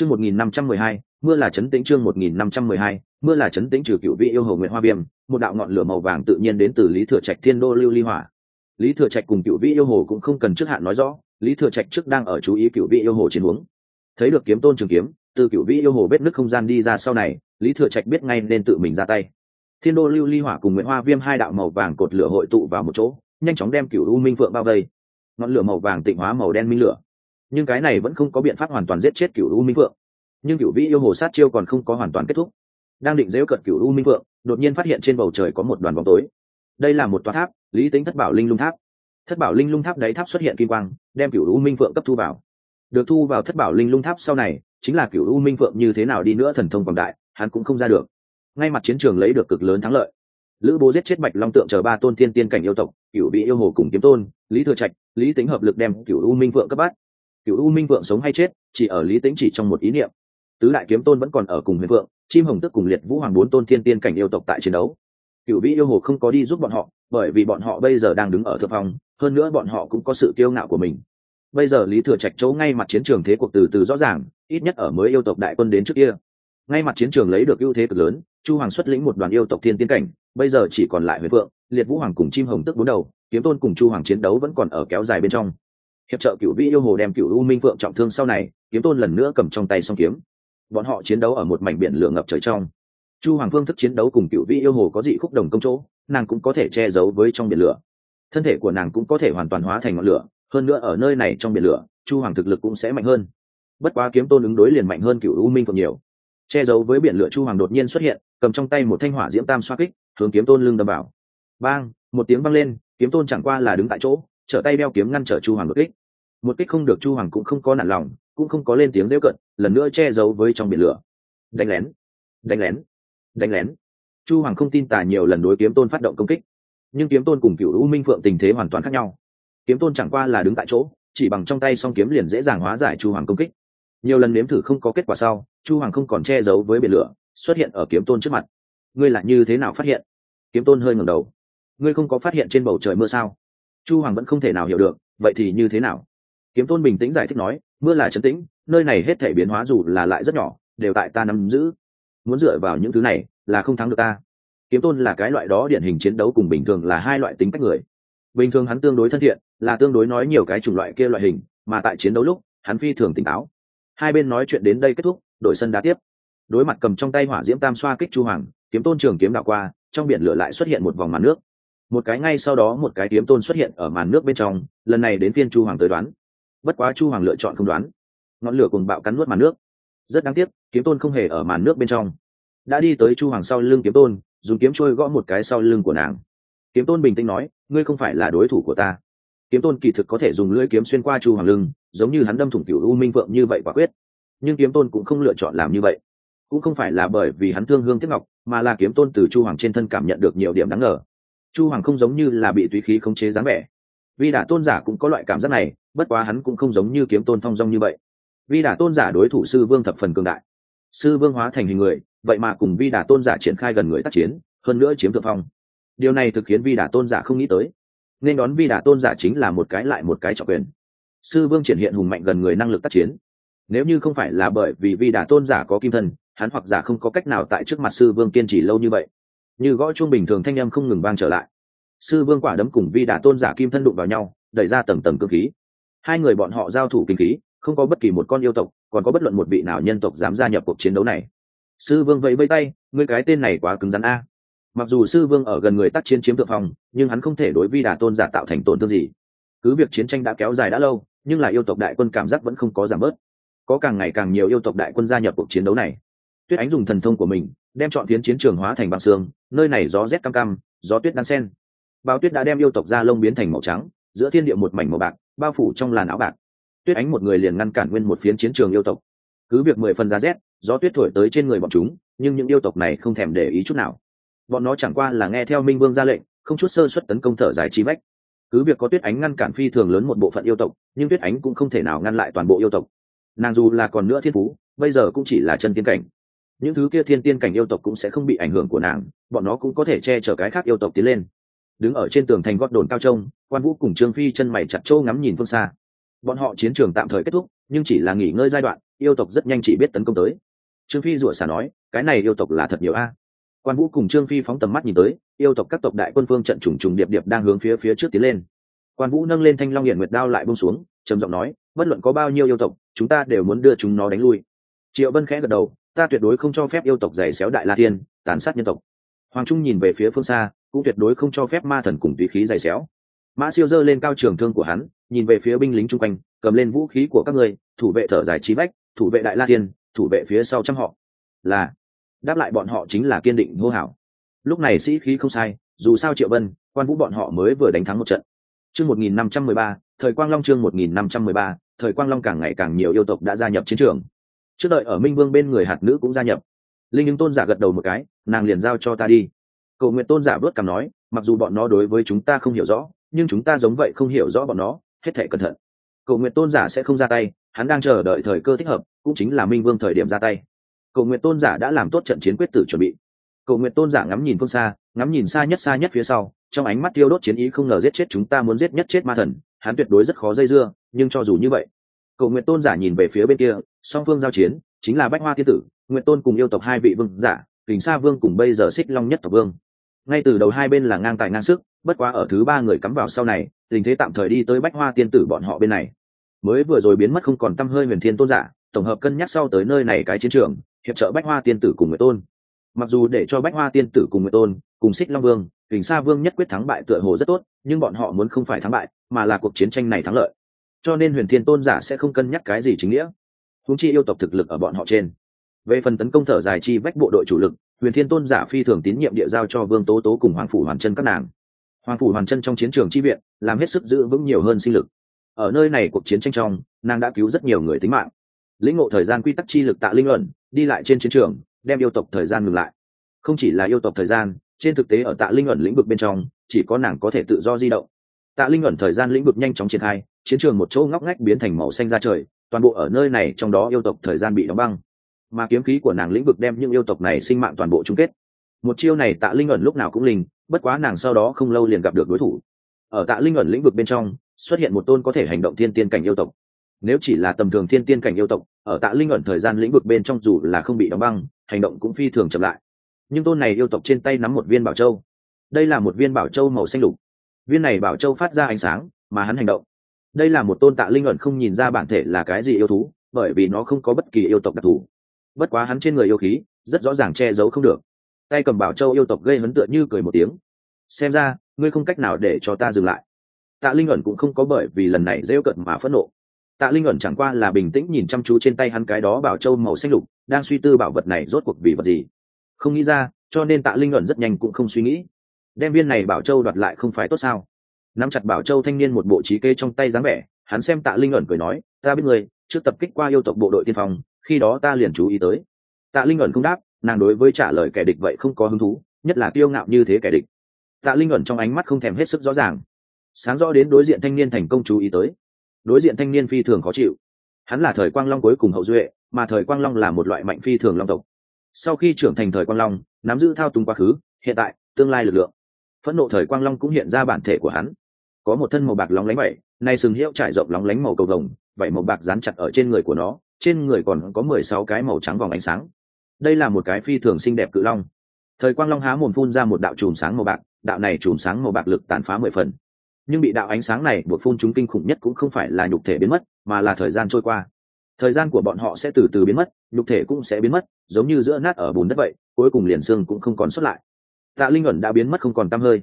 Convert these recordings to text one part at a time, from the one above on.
chương một nghìn năm trăm mười hai, mưa là chấn tĩnh chương một nghìn năm trăm mười hai, mưa là chấn tĩnh trừ cựu vị yêu hồ nguyện hoa viêm, một đạo ngọn lửa màu vàng tự nhiên đến từ lý thừa trạch thiên đô lưu ly hỏa. Lý thừa trạch cùng cựu vị yêu hồ cũng không cần trước hạn nói rõ, lý thừa trạch trước đang ở chú ý cựu vị yêu hồ chiến huống. Thấy được kiếm tôn trường kiếm, từ cựu vị yêu hồ bết nước không gian đi ra sau này, lý thừa trạch biết ngay nên tự mình ra tay. Thiên đô lưu ly hỏa cùng Nguyệt hoa viêm hai đạo màu vàng cột lửa hội tụ vào một chỗ, nhanh chóng đem cựu u minh phượng bao vây. Ngọn lửa màu vàng tịnh hóa màu đen minh lửa nhưng cái này vẫn không có biện pháp hoàn toàn giết chết cựu u minh phượng. Nhưng cựu vĩ yêu hồ sát chiêu còn không có hoàn toàn kết thúc. Đang định dễu cận cựu u minh phượng, đột nhiên phát hiện trên bầu trời có một đoàn bóng tối. Đây là một tòa tháp, lý tính thất bảo linh lung tháp. Thất bảo linh lung tháp đấy tháp xuất hiện kim quang, đem cựu u minh phượng cấp thu vào. Được thu vào thất bảo linh lung tháp sau này, chính là cựu u minh phượng như thế nào đi nữa thần thông quảng đại, hắn cũng không ra được. Ngay mặt chiến trường lấy được cực lớn thắng lợi. Lữ bố giết chết bạch long tượng chờ ba tôn thiên tiên cảnh yêu tộc, cựu bị yêu hồ cùng kiếm tôn, lý thừa trạch, lý tính hợp lực đem cựu u minh phượng cấp bắt cựu u minh Vượng sống hay chết chỉ ở lý tính chỉ trong một ý niệm. Tứ đại kiếm tôn vẫn còn ở cùng huyền Vượng, chim hồng tức cùng liệt vũ hoàng bốn tôn thiên tiên cảnh yêu tộc tại chiến đấu. Cựu vĩ yêu hồ không có đi giúp bọn họ bởi vì bọn họ bây giờ đang đứng ở thượng phòng. hơn nữa bọn họ cũng có sự kiêu ngạo của mình. Bây giờ lý thừa trạch chỗ ngay mặt chiến trường thế cuộc từ từ rõ ràng ít nhất ở mới yêu tộc đại quân đến trước kia. Ngay mặt chiến trường lấy được ưu thế cực lớn chu hoàng xuất lĩnh một đoàn yêu tộc thiên tiến cảnh bây giờ chỉ còn lại huyền phượng liệt vũ hoàng cùng chim hồng tức bốn đầu kiếm tôn cùng chu hoàng chiến đấu vẫn còn ở kéo dài bên trong hiệp trợ cựu vĩ yêu hồ đem cựu u minh phượng trọng thương sau này, kiếm tôn lần nữa cầm trong tay song kiếm. Bọn họ chiến đấu ở một mảnh biển lửa ngập trời trong. Chu hoàng phương thức chiến đấu cùng cựu vĩ yêu hồ có dị khúc đồng công chỗ, nàng cũng có thể che giấu với trong biển lửa. Thân thể của nàng cũng có thể hoàn toàn hóa thành ngọn lửa, hơn nữa ở nơi này trong biển lửa, chu hoàng thực lực cũng sẽ mạnh hơn. Bất quá kiếm tôn ứng đối liền mạnh hơn cựu u minh phượng nhiều. Che giấu với biển lửa chu hoàng đột nhiên xuất hiện, cầm trong tay một thanh hỏa diễm tam xoa kích, hướng kiếm tôn lưng đâm vào. Bang, một tiếng văng lên, kiếm tôn chẳng qua là đứng tại chỗ trở tay đeo kiếm ngăn trở chu hoàng một kích. Một kích không được chu hoàng cũng không có nản lòng, cũng không có lên tiếng rêu cận, lần nữa che giấu với trong biển lửa. Đánh lén đánh lén đánh lén. Chu hoàng không tin tả nhiều lần đối kiếm tôn phát động công kích, nhưng kiếm tôn cùng cựu u minh phượng tình thế hoàn toàn khác nhau. Kiếm tôn chẳng qua là đứng tại chỗ, chỉ bằng trong tay song kiếm liền dễ dàng hóa giải chu hoàng công kích. Nhiều lần nếm thử không có kết quả sau, chu hoàng không còn che giấu với biển lửa, xuất hiện ở kiếm tôn trước mặt. Ngươi là như thế nào phát hiện? Kiếm tôn hơi ngẩng đầu. Ngươi không có phát hiện trên bầu trời mưa sao? Chu hoàng vẫn không thể nào hiểu được, vậy thì như thế nào? Kiếm tôn bình tĩnh giải thích nói, mưa là trấn tĩnh, nơi này hết thể biến hóa dù là lại rất nhỏ, đều tại ta nắm giữ. Muốn dựa vào những thứ này là không thắng được ta. Kiếm tôn là cái loại đó điển hình chiến đấu cùng bình thường là hai loại tính cách người. Bình thường hắn tương đối thân thiện, là tương đối nói nhiều cái chủng loại kia loại hình, mà tại chiến đấu lúc, hắn phi thường tỉnh táo. Hai bên nói chuyện đến đây kết thúc, đổi sân đá tiếp. Đối mặt cầm trong tay hỏa diễm tam xoa kích chu hoàng, kiếm tôn trường kiếm đạo qua, trong biển lửa lại xuất hiện một vòng màn nước một cái ngay sau đó một cái kiếm tôn xuất hiện ở màn nước bên trong, lần này đến phiên chu hoàng tới đoán. Bất quá chu hoàng lựa chọn không đoán. Ngọn lửa cùng bạo cắn nuốt màn nước. Rất đáng tiếc, kiếm tôn không hề ở màn nước bên trong. Đã đi tới chu hoàng sau lưng kiếm tôn, dùng kiếm trôi gõ một cái sau lưng của nàng. Kiếm tôn bình tĩnh nói, ngươi không phải là đối thủ của ta. Kiếm tôn kỳ thực có thể dùng lưỡi kiếm xuyên qua chu hoàng lưng, giống như hắn đâm thủng cựu u minh vượng như vậy quả quyết. Nhưng kiếm tôn cũng không lựa chọn làm như vậy. Cũng không phải là bởi vì hắn thương hương tiếc ngọc, mà là kiếm tôn từ chu hoàng trên thân cảm nhận được nhiều điểm đáng ngờ chu hoàng không giống như là bị tùy khí khống chế dáng vẻ. Vì đả tôn giả cũng có loại cảm giác này, bất quá hắn cũng không giống như kiếm tôn thong dong như vậy. Vì đả tôn giả đối thủ sư vương thập phần cường đại. Sư vương hóa thành hình người, vậy mà cùng vi đả tôn giả triển khai gần người tác chiến, hơn nữa chiếm thượng phong. Điều này thực khiến vi đả tôn giả không nghĩ tới. Nên đón vi đả tôn giả chính là một cái lại một cái trọng quyền. Sư vương triển hiện hùng mạnh gần người năng lực tác chiến. Nếu như không phải là bởi vì vi đả tôn giả có kim thân, hắn hoặc giả không có cách nào tại trước mặt sư vương kiên trì lâu như vậy như gõ chuông bình thường thanh â m không ngừng vang trở lại. Sư vương quả đấm cùng vi đà tôn giả kim thân đụng vào nhau, đẩy ra tầng tầng cơ khí. Hai người bọn họ giao thủ kinh khí, không có bất kỳ một con yêu tộc, còn có bất luận một vị nào nhân tộc dám gia nhập cuộc chiến đấu này. Sư vương vẫy vây tay, ngươi cái tên này quá cứng rắn a. Mặc dù sư vương ở gần người tác chiến chiếm thượng phòng nhưng hắn không thể đối vi đà tôn giả tạo thành tổn thương gì. Cứ việc chiến tranh đã kéo dài đã lâu, nhưng là yêu tộc đại quân cảm giác vẫn không có giảm bớt. Có càng ngày càng nhiều yêu tộc đại quân gia nhập cuộc chiến đấu này tuyết ánh dùng thần thông của mình, đem chọn phiến chiến trường hóa thành băng xương, nơi này gió rét cam cam, gió tuyết đan sen. Bao tuyết đã đem yêu tộc da lông biến thành màu trắng, giữa thiên địa một mảnh màu bạc, bao phủ trong làn áo bạc. Tuyết ánh một người liền ngăn cản nguyên một phiến chiến trường yêu tộc. Cứ việc mười phần giá rét, gió tuyết thổi tới trên người bọn chúng, nhưng những yêu tộc này không thèm để ý chút nào. Bọn nó chẳng qua là nghe theo minh vương ra lệnh, không chút sơ suất tấn công thở dài chi vách. cứ việc có tuyết ánh ngăn cản phi thường lớn một bộ phận yêu tộc, nhưng tuyết ánh cũng không thể nào ngăn lại toàn bộ yêu tộc. Nàng dù là còn nữa thiên phú, bây giờ cũng chỉ là chân tiên cảnh những thứ kia thiên tiên cảnh yêu tộc cũng sẽ không bị ảnh hưởng của nàng, bọn nó cũng có thể che chở cái khác yêu tộc tiến lên. Đứng ở trên tường thành gót đồn cao trông, quan vũ cùng trương phi chân mày chặt trâu ngắm nhìn phương xa. Bọn họ chiến trường tạm thời kết thúc, nhưng chỉ là nghỉ ngơi giai đoạn, yêu tộc rất nhanh chỉ biết tấn công tới. Trương phi rủa xả nói, cái này yêu tộc là thật nhiều a. Quan vũ cùng trương phi phóng tầm mắt nhìn tới, yêu tộc các tộc đại quân phương trận trùng trùng điệp điệp đang hướng phía phía trước tiến lên. Quan vũ nâng lên thanh long hiển nguyệt đao lại bông xuống, trầm giọng nói, bất luận có bao nhiêu yêu tộc, chúng ta đều muốn đưa chúng nó đánh lui. Triệu vân khẽ gật đầu ta tuyệt đối không cho phép yêu tộc giày xéo đại la thiên, tàn sát nhân tộc. Hoàng trung nhìn về phía phương xa, cũng tuyệt đối không cho phép ma thần cùng tùy khí giày xéo. Mã siêu giơ lên cao trường thương của hắn, nhìn về phía binh lính chung quanh, cầm lên vũ khí của các người thủ vệ thở dài trí bách, thủ vệ đại la thiên, thủ vệ phía sau trăm họ. Là, đáp lại bọn họ chính là kiên định hô hảo lúc này sĩ khí không sai, dù sao triệu vân, quan vũ bọn họ mới vừa đánh thắng một trận. Chương một nghìn năm trăm mười ba, thời quang long chương một nghìn năm trăm mười ba, thời quang long càng ngày càng nhiều yêu tộc đã gia nhập chiến trường trước đợi ở minh vương bên người hạt nữ cũng gia nhập. Linh ứng tôn giả gật đầu một cái, nàng liền giao cho ta đi. Cầu nguyện tôn giả vớt cảm nói, mặc dù bọn nó đối với chúng ta không hiểu rõ, nhưng chúng ta giống vậy không hiểu rõ bọn nó, hết thể cẩn thận. Cầu nguyện tôn giả sẽ không ra tay, hắn đang chờ đợi thời cơ thích hợp, cũng chính là minh vương thời điểm ra tay. Cầu nguyện tôn giả đã làm tốt trận chiến quyết tử chuẩn bị. Cầu nguyện tôn giả ngắm nhìn phương xa, ngắm nhìn xa nhất xa nhất phía sau, trong ánh mắt tiêu đốt chiến ý không ngờ giết chết chúng ta muốn giết nhất chết ma thần, hắn tuyệt đối rất khó dây dưa, nhưng cho dù như vậy cầu nguyện tôn giả nhìn về phía bên kia, song phương giao chiến, chính là bách hoa thiên tử nguyện tôn cùng yêu tộc hai vị vương giả, kình sa vương cùng bây giờ xích long nhất tộc vương. Ngay từ đầu hai bên là ngang tài ngang sức, bất quá ở thứ ba người cắm vào sau này, tình thế tạm thời đi tới bách hoa tiên tử bọn họ bên này. Mới vừa rồi biến mất không còn t hơi huyền thiên tôn giả, tổng hợp cân nhắc sau tới nơi này cái chiến trường, hiệp trợ bách hoa tiên tử cùng nguyệt tôn. Mặc dù để cho bách hoa tiên tử cùng nguyệt tôn, cùng xích long vương, kình sa vương nhất quyết thắng bại tựa hồ rất tốt, nhưng bọn họ muốn không phải thắng bại, mà là cuộc chiến tranh này thắng lợi cho nên huyền thiên tôn giả sẽ không cân nhắc cái gì chính nghĩa. Húng chi yêu tộc thực lực ở bọn họ trên. Về phần tấn công thở dài chi vách bộ đội chủ lực, huyền thiên tôn giả phi thường tín nhiệm địa giao cho vương tố tố cùng hoàng phủ hoàn chân các nàng. Hoàng phủ hoàn chân trong chiến trường chi viện, làm hết sức giữ vững nhiều hơn sinh lực. Ở nơi này cuộc chiến tranh trong, nàng đã cứu rất nhiều người tính mạng. Lĩnh ngộ thời gian quy tắc chi lực tạ linh luận đi lại trên chiến trường, đem yêu tộc thời gian ngừng lại. Không chỉ là yêu tộc thời gian, trên thực tế ở tạ linh ẩn lĩnh vực bên trong, chỉ có nàng có thể tự do di động. Tạ linh ẩn thời gian lĩnh vực nhanh chóng triển khai chiến trường một chỗ ngóc ngách biến thành màu xanh ra trời, toàn bộ ở nơi này trong đó yêu tộc thời gian bị đóng băng. Mà kiếm khí của nàng lĩnh vực đem những yêu tộc này sinh mạng toàn bộ chung kết. Một chiêu này tạ linh ẩn lúc nào cũng linh, bất quá nàng sau đó không lâu liền gặp được đối thủ. Ở tạ linh ẩn lĩnh vực bên trong, xuất hiện một tôn có thể hành động thiên tiên cảnh yêu tộc. Nếu chỉ là tầm thường thiên tiên cảnh yêu tộc, ở tạ linh ẩn thời gian lĩnh vực bên trong dù là không bị đóng băng, hành động cũng phi thường chậm lại. Nhưng tôn này yêu tộc trên tay nắm một viên bảo châu. Đây là một viên bảo châu màu xanh lục. Viên này bảo châu phát ra ánh sáng, mà hắn hành động đây là một tôn tạ linh ẩn không nhìn ra bản thể là cái gì yêu thú, bởi vì nó không có bất kỳ yêu tộc đặc thù. Bất quá hắn trên người yêu khí, rất rõ ràng che giấu không được. Tay cầm bảo châu yêu tộc gây hấn tựa như cười một tiếng. Xem ra, ngươi không cách nào để cho ta dừng lại. Tạ linh ẩn cũng không có bởi vì lần này rêu cận mà phẫn nộ. Tạ linh ẩn chẳng qua là bình tĩnh nhìn chăm chú trên tay hắn cái đó bảo châu màu xanh lục, đang suy tư bảo vật này rốt cuộc vì vật gì. Không nghĩ ra, cho nên tạ linh ẩn rất nhanh cũng không suy nghĩ. Đem viên này bảo châu đoạt lại không phải tốt sao? Nắm chặt bảo châu thanh niên một bộ trí kê trong tay dáng vẻ, hắn xem tạ linh ẩn cười nói, ta biết người trước tập kích qua yêu tộc bộ đội tiên phong, khi đó ta liền chú ý tới. Tạ linh ẩn không đáp, nàng đối với trả lời kẻ địch vậy không có hứng thú, nhất là kiêu ngạo như thế kẻ địch. Tạ linh ẩn trong ánh mắt không thèm hết sức rõ ràng. Sáng rõ đến đối diện thanh niên thành công chú ý tới. Đối diện thanh niên phi thường khó chịu. Hắn là thời quang long cuối cùng hậu duệ, mà thời quang long là một loại mạnh phi thường long tộc. Sau khi trưởng thành thời quang long, nắm giữ thao túng quá khứ, hiện tại, tương lai lực lượng. Phẫn nộ thời quang long cũng hiện ra bản thể của hắn có một thân màu bạc lóng lánh vậy, nay sừng hiệu trải rộng lóng lánh màu cầu vồng vậy màu bạc dán chặt ở trên người của nó, trên người còn có mười sáu cái màu trắng vòng ánh sáng. Đây là một cái phi thường xinh đẹp cự long. Thời quang long há mồm phun ra một đạo chùm sáng màu bạc, đạo này chùm sáng màu bạc lực tàn phá mười phần. Nhưng bị đạo ánh sáng này buộc phun chúng kinh khủng nhất cũng không phải là nhục thể biến mất, mà là thời gian trôi qua. Thời gian của bọn họ sẽ từ từ biến mất, nhục thể cũng sẽ biến mất, giống như giữa nát ở bùn đất vậy, cuối cùng liền xương cũng không còn xuất lại. Tạ linh ẩn đã biến mất không còn tăm hơi.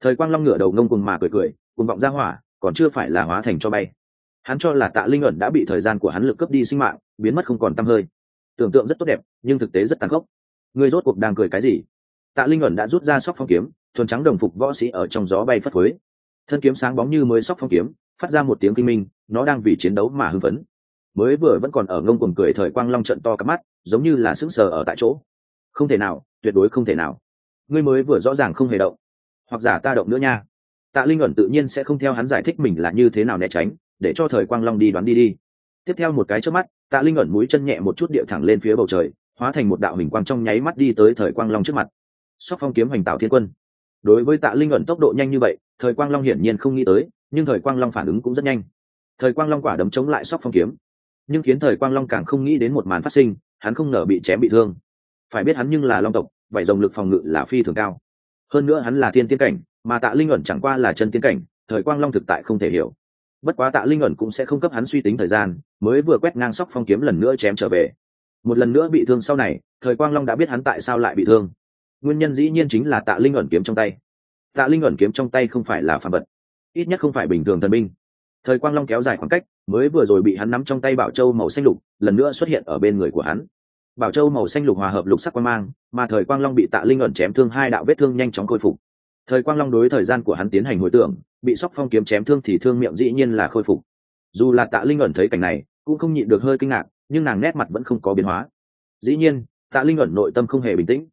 Thời quang long ngửa đầu ngông cùng mà cười cười cùng vọng ra hỏa, còn chưa phải là hóa thành cho bay. Hắn cho là tạ linh ẩn đã bị thời gian của hắn lực cướp đi sinh mạng, biến mất không còn tăm hơi. Tưởng tượng rất tốt đẹp, nhưng thực tế rất tàn khốc. Người rốt cuộc đang cười cái gì? Tạ linh ẩn đã rút ra sóc phong kiếm, thuần trắng đồng phục võ sĩ ở trong gió bay phất phới. Thân kiếm sáng bóng như mới sóc phong kiếm, phát ra một tiếng kinh minh, nó đang vì chiến đấu mà hưng phấn. Mới vừa vẫn còn ở ngông cuồng cười thời quang long trận to cắp mắt, giống như là sững sờ ở tại chỗ. Không thể nào, tuyệt đối không thể nào. Ngươi mới vừa rõ ràng không hề động. Hoặc giả ta động nữa nha tạ linh ẩn tự nhiên sẽ không theo hắn giải thích mình là như thế nào né tránh, để cho thời quang long đi đoán đi đi. Tiếp theo một cái trước mắt, tạ linh ẩn mũi chân nhẹ một chút điệu thẳng lên phía bầu trời, hóa thành một đạo hình quang trong nháy mắt đi tới thời quang long trước mặt. Sóc phong kiếm hoành tạo thiên quân. Đối với tạ linh ẩn tốc độ nhanh như vậy, thời quang long hiển nhiên không nghĩ tới, nhưng thời quang long phản ứng cũng rất nhanh. Thời quang long quả đấm chống lại sóc phong kiếm. Nhưng khiến thời quang long càng không nghĩ đến một màn phát sinh, hắn không ngờ bị chém bị thương. Phải biết hắn nhưng là long tộc vậy dòng lực phòng ngự là phi thường cao. Hơn nữa hắn là thiên tiên cảnh mà tạ linh ẩn chẳng qua là chân tiến cảnh, thời quang long thực tại không thể hiểu. Bất quá tạ linh ẩn cũng sẽ không cấp hắn suy tính thời gian, mới vừa quét ngang sóc phong kiếm lần nữa chém trở về. Một lần nữa bị thương sau này, thời quang long đã biết hắn tại sao lại bị thương. Nguyên nhân dĩ nhiên chính là tạ linh ẩn kiếm trong tay. Tạ linh ẩn kiếm trong tay không phải là phản vật, ít nhất không phải bình thường thần binh. Thời quang long kéo dài khoảng cách, mới vừa rồi bị hắn nắm trong tay bảo châu màu xanh lục, lần nữa xuất hiện ở bên người của hắn. Bảo châu màu xanh lục hòa hợp lục sắc quang mang, mà thời quang long bị tạ linh ẩn chém thương hai đạo vết thương nhanh chóng khôi phục thời quang long đối thời gian của hắn tiến hành hồi tưởng, bị sóc phong kiếm chém thương thì thương miệng dĩ nhiên là khôi phục. Dù là tạ linh ẩn thấy cảnh này, cũng không nhịn được hơi kinh ngạc, nhưng nàng nét mặt vẫn không có biến hóa. Dĩ nhiên, tạ linh ẩn nội tâm không hề bình tĩnh.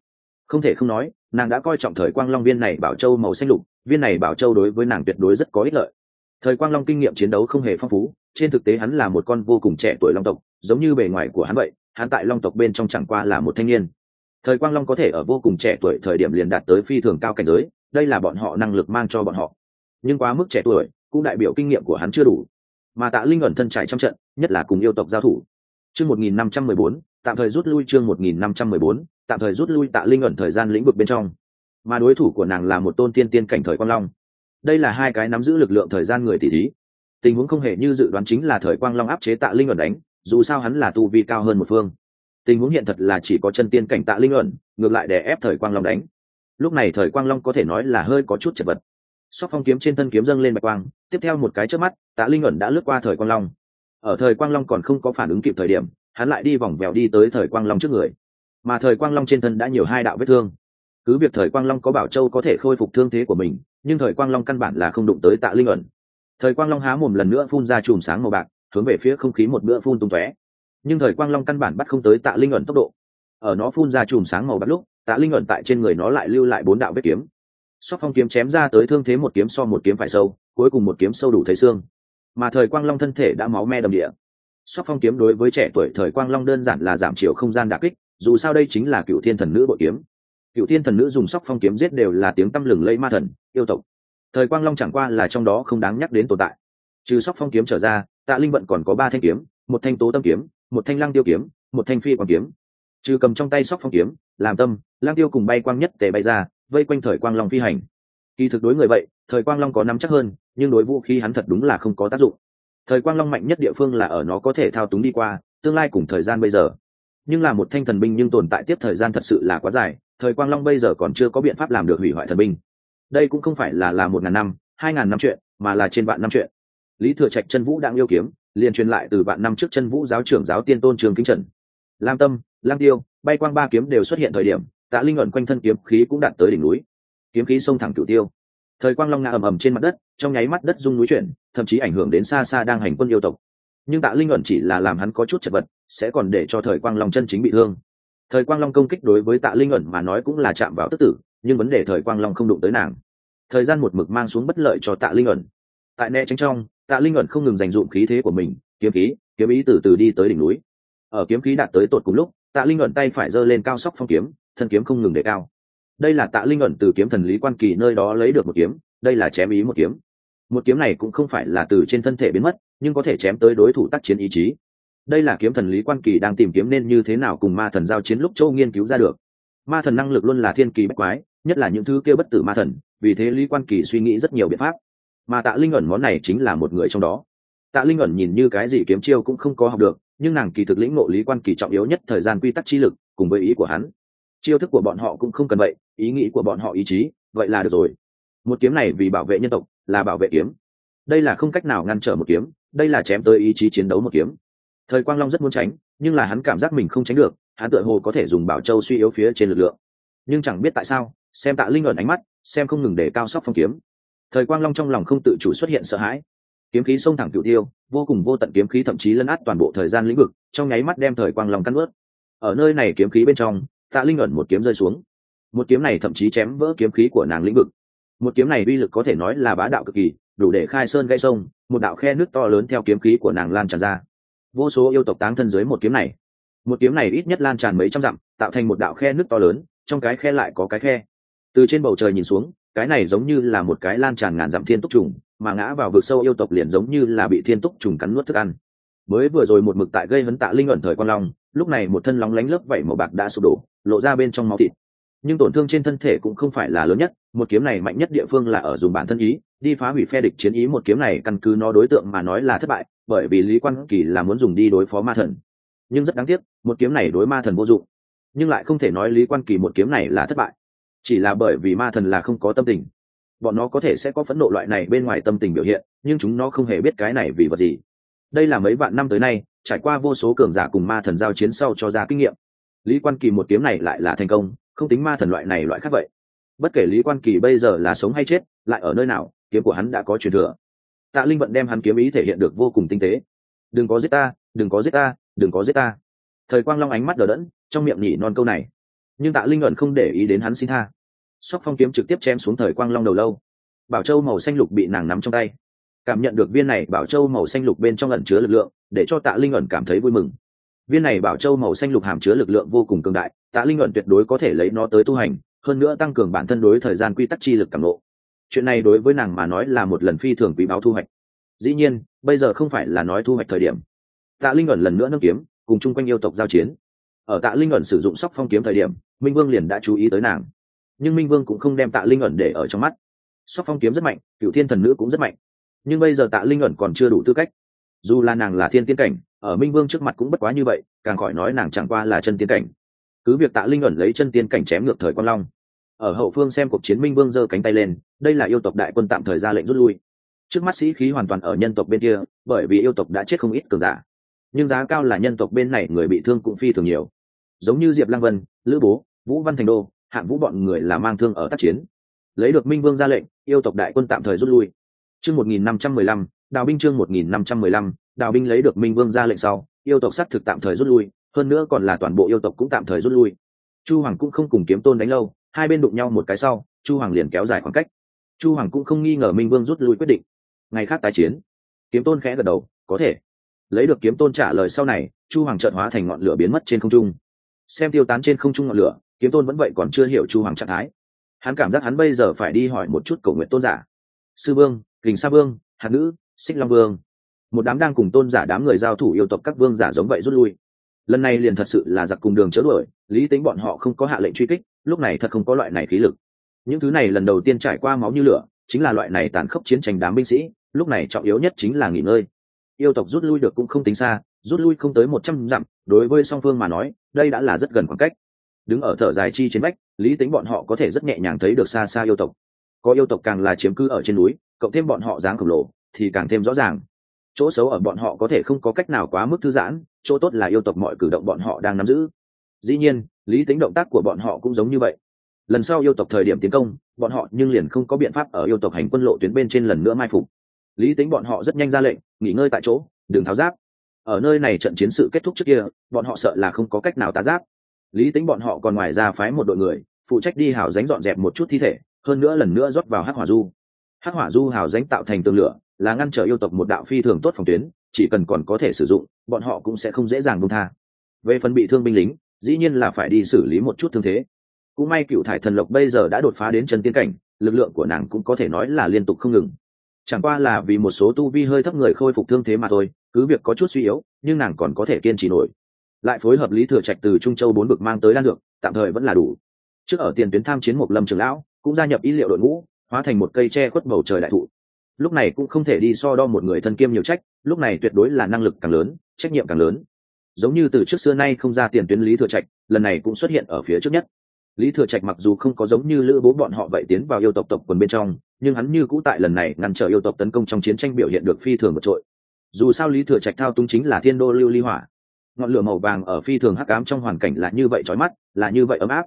Không thể không nói, nàng đã coi trọng thời quang long viên này bảo châu màu xanh lục, viên này bảo châu đối với nàng tuyệt đối rất có ích lợi. Thời quang long kinh nghiệm chiến đấu không hề phong phú, trên thực tế hắn là một con vô cùng trẻ tuổi long tộc, giống như bề ngoài của hắn vậy, hắn tại long tộc bên trong chẳng qua là một thanh niên. Thời quang long có thể ở vô cùng trẻ tuổi thời điểm liền đạt tới phi thường cao cảnh giới đây là bọn họ năng lực mang cho bọn họ. Nhưng quá mức trẻ tuổi, cũng đại biểu kinh nghiệm của hắn chưa đủ. Mà tạ linh ẩn thân trải trong trận, nhất là cùng yêu tộc giao thủ. Chương một nghìn năm trăm mười bốn, tạm thời rút lui chương một nghìn năm trăm mười bốn, tạm thời rút lui tạ linh ẩn thời gian lĩnh vực bên trong. Mà đối thủ của nàng là một tôn tiên tiên cảnh thời quang long. Đây là hai cái nắm giữ lực lượng thời gian người tỷ thí. Tình huống không hề như dự đoán chính là thời quang long áp chế tạ linh ẩn đánh, dù sao hắn là tu vi cao hơn một phương. Tình huống hiện thật là chỉ có chân tiên cảnh tạ linh ẩn, ngược lại để ép thời quang long đánh lúc này thời quang long có thể nói là hơi có chút chật vật. Sóc phong kiếm trên thân kiếm dâng lên bạch quang, tiếp theo một cái trước mắt, tạ linh ẩn đã lướt qua thời quang long. Ở thời quang long còn không có phản ứng kịp thời điểm, hắn lại đi vòng vèo đi tới thời quang long trước người. Mà thời quang long trên thân đã nhiều hai đạo vết thương. Cứ việc thời quang long có bảo châu có thể khôi phục thương thế của mình, nhưng thời quang long căn bản là không đụng tới tạ linh ẩn. Thời quang long há mồm lần nữa phun ra chùm sáng màu bạc, hướng về phía không khí một bữa phun tung tóe. Nhưng thời quang long căn bản bắt không tới tạ linh ẩn tốc độ ở nó phun ra chùm sáng màu bạc lúc, tạ linh ẩn tại trên người nó lại lưu lại bốn đạo vết kiếm. Sóc phong kiếm chém ra tới thương thế một kiếm so một kiếm phải sâu, cuối cùng một kiếm sâu đủ thấy xương. Mà thời quang long thân thể đã máu me đầm địa. Sóc phong kiếm đối với trẻ tuổi thời quang long đơn giản là giảm chiều không gian đà kích, dù sao đây chính là cựu thiên thần nữ bội kiếm. Cựu thiên thần nữ dùng sóc phong kiếm giết đều là tiếng tăm lừng lây ma thần, yêu tộc. Thời quang long chẳng qua là trong đó không đáng nhắc đến tồn tại. Trừ sóc phong kiếm trở ra, tạ linh vận còn có ba thanh kiếm, một thanh tố tâm kiếm, một thanh lăng tiêu kiếm, một thanh phi quang kiếm trừ cầm trong tay sóc phong kiếm, làm tâm, lang tiêu cùng bay quang nhất tề bay ra, vây quanh thời quang long phi hành. Kỳ thực đối người vậy, thời quang long có nắm chắc hơn, nhưng đối vũ khí hắn thật đúng là không có tác dụng. Thời quang long mạnh nhất địa phương là ở nó có thể thao túng đi qua, tương lai cùng thời gian bây giờ. Nhưng là một thanh thần binh nhưng tồn tại tiếp thời gian thật sự là quá dài, thời quang long bây giờ còn chưa có biện pháp làm được hủy hoại thần binh. Đây cũng không phải là là một ngàn năm, hai ngàn năm chuyện, mà là trên vạn năm chuyện. Lý thừa trạch chân vũ đang yêu kiếm, liền truyền lại từ vạn năm trước chân vũ giáo trưởng giáo tiên tôn trường kinh trần. Lam tâm lang tiêu, bay quang ba kiếm đều xuất hiện thời điểm, tạ linh ẩn quanh thân kiếm khí cũng đạt tới đỉnh núi. Kiếm khí xông thẳng cửu tiêu. Thời quang long ngã ầm ầm trên mặt đất, trong nháy mắt đất rung núi chuyển, thậm chí ảnh hưởng đến xa xa đang hành quân yêu tộc. Nhưng tạ linh ẩn chỉ là làm hắn có chút chật vật, sẽ còn để cho thời quang long chân chính bị thương. Thời quang long công kích đối với tạ linh ẩn mà nói cũng là chạm vào tức tử, nhưng vấn đề thời quang long không đụng tới nàng. Thời gian một mực mang xuống bất lợi cho tạ linh ẩn. Tại né tránh trong, tạ linh ẩn không ngừng dành dụm khí thế của mình, kiếm khí, kiếm ý từ từ đi tới đỉnh núi. Ở kiếm khí đạt tới tột cùng lúc tạ linh ẩn tay phải giơ lên cao sóc phong kiếm, thân kiếm không ngừng để cao. Đây là tạ linh ẩn từ kiếm thần lý quan kỳ nơi đó lấy được một kiếm, đây là chém ý một kiếm. Một kiếm này cũng không phải là từ trên thân thể biến mất, nhưng có thể chém tới đối thủ tác chiến ý chí. Đây là kiếm thần lý quan kỳ đang tìm kiếm nên như thế nào cùng ma thần giao chiến lúc châu nghiên cứu ra được. Ma thần năng lực luôn là thiên kỳ bách quái, nhất là những thứ kêu bất tử ma thần, vì thế lý quan kỳ suy nghĩ rất nhiều biện pháp. Mà tạ linh ẩn món này chính là một người trong đó. Tạ linh ẩn nhìn như cái gì kiếm chiêu cũng không có học được nhưng nàng kỳ thực lĩnh ngộ lý quan kỳ trọng yếu nhất thời gian quy tắc chi lực, cùng với ý của hắn. Chiêu thức của bọn họ cũng không cần vậy, ý nghĩ của bọn họ ý chí, vậy là được rồi. Một kiếm này vì bảo vệ nhân tộc, là bảo vệ kiếm. Đây là không cách nào ngăn trở một kiếm, đây là chém tới ý chí chiến đấu một kiếm. Thời quang long rất muốn tránh, nhưng là hắn cảm giác mình không tránh được, hắn tựa hồ có thể dùng bảo châu suy yếu phía trên lực lượng. Nhưng chẳng biết tại sao, xem tạ linh ẩn ánh mắt, xem không ngừng để cao sóc phong kiếm. Thời quang long trong lòng không tự chủ xuất hiện sợ hãi kiếm khí xông thẳng cựu tiêu, vô cùng vô tận kiếm khí thậm chí lấn át toàn bộ thời gian lĩnh vực, trong nháy mắt đem thời quang lòng căn ướt. Ở nơi này kiếm khí bên trong, tạ linh ẩn một kiếm rơi xuống. Một kiếm này thậm chí chém vỡ kiếm khí của nàng lĩnh vực. Một kiếm này uy lực có thể nói là bá đạo cực kỳ, đủ để khai sơn gây sông, một đạo khe nước to lớn theo kiếm khí của nàng lan tràn ra. Vô số yêu tộc táng thân dưới một kiếm này. Một kiếm này ít nhất lan tràn mấy trăm dặm, tạo thành một đạo khe nước to lớn, trong cái khe lại có cái khe. Từ trên bầu trời nhìn xuống, cái này giống như là một cái lan tràn ngàn dặm thiên túc trùng mà ngã vào vực sâu yêu tộc liền giống như là bị thiên túc trùng cắn nuốt thức ăn. Mới vừa rồi một mực tại gây hấn tạ linh ẩn thời con long, lúc này một thân lóng lánh lớp vảy màu bạc đã sụp đổ, lộ ra bên trong máu thịt. Nhưng tổn thương trên thân thể cũng không phải là lớn nhất, một kiếm này mạnh nhất địa phương là ở dùng bản thân ý, đi phá hủy phe địch chiến ý một kiếm này căn cứ nó đối tượng mà nói là thất bại, bởi vì lý quan kỳ là muốn dùng đi đối phó ma thần. Nhưng rất đáng tiếc, một kiếm này đối ma thần vô dụng. Nhưng lại không thể nói lý quan kỳ một kiếm này là thất bại. Chỉ là bởi vì ma thần là không có tâm tình bọn nó có thể sẽ có phẫn nộ loại này bên ngoài tâm tình biểu hiện, nhưng chúng nó không hề biết cái này vì vật gì. Đây là mấy vạn năm tới nay, trải qua vô số cường giả cùng ma thần giao chiến sau cho ra kinh nghiệm. Lý quan kỳ một kiếm này lại là thành công, không tính ma thần loại này loại khác vậy. Bất kể lý quan kỳ bây giờ là sống hay chết, lại ở nơi nào, kiếm của hắn đã có truyền thừa. Tạ linh vận đem hắn kiếm ý thể hiện được vô cùng tinh tế. Đừng có giết ta, đừng có giết ta, đừng có giết ta. Thời quang long ánh mắt đờ đẫn, trong miệng nhỉ non câu này. Nhưng tạ linh ẩn không để ý đến hắn xin tha sóc phong kiếm trực tiếp chém xuống thời quang long đầu lâu. Bảo châu màu xanh lục bị nàng nắm trong tay. Cảm nhận được viên này bảo châu màu xanh lục bên trong ẩn chứa lực lượng, để cho tạ linh ẩn cảm thấy vui mừng. Viên này bảo châu màu xanh lục hàm chứa lực lượng vô cùng cường đại, tạ linh ẩn tuyệt đối có thể lấy nó tới tu hành, hơn nữa tăng cường bản thân đối thời gian quy tắc chi lực cảm lộ chuyện này đối với nàng mà nói là một lần phi thường quý báo thu hoạch. Dĩ nhiên, bây giờ không phải là nói thu hoạch thời điểm. Tạ linh ẩn lần nữa nâng kiếm, cùng chung quanh yêu tộc giao chiến. Ở tạ linh ẩn sử dụng sóc phong kiếm thời điểm, minh vương liền đã chú ý tới nàng nhưng minh vương cũng không đem tạ linh ẩn để ở trong mắt sóc phong kiếm rất mạnh cựu thiên thần nữ cũng rất mạnh nhưng bây giờ tạ linh ẩn còn chưa đủ tư cách dù là nàng là thiên tiên cảnh ở minh vương trước mặt cũng bất quá như vậy càng khỏi nói nàng chẳng qua là chân tiên cảnh cứ việc tạ linh ẩn lấy chân tiên cảnh chém ngược thời quang long ở hậu phương xem cuộc chiến minh vương giơ cánh tay lên đây là yêu tộc đại quân tạm thời ra lệnh rút lui trước mắt sĩ khí hoàn toàn ở nhân tộc bên kia bởi vì yêu tộc đã chết không ít cường giả nhưng giá cao là nhân tộc bên này người bị thương cũng phi thường nhiều giống như diệp lăng vân lữ bố vũ văn thành đô hạng vũ bọn người là mang thương ở tác chiến. Lấy được minh vương ra lệnh, yêu tộc đại quân tạm thời rút lui. Chương một nghìn năm trăm mười lăm, đào binh chương một nghìn năm trăm mười lăm, đào binh lấy được minh vương ra lệnh sau, yêu tộc xác thực tạm thời rút lui, hơn nữa còn là toàn bộ yêu tộc cũng tạm thời rút lui. Chu hoàng cũng không cùng kiếm tôn đánh lâu, hai bên đụng nhau một cái sau, chu hoàng liền kéo dài khoảng cách. Chu hoàng cũng không nghi ngờ minh vương rút lui quyết định. Ngày khác tái chiến, kiếm tôn khẽ gật đầu, có thể. Lấy được kiếm tôn trả lời sau này, chu hoàng trợn hóa thành ngọn lửa biến mất trên không trung. Xem tiêu tán trên không trung ngọn lửa kiếm tôn vẫn vậy còn chưa hiểu chu hoàng trạng thái. Hắn cảm giác hắn bây giờ phải đi hỏi một chút cầu nguyện tôn giả. Sư vương, kình sa vương, hạt nữ, xích long vương. Một đám đang cùng tôn giả đám người giao thủ yêu tộc các vương giả giống vậy rút lui. Lần này liền thật sự là giặc cùng đường chớ đuổi, lý tính bọn họ không có hạ lệnh truy kích, lúc này thật không có loại này khí lực. Những thứ này lần đầu tiên trải qua máu như lửa, chính là loại này tàn khốc chiến tranh đám binh sĩ, lúc này trọng yếu nhất chính là nghỉ ngơi. Yêu tộc rút lui được cũng không tính xa, rút lui không tới một trăm dặm, đối với song phương mà nói, đây đã là rất gần khoảng cách đứng ở thở dài chi trên bách lý tính bọn họ có thể rất nhẹ nhàng thấy được xa xa yêu tộc. Có yêu tộc càng là chiếm cư ở trên núi, cộng thêm bọn họ dáng khổng lồ, thì càng thêm rõ ràng. Chỗ xấu ở bọn họ có thể không có cách nào quá mức thư giãn, chỗ tốt là yêu tộc mọi cử động bọn họ đang nắm giữ. Dĩ nhiên, lý tính động tác của bọn họ cũng giống như vậy. Lần sau yêu tộc thời điểm tiến công, bọn họ nhưng liền không có biện pháp ở yêu tộc hành quân lộ tuyến bên trên lần nữa mai phục. Lý tính bọn họ rất nhanh ra lệnh, nghỉ ngơi tại chỗ, đừng tháo giáp. Ở nơi này trận chiến sự kết thúc trước kia, bọn họ sợ là không có cách nào tá giáp lý tính bọn họ còn ngoài ra phái một đội người, phụ trách đi hào dánh dọn dẹp một chút thi thể, hơn nữa lần nữa rót vào hắc hỏa du. Hắc hỏa du hào dánh tạo thành tường lửa, là ngăn trở yêu tộc một đạo phi thường tốt phòng tuyến, chỉ cần còn có thể sử dụng, bọn họ cũng sẽ không dễ dàng buông tha. Về phần bị thương binh lính, dĩ nhiên là phải đi xử lý một chút thương thế. Cũng may cựu thải thần lộc bây giờ đã đột phá đến chân tiên cảnh, lực lượng của nàng cũng có thể nói là liên tục không ngừng. Chẳng qua là vì một số tu vi hơi thấp người khôi phục thương thế mà thôi, cứ việc có chút suy yếu, nhưng nàng còn có thể kiên trì nổi lại phối hợp lý thừa trạch từ trung châu bốn bực mang tới đan dược, tạm thời vẫn là đủ. Trước ở tiền tuyến tham chiến một lâm trường lão, cũng gia nhập ý liệu đội ngũ, hóa thành một cây tre khuất bầu trời đại thụ. Lúc này cũng không thể đi so đo một người thân kiêm nhiều trách, lúc này tuyệt đối là năng lực càng lớn, trách nhiệm càng lớn. Giống như từ trước xưa nay không ra tiền tuyến lý thừa trạch, lần này cũng xuất hiện ở phía trước nhất. Lý thừa trạch mặc dù không có giống như lữ bố bọn họ vậy tiến vào yêu tộc tộc quần bên trong, nhưng hắn như cũ tại lần này ngăn trở yêu tộc tấn công trong chiến tranh biểu hiện được phi thường vượt trội. Dù sao lý thừa trạch thao túng chính là thiên đô lưu ly hỏa ngọn lửa màu vàng ở phi thường hắc ám trong hoàn cảnh là như vậy chói mắt, là như vậy ấm áp.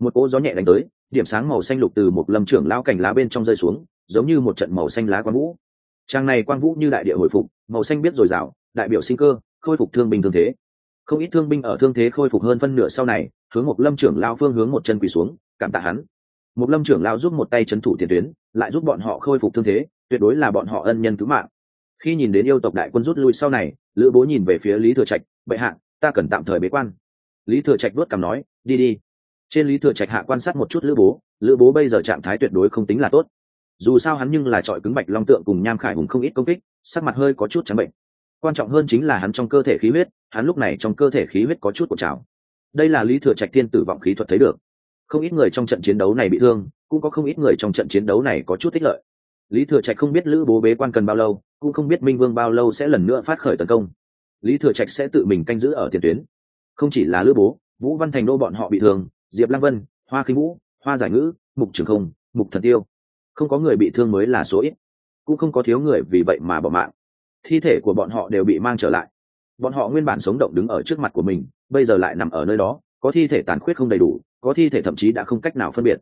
Một cỗ gió nhẹ đánh tới, điểm sáng màu xanh lục từ một lâm trưởng lao cảnh lá bên trong rơi xuống, giống như một trận màu xanh lá quang vũ. Trang này quang vũ như đại địa hồi phục, màu xanh biết dồi dào đại biểu sinh cơ, khôi phục thương binh thương thế. Không ít thương binh ở thương thế khôi phục hơn phân nửa sau này, hướng một lâm trưởng lao phương hướng một chân quỳ xuống, cảm tạ hắn. Một lâm trưởng lao giúp một tay c h ấ n thủ tiền tuyến, lại giúp bọn họ khôi phục thương thế, tuyệt đối là bọn họ ân nhân cứu mạng. Khi nhìn đến yêu tộc đại quân rút lui sau này, lữ bố nhìn về phía lý thừa trạch bệ hạ, ta cần tạm thời bế quan. Lý thừa trạch đốt cằm nói, đi đi. Trên lý thừa trạch hạ quan sát một chút lữ bố lữ bố bây giờ trạng thái tuyệt đối không tính là tốt. Dù sao hắn nhưng là trọi cứng bạch long tượng cùng nham khải hùng không ít công kích, sắc mặt hơi có chút trắng bệnh. Quan trọng hơn chính là hắn trong cơ thể khí huyết, hắn lúc này trong cơ thể khí huyết có chút của trào. Đây là lý thừa trạch thiên tử vọng khí thuật thấy được. Không ít người trong trận chiến đấu này bị thương, cũng có không ít người trong trận chiến đấu này có chút tích lợi. Lý thừa trạch không biết lữ bố bế quan cần bao lâu, cũng không biết minh vương bao lâu sẽ lần nữa phát khởi tấn công lý thừa trạch sẽ tự mình canh giữ ở tiền tuyến. Không chỉ là lữ bố, vũ văn thành đô bọn họ bị thương, diệp lăng vân, hoa khinh vũ, hoa giải ngữ, mục trường không, mục thần tiêu. Không có người bị thương mới là số ít. Cũng không có thiếu người vì vậy mà bỏ mạng. Thi thể của bọn họ đều bị mang trở lại. Bọn họ nguyên bản sống động đứng ở trước mặt của mình, bây giờ lại nằm ở nơi đó, có thi thể tàn khuyết không đầy đủ, có thi thể thậm chí đã không cách nào phân biệt.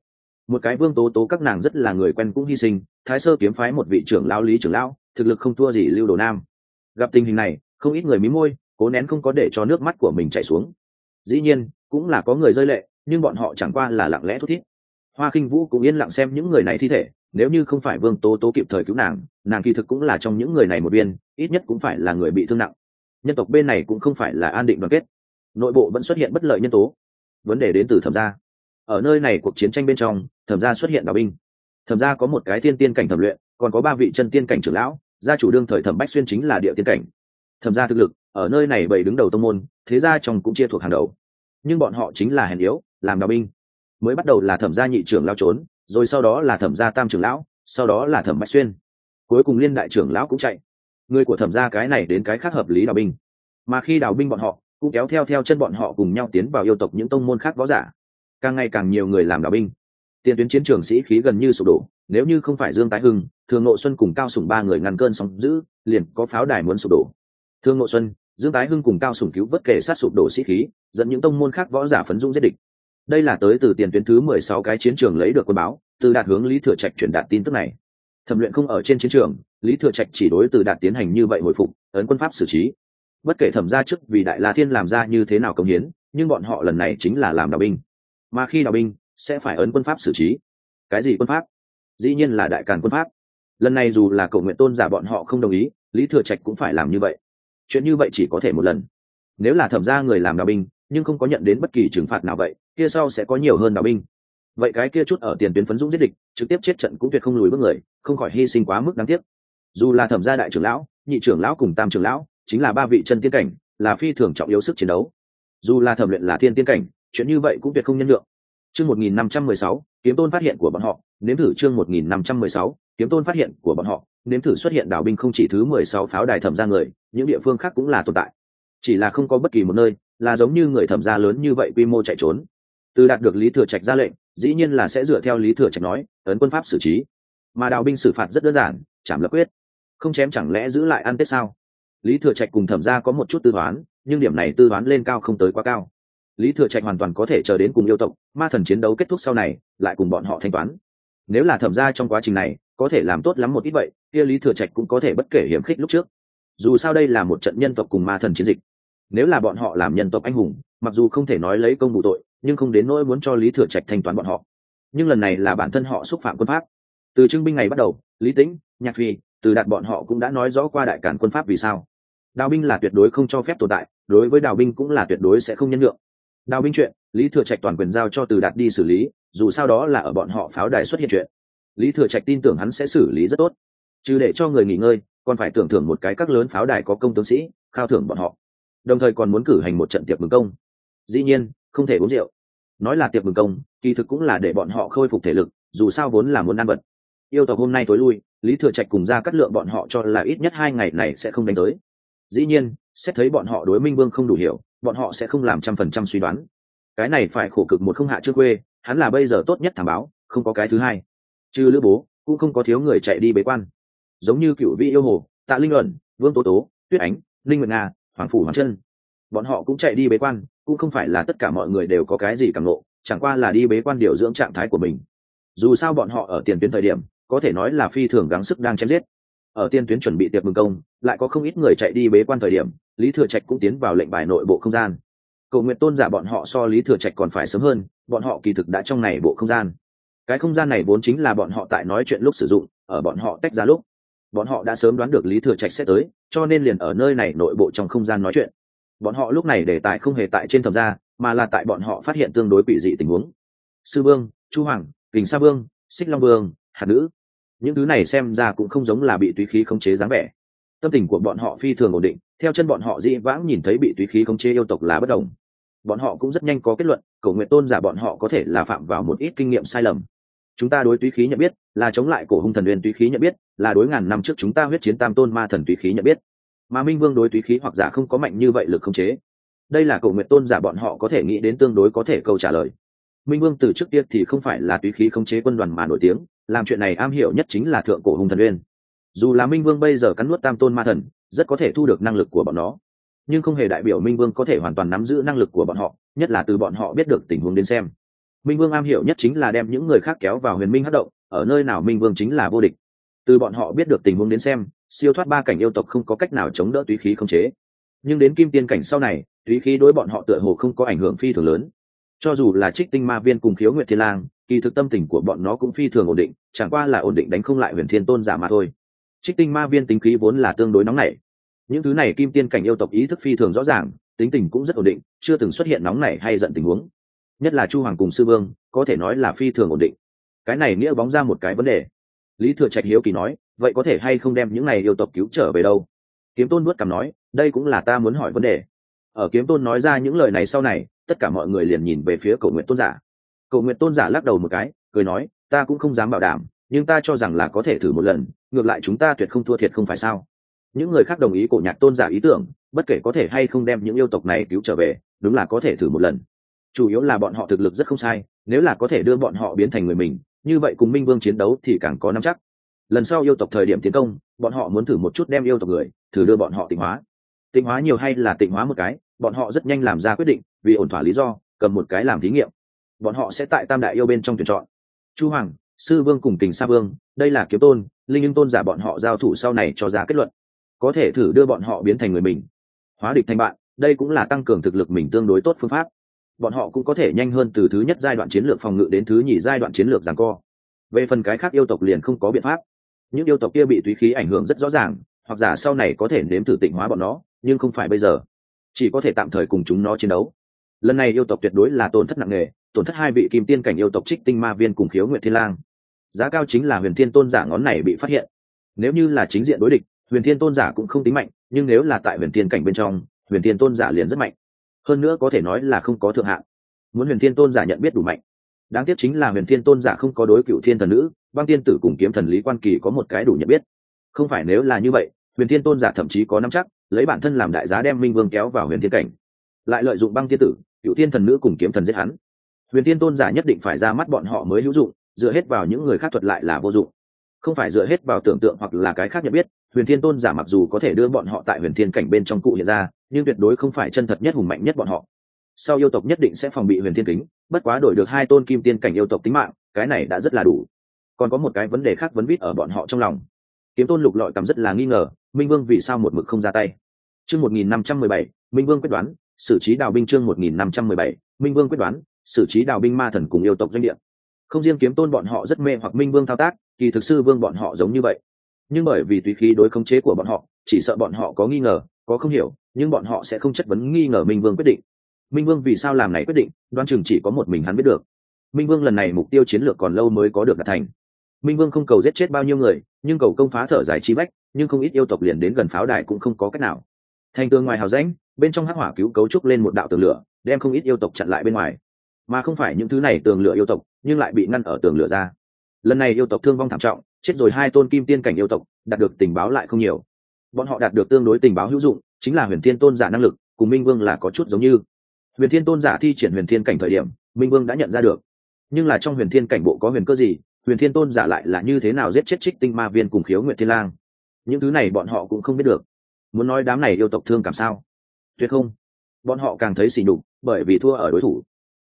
Một cái vương tố tố các nàng rất là người quen cũng hy sinh, thái sơ kiếm phái một vị trưởng lao lý trưởng lão, thực lực không thua gì lưu đồ nam. Gặp tình hình này không ít người mí môi, cố nén không có để cho nước mắt của mình chảy xuống. Dĩ nhiên, cũng là có người rơi lệ, nhưng bọn họ chẳng qua là lặng lẽ thút thít. Hoa khinh vũ cũng yên lặng xem những người này thi thể, nếu như không phải vương tố tố kịp thời cứu nàng nàng kỳ thực cũng là trong những người này một viên, ít nhất cũng phải là người bị thương nặng. Nhân tộc bên này cũng không phải là an định đoàn kết. Nội bộ vẫn xuất hiện bất lợi nhân tố. Vấn đề đến từ thẩm gia. Ở nơi này cuộc chiến tranh bên trong, thẩm gia xuất hiện đạo binh. Thẩm gia có một cái tiên tiên cảnh thẩm luyện, còn có ba vị chân tiên cảnh trưởng lão, gia chủ đương thời thẩm bách xuyên chính là địa tiên cảnh thẩm gia thực lực, ở nơi này bảy đứng đầu tông môn, thế gia trong cũng chia thuộc hàng đầu. Nhưng bọn họ chính là hèn yếu, làm đạo binh. Mới bắt đầu là thẩm gia nhị trưởng lao trốn, rồi sau đó là thẩm gia tam trưởng lão, sau đó là thẩm bách xuyên. Cuối cùng liên đại trưởng lão cũng chạy. Người của thẩm gia cái này đến cái khác hợp lý đào binh. Mà khi đào binh bọn họ, cũng kéo theo theo chân bọn họ cùng nhau tiến vào yêu tộc những tông môn khác võ giả. Càng ngày càng nhiều người làm đào binh. Tiền tuyến chiến trường sĩ khí gần như sụp đổ, nếu như không phải dương tái hưng, thường nội xuân cùng cao sủng ba người ngăn cơn sóng giữ liền có pháo đài muốn sụp đổ thương nội xuân dương tái hưng cùng cao sủng cứu bất kể sát sụp đổ sĩ khí, dẫn những tông môn khác võ giả phấn dũng giết địch. Đây là tới từ tiền tuyến thứ mười sáu cái chiến trường lấy được quân báo, từ đạt hướng lý thừa trạch truyền đạt tin tức này. Thẩm luyện không ở trên chiến trường, lý thừa trạch chỉ đối từ đạt tiến hành như vậy hồi phục, ấn quân pháp xử trí. Bất kể thẩm ra trước vì đại la thiên làm ra như thế nào công hiến, nhưng bọn họ lần này chính là làm đạo binh. Mà khi đạo binh, sẽ phải ấn quân pháp xử trí. Cái gì quân pháp? Dĩ nhiên là đại càn quân pháp. Lần này dù là cầu nguyện tôn giả bọn họ không đồng ý, lý thừa trạch cũng phải làm như vậy chuyện như vậy chỉ có thể một lần. Nếu là thẩm ra người làm đào binh nhưng không có nhận đến bất kỳ trừng phạt nào vậy kia sau sẽ có nhiều hơn đào binh. Vậy cái kia chút ở tiền tuyến phấn dũng giết địch trực tiếp chết trận cũng tuyệt không lùi bước người không khỏi hy sinh quá mức đáng tiếc. Dù là thẩm gia đại trưởng lão nhị trưởng lão cùng tam trưởng lão chính là ba vị chân tiên cảnh là phi thường trọng yếu sức chiến đấu. Dù là thẩm luyện là thiên tiên cảnh chuyện như vậy cũng tuyệt không nhân lượng chương 1516, kiếm tôn phát hiện của bọn họ nếm thử chương 1516, kiếm tôn phát hiện của bọn họ, nếm thử xuất hiện đảo binh không chỉ thứ mười sáu pháo đài thẩm ra người, những địa phương khác cũng là tồn tại. Chỉ là không có bất kỳ một nơi là giống như người thẩm gia lớn như vậy quy mô chạy trốn. Từ đạt được lý thừa trạch ra lệnh, dĩ nhiên là sẽ dựa theo lý thừa trạch nói, ấn quân pháp xử trí. Mà đào binh xử phạt rất đơn giản, chảm lập quyết. Không chém chẳng lẽ giữ lại ăn tết sao? Lý thừa trạch cùng thẩm ra có một chút tư toán nhưng điểm này tư toán lên cao không tới quá cao. Lý thừa trạch hoàn toàn có thể chờ đến cùng yêu tộc, ma thần chiến đấu kết thúc sau này, lại cùng bọn họ thanh toán nếu là thẩm ra trong quá trình này, có thể làm tốt lắm một ít vậy, kia lý thừa trạch cũng có thể bất kể hiểm khích lúc trước. Dù sao đây là một trận nhân tộc cùng ma thần chiến dịch. Nếu là bọn họ làm nhân tộc anh hùng, mặc dù không thể nói lấy công vụ tội, nhưng không đến nỗi muốn cho lý thừa trạch thanh toán bọn họ. Nhưng lần này là bản thân họ xúc phạm quân pháp. Từ trưng binh ngày bắt đầu, lý tĩnh, nhạc phi, từ đạt bọn họ cũng đã nói rõ qua đại cản quân pháp vì sao. Đào binh là tuyệt đối không cho phép tồn tại, đối với đào binh cũng là tuyệt đối sẽ không nhân lượng đào binh chuyện, lý thừa trạch toàn quyền giao cho từ đạt đi xử lý dù sao đó là ở bọn họ pháo đài xuất hiện chuyện. Lý thừa trạch tin tưởng hắn sẽ xử lý rất tốt. Chứ để cho người nghỉ ngơi, còn phải tưởng thưởng một cái các lớn pháo đài có công tướng sĩ, khao thưởng bọn họ. Đồng thời còn muốn cử hành một trận tiệc mừng công. Dĩ nhiên, không thể uống rượu. Nói là tiệc mừng công, kỳ thực cũng là để bọn họ khôi phục thể lực, dù sao vốn là muốn ăn vật. Yêu tộc hôm nay tối lui, lý thừa trạch cùng ra cắt lượng bọn họ cho là ít nhất hai ngày này sẽ không đánh tới. Dĩ nhiên, xét thấy bọn họ đối minh vương không đủ hiểu, bọn họ sẽ không làm trăm phần trăm suy đoán. Cái này phải khổ cực một không hạ chưa quê hắn là bây giờ tốt nhất thảm báo, không có cái thứ hai. Trừ lữ bố, cũng không có thiếu người chạy đi bế quan. Giống như cựu vị yêu hồ, tạ linh luận, vương tố tố, tuyết ánh linh nguyệt nga, hoàng phủ hoàng chân. Bọn họ cũng chạy đi bế quan, cũng không phải là tất cả mọi người đều có cái gì càng lộ, chẳng qua là đi bế quan điều dưỡng trạng thái của mình. Dù sao bọn họ ở tiền tuyến thời điểm, có thể nói là phi thường gắng sức đang chém giết. Ở tiên tuyến chuẩn bị tiệc mừng công, lại có không ít người chạy đi bế quan thời điểm, lý thừa trạch cũng tiến vào lệnh bài nội bộ không gian. Cầu nguyện tôn giả bọn họ so lý thừa trạch còn phải sớm hơn bọn họ kỳ thực đã trong này bộ không gian. Cái không gian này vốn chính là bọn họ tại nói chuyện lúc sử dụng, ở bọn họ tách ra lúc. Bọn họ đã sớm đoán được lý thừa trạch sẽ tới, cho nên liền ở nơi này nội bộ trong không gian nói chuyện. Bọn họ lúc này để tại không hề tại trên thẩm gia, mà là tại bọn họ phát hiện tương đối bị dị tình huống. Sư vương, chu hoàng, kình sa vương, xích long vương, hạt nữ. Những thứ này xem ra cũng không giống là bị túy khí khống chế dáng vẻ. Tâm tình của bọn họ phi thường ổn định, theo chân bọn họ dĩ vãng nhìn thấy bị túy khí khống chế yêu tộc là bất đồng bọn họ cũng rất nhanh có kết luận, cổ nguyện tôn giả bọn họ có thể là phạm vào một ít kinh nghiệm sai lầm. Chúng ta đối túy khí nhận biết, là chống lại cổ hung thần uyên túy khí nhận biết, là đối ngàn năm trước chúng ta huyết chiến tam tôn ma thần túy khí nhận biết. Mà minh vương đối túy khí hoặc giả không có mạnh như vậy lực khống chế. Đây là cổ nguyện tôn giả bọn họ có thể nghĩ đến tương đối có thể câu trả lời. Minh vương từ trước tiên thì không phải là túy khí khống chế quân đoàn mà nổi tiếng, làm chuyện này am hiểu nhất chính là thượng cổ hung thần uyên dù là minh vương bây giờ cắn nuốt tam tôn ma thần, rất có thể thu được năng lực của bọn nó nhưng không hề đại biểu minh vương có thể hoàn toàn nắm giữ năng lực của bọn họ, nhất là từ bọn họ biết được tình huống đến xem. Minh vương am hiểu nhất chính là đem những người khác kéo vào huyền minh hát động, ở nơi nào minh vương chính là vô địch. Từ bọn họ biết được tình huống đến xem, siêu thoát ba cảnh yêu tộc không có cách nào chống đỡ túy khí không chế. Nhưng đến kim tiên cảnh sau này, túy khí đối bọn họ tựa hồ không có ảnh hưởng phi thường lớn. Cho dù là trích tinh ma viên cùng khiếu nguyệt thiên lang, kỳ thực tâm tình của bọn nó cũng phi thường ổn định, chẳng qua là ổn định đánh không lại huyền thiên tôn giả mà thôi. Trích tinh ma viên tính khí vốn là tương đối nóng nảy những thứ này kim tiên cảnh yêu tộc ý thức phi thường rõ ràng, tính tình cũng rất ổn định, chưa từng xuất hiện nóng này hay giận tình huống. Nhất là chu hoàng cùng sư vương, có thể nói là phi thường ổn định. Cái này nghĩa bóng ra một cái vấn đề. Lý thừa trạch hiếu kỳ nói, vậy có thể hay không đem những này yêu tộc cứu trở về đâu? Kiếm tôn nuốt cảm nói, đây cũng là ta muốn hỏi vấn đề. Ở kiếm tôn nói ra những lời này sau này, tất cả mọi người liền nhìn về phía cầu nguyện tôn giả. Cầu nguyện tôn giả lắc đầu một cái, cười nói, ta cũng không dám bảo đảm, nhưng ta cho rằng là có thể thử một lần, ngược lại chúng ta tuyệt không thua thiệt không phải sao? Những người khác đồng ý cổ nhạc tôn giả ý tưởng, bất kể có thể hay không đem những yêu tộc này cứu trở về, đúng là có thể thử một lần. Chủ yếu là bọn họ thực lực rất không sai, nếu là có thể đưa bọn họ biến thành người mình, như vậy cùng minh vương chiến đấu thì càng có nắm chắc. Lần sau yêu tộc thời điểm tiến công, bọn họ muốn thử một chút đem yêu tộc người, thử đưa bọn họ tịnh hóa. Tịnh hóa nhiều hay là tịnh hóa một cái, bọn họ rất nhanh làm ra quyết định, vì ổn thỏa lý do, cầm một cái làm thí nghiệm. Bọn họ sẽ tại tam đại yêu bên trong tuyển chọn. Chu hoàng, sư vương cùng kình sa vương, đây là kiếm tôn, linh nhưng tôn giả bọn họ giao thủ sau này cho ra kết luận có thể thử đưa bọn họ biến thành người mình. Hóa địch thành bạn, đây cũng là tăng cường thực lực mình tương đối tốt phương pháp. Bọn họ cũng có thể nhanh hơn từ thứ nhất giai đoạn chiến lược phòng ngự đến thứ nhì giai đoạn chiến lược giằng co. Về phần cái khác yêu tộc liền không có biện pháp. Những yêu tộc kia bị túy khí ảnh hưởng rất rõ ràng, hoặc giả sau này có thể nếm thử tịnh hóa bọn nó, nhưng không phải bây giờ. Chỉ có thể tạm thời cùng chúng nó chiến đấu. Lần này yêu tộc tuyệt đối là tổn thất nặng nề, tổn thất hai vị kim tiên cảnh yêu tộc trích tinh ma viên cùng khiếu nguyệt thiên lang. Giá cao chính là huyền thiên tôn giả ngón này bị phát hiện. Nếu như là chính diện đối địch huyền thiên tôn giả cũng không tính mạnh, nhưng nếu là tại huyền thiên cảnh bên trong, huyền thiên tôn giả liền rất mạnh. Hơn nữa có thể nói là không có thượng hạng. Muốn huyền thiên tôn giả nhận biết đủ mạnh. Đáng tiếc chính là huyền thiên tôn giả không có đối cựu thiên thần nữ, băng tiên tử cùng kiếm thần lý quan kỳ có một cái đủ nhận biết. Không phải nếu là như vậy, huyền thiên tôn giả thậm chí có nắm chắc, lấy bản thân làm đại giá đem minh vương kéo vào huyền thiên cảnh. Lại lợi dụng băng tiên tử, cựu thiên thần nữ cùng kiếm thần giết hắn. Huyền thiên tôn giả nhất định phải ra mắt bọn họ mới hữu dụng, dựa hết vào những người khác thuật lại là vô dụng không phải dựa hết vào tưởng tượng hoặc là cái khác nhận biết, huyền thiên tôn giả mặc dù có thể đưa bọn họ tại huyền thiên cảnh bên trong cụ hiện ra, nhưng tuyệt đối không phải chân thật nhất hùng mạnh nhất bọn họ. Sau yêu tộc nhất định sẽ phòng bị huyền thiên kính, bất quá đổi được hai tôn kim tiên cảnh yêu tộc tính mạng, cái này đã rất là đủ. Còn có một cái vấn đề khác vấn vít ở bọn họ trong lòng. Kiếm tôn lục lọi cảm rất là nghi ngờ, minh vương vì sao một mực không ra tay? Chương một nghìn năm trăm mười bảy, minh vương quyết đoán, xử trí đào binh chương một nghìn năm trăm mười bảy, minh vương quyết đoán, xử trí đào binh ma thần cùng yêu tộc doanh địa. Không riêng kiếm tôn bọn họ rất mê hoặc minh vương thao tác kỳ thực sư vương bọn họ giống như vậy. Nhưng bởi vì tùy khí đối khống chế của bọn họ, chỉ sợ bọn họ có nghi ngờ, có không hiểu, nhưng bọn họ sẽ không chất vấn nghi ngờ minh vương quyết định. Minh vương vì sao làm này quyết định đoan chừng chỉ có một mình hắn biết được. Minh vương lần này mục tiêu chiến lược còn lâu mới có được đạt thành. Minh vương không cầu giết chết bao nhiêu người, nhưng cầu công phá thở dài chi bách, nhưng không ít yêu tộc liền đến gần pháo đài cũng không có cách nào. Thành tường ngoài hào rãnh, bên trong hắc hỏa cứu cấu trúc lên một đạo tường lửa, đem không ít yêu tộc chặn lại bên ngoài. Mà không phải những thứ này tường lửa yêu tộc, nhưng lại bị ngăn ở tường lửa ra lần này yêu tộc thương vong thảm trọng, chết rồi hai tôn kim tiên cảnh yêu tộc, đạt được tình báo lại không nhiều. Bọn họ đạt được tương đối tình báo hữu dụng, chính là huyền thiên tôn giả năng lực, cùng minh vương là có chút giống như. Huyền thiên tôn giả thi triển huyền thiên cảnh thời điểm, minh vương đã nhận ra được. Nhưng là trong huyền thiên cảnh bộ có huyền cơ gì, huyền thiên tôn giả lại là như thế nào giết chết trích tinh ma viên cùng khiếu nguyện thiên lang? Những thứ này bọn họ cũng không biết được. Muốn nói đám này yêu tộc thương cảm sao? Tuyệt không. Bọn họ càng thấy xỉ nhục, bởi vì thua ở đối thủ.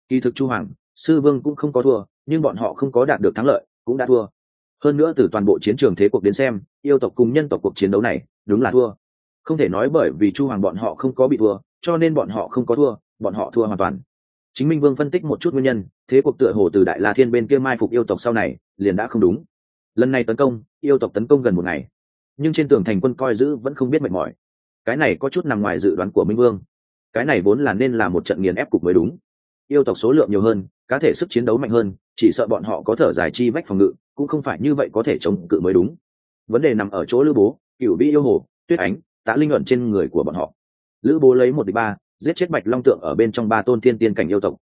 Kỳ thực chu hoàng, sư vương cũng không có thua, nhưng bọn họ không có đạt được thắng lợi cũng đã thua. Hơn nữa từ toàn bộ chiến trường thế cuộc đến xem, yêu tộc cùng nhân tộc cuộc chiến đấu này, đúng là thua. Không thể nói bởi vì chu hoàng bọn họ không có bị thua, cho nên bọn họ không có thua, bọn họ thua hoàn toàn. Chính minh vương phân tích một chút nguyên nhân, thế cuộc tựa hồ từ đại la thiên bên kia mai phục yêu tộc sau này, liền đã không đúng. Lần này tấn công, yêu tộc tấn công gần một ngày. Nhưng trên tường thành quân coi giữ vẫn không biết mệt mỏi. Cái này có chút nằm ngoài dự đoán của minh vương. Cái này vốn là nên là một trận nghiền ép cục mới đúng. Yêu tộc số lượng nhiều hơn cá thể sức chiến đấu mạnh hơn, chỉ sợ bọn họ có thở dài chi vách phòng ngự, cũng không phải như vậy có thể chống cự mới đúng. Vấn đề nằm ở chỗ lữ bố cựu vĩ yêu hồ, tuyết ánh, tạ linh luận trên người của bọn họ. Lữ bố lấy một đ ba, giết chết bạch long tượng ở bên trong ba tôn thiên tiên cảnh yêu tộc.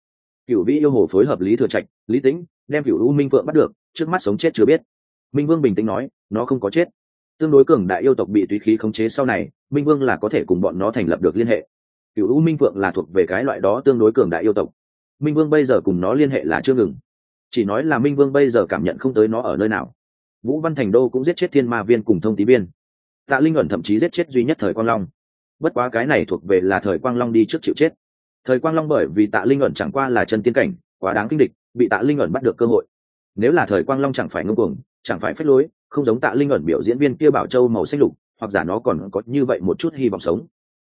Cựu vĩ yêu hồ phối hợp lý thừa trạch, lý tĩnh, đem cựu u minh phượng bắt được, trước mắt sống chết chưa biết. Minh vương bình tĩnh nói, nó không có chết. Tương đối cường đại yêu tộc bị tùy khí khống chế sau này, minh vương là có thể cùng bọn nó thành lập được liên hệ. Cựu u minh phượng là thuộc về cái loại đó tương đối cường đại yêu tộc minh vương bây giờ cùng nó liên hệ là chưa ngừng. Chỉ nói là minh vương bây giờ cảm nhận không tới nó ở nơi nào. Vũ văn thành đô cũng giết chết thiên ma viên cùng thông tí viên. Tạ linh ẩn thậm chí giết chết duy nhất thời quang long. Bất quá cái này thuộc về là thời quang long đi trước chịu chết. Thời quang long bởi vì tạ linh ẩn chẳng qua là chân tiến cảnh, quá đáng kinh địch, bị tạ linh ẩn bắt được cơ hội. Nếu là thời quang long chẳng phải ngưng cuồng, chẳng phải phách lối, không giống tạ linh ẩn biểu diễn viên kia bảo châu màu xanh lục, hoặc giả nó còn có như vậy một chút hy vọng sống.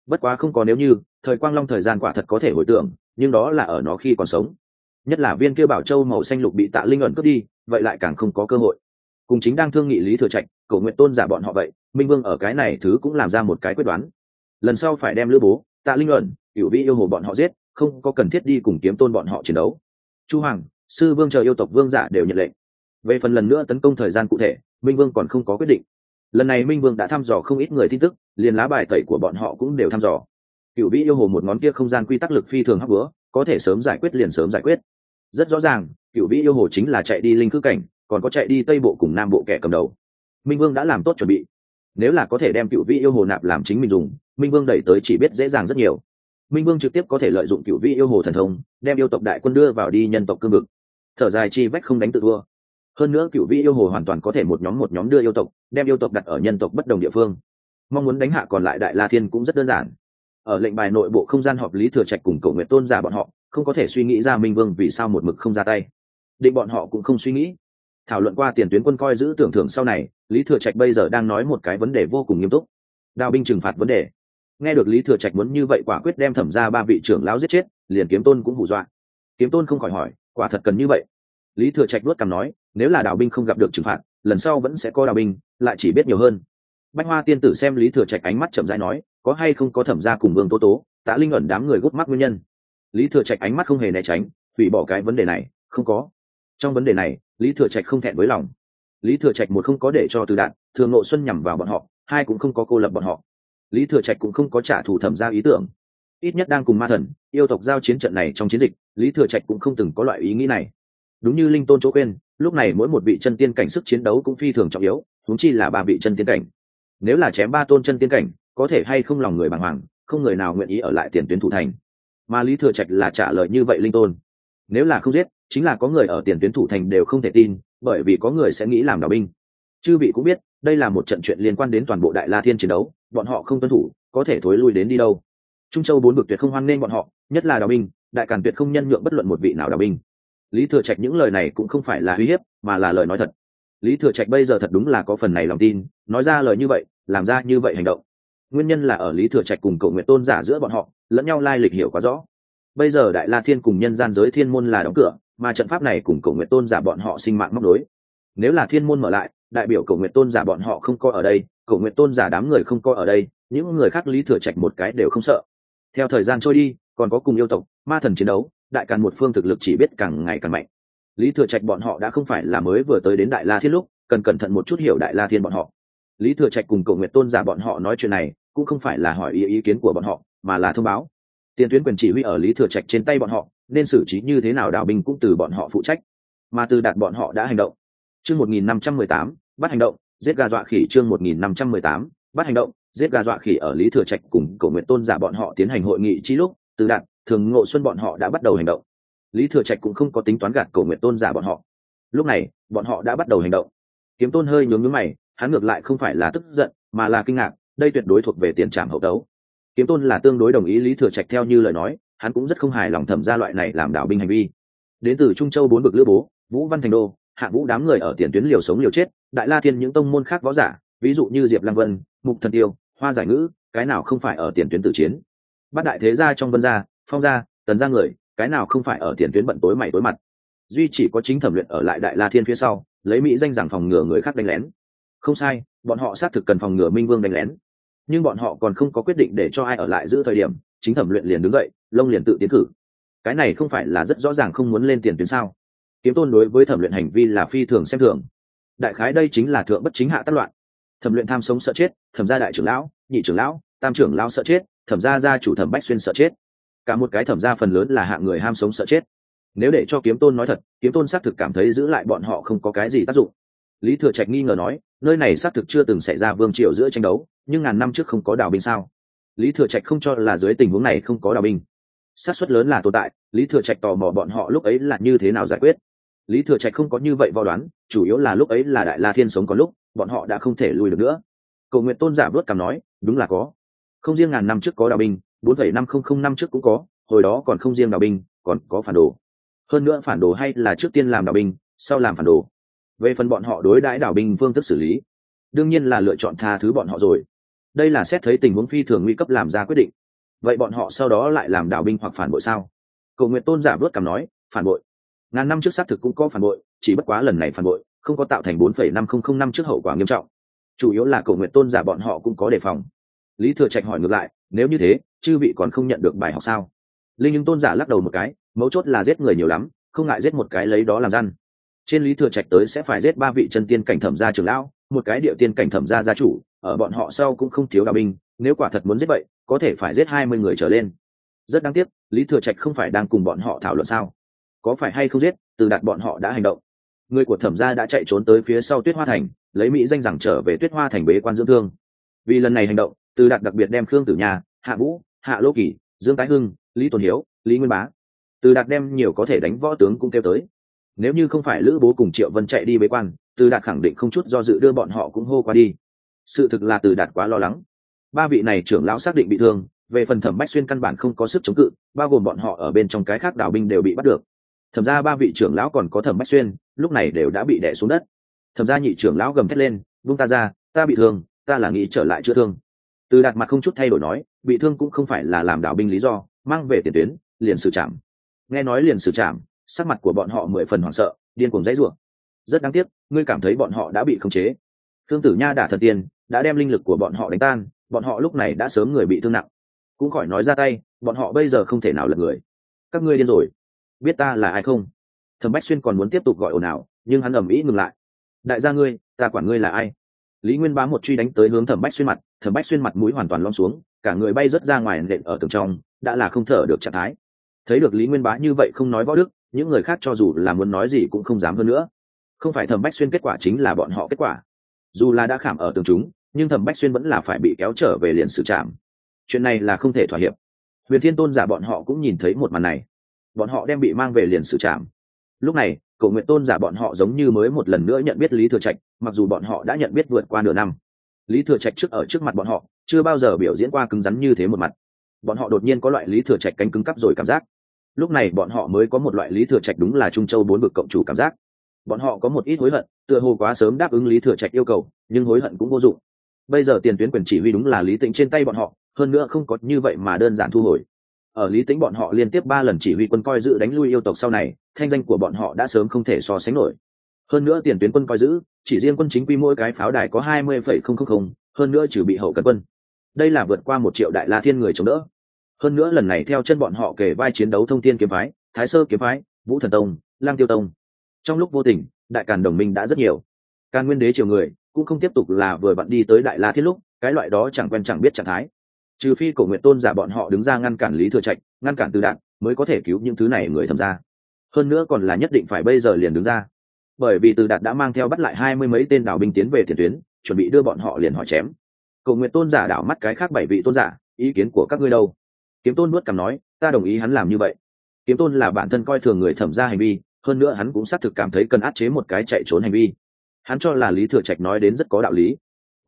Bất quá không có nếu như thời quang long thời gian quả thật có thể hồi tưởng, nhưng đó là ở nó khi còn sống. Nhất là viên kia bảo châu màu xanh lục bị tạ linh ẩn cướp đi, vậy lại càng không có cơ hội. Cùng chính đang thương nghị lý thừa trạch cầu nguyện tôn giả bọn họ vậy, minh vương ở cái này thứ cũng làm ra một cái quyết đoán. Lần sau phải đem lữ bố, tạ linh ẩn cựu vi yêu hồ bọn họ giết, không có cần thiết đi cùng kiếm tôn bọn họ chiến đấu. Chu hoàng, sư vương chờ yêu tộc vương giả đều nhận lệnh. Về phần lần nữa tấn công thời gian cụ thể, minh vương còn không có quyết định. Lần này minh vương đã thăm dò không ít người tin tức, liền lá bài tẩy của bọn họ cũng đều thăm dò cựu vĩ yêu hồ một ngón kia không gian quy tắc lực phi thường hấp bữa có thể sớm giải quyết liền sớm giải quyết. Rất rõ ràng cựu vĩ yêu hồ chính là chạy đi linh khư cảnh, còn có chạy đi tây bộ cùng nam bộ kẻ cầm đầu. Minh vương đã làm tốt chuẩn bị. Nếu là có thể đem cựu vĩ yêu hồ nạp làm chính mình dùng, minh vương đẩy tới chỉ biết dễ dàng rất nhiều. Minh vương trực tiếp có thể lợi dụng cựu vĩ yêu hồ thần thông, đem yêu tộc đại quân đưa vào đi nhân tộc cương vực. Thở dài chi vách không đánh tự thua. Hơn nữa cựu vĩ yêu hồ hoàn toàn có thể một nhóm một nhóm đưa yêu tộc, đem yêu tộc đặt ở nhân tộc bất đồng địa phương. Mong muốn đánh hạ còn lại đại la thiên cũng rất đơn giản ở lệnh bài nội bộ không gian họp lý thừa trạch cùng cầu nguyện tôn giả bọn họ, không có thể suy nghĩ ra minh vương vì sao một mực không ra tay. Định bọn họ cũng không suy nghĩ. Thảo luận qua tiền tuyến quân coi giữ tưởng thưởng sau này, lý thừa trạch bây giờ đang nói một cái vấn đề vô cùng nghiêm túc. Đào binh trừng phạt vấn đề. Nghe được lý thừa trạch muốn như vậy quả quyết đem thẩm ra ba vị trưởng lão giết chết, liền kiếm tôn cũng hù dọa. Kiếm tôn không khỏi hỏi, quả thật cần như vậy? Lý thừa trạch luất cằm nói, nếu là đào binh không gặp được trừng phạt, lần sau vẫn sẽ có đào binh, lại chỉ biết nhiều hơn. Bách hoa tiên tử xem lý thừa trạch ánh mắt chậm rãi nói có hay không có thẩm ra cùng vương tố tố, tạ linh ẩn đám người gút mắt nguyên nhân. Lý thừa trạch ánh mắt không hề né tránh, hủy bỏ cái vấn đề này, không có. Trong vấn đề này, lý thừa trạch không thẹn với lòng. Lý thừa trạch một không có để cho từ đạn, thường nội xuân nhằm vào bọn họ, hai cũng không có cô lập bọn họ. Lý thừa trạch cũng không có trả thù thẩm ra ý tưởng. Ít nhất đang cùng ma thần, yêu tộc giao chiến trận này trong chiến dịch, lý thừa trạch cũng không từng có loại ý nghĩ này. Đúng như linh tôn chỗ quên, lúc này mỗi một vị chân tiên cảnh sức chiến đấu cũng phi thường trọng yếu thúng chi là ba vị chân tiên cảnh. Nếu là chém ba tôn chân tiên cảnh có thể hay không lòng người bàng hoàng, không người nào nguyện ý ở lại tiền tuyến thủ thành. Mà lý thừa trạch là trả lời như vậy linh tôn. Nếu là không giết, chính là có người ở tiền tuyến thủ thành đều không thể tin, bởi vì có người sẽ nghĩ làm đạo binh. Chư vị cũng biết, đây là một trận chuyện liên quan đến toàn bộ đại la thiên chiến đấu, bọn họ không tuân thủ, có thể thối lui đến đi đâu. Trung châu bốn bực tuyệt không hoan nghênh bọn họ, nhất là đạo binh, đại càn tuyệt không nhân nhượng bất luận một vị nào đạo binh. Lý thừa trạch những lời này cũng không phải là uy hiếp, mà là lời nói thật. Lý thừa trạch bây giờ thật đúng là có phần này lòng tin, nói ra lời như vậy, làm ra như vậy hành động nguyên nhân là ở lý thừa trạch cùng cậu nguyện tôn giả giữa bọn họ, lẫn nhau lai lịch hiểu quá rõ. Bây giờ đại la thiên cùng nhân gian giới thiên môn là đóng cửa, mà trận pháp này cùng cậu nguyện tôn giả bọn họ sinh mạng móc đối nếu là thiên môn mở lại, đại biểu cậu nguyện tôn giả bọn họ không coi ở đây, cậu nguyện tôn giả đám người không coi ở đây, những người khác lý thừa trạch một cái đều không sợ. Theo thời gian trôi đi, còn có cùng yêu tộc, ma thần chiến đấu, đại càn một phương thực lực chỉ biết càng ngày càng mạnh. Lý thừa trạch bọn họ đã không phải là mới vừa tới đến đại la thiên lúc, cần cẩn thận một chút hiểu đại la thiên bọn họ. Lý thừa trạch cùng cầu nguyện tôn giả bọn họ nói chuyện này cũng không phải là hỏi ý ý kiến của bọn họ, mà là thông báo. Tiền tuyến quyền chỉ huy ở lý thừa trạch trên tay bọn họ, nên xử trí như thế nào đảo binh cũng từ bọn họ phụ trách. Mà từ đạt bọn họ đã hành động. Chương một nghìn năm trăm mười tám, bắt hành động, giết gà dọa khỉ chương một nghìn năm trăm mười tám, bắt hành động, giết gà dọa khỉ ở lý thừa trạch cùng cầu nguyện tôn giả bọn họ tiến hành hội nghị chi lúc, từ đạt, thường ngộ xuân bọn họ đã bắt đầu hành động. Lý thừa trạch cũng không có tính toán gạt cầu nguyện tôn giả bọn họ. Lúc này, bọn họ đã bắt đầu hành động. Kiếm tôn hơi nhướng nhướng mày, hắn ngược lại không phải là tức giận, mà là kinh ngạc đây tuyệt đối thuộc về tiền trạm hậu đấu kiếm tôn là tương đối đồng ý lý thừa trạch theo như lời nói, hắn cũng rất không hài lòng thẩm ra loại này làm đảo binh hành vi. Đến từ trung châu bốn bực lữ bố, vũ văn thành đô, hạ vũ đám người ở tiền tuyến liều sống liều chết, đại la thiên những tông môn khác võ giả, ví dụ như diệp lăng vân, mục thần tiêu, hoa giải ngữ, cái nào không phải ở tiền tuyến tử chiến? Bát đại thế gia trong vân gia, phong gia, tần gia người, cái nào không phải ở tiền tuyến bận tối mày tối mặt? Duy chỉ có chính thẩm luyện ở lại đại la thiên phía sau, lấy mỹ danh rằng phòng ngừa người khác đánh lén. Không sai, bọn họ xác thực cần phòng ngừa minh vương đánh lén nhưng bọn họ còn không có quyết định để cho ai ở lại giữ thời điểm, chính thẩm luyện liền đứng dậy, lông liền tự tiến cử. Cái này không phải là rất rõ ràng không muốn lên tiền tuyến sao? Kiếm tôn đối với thẩm luyện hành vi là phi thường xem thường. Đại khái đây chính là thượng bất chính hạ tác loạn. Thẩm luyện tham sống sợ chết, thẩm gia đại trưởng lão, nhị trưởng lão, tam trưởng lão sợ chết, thẩm gia gia chủ thẩm bách xuyên sợ chết. Cả một cái thẩm gia phần lớn là hạng người ham sống sợ chết. Nếu để cho kiếm tôn nói thật, kiếm tôn xác thực cảm thấy giữ lại bọn họ không có cái gì tác dụng. Lý thừa trạch nghi ngờ nói nơi này xác thực chưa từng xảy ra vương triều giữa tranh đấu, nhưng ngàn năm trước không có đào binh sao? Lý thừa trạch không cho là dưới tình huống này không có đào binh. Xác suất lớn là tồn tại, lý thừa trạch tò mò bọn họ lúc ấy là như thế nào giải quyết. Lý thừa trạch không có như vậy vò đoán, chủ yếu là lúc ấy là đại la thiên sống có lúc, bọn họ đã không thể lùi được nữa. Cầu nguyện tôn giả vớt cảm nói, đúng là có. Không riêng ngàn năm trước có đào binh, bốn phẩy năm không không năm trước cũng có, hồi đó còn không riêng đào binh, còn có phản đồ. Hơn nữa phản đồ hay là trước tiên làm đào binh, sau làm phản đồ về phần bọn họ đối đãi đảo binh phương thức xử lý, đương nhiên là lựa chọn tha thứ bọn họ rồi. Đây là xét thấy tình huống phi thường nguy cấp làm ra quyết định. Vậy bọn họ sau đó lại làm đảo binh hoặc phản bội sao? Cầu nguyện tôn giả vớt cảm nói, phản bội. Ngàn năm trước xác thực cũng có phản bội, chỉ bất quá lần này phản bội, không có tạo thành bốn phẩy năm không không năm trước hậu quả nghiêm trọng. Chủ yếu là cầu nguyện tôn giả bọn họ cũng có đề phòng. Lý thừa trạch hỏi ngược lại, nếu như thế, chư vị còn không nhận được bài học sao? Linh nhưng tôn giả lắc đầu một cái, mấu chốt là giết người nhiều lắm, không ngại giết một cái lấy đó làm răn trên lý thừa trạch tới sẽ phải giết ba vị chân tiên cảnh thẩm gia trưởng lão, một cái địa tiên cảnh thẩm gia gia chủ, ở bọn họ sau cũng không thiếu đạo binh, nếu quả thật muốn giết vậy, có thể phải giết hai mươi người trở lên. Rất đáng tiếc, lý thừa trạch không phải đang cùng bọn họ thảo luận sao? Có phải hay không giết, từ đạt bọn họ đã hành động. Người của thẩm gia đã chạy trốn tới phía sau tuyết hoa thành, lấy mỹ danh rằng trở về tuyết hoa thành bế quan dưỡng thương. Vì lần này hành động, từ đạt đặc biệt đem khương tử nhà, hạ vũ, hạ lô kỳ, dương tái hưng, lý tuần hiếu, lý nguyên bá, từ đạt đem nhiều có thể đánh võ tướng cũng kêu tới nếu như không phải lữ bố cùng triệu vân chạy đi bế quan, từ đạt khẳng định không chút do dự đưa bọn họ cũng hô qua đi. Sự thực là từ đạt quá lo lắng. Ba vị này trưởng lão xác định bị thương, về phần thẩm bách xuyên căn bản không có sức chống cự, bao gồm bọn họ ở bên trong cái khác đảo binh đều bị bắt được. Thẩm ra ba vị trưởng lão còn có thẩm bách xuyên, lúc này đều đã bị đẻ xuống đất. Thẩm ra nhị trưởng lão gầm thét lên vung ta ra, ta bị thương, ta là nghĩ trở lại chữa thương. Từ đạt mặt không chút thay đổi nói, bị thương cũng không phải là làm đảo binh lý do, mang về tiền tuyến, liền xử trảm. Nghe nói liền xử trảm sắc mặt của bọn họ mười phần hoảng sợ, điên cuồng dãy rủa. Rất đáng tiếc, ngươi cảm thấy bọn họ đã bị khống chế. Thương tử nha đả thần tiên, đã đem linh lực của bọn họ đánh tan, bọn họ lúc này đã sớm người bị thương nặng. Cũng khỏi nói ra tay, bọn họ bây giờ không thể nào lật người. Các ngươi điên rồi. Biết ta là ai không? Thẩm bách xuyên còn muốn tiếp tục gọi ồn ào, nhưng hắn ầm ĩ ngừng lại. Đại gia ngươi, ta quản ngươi là ai? Lý nguyên bá một truy đánh tới hướng thẩm bách xuyên mặt, thẩm bách xuyên mặt mũi hoàn toàn lom xuống, cả người bay rớt ra ngoài nện ở tường trong, đã là không thở được trạng thái. Thấy được lý nguyên bá như vậy không nói võ đức những người khác cho dù là muốn nói gì cũng không dám hơn nữa. Không phải thẩm bách xuyên kết quả chính là bọn họ kết quả. Dù là đã khảm ở tường chúng, nhưng thẩm bách xuyên vẫn là phải bị kéo trở về liền xử trạm chuyện này là không thể thỏa hiệp. Huyền thiên tôn giả bọn họ cũng nhìn thấy một màn này. Bọn họ đem bị mang về liền xử trạm lúc này cầu nguyện tôn giả bọn họ giống như mới một lần nữa nhận biết lý thừa trạch, mặc dù bọn họ đã nhận biết vượt qua nửa năm. Lý thừa trạch trước ở trước mặt bọn họ, chưa bao giờ biểu diễn qua cứng rắn như thế một mặt. Bọn họ đột nhiên có loại lý thừa trạch cánh cứng cắp rồi cảm giác lúc này bọn họ mới có một loại lý thừa trạch đúng là trung châu bốn bực cộng chủ cảm giác. Bọn họ có một ít hối hận, tựa hồ quá sớm đáp ứng lý thừa trạch yêu cầu, nhưng hối hận cũng vô dụng. Bây giờ tiền tuyến quyền chỉ huy đúng là lý tĩnh trên tay bọn họ, hơn nữa không có như vậy mà đơn giản thu hồi. Ở lý tĩnh bọn họ liên tiếp ba lần chỉ huy quân coi giữ đánh lui yêu tộc sau này, thanh danh của bọn họ đã sớm không thể so sánh nổi. Hơn nữa tiền tuyến quân coi giữ, chỉ riêng quân chính quy mỗi cái pháo đài có hai mươi phẩy không không không, hơn nữa trừ bị hậu cận quân. Đây là vượt qua một triệu đại la thiên người chống đỡ hơn nữa lần này theo chân bọn họ kể vai chiến đấu thông thiên kiếm phái, thái sơ kiếm phái, vũ thần tông, lang tiêu tông. Trong lúc vô tình, đại càn đồng minh đã rất nhiều. Càn nguyên đế triều người cũng không tiếp tục là vừa bận đi tới đại la thiết lúc, cái loại đó chẳng quen chẳng biết trạng thái. Trừ phi cổ nguyện tôn giả bọn họ đứng ra ngăn cản lý thừa trạch, ngăn cản từ đạn mới có thể cứu những thứ này người thầm ra hơn nữa còn là nhất định phải bây giờ liền đứng ra. Bởi vì từ đạt đã mang theo bắt lại hai mươi mấy tên đảo binh tiến về tiền tuyến, chuẩn bị đưa bọn họ liền hỏi chém. Cầu nguyện tôn giả đảo mắt cái khác bảy vị tôn giả, ý kiến của các ngươi đâu? Kiếm tôn nuốt cằm nói, ta đồng ý hắn làm như vậy. Kiếm tôn là bản thân coi thường người thẩm ra hành vi, hơn nữa hắn cũng xác thực cảm thấy cần áp chế một cái chạy trốn hành vi. Hắn cho là lý thừa trạch nói đến rất có đạo lý.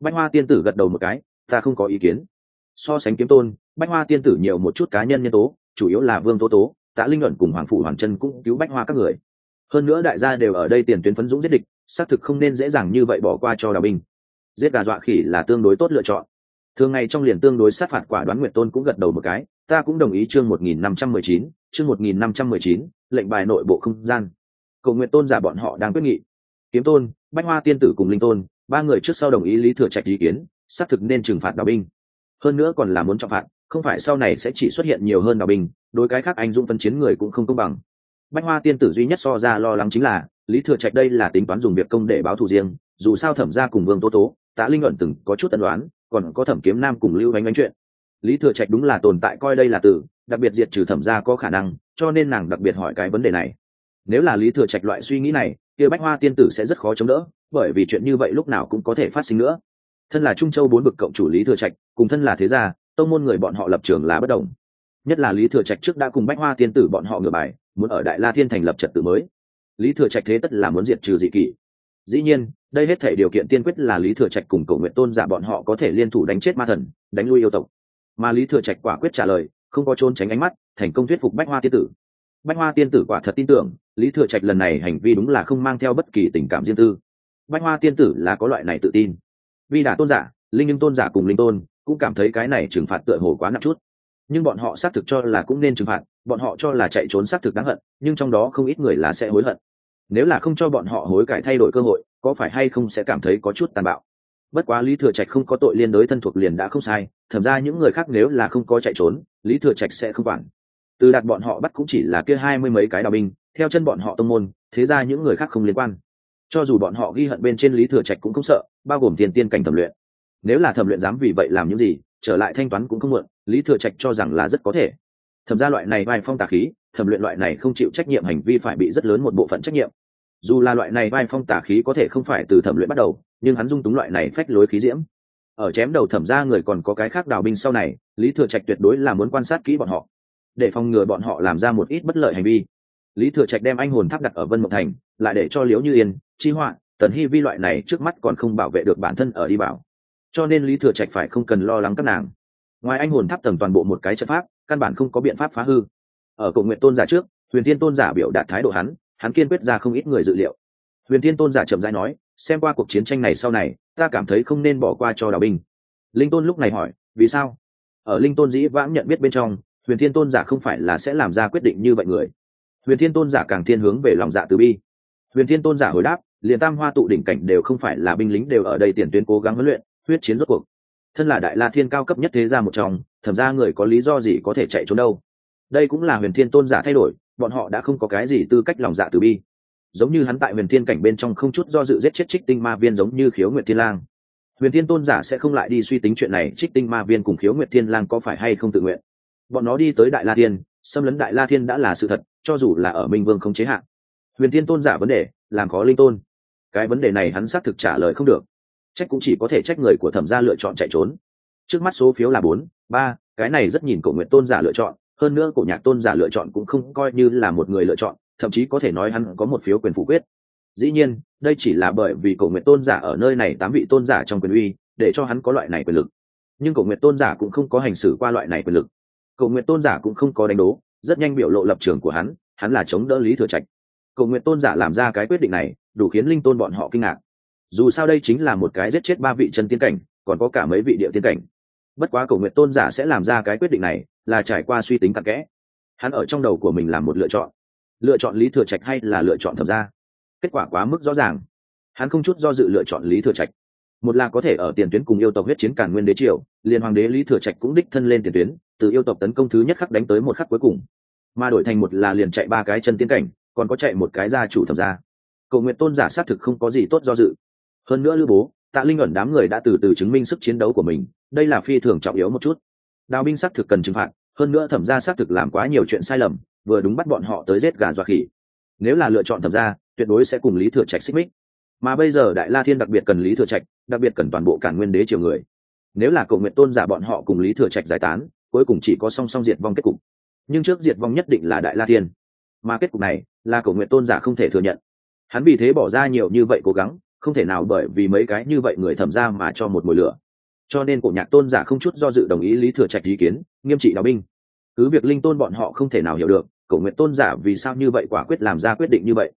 Bách hoa tiên tử gật đầu một cái, ta không có ý kiến. So sánh kiếm tôn, bách hoa tiên tử nhiều một chút cá nhân nhân tố, chủ yếu là vương tố tố, tạ linh luận cùng hoàng phủ hoàng chân cũng cứu bách hoa các người. Hơn nữa đại gia đều ở đây tiền tuyến phấn dũng giết địch, xác thực không nên dễ dàng như vậy bỏ qua cho đào binh. Giết gà dọa khỉ là tương đối tốt lựa chọn thường ngày trong liền tương đối sát phạt quả đoán nguyệt tôn cũng gật đầu một cái, ta cũng đồng ý chương một nghìn năm trăm mười chín, chương một nghìn năm trăm mười chín, lệnh bài nội bộ không gian. Cầu nguyện tôn giả bọn họ đang quyết nghị. Kiếm tôn, bách hoa tiên tử cùng linh tôn, ba người trước sau đồng ý lý thừa trạch ý kiến, xác thực nên trừng phạt đào binh. Hơn nữa còn là muốn trọng phạt, không phải sau này sẽ chỉ xuất hiện nhiều hơn đào binh, đối cái khác anh dũng phân chiến người cũng không công bằng. Bách hoa tiên tử duy nhất so ra lo lắng chính là, lý thừa trạch đây là tính toán dùng việc công để báo thù riêng, dù sao thẩm ra cùng vương tố tố, tạ linh luận từng có chút tận đoán còn có thẩm kiếm nam cùng lưu bánh bánh chuyện. Lý thừa trạch đúng là tồn tại coi đây là từ, đặc biệt diệt trừ thẩm ra có khả năng, cho nên nàng đặc biệt hỏi cái vấn đề này. Nếu là lý thừa trạch loại suy nghĩ này, kia bách hoa tiên tử sẽ rất khó chống đỡ, bởi vì chuyện như vậy lúc nào cũng có thể phát sinh nữa. Thân là trung châu bốn bực cộng chủ lý thừa trạch, cùng thân là thế gia, tông môn người bọn họ lập trường là bất đồng. Nhất là lý thừa trạch trước đã cùng bách hoa tiên tử bọn họ ngửa bài, muốn ở đại la thiên thành lập trật tự mới. Lý thừa trạch thế tất là muốn diệt trừ dị kỷ dĩ nhiên, đây hết thể điều kiện tiên quyết là lý thừa trạch cùng cầu nguyện tôn giả bọn họ có thể liên thủ đánh chết ma thần, đánh lui yêu tộc. Mà lý thừa trạch quả quyết trả lời, không có trốn tránh ánh mắt, thành công thuyết phục bách hoa tiên tử. Bách hoa tiên tử quả thật tin tưởng, lý thừa trạch lần này hành vi đúng là không mang theo bất kỳ tình cảm riêng tư. Bách hoa tiên tử là có loại này tự tin. Vì đã tôn giả, linh nhưng tôn giả cùng linh tôn cũng cảm thấy cái này trừng phạt tựa hồ quá nặng chút. Nhưng bọn họ xác thực cho là cũng nên trừng phạt, bọn họ cho là chạy trốn xác thực đáng hận, nhưng trong đó không ít người là sẽ hối hận nếu là không cho bọn họ hối cải thay đổi cơ hội, có phải hay không sẽ cảm thấy có chút tàn bạo? Bất quá lý thừa trạch không có tội liên đối thân thuộc liền đã không sai, thậm ra những người khác nếu là không có chạy trốn, lý thừa trạch sẽ không quản. Từ đạt bọn họ bắt cũng chỉ là kia hai mươi mấy cái đào binh, theo chân bọn họ tông môn, thế ra những người khác không liên quan. Cho dù bọn họ ghi hận bên trên lý thừa trạch cũng không sợ, bao gồm tiền tiên cảnh thẩm luyện. Nếu là thẩm luyện dám vì vậy làm những gì, trở lại thanh toán cũng không muộn, lý thừa trạch cho rằng là rất có thể. Thẩm ra loại này vai phong tà khí thẩm luyện loại này không chịu trách nhiệm hành vi phải bị rất lớn một bộ phận trách nhiệm. Dù là loại này vai phong tả khí có thể không phải từ thẩm luyện bắt đầu, nhưng hắn dung túng loại này phách lối khí diễm. Ở chém đầu thẩm ra người còn có cái khác đào binh sau này, lý thừa trạch tuyệt đối là muốn quan sát kỹ bọn họ, để phòng ngừa bọn họ làm ra một ít bất lợi hành vi. Lý thừa trạch đem anh hồn tháp đặt ở vân mộc thành, lại để cho liễu như yên, chi họa, tần hy vi loại này trước mắt còn không bảo vệ được bản thân ở đi bảo cho nên lý thừa trạch phải không cần lo lắng các nàng. Ngoài anh hồn tháp tầng toàn bộ một cái trận pháp, căn bản không có biện pháp phá hư ở cầu nguyện tôn giả trước, huyền thiên tôn giả biểu đạt thái độ hắn hắn kiên quyết ra không ít người dự liệu. Huyền thiên tôn giả chậm rãi nói, xem qua cuộc chiến tranh này sau này, ta cảm thấy không nên bỏ qua cho đào binh. Linh tôn lúc này hỏi, vì sao? Ở linh tôn dĩ vãng nhận biết bên trong, huyền thiên tôn giả không phải là sẽ làm ra quyết định như vậy người. Huyền thiên tôn giả càng thiên hướng về lòng dạ từ bi. Huyền thiên tôn giả hồi đáp, liền tam hoa tụ đỉnh cảnh đều không phải là binh lính đều ở đây tiền tuyến cố gắng huấn luyện, huyết chiến rốt cuộc. Thân là đại la thiên cao cấp nhất thế gia một trong, thẩm ra người có lý do gì có thể chạy trốn đâu? Đây cũng là huyền thiên tôn giả thay đổi, bọn họ đã không có cái gì tư cách lòng dạ từ bi. Giống như hắn tại huyền thiên cảnh bên trong không chút do dự giết chết trích tinh ma viên giống như khiếu nguyệt thiên lang. Huyền thiên tôn giả sẽ không lại đi suy tính chuyện này, trích tinh ma viên cùng khiếu nguyệt thiên lang có phải hay không tự nguyện? Bọn nó đi tới đại la thiên, xâm lấn đại la thiên đã là sự thật, cho dù là ở minh vương không chế hạn huyền thiên tôn giả vấn đề, làm khó linh tôn. Cái vấn đề này hắn xác thực trả lời không được. Trách cũng chỉ có thể trách người của thẩm gia lựa chọn chạy trốn. Trước mắt số phiếu là bốn, ba, cái này rất nhìn cổ nguyện tôn giả lựa chọn hơn nữa cổ nhạc tôn giả lựa chọn cũng không coi như là một người lựa chọn, thậm chí có thể nói hắn có một phiếu quyền phủ quyết. Dĩ nhiên, đây chỉ là bởi vì cổ nguyện tôn giả ở nơi này tám vị tôn giả trong quyền uy, để cho hắn có loại này quyền lực. Nhưng cổ nguyện tôn giả cũng không có hành xử qua loại này quyền lực. Cổ nguyện tôn giả cũng không có đánh đố, rất nhanh biểu lộ lập trường của hắn hắn là chống đỡ lý thừa trạch. Cổ nguyện tôn giả làm ra cái quyết định này, đủ khiến linh tôn bọn họ kinh ngạc. Dù sao đây chính là một cái giết chết ba vị chân tiên cảnh, còn có cả mấy vị địa tiên cảnh. Bất quá cổ nguyện tôn giả sẽ làm ra cái quyết định này là trải qua suy tính cặn kẽ. Hắn ở trong đầu của mình làm một lựa chọn. Lựa chọn lý thừa trạch hay là lựa chọn thẩm ra kết quả quá mức rõ ràng. Hắn không chút do dự lựa chọn lý thừa trạch. Một là có thể ở tiền tuyến cùng yêu tộc huyết chiến càn nguyên đế triều, liền hoàng đế lý thừa trạch cũng đích thân lên tiền tuyến, từ yêu tộc tấn công thứ nhất khắc đánh tới một khắc cuối cùng. Mà đổi thành một là liền chạy ba cái chân tiến cảnh, còn có chạy một cái gia chủ thẩm ra cầu nguyện tôn giả xác thực không có gì tốt do dự. Hơn nữa lưu bố, tạ linh ẩn đám người đã từ từ chứng minh sức chiến đấu của mình, đây là phi thường trọng yếu một chút đào binh xác thực cần trừng phạt, hơn nữa thẩm ra xác thực làm quá nhiều chuyện sai lầm, vừa đúng bắt bọn họ tới giết gà dọa khỉ. Nếu là lựa chọn thẩm ra tuyệt đối sẽ cùng lý thừa trạch xích mích. Mà bây giờ đại la thiên đặc biệt cần lý thừa trạch, đặc biệt cần toàn bộ cản nguyên đế triều người. Nếu là cầu nguyện tôn giả bọn họ cùng lý thừa trạch giải tán, cuối cùng chỉ có song song diệt vong kết cục. Nhưng trước diệt vong nhất định là đại la thiên. Mà kết cục này là cầu nguyện tôn giả không thể thừa nhận. Hắn vì thế bỏ ra nhiều như vậy cố gắng, không thể nào bởi vì mấy cái như vậy người thẩm ra mà cho một mùi lửa cho nên cổ nhạc tôn giả không chút do dự đồng ý lý thừa trạch ý kiến, nghiêm trị đạo binh. Cứ việc linh tôn bọn họ không thể nào hiểu được, cổ nguyện tôn giả vì sao như vậy quả quyết làm ra quyết định như vậy.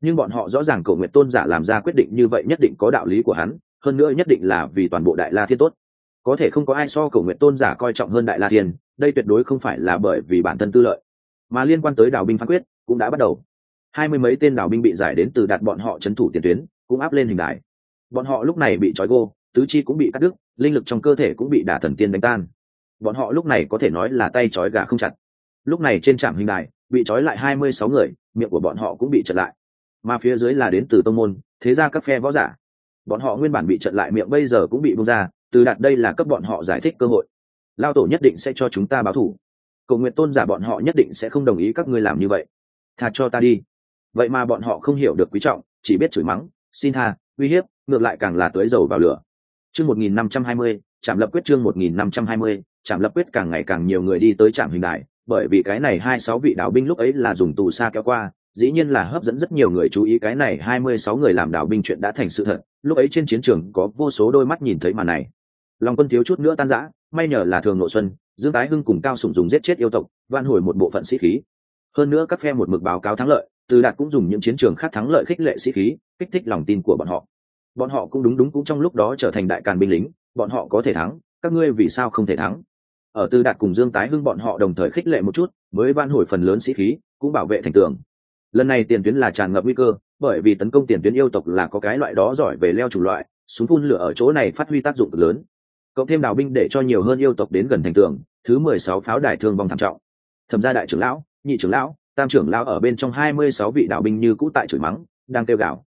Nhưng bọn họ rõ ràng cổ nguyện tôn giả làm ra quyết định như vậy nhất định có đạo lý của hắn, hơn nữa nhất định là vì toàn bộ đại la thiên tốt. Có thể không có ai so cổ nguyện tôn giả coi trọng hơn đại la thiên, đây tuyệt đối không phải là bởi vì bản thân tư lợi, mà liên quan tới đào binh phán quyết cũng đã bắt đầu. Hai mươi mấy tên đào binh bị giải đến từ đạt bọn họ c thủ tiền tuyến, cũng áp lên hình đài. Bọn họ lúc này bị trói gô tứ chi cũng bị cắt đứt, linh lực trong cơ thể cũng bị đả thần tiên đánh tan. Bọn họ lúc này có thể nói là tay trói gà không chặt. Lúc này trên trạm hình đài, bị trói lại hai mươi sáu người, miệng của bọn họ cũng bị chặn lại. Mà phía dưới là đến từ tông môn, thế ra các phe võ giả. Bọn họ nguyên bản bị chặn lại miệng bây giờ cũng bị bung ra, từ đạt đây là cấp bọn họ giải thích cơ hội. Lao tổ nhất định sẽ cho chúng ta báo thủ. Cầu nguyện tôn giả bọn họ nhất định sẽ không đồng ý các ngươi làm như vậy. Thà cho ta đi. Vậy mà bọn họ không hiểu được quý trọng, chỉ biết chửi mắng, xin tha, uy hiếp, ngược lại càng là tưới dầu vào lửa chương một nghìn năm trăm hai mươi trạm lập quyết chương một nghìn năm trăm hai mươi trạm lập quyết càng ngày càng nhiều người đi tới trạm hình đại bởi vì cái này hai sáu vị đạo binh lúc ấy là dùng tù xa kéo qua, dĩ nhiên là hấp dẫn rất nhiều người chú ý cái này hai mươi sáu người làm đạo binh chuyện đã thành sự thật, lúc ấy trên chiến trường có vô số đôi mắt nhìn thấy màn này. Lòng quân thiếu chút nữa tan rã, may nhờ là thường nội xuân, dương tái hưng cùng cao sùng dùng giết chết yêu tộc, van hồi một bộ phận sĩ khí. Hơn nữa các phe một mực báo cáo thắng lợi, từ đạt cũng dùng những chiến trường khác thắng lợi khích lệ sĩ khí, kích thích lòng tin của bọn họ bọn họ cũng đúng đúng cũng trong lúc đó trở thành đại càn binh lính, bọn họ có thể thắng, các ngươi vì sao không thể thắng? Ở tư đạt cùng dương tái hưng bọn họ đồng thời khích lệ một chút, mới van hồi phần lớn sĩ khí, cũng bảo vệ thành tường. Lần này tiền tuyến là tràn ngập nguy cơ, bởi vì tấn công tiền tuyến yêu tộc là có cái loại đó giỏi về leo chủ loại, súng phun lửa ở chỗ này phát huy tác dụng cực lớn. Cộng thêm đào binh để cho nhiều hơn yêu tộc đến gần thành tường, thứ mười sáu pháo đài thương vong thảm trọng. Thẩm gia đại trưởng lão, nhị trưởng lão, tam trưởng lão ở bên trong hai mươi sáu vị đạo binh như cũ tại chửi mắng, đang kêu gào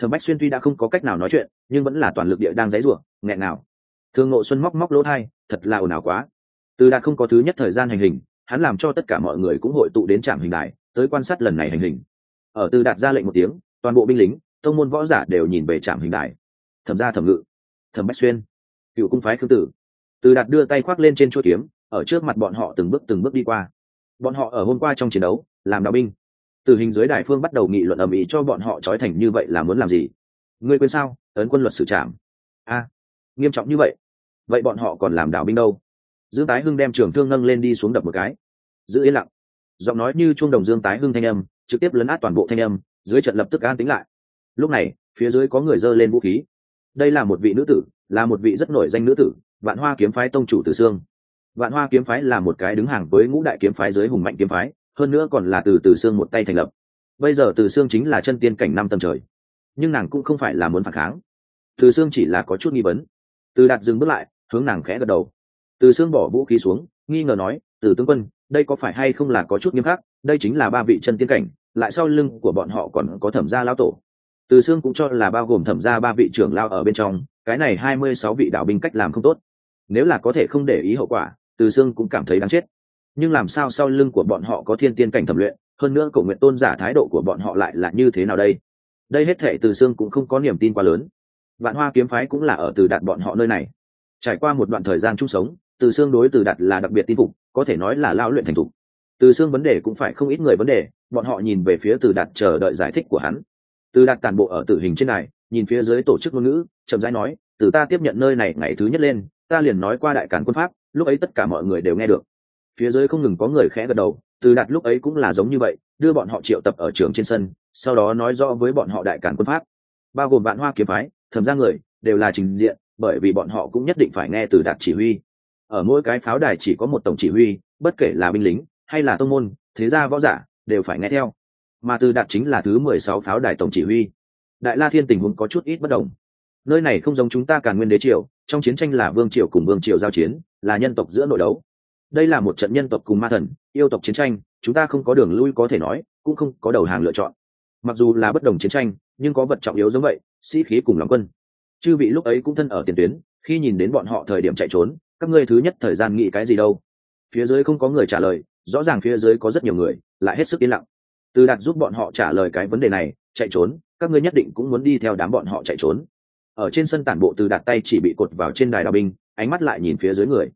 thẩm bách xuyên tuy đã không có cách nào nói chuyện, nhưng vẫn là toàn lực địa đang dãy rủa nghẹn nào thương Ngộ xuân móc móc lỗ thai, thật là ồn ào quá. Từ đạt không có thứ nhất thời gian hành hình, hắn làm cho tất cả mọi người cũng hội tụ đến trạm hình đài, tới quan sát lần này hành hình. Ở từ đạt ra lệnh một tiếng, toàn bộ binh lính, tông môn võ giả đều nhìn về trạm hình đài. Thẩm gia thẩm ngự, thẩm bách xuyên, cựu cung phái khương tử. Từ đạt đưa tay khoác lên trên chỗ kiếm, ở trước mặt bọn họ từng bước từng bước đi qua. Bọn họ ở hôm qua trong chiến đấu, làm đạo binh từ hình dưới đại phương bắt đầu nghị luận ầm ĩ cho bọn họ trói thành như vậy là muốn làm gì? Ngươi quên sao? Ấn quân luật xử trảm. A, nghiêm trọng như vậy. Vậy bọn họ còn làm đảo binh đâu? Dương tái hưng đem trường thương nâng lên đi xuống đập một cái. Giữ yên lặng. Giọng nói như chuông đồng dương tái hưng thanh âm, trực tiếp lấn át toàn bộ thanh âm, dưới trận lập tức an tính lại. Lúc này, phía dưới có người dơ lên vũ khí. Đây là một vị nữ tử, là một vị rất nổi danh nữ tử, vạn hoa kiếm phái tông chủ từ sương. Vạn hoa kiếm phái là một cái đứng hàng với ngũ đại kiếm phái dưới hùng mạnh kiếm phái hơn nữa còn là từ từ xương một tay thành lập. Bây giờ từ xương chính là chân tiên cảnh năm tầng trời. Nhưng nàng cũng không phải là muốn phản kháng. Từ xương chỉ là có chút nghi vấn. Từ đạt dừng bước lại, hướng nàng khẽ gật đầu. Từ xương bỏ vũ khí xuống, nghi ngờ nói, từ tướng quân, đây có phải hay không là có chút nghiêm khắc? Đây chính là ba vị chân tiên cảnh, lại sau lưng của bọn họ còn có thẩm gia lao tổ. Từ xương cũng cho là bao gồm thẩm gia ba vị trưởng lao ở bên trong, cái này hai mươi sáu vị đạo binh cách làm không tốt. Nếu là có thể không để ý hậu quả, từ xương cũng cảm thấy đáng chết nhưng làm sao sau lưng của bọn họ có thiên tiên cảnh thẩm luyện, hơn nữa cổ nguyện tôn giả thái độ của bọn họ lại là như thế nào đây? Đây hết thể từ xương cũng không có niềm tin quá lớn. Vạn hoa kiếm phái cũng là ở từ đạt bọn họ nơi này. Trải qua một đoạn thời gian chung sống, từ xương đối từ đạt là đặc biệt tin phục, có thể nói là lao luyện thành thục. Từ xương vấn đề cũng phải không ít người vấn đề, bọn họ nhìn về phía từ đạt chờ đợi giải thích của hắn. Từ đạt tàn bộ ở tử hình trên này nhìn phía dưới tổ chức ngôn ngữ, chậm rãi nói, từ ta tiếp nhận nơi này ngày thứ nhất lên, ta liền nói qua đại cản quân pháp, lúc ấy tất cả mọi người đều nghe được phía dưới không ngừng có người khẽ gật đầu, từ đạt lúc ấy cũng là giống như vậy, đưa bọn họ triệu tập ở trường trên sân, sau đó nói rõ với bọn họ đại cản quân pháp. Bao gồm vạn hoa kiếm phái, thẩm ra người, đều là trình diện, bởi vì bọn họ cũng nhất định phải nghe từ đạt chỉ huy. Ở mỗi cái pháo đài chỉ có một tổng chỉ huy, bất kể là binh lính hay là tông môn, thế gia võ giả, đều phải nghe theo. Mà từ đạt chính là thứ mười sáu pháo đài tổng chỉ huy. Đại la thiên tình huống có chút ít bất đồng. Nơi này không giống chúng ta càn nguyên đế triều, trong chiến tranh là vương triều cùng vương triều giao chiến, là nhân tộc giữa nội đấu đây là một trận nhân tộc cùng ma thần, yêu tộc chiến tranh, chúng ta không có đường lui có thể nói, cũng không có đầu hàng lựa chọn. Mặc dù là bất đồng chiến tranh, nhưng có vật trọng yếu giống vậy, sĩ khí cùng lòng quân. Chư vị lúc ấy cũng thân ở tiền tuyến, khi nhìn đến bọn họ thời điểm chạy trốn, các ngươi thứ nhất thời gian nghĩ cái gì đâu? Phía dưới không có người trả lời, rõ ràng phía dưới có rất nhiều người, lại hết sức yên lặng. Từ đạt giúp bọn họ trả lời cái vấn đề này, chạy trốn, các ngươi nhất định cũng muốn đi theo đám bọn họ chạy trốn. Ở trên sân tản bộ từ đạt tay chỉ bị cột vào trên đài đào binh, ánh mắt lại nhìn phía dưới người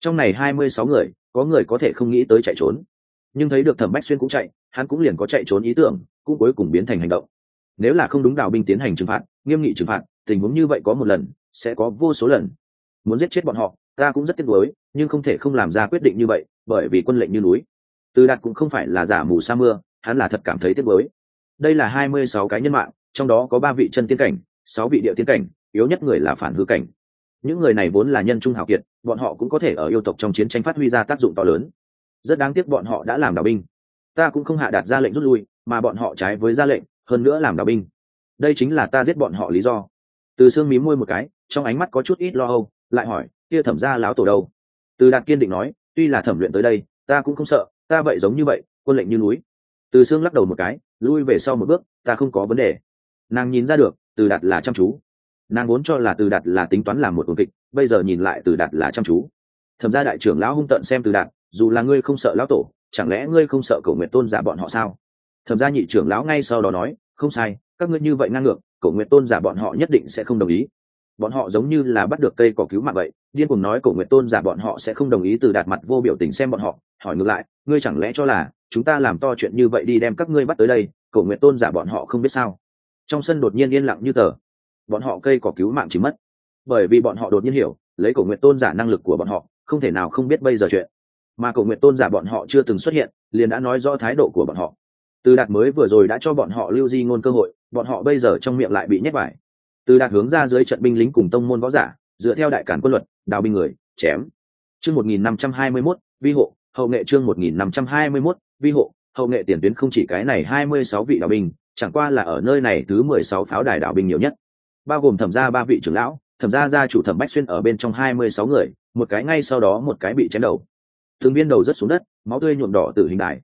trong này hai mươi sáu người, có người có thể không nghĩ tới chạy trốn. Nhưng thấy được thẩm bách xuyên cũng chạy, hắn cũng liền có chạy trốn ý tưởng, cũng cuối cùng biến thành hành động. Nếu là không đúng đào binh tiến hành trừng phạt, nghiêm nghị trừng phạt, tình huống như vậy có một lần, sẽ có vô số lần. Muốn giết chết bọn họ, ta cũng rất tiếc nuối, nhưng không thể không làm ra quyết định như vậy, bởi vì quân lệnh như núi. Từ đạt cũng không phải là giả mù sa mưa, hắn là thật cảm thấy tiếc nuối. Đây là hai mươi sáu cái nhân mạng, trong đó có ba vị chân tiên cảnh, sáu vị địa tiên cảnh, yếu nhất người là phản hư cảnh những người này vốn là nhân trung hào kiệt, bọn họ cũng có thể ở yêu tộc trong chiến tranh phát huy ra tác dụng to lớn. Rất đáng tiếc bọn họ đã làm đạo binh. Ta cũng không hạ đạt ra lệnh rút lui, mà bọn họ trái với ra lệnh, hơn nữa làm đạo binh. Đây chính là ta giết bọn họ lý do. Từ xương mí môi một cái, trong ánh mắt có chút ít lo âu, lại hỏi, kia thẩm ra láo tổ đâu? Từ đạt kiên định nói, tuy là thẩm luyện tới đây, ta cũng không sợ, ta vậy giống như vậy, quân lệnh như núi. Từ xương lắc đầu một cái, lui về sau một bước, ta không có vấn đề. Nàng nhìn ra được, từ đạt là chăm chú nàng vốn cho là từ đạt là tính toán làm một ổn kịch, bây giờ nhìn lại từ đạt là chăm chú. Thẩm ra đại trưởng lão hung tận xem từ đạt, dù là ngươi không sợ lão tổ, chẳng lẽ ngươi không sợ cầu nguyện tôn giả bọn họ sao? Thẩm ra nhị trưởng lão ngay sau đó nói, không sai, các ngươi như vậy ngang ngược cầu nguyện tôn giả bọn họ nhất định sẽ không đồng ý. Bọn họ giống như là bắt được cây cỏ cứu mạng vậy, điên cùng nói cổ nguyện tôn giả bọn họ sẽ không đồng ý từ đạt mặt vô biểu tình xem bọn họ, hỏi ngược lại, ngươi chẳng lẽ cho là chúng ta làm to chuyện như vậy đi đem các ngươi bắt tới đây cổ nguyện tôn giả bọn họ không biết sao? Trong sân đột nhiên yên lặng như tờ bọn họ cây cỏ cứu mạng chỉ mất. Bởi vì bọn họ đột nhiên hiểu, lấy cổ nguyện tôn giả năng lực của bọn họ, không thể nào không biết bây giờ chuyện. Mà cổ nguyện tôn giả bọn họ chưa từng xuất hiện, liền đã nói rõ thái độ của bọn họ. Từ đạt mới vừa rồi đã cho bọn họ lưu di ngôn cơ hội, bọn họ bây giờ trong miệng lại bị nhét vải. Từ đạt hướng ra dưới trận binh lính cùng tông môn võ giả, dựa theo đại cản quân luật, đào binh người, chém. Chương một nghìn năm trăm hai mươi mốt, vi hộ, hậu nghệ chương một nghìn năm trăm hai mươi mốt, vi hộ, hậu nghệ tiền tuyến không chỉ cái này hai mươi sáu vị đạo binh, chẳng qua là ở nơi này thứ mười sáu pháo đài đạo binh nhiều nhất bao gồm thẩm gia ba vị trưởng lão, thẩm gia gia chủ thẩm bách xuyên ở bên trong hai mươi sáu người, một cái ngay sau đó một cái bị chém đầu. Thường viên đầu rất xuống đất, máu tươi nhuộm đỏ từ hình đài.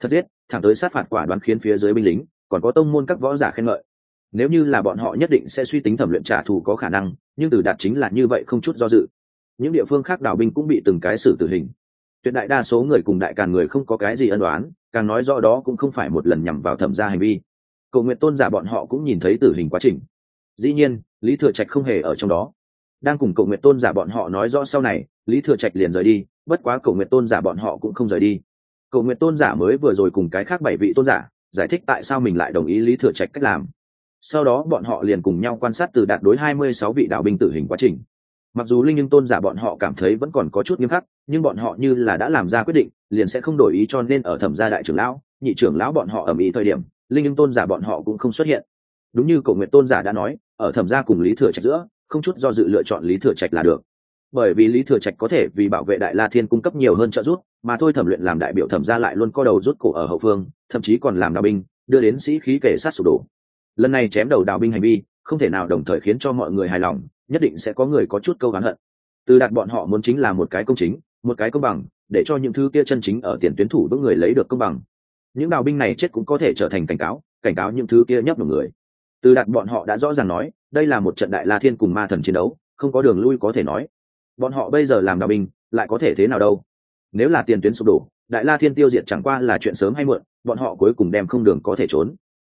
Thật giết, thẳng tới sát phạt quả đoán khiến phía dưới binh lính, còn có tông môn các võ giả khen ngợi. Nếu như là bọn họ nhất định sẽ suy tính thẩm luyện trả thù có khả năng, nhưng từ đạt chính là như vậy không chút do dự. Những địa phương khác đảo binh cũng bị từng cái xử tử hình. Tuyệt đại đa số người cùng đại càn người không có cái gì ân đoán càng nói rõ đó cũng không phải một lần nhằm vào thẩm gia hành vi. Cầu nguyện tôn giả bọn họ cũng nhìn thấy tử hình quá trình dĩ nhiên, lý thừa trạch không hề ở trong đó. Đang cùng cầu nguyện tôn giả bọn họ nói rõ sau này, lý thừa trạch liền rời đi, bất quá cầu nguyện tôn giả bọn họ cũng không rời đi. Cầu nguyện tôn giả mới vừa rồi cùng cái khác bảy vị tôn giả giải thích tại sao mình lại đồng ý lý thừa trạch cách làm. Sau đó bọn họ liền cùng nhau quan sát từ đạt đối hai mươi sáu vị đạo binh tử hình quá trình. Mặc dù linh nhưng tôn giả bọn họ cảm thấy vẫn còn có chút nghiêm khắc, nhưng bọn họ như là đã làm ra quyết định, liền sẽ không đổi ý cho nên ở thẩm gia đại trưởng lão, nhị trưởng lão bọn họ ở mỹ thời điểm, linh nhưng tôn giả bọn họ cũng không xuất hiện đúng như cầu nguyện tôn giả đã nói, ở thẩm gia cùng lý thừa trạch giữa, không chút do dự lựa chọn lý thừa trạch là được. Bởi vì lý thừa trạch có thể vì bảo vệ đại la thiên cung cấp nhiều hơn trợ giúp, mà thôi thẩm luyện làm đại biểu thẩm gia lại luôn co đầu rút cổ ở hậu phương, thậm chí còn làm đào binh, đưa đến sĩ khí kể sát sụp đổ. Lần này chém đầu đào binh hành vi, không thể nào đồng thời khiến cho mọi người hài lòng, nhất định sẽ có người có chút câu oán hận. Từ đạt bọn họ muốn chính là một cái công chính, một cái công bằng, để cho những thứ kia chân chính ở tiền tuyến thủ vững người lấy được công bằng. Những đào binh này chết cũng có thể trở thành cảnh cáo cảnh cáo những thứ kia nhấp một người từ đạt bọn họ đã rõ ràng nói, đây là một trận đại la thiên cùng ma thần chiến đấu, không có đường lui có thể nói. Bọn họ bây giờ làm đạo binh, lại có thể thế nào đâu? Nếu là tiền tuyến sụp đổ, đại la thiên tiêu diệt chẳng qua là chuyện sớm hay muộn, bọn họ cuối cùng đem không đường có thể trốn.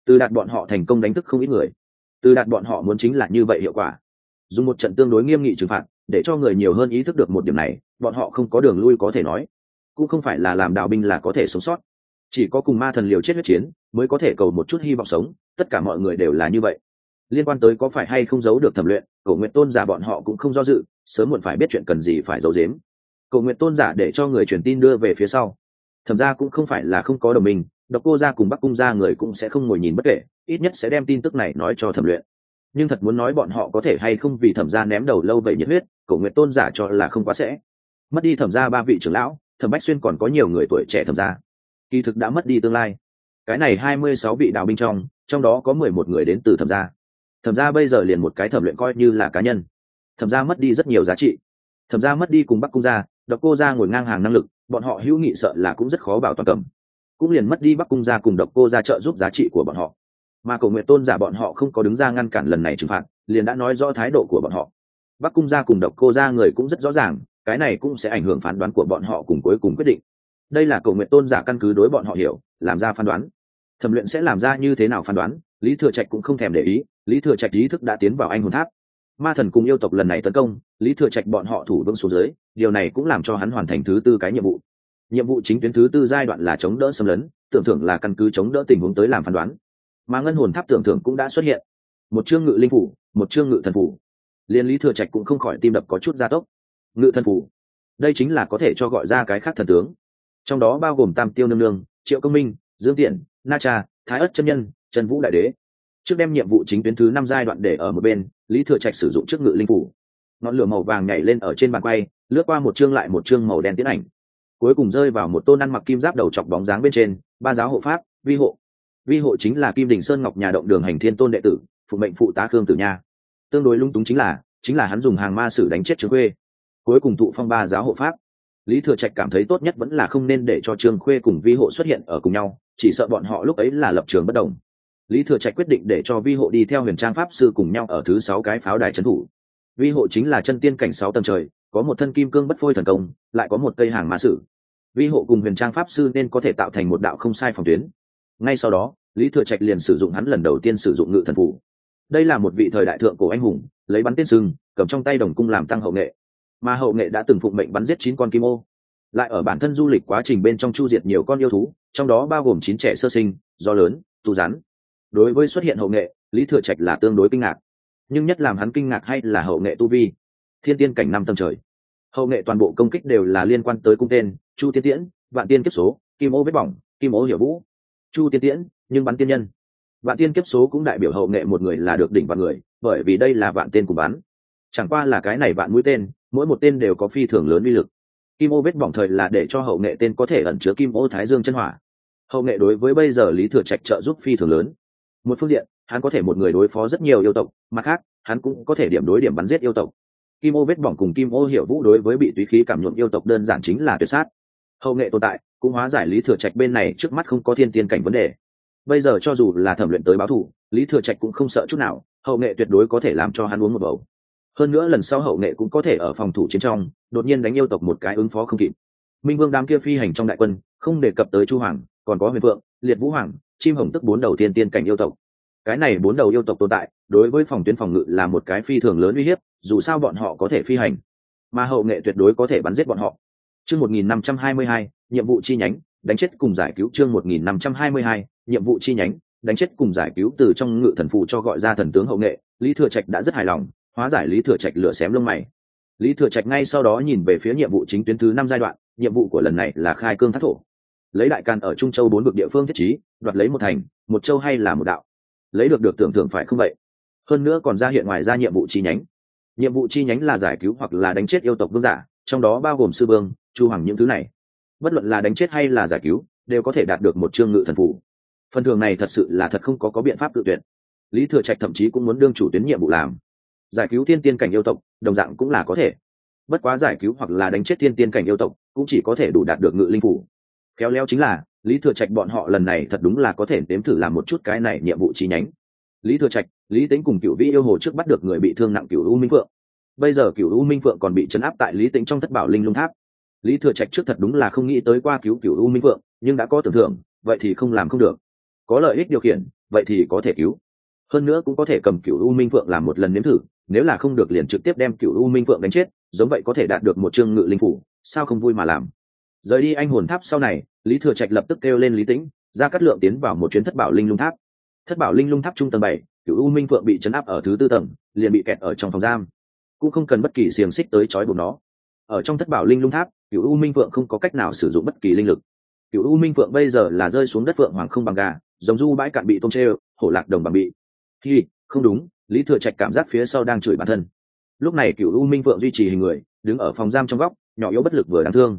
Từ đạt bọn họ thành công đánh thức không ít người. Từ đạt bọn họ muốn chính là như vậy hiệu quả. Dùng một trận tương đối nghiêm nghị trừng phạt, để cho người nhiều hơn ý thức được một điểm này, bọn họ không có đường lui có thể nói. Cũng không phải là làm đạo binh là có thể sống sót. Chỉ có cùng ma thần liều chết huyết chiến, mới có thể cầu một chút hy vọng sống tất cả mọi người đều là như vậy. Liên quan tới có phải hay không giấu được thẩm luyện, cổ nguyện tôn giả bọn họ cũng không do dự, sớm muộn phải biết chuyện cần gì phải giấu giếm. Cổ nguyện tôn giả để cho người truyền tin đưa về phía sau. Thẩm ra cũng không phải là không có đồng minh, độc cô ra cùng bắc cung ra người cũng sẽ không ngồi nhìn bất kể, ít nhất sẽ đem tin tức này nói cho thẩm luyện. Nhưng thật muốn nói bọn họ có thể hay không vì thẩm gia ném đầu lâu vậy nhiệt huyết, cổ nguyện tôn giả cho là không quá sẽ. Mất đi thẩm gia ba vị trưởng lão, thẩm bách xuyên còn có nhiều người tuổi trẻ thẩm gia. Kỳ thực đã mất đi tương lai cái này hai mươi sáu vị đạo binh trong trong đó có mười một người đến từ thẩm gia. Thẩm gia bây giờ liền một cái thẩm luyện coi như là cá nhân. Thẩm gia mất đi rất nhiều giá trị. Thẩm gia mất đi cùng bắc cung gia, độc cô gia ngồi ngang hàng năng lực, bọn họ hữu nghị sợ là cũng rất khó bảo toàn cầm. Cũng liền mất đi bắc cung gia cùng độc cô gia trợ giúp giá trị của bọn họ. Mà cầu nguyện tôn giả bọn họ không có đứng ra ngăn cản lần này trừng phạt, liền đã nói rõ thái độ của bọn họ. Bắc cung gia cùng độc cô gia người cũng rất rõ ràng, cái này cũng sẽ ảnh hưởng phán đoán của bọn họ cùng cuối cùng quyết định đây là cầu nguyện tôn giả căn cứ đối bọn họ hiểu, làm ra phán đoán. Thẩm luyện sẽ làm ra như thế nào phán đoán, lý thừa trạch cũng không thèm để ý, lý thừa trạch ý thức đã tiến vào anh hồn tháp. Ma thần cùng yêu tộc lần này tấn công, lý thừa trạch bọn họ thủ vững xuống dưới điều này cũng làm cho hắn hoàn thành thứ tư cái nhiệm vụ. Nhiệm vụ chính tuyến thứ tư giai đoạn là chống đỡ xâm lấn, tưởng thưởng là căn cứ chống đỡ tình huống tới làm phán đoán. Mà ngân hồn tháp tưởng thưởng cũng đã xuất hiện. Một chương ngự linh phủ, một chương ngự thần phủ. Liên lý thừa trạch cũng không khỏi tim đập có chút gia tốc. Ngự thần phủ. Đây chính là có thể cho gọi ra cái khác thần tướng trong đó bao gồm tam tiêu nương nương, triệu công minh, dương tiện, na cha, thái ất chân nhân, trần vũ đại đế. Trước đem nhiệm vụ chính tuyến thứ năm giai đoạn để ở một bên, lý thừa trạch sử dụng trước ngự linh phủ. Ngọn lửa màu vàng nhảy lên ở trên bàn quay, lướt qua một chương lại một chương màu đen tiến ảnh. Cuối cùng rơi vào một tôn ăn mặc kim giáp đầu chọc bóng dáng bên trên, ba giáo hộ pháp, vi hộ. Vi hộ chính là kim đình sơn ngọc nhà động đường hành thiên tôn đệ tử, phụ mệnh phụ tá khương tử nha. Tương đối lung túng chính là chính là hắn dùng hàng ma sử đánh chết trương khuê. Cuối cùng tụ phong ba giáo hộ pháp lý thừa trạch cảm thấy tốt nhất vẫn là không nên để cho trương khuê cùng vi hộ xuất hiện ở cùng nhau, chỉ sợ bọn họ lúc ấy là lập trường bất đồng. Lý thừa trạch quyết định để cho vi hộ đi theo huyền trang pháp sư cùng nhau ở thứ sáu cái pháo đài trấn thủ. Vi hộ chính là chân tiên cảnh sáu tầng trời, có một thân kim cương bất phôi thần công, lại có một cây hàng mã sử. Vi hộ cùng huyền trang pháp sư nên có thể tạo thành một đạo không sai phòng tuyến. Ngay sau đó, lý thừa trạch liền sử dụng hắn lần đầu tiên sử dụng ngự thần phủ đây là một vị thời đại thượng cổ anh hùng, lấy bắn tiên sưng cầm trong tay đồng cung làm tăng hậu nghệ mà hậu nghệ đã từng phụng mệnh bắn giết chín con kim ô. Lại ở bản thân du lịch quá trình bên trong chu diệt nhiều con yêu thú, trong đó bao gồm chín trẻ sơ sinh, do lớn, tu rắn. Đối với xuất hiện hậu nghệ, lý thừa trạch là tương đối kinh ngạc. Nhưng nhất làm hắn kinh ngạc hay là hậu nghệ tu vi? Thiên tiên cảnh năm tầng trời. Hậu nghệ toàn bộ công kích đều là liên quan tới cung tên, chu tiên tiễn, vạn tiên kiếp số, kim ô vết bỏng, kim ô hiểu vũ. Chu tiên tiễn, nhưng bắn tiên nhân. Vạn tiên kiếp số cũng đại biểu hậu nghệ một người là được đỉnh vạn người, bởi vì đây là vạn tên cùng bắn. Chẳng qua là cái này vạn mũi tên mỗi một tên đều có phi thường lớn uy lực. Kim ô vết bỏng thời là để cho hậu nghệ tên có thể ẩn chứa kim ô thái dương chân hỏa. Hậu nghệ đối với bây giờ lý thừa trạch trợ giúp phi thường lớn. Một phương diện, hắn có thể một người đối phó rất nhiều yêu tộc, mặt khác, hắn cũng có thể điểm đối điểm bắn giết yêu tộc. Kim ô vết bỏng cùng kim ô hiểu vũ đối với bị túy khí cảm nhuộm yêu tộc đơn giản chính là tuyệt sát. Hậu nghệ tồn tại, cũng hóa giải lý thừa trạch bên này trước mắt không có thiên tiên cảnh vấn đề. Bây giờ cho dù là thẩm luyện tới báo thù lý thừa trạch cũng không sợ chút nào, hậu nghệ tuyệt đối có thể làm cho hắn uống một bầu hơn nữa lần sau hậu nghệ cũng có thể ở phòng thủ chiến trong, đột nhiên đánh yêu tộc một cái ứng phó không kịp. Minh vương đám kia phi hành trong đại quân, không đề cập tới chu hoàng, còn có huyền phượng, liệt vũ hoàng, chim hồng tức bốn đầu tiên tiên cảnh yêu tộc. Cái này bốn đầu yêu tộc tồn tại, đối với phòng tuyến phòng ngự là một cái phi thường lớn uy hiếp, dù sao bọn họ có thể phi hành, mà hậu nghệ tuyệt đối có thể bắn giết bọn họ. Chương một nghìn năm trăm hai mươi hai, nhiệm vụ chi nhánh, đánh chết cùng giải cứu chương một nghìn năm trăm hai mươi hai, nhiệm vụ chi nhánh, đánh chết cùng giải cứu từ trong ngự thần phụ cho gọi ra thần tướng hậu nghệ, lý thừa trạch đã rất hài lòng hóa giải lý thừa trạch lửa xém lông mày. Lý thừa trạch ngay sau đó nhìn về phía nhiệm vụ chính tuyến thứ năm giai đoạn, nhiệm vụ của lần này là khai cương thác thổ. Lấy đại càn ở trung châu bốn vực địa phương thiết trí, đoạt lấy một thành, một châu hay là một đạo. Lấy được được tưởng tượng phải không vậy? Hơn nữa còn ra hiện ngoài ra nhiệm vụ chi nhánh. Nhiệm vụ chi nhánh là giải cứu hoặc là đánh chết yêu tộc vương giả, trong đó bao gồm sư vương, chu hoàng những thứ này. Bất luận là đánh chết hay là giải cứu, đều có thể đạt được một chương ngự thần phủ phần thường này thật sự là thật không có có biện pháp tự tuyển. lý thừa trạch thậm chí cũng muốn đương chủ tuyến nhiệm vụ làm giải cứu thiên tiên cảnh yêu tộc, đồng dạng cũng là có thể. Bất quá giải cứu hoặc là đánh chết thiên tiên cảnh yêu tộc cũng chỉ có thể đủ đạt được ngự linh phủ. Khéo léo chính là, lý thừa trạch bọn họ lần này thật đúng là có thể nếm thử làm một chút cái này nhiệm vụ chi nhánh. Lý thừa trạch, lý tính cùng cựu vĩ yêu hồ trước bắt được người bị thương nặng cựu u minh phượng. Bây giờ cựu u minh phượng còn bị chấn áp tại lý tính trong thất bảo linh lung tháp. Lý thừa trạch trước thật đúng là không nghĩ tới qua cứu cựu u minh phượng, nhưng đã có tưởng thưởng, vậy thì không làm không được. Có lợi ích điều khiển, vậy thì có thể cứu. Hơn nữa cũng có thể cầm cựu u minh phượng làm một lần nếm thử nếu là không được liền trực tiếp đem cựu u minh phượng đánh chết giống vậy có thể đạt được một chương ngự linh phủ sao không vui mà làm? Rời đi anh hồn tháp sau này lý thừa trạch lập tức kêu lên lý tĩnh ra cắt lượng tiến vào một chuyến thất bảo linh lung tháp. Thất bảo linh lung tháp trung tầng bảy cựu u minh phượng bị chấn áp ở thứ tư tầng liền bị kẹt ở trong phòng giam. Cũng không cần bất kỳ xiềng xích tới trói buộc nó. Ở trong thất bảo linh lung tháp cựu u minh phượng không có cách nào sử dụng bất kỳ linh lực. Cựu u minh phượng bây giờ là rơi xuống đất phượng hoàng không bằng gà giống du bãi cạn bị tôm chê hổ lạc đồng bằng bị. Khi, không đúng lý thừa trạch cảm giác phía sau đang chửi bản thân. Lúc này cựu u minh phượng duy trì hình người, đứng ở phòng giam trong góc, nhỏ yếu bất lực vừa đáng thương.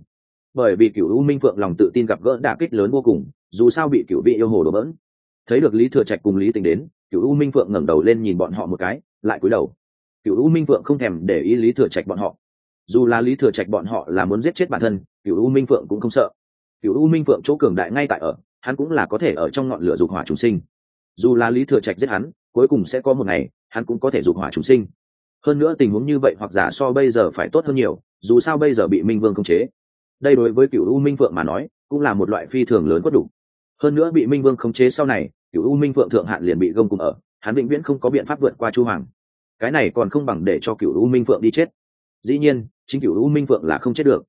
Bởi vì cựu u minh phượng lòng tự tin gặp gỡ đả kích lớn vô cùng, dù sao bị cựu bị yêu hồ đổ bỡn. Thấy được lý thừa trạch cùng lý tình đến cựu u minh phượng ngẩng đầu lên nhìn bọn họ một cái, lại cúi đầu. Cựu u minh phượng không thèm để ý lý thừa trạch bọn họ. Dù là lý thừa trạch bọn họ là muốn giết chết bản thân cựu u minh phượng cũng không sợ. Cựu u minh phượng chỗ cường đại ngay tại ở, hắn cũng là có thể ở trong ngọn lửa dục hỏa chúng sinh. Dù là lý thừa trạch giết hắn cuối cùng sẽ có một ngày, hắn cũng có thể dục hỏa chúng sinh. Hơn nữa tình huống như vậy hoặc giả so bây giờ phải tốt hơn nhiều, dù sao bây giờ bị minh vương khống chế. Đây đối với cựu u minh phượng mà nói, cũng là một loại phi thường lớn có đủ. Hơn nữa bị minh vương khống chế sau này cựu u minh phượng thượng hạn liền bị gông cùng ở, hắn vĩnh viễn không có biện pháp vượt qua chu hoàng. Cái này còn không bằng để cho cựu u minh phượng đi chết. Dĩ nhiên, chính cựu u minh phượng là không chết được.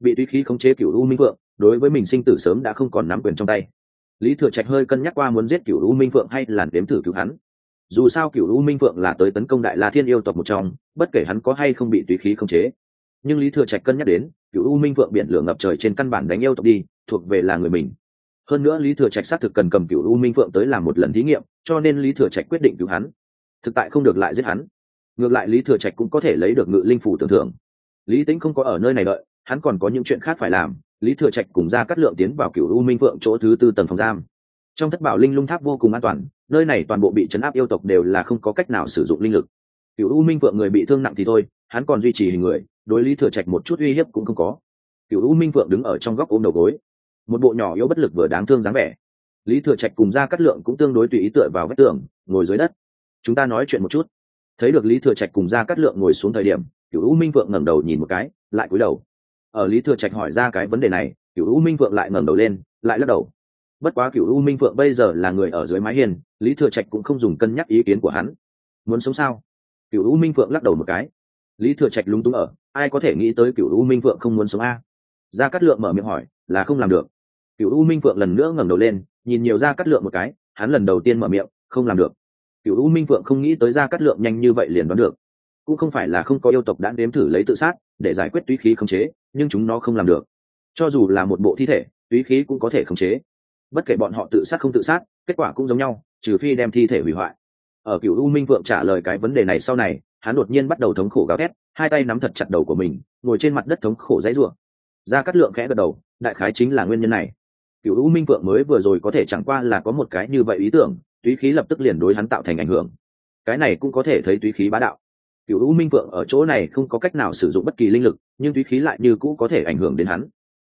Bị tuy khí khống chế cựu u minh phượng, đối với mình sinh tử sớm đã không còn nắm quyền trong tay. Lý thừa trạch hơi cân nhắc qua muốn giết cựu u minh phượng hay làn đếm thử cứu hắn dù sao cựu u minh phượng là tới tấn công đại la thiên yêu tộc một trong, bất kể hắn có hay không bị tùy khí khống chế. Nhưng lý thừa trạch cân nhắc đến, cựu u minh phượng biển lửa ngập trời trên căn bản đánh yêu tộc đi, thuộc về là người mình. Hơn nữa lý thừa trạch xác thực cần cầm cựu u minh phượng tới làm một lần thí nghiệm, cho nên lý thừa trạch quyết định cứu hắn. Thực tại không được lại giết hắn. Ngược lại lý thừa trạch cũng có thể lấy được ngự linh phủ tưởng thưởng. Lý tính không có ở nơi này đợi, hắn còn có những chuyện khác phải làm. Lý thừa trạch cùng ra cắt lượng tiến vào cựu u minh phượng chỗ thứ tư tầng phòng giam trong thất bảo linh lung tháp vô cùng an toàn, nơi này toàn bộ bị chấn áp yêu tộc đều là không có cách nào sử dụng linh lực. Cựu u minh phượng người bị thương nặng thì thôi, hắn còn duy trì hình người, đối lý thừa trạch một chút uy hiếp cũng không có. Cựu u minh phượng đứng ở trong góc ôm đầu gối. Một bộ nhỏ yếu bất lực vừa đáng thương dáng vẻ. Lý thừa trạch cùng ra cắt lượng cũng tương đối tùy ý tựa vào vách tường, ngồi dưới đất. Chúng ta nói chuyện một chút. Thấy được lý thừa trạch cùng ra cắt lượng ngồi xuống thời điểm cựu u minh phượng ngẩng đầu nhìn một cái, lại cúi đầu. Ở lý thừa trạch hỏi ra cái vấn đề này cựu u minh phượng lại ngẩng đầu lên, lại lắc đầu bất quá cựu u minh phượng bây giờ là người ở dưới mái hiền lý thừa trạch cũng không dùng cân nhắc ý kiến của hắn. Muốn sống sao? Cựu u minh phượng lắc đầu một cái. Lý thừa trạch lúng túng ở, ai có thể nghĩ tới cựu u minh phượng không muốn sống a? Gia cát lượng mở miệng hỏi, là không làm được. Cựu u minh phượng lần nữa ngẩng đầu lên, nhìn nhiều gia cát lượng một cái, hắn lần đầu tiên mở miệng, không làm được. Cựu u minh phượng không nghĩ tới gia cát lượng nhanh như vậy liền đoán được. Cũng không phải là không có yêu tộc đã đếm thử lấy tự sát, để giải quyết túy khí khống chế, nhưng chúng nó không làm được. Cho dù là một bộ thi thể, túy khí cũng có thể khống chế bất kể bọn họ tự sát không tự sát, kết quả cũng giống nhau, trừ phi đem thi thể hủy hoại. Ở cựu u minh phượng trả lời cái vấn đề này sau này, hắn đột nhiên bắt đầu thống khổ gào thét, hai tay nắm thật chặt đầu của mình, ngồi trên mặt đất thống khổ dãy rủa. Ra cắt lượng khẽ gật đầu, đại khái chính là nguyên nhân này. Cựu u minh phượng mới vừa rồi có thể chẳng qua là có một cái như vậy ý tưởng, túy khí lập tức liền đối hắn tạo thành ảnh hưởng. Cái này cũng có thể thấy túy khí bá đạo. Cựu u minh phượng ở chỗ này không có cách nào sử dụng bất kỳ linh lực, nhưng túy khí lại như cũ có thể ảnh hưởng đến hắn.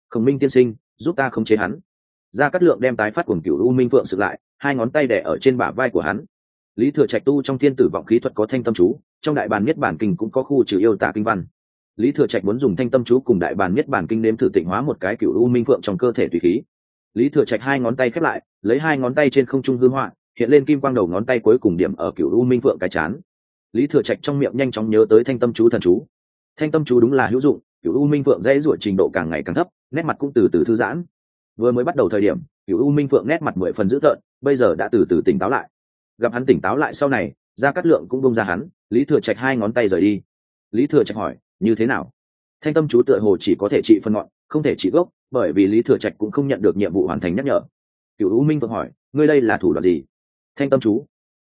Khổng minh tiên sinh, giúp ta khống chế hắn ra cắt lượng đem tái phát cuồng cựu u minh phượng sự lại, hai ngón tay đẻ ở trên bả vai của hắn. Lý thừa trạch tu trong thiên tử vọng khí thuật có thanh tâm chú, trong đại bàn miết bản kinh cũng có khu trừ yêu tả kinh văn. Lý thừa trạch muốn dùng thanh tâm chú cùng đại bàn miết bản kinh nếm thử tịnh hóa một cái cựu u minh phượng trong cơ thể tùy khí. Lý thừa trạch hai ngón tay khép lại, lấy hai ngón tay trên không trung hư họa, hiện lên kim quang đầu ngón tay cuối cùng điểm ở cựu u minh phượng cái chán. Lý thừa trạch trong miệng nhanh chóng nhớ tới thanh tâm chú thần chú. Thanh tâm chú đúng là hữu dụng cựu u minh phượng dễ ruột trình độ càng ngày càng thấp, nét mặt cũng từ từ thư giãn vừa mới bắt đầu thời điểm cựu u minh phượng nét mặt mười phần dữ tợn, bây giờ đã từ từ tỉnh táo lại. Gặp hắn tỉnh táo lại sau này ra cắt lượng cũng bông ra hắn, lý thừa trạch hai ngón tay rời đi. Lý thừa trạch hỏi, như thế nào? Thanh tâm chú tựa hồ chỉ có thể trị phân ngọn, không thể trị gốc, bởi vì lý thừa trạch cũng không nhận được nhiệm vụ hoàn thành nhắc nhở. Cựu u minh phượng hỏi, ngươi đây là thủ đoạn gì? Thanh tâm chú.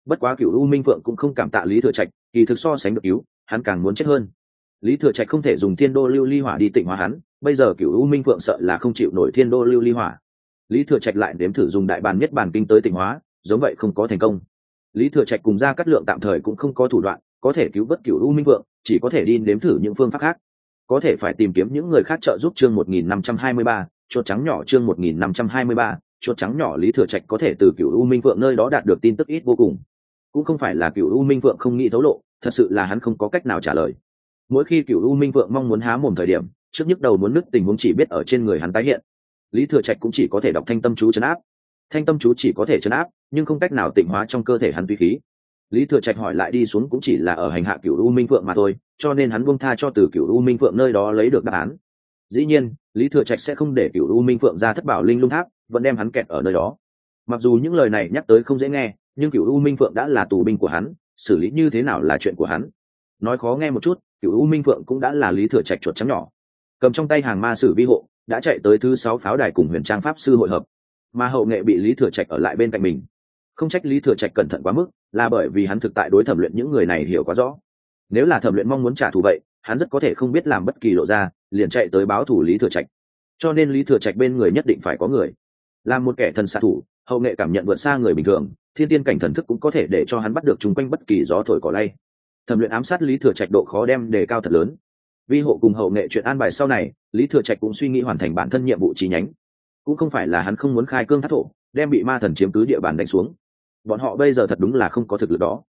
Bất quá cựu u minh phượng cũng không cảm tạ lý thừa trạch, kỳ thực so sánh được cứu, hắn càng muốn chết hơn lý thừa trạch không thể dùng thiên đô lưu ly hỏa đi tịnh hóa hắn, bây giờ cựu u minh phượng sợ là không chịu nổi thiên đô lưu ly hỏa. Lý thừa trạch lại đếm thử dùng đại bàn nhất bàn kinh tới tịnh hóa, giống vậy không có thành công. Lý thừa trạch cùng ra cắt lượng tạm thời cũng không có thủ đoạn, có thể cứu vớt cựu u minh vượng chỉ có thể đi nếm thử những phương pháp khác. Có thể phải tìm kiếm những người khác trợ giúp chương một nghìn năm trăm hai mươi ba, chuột trắng nhỏ chương một nghìn năm trăm hai mươi ba, chuột trắng nhỏ lý thừa trạch có thể từ cựu u minh vượng nơi đó đạt được tin tức ít vô cùng. Cũng không phải là cựu u minh vượng không nghĩ thấu lộ, thật sự là hắn không có cách nào trả lời mỗi khi cựu u minh vượng mong muốn há mồm thời điểm, trước nhức đầu muốn nứt tình huống chỉ biết ở trên người hắn tái hiện. Lý thừa trạch cũng chỉ có thể đọc thanh tâm chú chấn áp. Thanh tâm chú chỉ có thể chấn áp, nhưng không cách nào tỉnh hóa trong cơ thể hắn tùy khí. Lý thừa trạch hỏi lại đi xuống cũng chỉ là ở hành hạ cựu u minh phượng mà thôi, cho nên hắn buông tha cho từ cựu u minh phượng nơi đó lấy được đáp án. Dĩ nhiên, lý thừa trạch sẽ không để cựu u minh phượng ra thất bảo linh lung tháp, vẫn đem hắn kẹt ở nơi đó. Mặc dù những lời này nhắc tới không dễ nghe, nhưng cựu u minh phượng đã là tù binh của hắn, xử lý như thế nào là chuyện của hắn nói khó nghe một chút, cựu u minh phượng cũng đã là lý thừa trạch chuột trắng nhỏ. Cầm trong tay hàng ma sử vi hộ, đã chạy tới thứ sáu pháo đài cùng huyền trang pháp sư hội hợp. Mà hậu nghệ bị lý thừa trạch ở lại bên cạnh mình. Không trách lý thừa trạch cẩn thận quá mức, là bởi vì hắn thực tại đối thẩm luyện những người này hiểu quá rõ. Nếu là thẩm luyện mong muốn trả thù vậy, hắn rất có thể không biết làm bất kỳ lộ ra, liền chạy tới báo thủ lý thừa trạch. Cho nên lý thừa trạch bên người nhất định phải có người. Làm một kẻ thần xạ thủ, hậu nghệ cảm nhận vượt xa người bình thường, thiên tiên cảnh thần thức cũng có thể để cho hắn bắt được chung quanh bất kỳ gió thổi cỏ lay thẩm luyện ám sát lý thừa trạch độ khó đem đề cao thật lớn. Vi hộ cùng hậu nghệ chuyện an bài sau này, lý thừa trạch cũng suy nghĩ hoàn thành bản thân nhiệm vụ chi nhánh. Cũng không phải là hắn không muốn khai cương thác thổ, đem bị ma thần chiếm cứ địa bàn đánh xuống. Bọn họ bây giờ thật đúng là không có thực lực đó.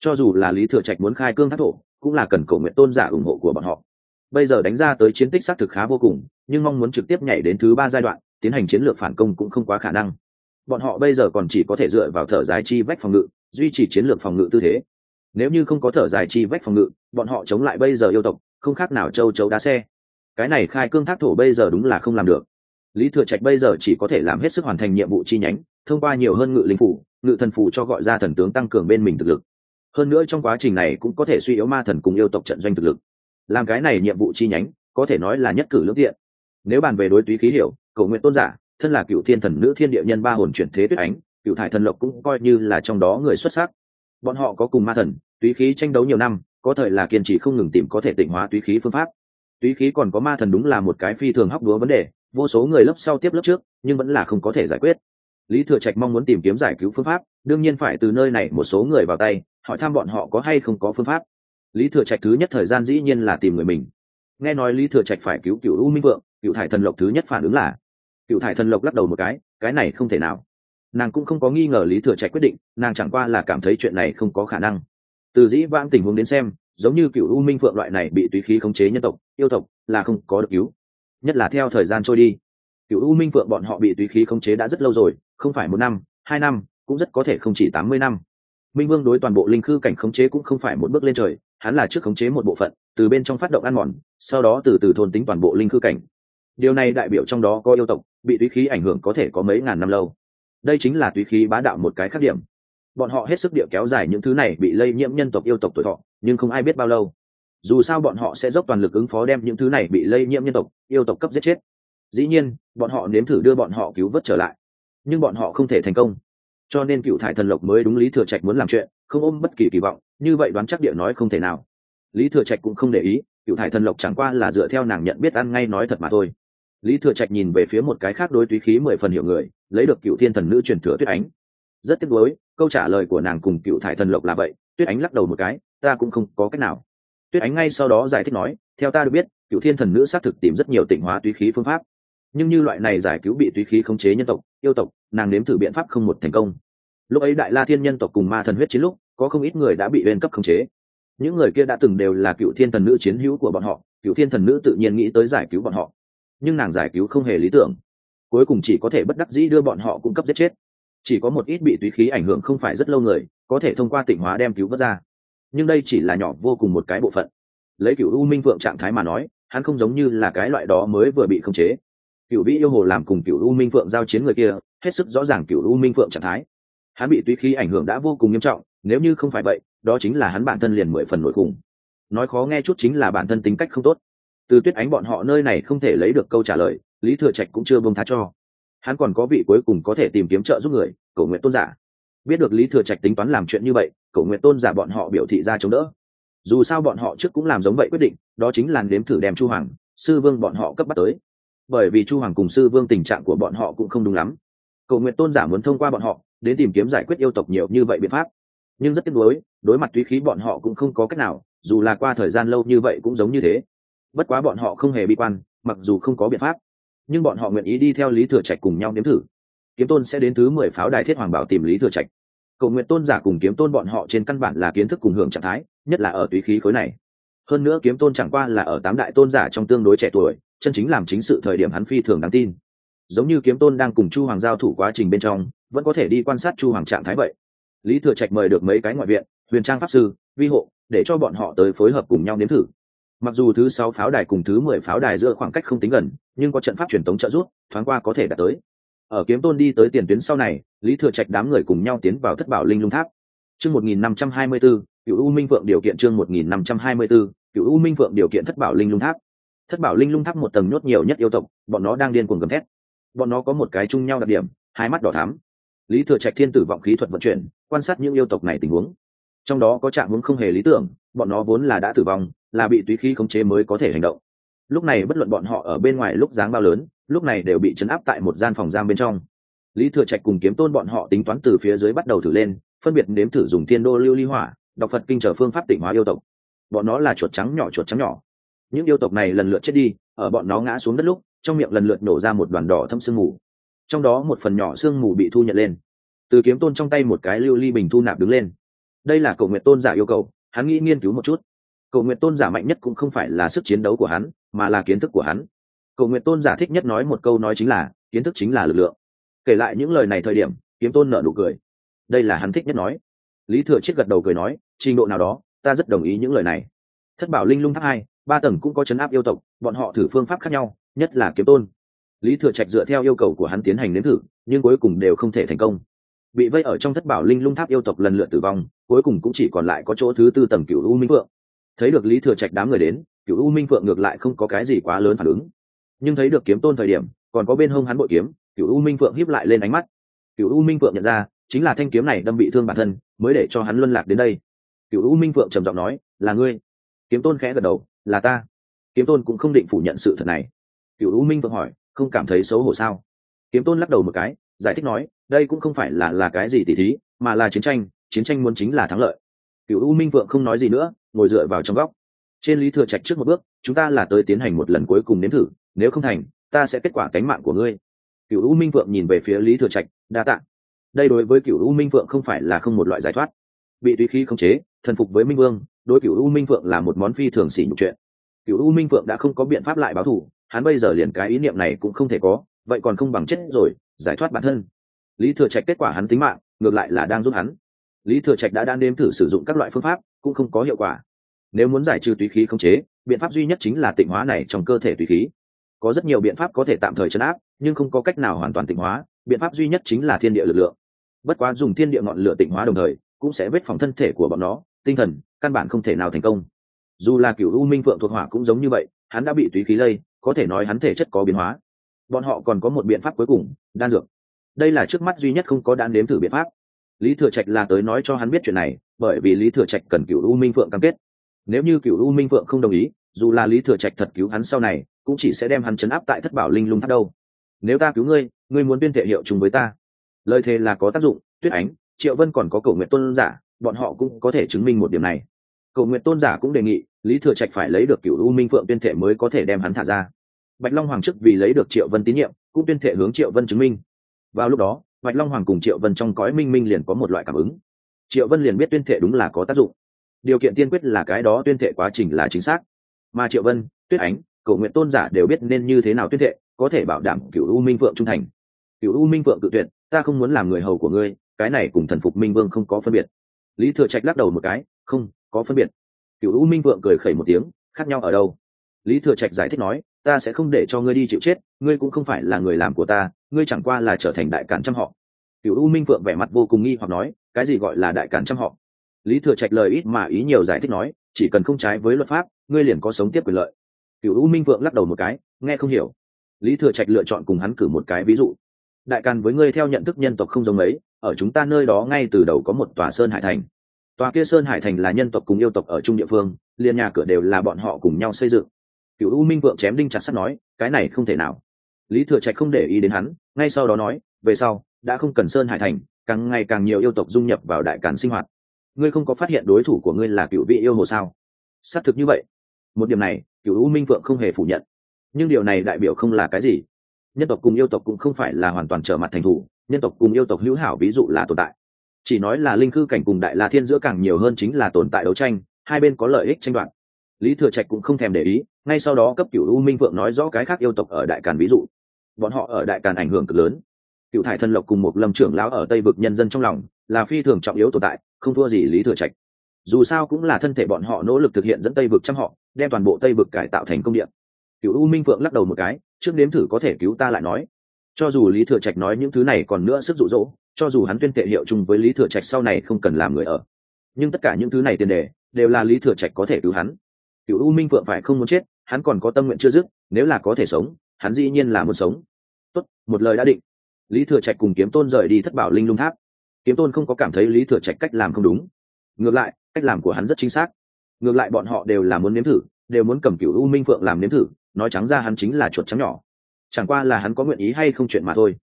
Cho dù là lý thừa trạch muốn khai cương thác thổ, cũng là cần cầu nguyện tôn giả ủng hộ của bọn họ. Bây giờ đánh ra tới chiến tích xác thực khá vô cùng, nhưng mong muốn trực tiếp nhảy đến thứ ba giai đoạn, tiến hành chiến lược phản công cũng không quá khả năng. Bọn họ bây giờ còn chỉ có thể dựa vào thở dài chi vách phòng ngự, duy trì chiến lược phòng ngự tư thế nếu như không có thở dài chi vách phòng ngự, bọn họ chống lại bây giờ yêu tộc, không khác nào châu chấu đá xe. Cái này khai cương thác thổ bây giờ đúng là không làm được. Lý thừa trạch bây giờ chỉ có thể làm hết sức hoàn thành nhiệm vụ chi nhánh, thông qua nhiều hơn ngự linh phủ, ngự thần phủ cho gọi ra thần tướng tăng cường bên mình thực lực. Hơn nữa trong quá trình này cũng có thể suy yếu ma thần cùng yêu tộc trận doanh thực lực. Làm cái này nhiệm vụ chi nhánh, có thể nói là nhất cử lưỡng tiện. Nếu bàn về đối túy khí hiểu, cầu nguyện tôn giả, thân là cựu thiên thần nữ thiên địa nhân ba hồn chuyển thế tuyết ánh, cựu thải thần lộc cũng coi như là trong đó người xuất sắc bọn họ có cùng ma thần, túy khí tranh đấu nhiều năm, có thời là kiên trì không ngừng tìm có thể tịnh hóa túy khí phương pháp. Túy khí còn có ma thần đúng là một cái phi thường hóc đúa vấn đề, vô số người lớp sau tiếp lớp trước, nhưng vẫn là không có thể giải quyết. Lý thừa trạch mong muốn tìm kiếm giải cứu phương pháp, đương nhiên phải từ nơi này một số người vào tay, hỏi thăm bọn họ có hay không có phương pháp. Lý thừa trạch thứ nhất thời gian dĩ nhiên là tìm người mình. Nghe nói lý thừa trạch phải cứu cựu u minh vượng cựu thải thần lộc thứ nhất phản ứng là cựu thải thần lộc lắc đầu một cái cái này không thể nào nàng cũng không có nghi ngờ lý thừa trạch quyết định, nàng chẳng qua là cảm thấy chuyện này không có khả năng. Từ dĩ vãng tình huống đến xem, giống như cựu u minh phượng loại này bị tùy khí khống chế nhân tộc, yêu tộc, là không có được cứu. Nhất là theo thời gian trôi đi, cựu u minh phượng bọn họ bị tùy khí khống chế đã rất lâu rồi, không phải một năm, hai năm, cũng rất có thể không chỉ tám mươi năm. Minh vương đối toàn bộ linh khư cảnh khống chế cũng không phải một bước lên trời, hắn là trước khống chế một bộ phận, từ bên trong phát động ăn mòn, sau đó từ từ thôn tính toàn bộ linh khư cảnh. Điều này đại biểu trong đó có yêu tộc, bị tùy khí ảnh hưởng có thể có mấy ngàn năm lâu đây chính là tùy khí bá đạo một cái khác điểm. Bọn họ hết sức địa kéo dài những thứ này bị lây nhiễm nhân tộc yêu tộc tuổi thọ, nhưng không ai biết bao lâu. Dù sao bọn họ sẽ dốc toàn lực ứng phó đem những thứ này bị lây nhiễm nhân tộc, yêu tộc cấp giết chết. Dĩ nhiên, bọn họ nếm thử đưa bọn họ cứu vớt trở lại, nhưng bọn họ không thể thành công. Cho nên cựu thải thần lộc mới đúng lý thừa trạch muốn làm chuyện, không ôm bất kỳ kỳ vọng, như vậy đoán chắc địa nói không thể nào. Lý thừa trạch cũng không để ý, cựu thải thần lộc chẳng qua là dựa theo nàng nhận biết ăn ngay nói thật mà thôi lý thừa trạch nhìn về phía một cái khác đối túy khí mười phần hiệu người, lấy được cựu thiên thần nữ truyền thừa tuyết ánh. Rất tiếc nuối, câu trả lời của nàng cùng cựu thải thần lộc là vậy, tuyết ánh lắc đầu một cái, ta cũng không có cách nào. Tuyết ánh ngay sau đó giải thích nói, theo ta được biết cựu thiên thần nữ xác thực tìm rất nhiều tỉnh hóa túy khí phương pháp. Nhưng như loại này giải cứu bị túy khí khống chế nhân tộc, yêu tộc, nàng nếm thử biện pháp không một thành công. Lúc ấy đại la thiên nhân tộc cùng ma thần huyết chiến lúc, có không ít người đã bị bên cấp khống chế. Những người kia đã từng đều là cựu thiên thần nữ chiến hữu của bọn họ cựu thiên thần nữ tự nhiên nghĩ tới giải cứu bọn họ nhưng nàng giải cứu không hề lý tưởng. Cuối cùng chỉ có thể bất đắc dĩ đưa bọn họ cung cấp giết chết. Chỉ có một ít bị túy khí ảnh hưởng không phải rất lâu người, có thể thông qua tỉnh hóa đem cứu vớt ra. Nhưng đây chỉ là nhỏ vô cùng một cái bộ phận. Lấy cựu u minh vượng trạng thái mà nói, hắn không giống như là cái loại đó mới vừa bị khống chế. Cựu vĩ yêu hồ làm cùng cựu u minh phượng giao chiến người kia, hết sức rõ ràng cựu u minh phượng trạng thái. Hắn bị túy khí ảnh hưởng đã vô cùng nghiêm trọng, nếu như không phải vậy, đó chính là hắn bản thân liền mười phần nổi cùng nói khó nghe chút chính là bản thân tính cách không tốt từ tuyết ánh bọn họ nơi này không thể lấy được câu trả lời, lý thừa trạch cũng chưa bông tha cho. Hắn còn có vị cuối cùng có thể tìm kiếm trợ giúp người cầu nguyện tôn giả. Biết được lý thừa trạch tính toán làm chuyện như vậy cầu nguyện tôn giả bọn họ biểu thị ra chống đỡ. Dù sao bọn họ trước cũng làm giống vậy quyết định, đó chính là nếm thử đem chu hoàng, sư vương bọn họ cấp bắt tới. Bởi vì chu hoàng cùng sư vương tình trạng của bọn họ cũng không đúng lắm. Cầu nguyện tôn giả muốn thông qua bọn họ, đến tìm kiếm giải quyết yêu tộc nhiều như vậy biện pháp. Nhưng rất tiếc nuối, đối mặt túy khí bọn họ cũng không có cách nào, dù là qua thời gian lâu như vậy cũng giống như thế bất quá bọn họ không hề bi quan, mặc dù không có biện pháp. Nhưng bọn họ nguyện ý đi theo lý thừa trạch cùng nhau nếm thử. Kiếm tôn sẽ đến thứ mười pháo đài thiết hoàng bảo tìm lý thừa trạch. Cầu nguyện tôn giả cùng kiếm tôn bọn họ trên căn bản là kiến thức cùng hưởng trạng thái, nhất là ở túy khí khối này. Hơn nữa kiếm tôn chẳng qua là ở tám đại tôn giả trong tương đối trẻ tuổi, chân chính làm chính sự thời điểm hắn phi thường đáng tin. Giống như kiếm tôn đang cùng chu hoàng giao thủ quá trình bên trong, vẫn có thể đi quan sát chu hoàng trạng thái vậy. Lý thừa trạch mời được mấy cái ngoại viện, huyền trang pháp sư, vi hộ, để cho bọn họ tới phối hợp cùng nhau nếm thử mặc dù thứ sáu pháo đài cùng thứ mười pháo đài giữa khoảng cách không tính gần, nhưng có trận pháp truyền tống trợ giúp, thoáng qua có thể đạt tới. Ở kiếm tôn đi tới tiền tuyến sau này, lý thừa trạch đám người cùng nhau tiến vào thất bảo linh lung tháp. Chương một nghìn năm trăm hai mươi b ố cựu u minh phượng điều kiện chương một nghìn năm trăm hai mươi b ố cựu u minh phượng điều kiện thất bảo linh lung tháp. Thất bảo linh lung tháp một tầng nhốt nhiều nhất yêu tộc, bọn nó đang điên cuồng gầm thét. Bọn nó có một cái chung nhau đặc điểm, hai mắt đỏ thắm. Lý thừa trạch thiên tử vọng khí thuật vận chuyển, quan sát những yêu tộc này tình huống. Trong đó có trạng hướng không hề lý tưởng, bọn nó vốn là đã tử vong là bị túy khí khống chế mới có thể hành động. Lúc này bất luận bọn họ ở bên ngoài lúc dáng bao lớn, lúc này đều bị chấn áp tại một gian phòng giam bên trong. Lý thừa trạch cùng kiếm tôn bọn họ tính toán từ phía dưới bắt đầu thử lên, phân biệt nếm thử dùng thiên đô lưu ly hỏa, đọc phật kinh trở phương pháp tỉnh hóa yêu tộc. Bọn nó là chuột trắng nhỏ, chuột trắng nhỏ. Những yêu tộc này lần lượt chết đi, ở bọn nó ngã xuống đất lúc, trong miệng lần lượt nổ ra một đoàn đỏ thâm sương mù. Trong đó một phần nhỏ sương mù bị thu nhận lên. Từ kiếm tôn trong tay một cái lưu ly bình thu nạp đứng lên. Đây là cầu nguyện tôn giả yêu cầu, hắn nghĩ nghiên cứu một chút cầu nguyện tôn giả mạnh nhất cũng không phải là sức chiến đấu của hắn, mà là kiến thức của hắn. Cầu nguyện tôn giả thích nhất nói một câu nói chính là, kiến thức chính là lực lượng. Kể lại những lời này thời điểm, kiếm tôn nợ nụ cười. Đây là hắn thích nhất nói. Lý thừa chết gật đầu cười nói, trình độ nào đó, ta rất đồng ý những lời này. Thất bảo linh lung tháp hai, ba tầng cũng có chấn áp yêu tộc, bọn họ thử phương pháp khác nhau, nhất là kiếm tôn. Lý thừa trạch dựa theo yêu cầu của hắn tiến hành nếm thử, nhưng cuối cùng đều không thể thành công. Bị vây ở trong thất bảo linh lung tháp yêu tộc lần lượt tử vong, cuối cùng cũng chỉ còn lại có chỗ thứ tư tầng cựu u minh phượng thấy được lý thừa trạch đám người đến, cựu u minh phượng ngược lại không có cái gì quá lớn phản ứng. Nhưng thấy được kiếm tôn thời điểm, còn có bên hông hắn bội kiếm, cựu u minh phượng hiếp lại lên ánh mắt. Cựu u minh phượng nhận ra, chính là thanh kiếm này đâm bị thương bản thân, mới để cho hắn luân lạc đến đây. Cựu u minh phượng trầm giọng nói, là ngươi. Kiếm tôn khẽ gật đầu, là ta. Kiếm tôn cũng không định phủ nhận sự thật này. Cựu u minh phượng hỏi, không cảm thấy xấu hổ sao? Kiếm tôn lắc đầu một cái, giải thích nói, đây cũng không phải là là cái gì tỉ thí, mà là chiến tranh chiến tranh muốn chính là thắng lợi. Cựu u minh phượng không nói gì nữa ngồi dựa vào trong góc. Trên lý thừa trạch trước một bước, chúng ta là tới tiến hành một lần cuối cùng nếm thử, nếu không thành, ta sẽ kết quả cánh mạng của ngươi. Cựu u minh phượng nhìn về phía lý thừa trạch, đa t ạ đây đối với cựu u minh phượng không phải là không một loại giải thoát. Bị tùy khí khống chế, thần phục với minh vương, đối cựu u minh phượng là một món phi thường xỉ nhục chuyện. Cựu u minh phượng đã không có biện pháp lại báo thù, hắn bây giờ liền cái ý niệm này cũng không thể có, vậy còn không bằng chết rồi, giải thoát bản thân. Lý thừa trạch kết quả hắn tính mạng, ngược lại là đang giúp hắn. Lý thừa trạch đã đang nếm thử sử dụng các loại phương pháp cũng không có hiệu quả. Nếu muốn giải trừ tùy khí khống chế, biện pháp duy nhất chính là tịnh hóa này trong cơ thể tùy khí. Có rất nhiều biện pháp có thể tạm thời chấn áp, nhưng không có cách nào hoàn toàn tịnh hóa. Biện pháp duy nhất chính là thiên địa lực lượng. Bất quá dùng thiên địa ngọn lửa tịnh hóa đồng thời, cũng sẽ vết phòng thân thể của bọn nó, tinh thần, căn bản không thể nào thành công. Dù là cựu u minh phượng thuộc hỏa cũng giống như vậy, hắn đã bị túy khí lây, có thể nói hắn thể chất có biến hóa. Bọn họ còn có một biện pháp cuối cùng, đan dược. Đây là trước mắt duy nhất không có đan đếm thử biện pháp. Lý thừa trạch là tới nói cho hắn biết chuyện này bởi vì lý thừa trạch cần cựu u minh phượng cam kết. Nếu như cựu u minh phượng không đồng ý, dù là lý thừa trạch thật cứu hắn sau này, cũng chỉ sẽ đem hắn chấn áp tại thất bảo linh lung tháp đâu. Nếu ta cứu ngươi ngươi muốn tuyên thể hiệu chung với ta. Lời thề là có tác dụng, tuyết ánh, triệu vân còn có cầu nguyện tôn giả, bọn họ cũng có thể chứng minh một điểm này. Cầu nguyện tôn giả cũng đề nghị, lý thừa trạch phải lấy được cựu u minh phượng tuyên thể mới có thể đem hắn thả ra. Bạch long hoàng chức vì lấy được triệu vân tín nhiệm, cũng tuyên thể hướng triệu vân chứng minh. Vào lúc đó, bạch long hoàng cùng triệu vân trong cõi minh minh liền có một loại cảm ứng triệu vân liền biết tuyên thệ đúng là có tác dụng. Điều kiện tiên quyết là cái đó tuyên thệ quá trình là chính xác. Mà triệu vân, tuyết ánh cầu nguyện tôn giả đều biết nên như thế nào tuyên thệ, có thể bảo đảm cựu u minh phượng trung thành. Cựu u minh phượng tự tuyệt, ta không muốn làm người hầu của ngươi, cái này cùng thần phục minh vương không có phân biệt. Lý thừa trạch lắc đầu một cái, không, có phân biệt. Cựu u minh vượng cười khẩy một tiếng, khác nhau ở đâu? Lý thừa trạch giải thích nói, ta sẽ không để cho ngươi đi chịu chết, ngươi cũng không phải là người làm của ta, ngươi chẳng qua là trở thành đại cản trăm họ. Cựu u minh vượng vẻ mặt vô cùng nghi hoặc nói cái gì gọi là đại cản trăm họ? Lý thừa trạch lời ít mà ý nhiều giải thích nói, chỉ cần không trái với luật pháp, ngươi liền có sống tiếp quyền lợi. Cựu u minh vượng lắc đầu một cái, nghe không hiểu. Lý thừa trạch lựa chọn cùng hắn cử một cái ví dụ. Đại càn với ngươi theo nhận thức nhân tộc không giống ấy ở chúng ta nơi đó ngay từ đầu có một tòa sơn hải thành. Tòa kia sơn hải thành là nhân tộc cùng yêu tộc ở chung địa phương, liền nhà cửa đều là bọn họ cùng nhau xây dựng. Cựu u minh vượng chém đinh chặt sắt nói, cái này không thể nào. Lý thừa trạch không để ý đến hắn, ngay sau đó nói, về sau, đã không cần sơn hải thành càng ngày càng nhiều yêu tộc dung nhập vào đại càn sinh hoạt. Ngươi không có phát hiện đối thủ của ngươi là cựu vị yêu hồ sao? Xác thực như vậy. Một điểm này, cựu u minh vượng không hề phủ nhận. Nhưng điều này đại biểu không là cái gì. Nhân tộc cùng yêu tộc cũng không phải là hoàn toàn trở mặt thành thủ, nhân tộc cùng yêu tộc hữu hảo ví dụ là tồn tại. Chỉ nói là linh khư cảnh cùng đại la thiên giữa càng nhiều hơn chính là tồn tại đấu tranh, hai bên có lợi ích tranh đoạt. Lý thừa trạch cũng không thèm để ý, ngay sau đó cấp cựu u minh phượng nói rõ cái khác yêu tộc ở đại càn ví dụ. Bọn họ ở đại càn ảnh hưởng cực lớn cựu thải thân lộc cùng một lâm trưởng lão ở tây vực nhân dân trong lòng là phi thường trọng yếu tồn tại, không thua gì lý thừa trạch. Dù sao cũng là thân thể bọn họ nỗ lực thực hiện dẫn tây vực chăm họ, đem toàn bộ tây vực cải tạo thành công điện cựu u minh phượng lắc đầu một cái, trước nếm thử có thể cứu ta lại nói. Cho dù lý thừa trạch nói những thứ này còn nữa sức rụ rỗ cho dù hắn tuyên tệ hiệu chung với lý thừa trạch sau này không cần làm người ở. Nhưng tất cả những thứ này tiền đề, đều là lý thừa trạch có thể cứu hắn. Cựu u minh phượng phải không muốn chết, hắn còn có tâm nguyện chưa dứt, nếu là có thể sống, hắn dĩ nhiên là muốn sống. Tốt, một lời đã định lý thừa trạch cùng kiếm tôn rời đi thất bảo linh lung tháp. Kiếm tôn không có cảm thấy lý thừa trạch cách làm không đúng. Ngược lại, cách làm của hắn rất chính xác. Ngược lại bọn họ đều là muốn nếm thử, đều muốn cầm cựu u minh phượng làm nếm thử, nói trắng ra hắn chính là chuột trắng nhỏ. Chẳng qua là hắn có nguyện ý hay không chuyện mà thôi.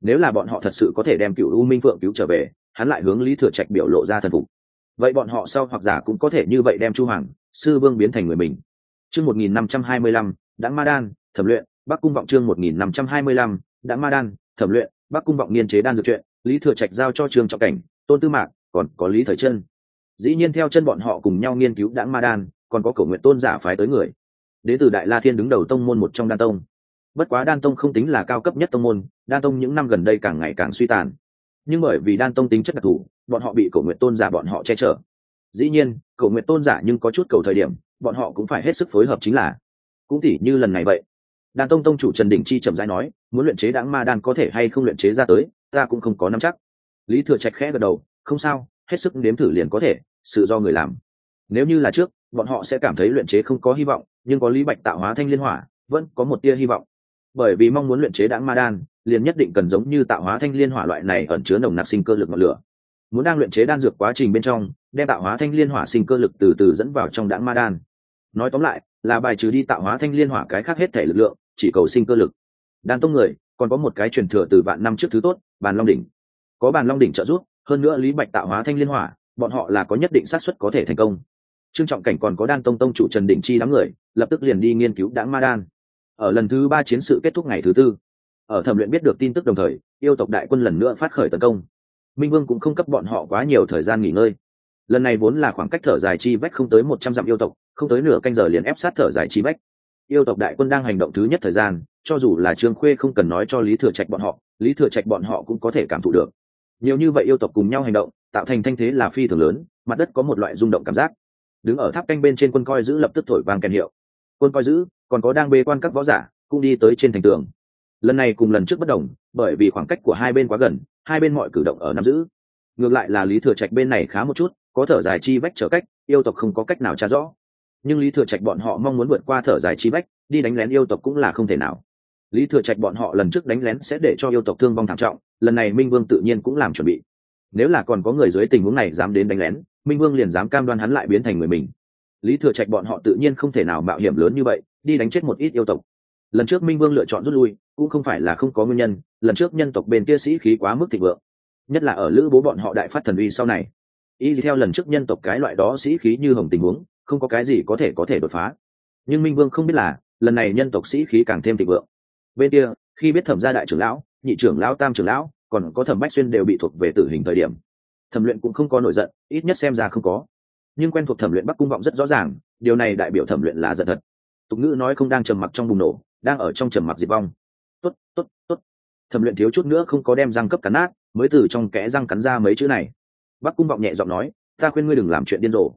Nếu là bọn họ thật sự có thể đem cựu u minh phượng cứu trở về, hắn lại hướng lý thừa trạch biểu lộ ra thần phục. Vậy bọn họ sau hoặc giả cũng có thể như vậy đem chu hoàng, sư vương biến thành người mình. Chương một nghìn năm trăm hai mươi lăm đã ma đan, thẩm luyện, bắc cung vọng chương một nghìn năm trăm hai mươi lăm đã ma đan, thẩm luyện bắc cung vọng niên chế đan dược chuyện, lý thừa trạch giao cho trường trọng cảnh, tôn tư mạc, còn có lý thời chân dĩ nhiên theo chân bọn họ cùng nhau nghiên cứu đãng ma đan, còn có cầu nguyện tôn giả phái tới người. Đến từ đại la thiên đứng đầu tông môn một trong đan tông. Bất quá đan tông không tính là cao cấp nhất tông môn, đan tông những năm gần đây càng ngày càng suy tàn. Nhưng bởi vì đan tông tính chất đặc thù, bọn họ bị cầu nguyện tôn giả bọn họ che chở. Dĩ nhiên cầu nguyện tôn giả nhưng có chút cầu thời điểm, bọn họ cũng phải hết sức phối hợp chính là. Cũng tỉ như lần này vậy đan tông tông chủ trần đình chi trầm rãi nói, muốn luyện chế đáng ma đan có thể hay không luyện chế ra tới, ta cũng không có nắm chắc. Lý thừa trạch khẽ gật đầu, không sao, hết sức nếm thử liền có thể, sự do người làm. Nếu như là trước, bọn họ sẽ cảm thấy luyện chế không có hy vọng, nhưng có lý bạch tạo hóa thanh liên hỏa, vẫn có một tia hy vọng. Bởi vì mong muốn luyện chế đáng ma đan, liền nhất định cần giống như tạo hóa thanh liên hỏa loại này ẩn chứa nồng nặc sinh cơ lực ngọn lửa. Muốn đang luyện chế đan dược quá trình bên trong, đem tạo hóa thanh liên hỏa sinh cơ lực từ từ dẫn vào trong đãng ma đan. Nói tóm lại, là bài trừ đi tạo hóa thanh liên hỏa cái khác hết thể lực lượng chỉ cầu sinh cơ lực. Đan tông người, còn có một cái truyền thừa từ vạn năm trước thứ tốt, bàn long đỉnh. Có bàn long đỉnh trợ giúp, hơn nữa lý bạch tạo hóa thanh liên hỏa, bọn họ là có nhất định xác suất có thể thành công. Trương trọng cảnh còn có đan tông tông chủ trần định chi đám người, lập tức liền đi nghiên cứu đãng ma đan. Ở lần thứ ba chiến sự kết thúc ngày thứ tư, ở thẩm luyện biết được tin tức đồng thời, yêu tộc đại quân lần nữa phát khởi tấn công. Minh vương cũng không cấp bọn họ quá nhiều thời gian nghỉ ngơi. Lần này vốn là khoảng cách thở dài chi vách không tới một trăm dặm yêu tộc, không tới nửa canh giờ liền ép sát thở dài chi vách yêu tộc đại quân đang hành động thứ nhất thời gian, cho dù là trương khuê không cần nói cho lý thừa trạch bọn họ, lý thừa trạch bọn họ cũng có thể cảm thụ được. Nhiều như vậy yêu tộc cùng nhau hành động, tạo thành thanh thế là phi thường lớn, mặt đất có một loại rung động cảm giác. Đứng ở tháp canh bên trên quân coi giữ lập tức thổi vang kèn hiệu. Quân coi giữ, còn có đang bê quan các võ giả, cũng đi tới trên thành tường. Lần này cùng lần trước bất đồng, bởi vì khoảng cách của hai bên quá gần, hai bên mọi cử động ở nắm giữ. Ngược lại là lý thừa trạch bên này khá một chút, có thở dài chi vách trở cách, yêu tộc không có cách nào tra rõ nhưng lý thừa trạch bọn họ mong muốn vượt qua thở dài chi bách, đi đánh lén yêu tộc cũng là không thể nào. Lý thừa trạch bọn họ lần trước đánh lén sẽ để cho yêu tộc thương vong thảm trọng, lần này minh vương tự nhiên cũng làm chuẩn bị. Nếu là còn có người dưới tình huống này dám đến đánh lén, minh vương liền dám cam đoan hắn lại biến thành người mình. Lý thừa trạch bọn họ tự nhiên không thể nào mạo hiểm lớn như vậy, đi đánh chết một ít yêu tộc. Lần trước minh vương lựa chọn rút lui, cũng không phải là không có nguyên nhân, lần trước nhân tộc bên kia sĩ khí quá mức thịnh vượng. Nhất là ở lữ bố bọn họ đại phát thần uy sau này. Y theo lần trước nhân tộc cái loại đó sĩ khí như hồng tình huống không có cái gì có thể có thể đột phá. Nhưng minh vương không biết là, lần này nhân tộc sĩ khí càng thêm thịnh vượng. Bên kia, khi biết thẩm gia đại trưởng lão, nhị trưởng lão, tam trưởng lão, còn có thẩm bách xuyên đều bị thuộc về tử hình thời điểm. Thẩm luyện cũng không có nổi giận, ít nhất xem ra không có. Nhưng quen thuộc thẩm luyện bắc cung vọng rất rõ ràng, điều này đại biểu thẩm luyện là giận thật. Tục ngữ nói không đang trầm mặc trong bùng nổ, đang ở trong trầm mặc diệt vong. Tốt tốt tốt. Thẩm luyện thiếu chút nữa không có đem răng cấp cắn nát, mới từ trong kẽ răng cắn ra mấy chữ này. Bắc cung vọng nhẹ giọng nói, ta khuyên ngươi đừng làm chuyện điên rồ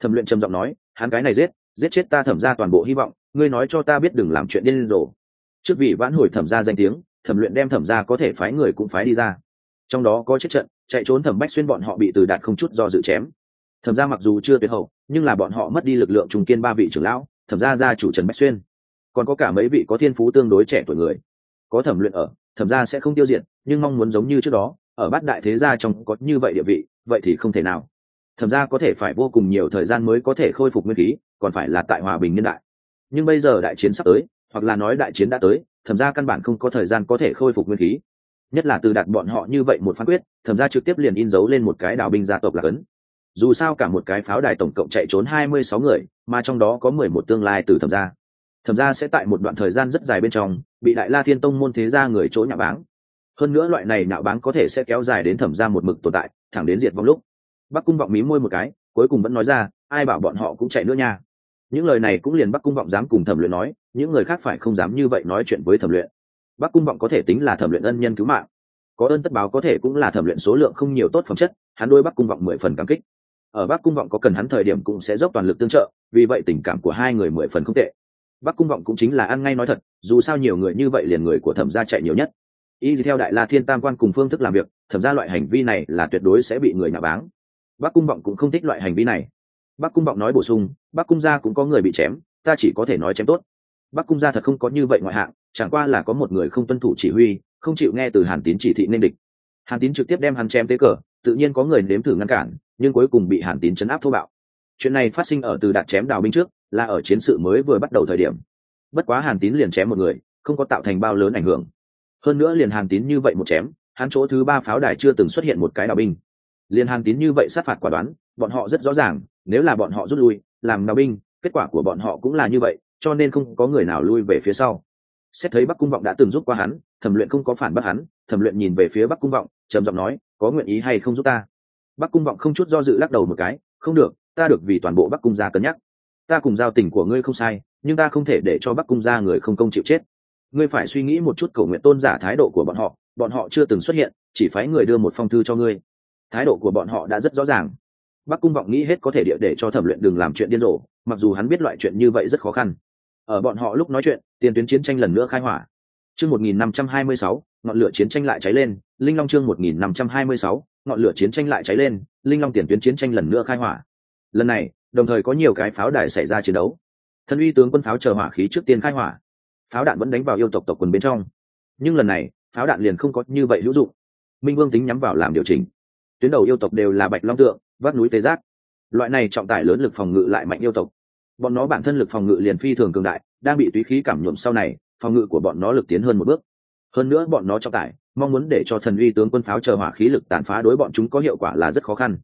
thẩm luyện trầm giọng nói, hắn cái này giết giết chết ta thẩm ra toàn bộ hy vọng, ngươi nói cho ta biết đừng làm chuyện điên rồ. Trước vị vãn hồi thẩm ra danh tiếng, thẩm luyện đem thẩm ra có thể phái người cũng phái đi ra. Trong đó có chết trận, chạy trốn thẩm bách xuyên bọn họ bị từ đạt không chút do dự chém. Thẩm ra mặc dù chưa tuyệt hậu, nhưng là bọn họ mất đi lực lượng trùng kiên ba vị trưởng lão, thẩm ra gia chủ trần bách xuyên. Còn có cả mấy vị có thiên phú tương đối trẻ tuổi người. Có thẩm luyện ở, thẩm ra sẽ không tiêu diệt, nhưng mong muốn giống như trước đó, ở bát đại thế gia trong có như vậy địa vị, vậy thì không thể nào thẩm ra có thể phải vô cùng nhiều thời gian mới có thể khôi phục nguyên khí, còn phải là tại hòa bình nhân đại. Nhưng bây giờ đại chiến sắp tới, hoặc là nói đại chiến đã tới, thẩm ra căn bản không có thời gian có thể khôi phục nguyên khí. Nhất là từ đặt bọn họ như vậy một phán quyết, thẩm ra trực tiếp liền in dấu lên một cái đào binh gia tộc là cấn. Dù sao cả một cái pháo đài tổng cộng chạy trốn hai mươi sáu người, mà trong đó có mười một tương lai từ thẩm gia. Thẩm gia sẽ tại một đoạn thời gian rất dài bên trong, bị đại la thiên tông môn thế gia người chỗ nhạo báng. Hơn nữa loại này nhạo báng có thể sẽ kéo dài đến thẩm gia một mực tồn tại, thẳng đến diệt vong lúc bắc cung vọng mí môi một cái, cuối cùng vẫn nói ra, ai bảo bọn họ cũng chạy nữa nha. Những lời này cũng liền bắc cung vọng dám cùng thẩm luyện nói, những người khác phải không dám như vậy nói chuyện với thẩm luyện. Bắc cung vọng có thể tính là thẩm luyện ân nhân cứu mạng. Có ơn tất báo có thể cũng là thẩm luyện số lượng không nhiều tốt phẩm chất, hắn đôi bắc cung vọng mười phần cảm kích. Ở bắc cung vọng có cần hắn thời điểm cũng sẽ dốc toàn lực tương trợ, vì vậy tình cảm của hai người mười phần không tệ. Bắc cung vọng cũng chính là ăn ngay nói thật, dù sao nhiều người như vậy liền người của thẩm gia chạy nhiều nhất. Y theo đại la thiên tam quan cùng phương thức làm việc, thẩm ra loại hành vi này là tuyệt đối sẽ bị người nhà báng bắc cung vọng cũng không thích loại hành vi này. Bắc cung vọng nói bổ sung bắc cung gia cũng có người bị chém, ta chỉ có thể nói chém tốt. Bắc cung gia thật không có như vậy ngoại hạng, chẳng qua là có một người không tuân thủ chỉ huy, không chịu nghe từ hàn tín chỉ thị nên địch. Hàn tín trực tiếp đem hắn chém tế cờ, tự nhiên có người nếm thử ngăn cản, nhưng cuối cùng bị hàn tín chấn áp thô bạo. Chuyện này phát sinh ở từ đạt chém đào binh trước, là ở chiến sự mới vừa bắt đầu thời điểm. Bất quá hàn tín liền chém một người, không có tạo thành bao lớn ảnh hưởng. Hơn nữa liền hàn tín như vậy một chém, hắn chỗ thứ ba pháo đài chưa từng xuất hiện một cái đào binh liền hàn tín như vậy sát phạt quả đoán, bọn họ rất rõ ràng, nếu là bọn họ rút lui, làm đào binh, kết quả của bọn họ cũng là như vậy, cho nên không có người nào lui về phía sau. Xét thấy bắc cung vọng đã từng giúp qua hắn, thẩm luyện không có phản bác hắn, thẩm luyện nhìn về phía bắc cung vọng, trầm giọng nói, có nguyện ý hay không giúp ta? Bắc cung vọng không chút do dự lắc đầu một cái, không được, ta được vì toàn bộ bắc cung gia cân nhắc. Ta cùng giao tình của ngươi không sai, nhưng ta không thể để cho bắc cung gia người không công chịu chết. Ngươi phải suy nghĩ một chút cầu nguyện tôn giả thái độ của bọn họ bọn họ chưa từng xuất hiện, chỉ phái người đưa một phong thư cho ngươi thái độ của bọn họ đã rất rõ ràng. Bắc cung vọng nghĩ hết có thể địa để cho thẩm luyện đừng làm chuyện điên rồ, mặc dù hắn biết loại chuyện như vậy rất khó khăn. Ở bọn họ lúc nói chuyện, tiền tuyến chiến tranh lần nữa khai hỏa. Chương một nghìn năm trăm hai mươi sáu, ngọn lửa chiến tranh lại cháy lên, linh long chương một nghìn năm trăm hai mươi sáu, ngọn lửa chiến tranh lại cháy lên, linh long tiền tuyến chiến tranh lần nữa khai hỏa. Lần này, đồng thời có nhiều cái pháo đài xảy ra chiến đấu. Thân uy tướng quân pháo chờ hỏa khí trước tiên khai hỏa. Pháo đạn vẫn đánh vào yêu tộc tộc quần bên trong. Nhưng lần này, pháo đạn liền không có như vậy hữu dụng. Minh vương tính nhắm vào làm điều chỉnh tuyến đầu yêu tộc đều là bạch long tượng, vác núi tê giác. Loại này trọng tải lớn lực phòng ngự lại mạnh yêu tộc. Bọn nó bản thân lực phòng ngự liền phi thường cường đại, đang bị túy khí cảm nhuộm sau này, phòng ngự của bọn nó lực tiến hơn một bước. Hơn nữa bọn nó trọng tải, mong muốn để cho thần uy tướng quân pháo chờ hỏa khí lực tàn phá đối bọn chúng có hiệu quả là rất khó khăn.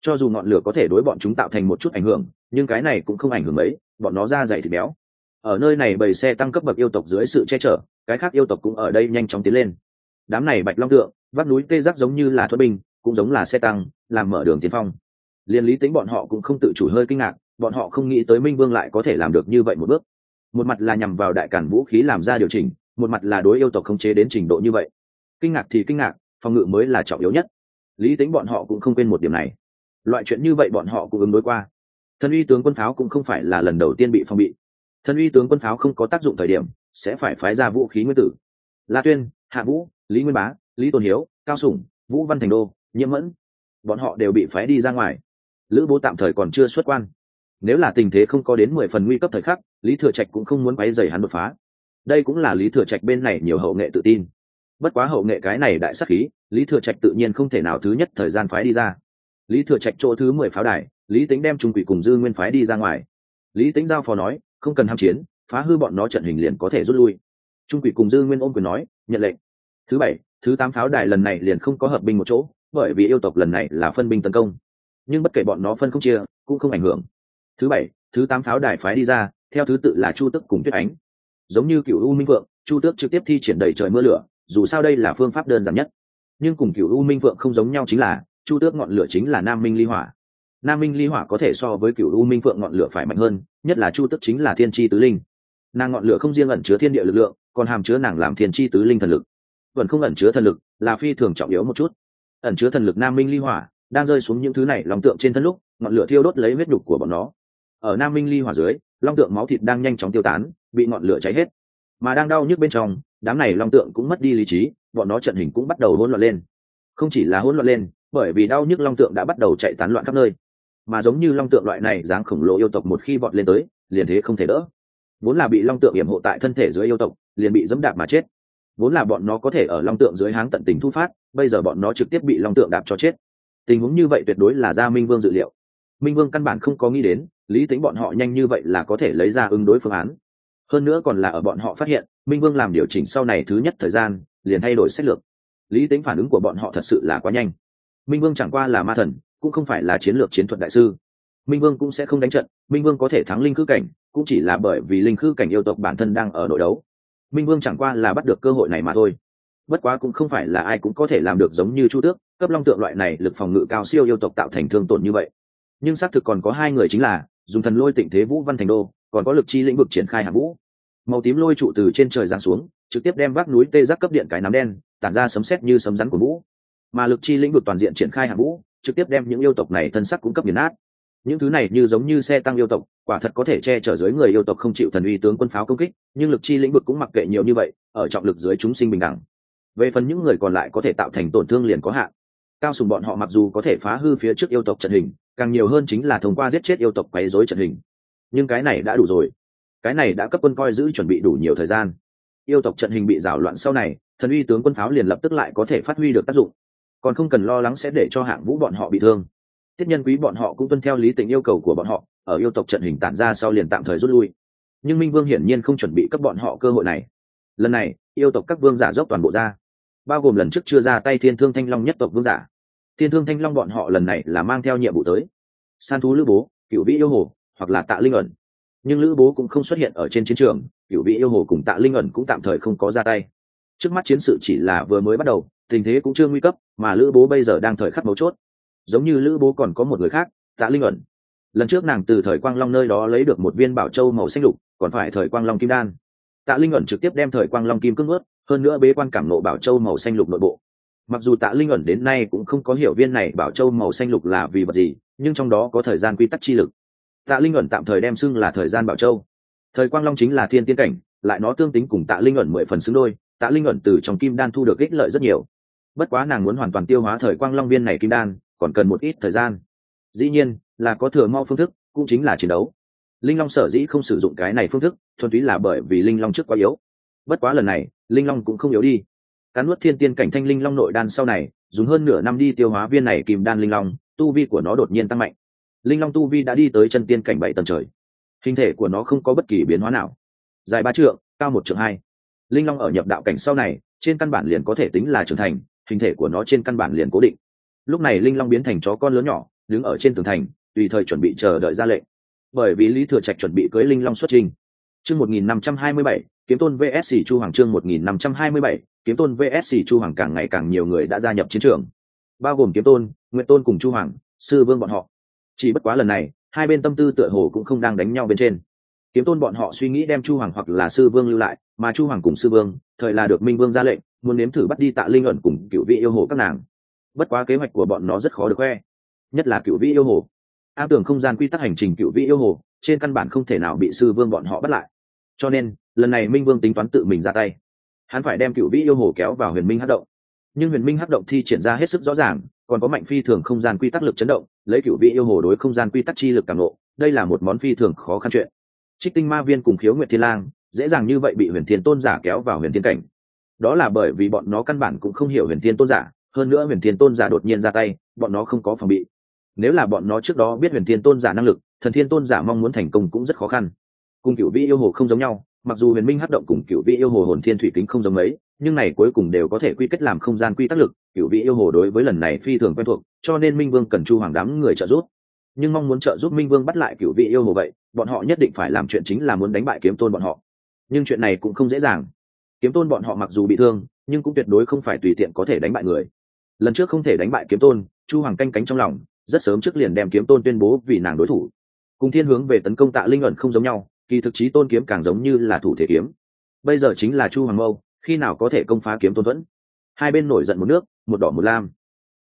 Cho dù ngọn lửa có thể đối bọn chúng tạo thành một chút ảnh hưởng, nhưng cái này cũng không ảnh hưởng mấy, bọn nó ra dày thịt béo. Ở nơi này bầy xe tăng cấp bậc yêu tộc dưới sự che chở, cái khác yêu tộc cũng ở đây nhanh chóng tiến lên. Đám này bạch long tượng, vác núi tê giác giống như là thuất binh cũng giống là xe tăng, làm mở đường tiên phong. Liên lý tính bọn họ cũng không tự chủ hơi kinh ngạc, bọn họ không nghĩ tới minh vương lại có thể làm được như vậy một bước. Một mặt là nhằm vào đại cản vũ khí làm ra điều chỉnh, một mặt là đối yêu tộc khống chế đến trình độ như vậy. Kinh ngạc thì kinh ngạc, phòng ngự mới là trọng yếu nhất. Lý tính bọn họ cũng không quên một điểm này. Loại chuyện như vậy bọn họ cũng ứng đối qua. Thân uy tướng quân pháo cũng không phải là lần đầu tiên bị phong bị. Thân uy tướng quân pháo không có tác dụng thời điểm, sẽ phải phái ra vũ khí nguyên tử. La tuyên, hạ vũ, lý nguyên bá, lý tôn hiếu, cao sủng, vũ văn thành đô nhiễm mẫn. Bọn họ đều bị phái đi ra ngoài. Lữ bố tạm thời còn chưa xuất quan. Nếu là tình thế không có đến mười phần nguy cấp thời khắc, lý thừa trạch cũng không muốn quấy dày hắn đột phá. Đây cũng là lý thừa trạch bên này nhiều hậu nghệ tự tin. Bất quá hậu nghệ cái này đại sắc khí, lý thừa trạch tự nhiên không thể nào thứ nhất thời gian phái đi ra. Lý thừa trạch chỗ thứ mười pháo đài, lý tính đem trung quỷ cùng dư nguyên phái đi ra ngoài. Lý tính giao phó nói, không cần ham chiến, phá hư bọn nó trận hình liền có thể rút lui. Trung quỷ cùng dư nguyên ôm quyền nói, nhận lệnh. Thứ bảy, thứ tám pháo đài lần này liền không có hợp binh một chỗ bởi vì yêu tộc lần này là phân binh tấn công. Nhưng bất kể bọn nó phân không chia, cũng không ảnh hưởng. Thứ bảy, thứ tám pháo đài phái đi ra, theo thứ tự là chu tức cùng tuyết ánh. Giống như cựu u minh vượng chu tước trực tiếp thi triển đầy trời mưa lửa, dù sao đây là phương pháp đơn giản nhất. Nhưng cùng cựu u minh vượng không giống nhau chính là, chu tước ngọn lửa chính là nam minh ly hỏa. Nam minh ly hỏa có thể so với cựu u minh phượng ngọn lửa phải mạnh hơn, nhất là chu tức chính là thiên tri tứ linh. Nàng ngọn lửa không riêng ẩn chứa thiên địa lực lượng, còn hàm chứa nàng làm thiên tri tứ linh thần lực. Vẫn không ẩn chứa thần lực, là phi thường trọng yếu một chút ẩn chứa thần lực nam minh ly hỏa, đang rơi xuống những thứ này lòng tượng trên thân lúc, ngọn lửa thiêu đốt lấy huyết đục của bọn nó. Ở nam minh ly hỏa dưới, long tượng máu thịt đang nhanh chóng tiêu tán, bị ngọn lửa cháy hết. Mà đang đau nhức bên trong, đám này long tượng cũng mất đi lý trí, bọn nó trận hình cũng bắt đầu hỗn loạn lên. Không chỉ là hỗn loạn lên, bởi vì đau nhức long tượng đã bắt đầu chạy tán loạn khắp nơi. Mà giống như long tượng loại này dáng khổng lồ yêu tộc một khi vọt lên tới, liền thế không thể đỡ. Vốn là bị long tượng hiểm hộ tại thân thể dưới yêu tộc, liền bị dẫm đạp mà chết vốn là bọn nó có thể ở long tượng dưới háng tận tình thu phát, bây giờ bọn nó trực tiếp bị long tượng đạp cho chết. Tình huống như vậy tuyệt đối là ra minh vương dự liệu. Minh vương căn bản không có nghĩ đến, lý tính bọn họ nhanh như vậy là có thể lấy ra ứng đối phương án. Hơn nữa còn là ở bọn họ phát hiện, minh vương làm điều chỉnh sau này thứ nhất thời gian, liền thay đổi sách lược. Lý tính phản ứng của bọn họ thật sự là quá nhanh. Minh vương chẳng qua là ma thần, cũng không phải là chiến lược chiến thuật đại sư. Minh vương cũng sẽ không đánh trận, minh vương có thể thắng linh khư cảnh, cũng chỉ là bởi vì linh khư cảnh yêu tộc bản thân đang ở nội đấu minh vương chẳng qua là bắt được cơ hội này mà thôi. Bất quá cũng không phải là ai cũng có thể làm được giống như chu tước, cấp long tượng loại này lực phòng ngự cao siêu yêu tộc tạo thành thương tổn như vậy. Nhưng xác thực còn có hai người chính là dùng thần lôi tịnh thế vũ văn thành đô, còn có lực chi lĩnh vực triển khai hạng vũ. Màu tím lôi trụ từ trên trời giáng xuống, trực tiếp đem vác núi tê giác cấp điện cái nắm đen, tản ra sấm sét như sấm rắn của vũ. Mà lực chi lĩnh vực toàn diện triển khai hạng vũ, trực tiếp đem những yêu tộc này thân sắc cung cấp nghiền nát những thứ này như giống như xe tăng yêu tộc, quả thật có thể che chở dưới người yêu tộc không chịu thần uy tướng quân pháo công kích, nhưng lực chi lĩnh vực cũng mặc kệ nhiều như vậy, ở trọng lực dưới chúng sinh bình đẳng. Về phần những người còn lại có thể tạo thành tổn thương liền có hạn. Cao sùng bọn họ mặc dù có thể phá hư phía trước yêu tộc trận hình, càng nhiều hơn chính là thông qua giết chết yêu tộc quấy rối trận hình. Nhưng cái này đã đủ rồi. Cái này đã cấp quân coi giữ chuẩn bị đủ nhiều thời gian. Yêu tộc trận hình bị rào loạn sau này, thần uy tướng quân pháo liền lập tức lại có thể phát huy được tác dụng. Còn không cần lo lắng sẽ để cho hạng vũ bọn họ bị thương tiết nhân quý bọn họ cũng tuân theo lý tình yêu cầu của bọn họ, ở yêu tộc trận hình tản ra sau liền tạm thời rút lui. Nhưng minh vương hiển nhiên không chuẩn bị cấp bọn họ cơ hội này. Lần này, yêu tộc các vương giả dốc toàn bộ ra. Bao gồm lần trước chưa ra tay thiên thương thanh long nhất tộc vương giả. Thiên thương thanh long bọn họ lần này là mang theo nhiệm vụ tới. San thú lữ bố cựu vĩ yêu hồ, hoặc là tạ linh ẩn. Nhưng lữ bố cũng không xuất hiện ở trên chiến trường cựu vị yêu hồ cùng tạ linh ẩn cũng tạm thời không có ra tay. Trước mắt chiến sự chỉ là vừa mới bắt đầu, tình thế cũng chưa nguy cấp, mà lữ bố bây giờ đang thời khắc mấu chốt giống như lữ bố còn có một người khác, tạ linh ẩn. Lần trước nàng từ thời quang long nơi đó lấy được một viên bảo châu màu xanh lục, còn phải thời quang long kim đan. Tạ linh ẩn trực tiếp đem thời quang long kim cưng ướt hơn nữa bế quan cảm nộ bảo châu màu xanh lục nội bộ. Mặc dù tạ linh ẩn đến nay cũng không có hiểu viên này bảo châu màu xanh lục là vì vật gì, nhưng trong đó có thời gian quy tắc chi lực. Tạ linh ẩn tạm thời đem xưng là thời gian bảo châu. Thời quang long chính là thiên tiên cảnh, lại nó tương tính cùng tạ linh ẩn mười phần xứng đôi, tạ linh ẩn từ trong kim đan thu được ích lợi rất nhiều. Bất quá nàng muốn hoàn toàn tiêu hóa thời quang long viên này kim đan còn cần một ít thời gian. Dĩ nhiên, là có thừa mau phương thức, cũng chính là chiến đấu. Linh long sở dĩ không sử dụng cái này phương thức, thuần túy là bởi vì linh long trước quá yếu. Bất quá lần này, linh long cũng không yếu đi. Cán nuốt thiên tiên cảnh thanh linh long nội đan sau này, dùng hơn nửa năm đi tiêu hóa viên này kìm đan linh long, tu vi của nó đột nhiên tăng mạnh. Linh long tu vi đã đi tới chân tiên cảnh bảy tầng trời. Hình thể của nó không có bất kỳ biến hóa nào. Dài ba trượng, cao một trượng hai. Linh long ở nhập đạo cảnh sau này, trên căn bản liền có thể tính là trưởng thành, hình thể của nó trên căn bản liền cố định lúc này linh long biến thành chó con lớn nhỏ, đứng ở trên tường thành, tùy thời chuẩn bị chờ đợi ra lệnh. Bởi vì lý thừa trạch chuẩn bị cưới linh long xuất trình. Chương một nghìn năm trăm hai mươi bảy, kiếm tôn vsc chu hoàng chương một nghìn năm trăm hai mươi bảy, kiếm tôn vsc chu hoàng càng ngày càng nhiều người đã gia nhập chiến trường. Bao gồm kiếm tôn nguyện tôn cùng chu hoàng, sư vương bọn họ. Chỉ bất quá lần này, hai bên tâm tư tựa hồ cũng không đang đánh nhau bên trên. Kiếm tôn bọn họ suy nghĩ đem chu hoàng hoặc là sư vương lưu lại, mà chu hoàng cùng sư vương, thời là được minh vương ra lệnh, muốn nếm thử bắt đi tạ linh ẩn cùng cựu vị yêu hồ các nàng bất quá kế hoạch của bọn nó rất khó được khoe. Nhất là cựu vĩ yêu hồ. A tưởng không gian quy tắc hành trình cựu vĩ yêu hồ, trên căn bản không thể nào bị sư vương bọn họ bắt lại. Cho nên, lần này minh vương tính toán tự mình ra tay. Hắn phải đem cựu vĩ yêu hồ kéo vào huyền minh hát động. Nhưng huyền minh hát động thi triển ra hết sức rõ ràng, còn có mạnh phi thường không gian quy tắc lực chấn động, lấy cựu vĩ yêu hồ đối không gian quy tắc chi lực càng lộ đây là một món phi thường khó khăn chuyện. Trích tinh ma viên cùng khiếu nguyệt thiên lang, dễ dàng như vậy bị huyền thiên tôn giả kéo vào huyền thiên cảnh. Đó là bởi vì bọn nó căn bản cũng không hiểu huyền thiên tôn giả hơn nữa huyền thiên tôn giả đột nhiên ra tay, bọn nó không có phòng bị. Nếu là bọn nó trước đó biết huyền thiên tôn giả năng lực, thần thiên tôn giả mong muốn thành công cũng rất khó khăn. Cùng cựu vị yêu hồ không giống nhau, mặc dù huyền minh hát động cùng cựu vị yêu hồ hồn thiên thủy kính không giống ấy nhưng này cuối cùng đều có thể quy kết làm không gian quy tắc lực cựu vị yêu hồ đối với lần này phi thường quen thuộc, cho nên minh vương cần chu hoàng đám người trợ giúp. Nhưng mong muốn trợ giúp minh vương bắt lại cựu vị yêu hồ vậy, bọn họ nhất định phải làm chuyện chính là muốn đánh bại kiếm tôn bọn họ. Nhưng chuyện này cũng không dễ dàng. Kiếm tôn bọn họ mặc dù bị thương, nhưng cũng tuyệt đối không phải tùy tiện có thể đánh bại người lần trước không thể đánh bại kiếm tôn, chu hoàng canh cánh trong lòng, rất sớm trước liền đem kiếm tôn tuyên bố vì nàng đối thủ. Cùng thiên hướng về tấn công tạ linh ẩn không giống nhau, kỳ thực chí tôn kiếm càng giống như là thủ thể kiếm. Bây giờ chính là chu hoàng mâu, khi nào có thể công phá kiếm tôn thuẫn hai bên nổi giận một nước, một đỏ một lam.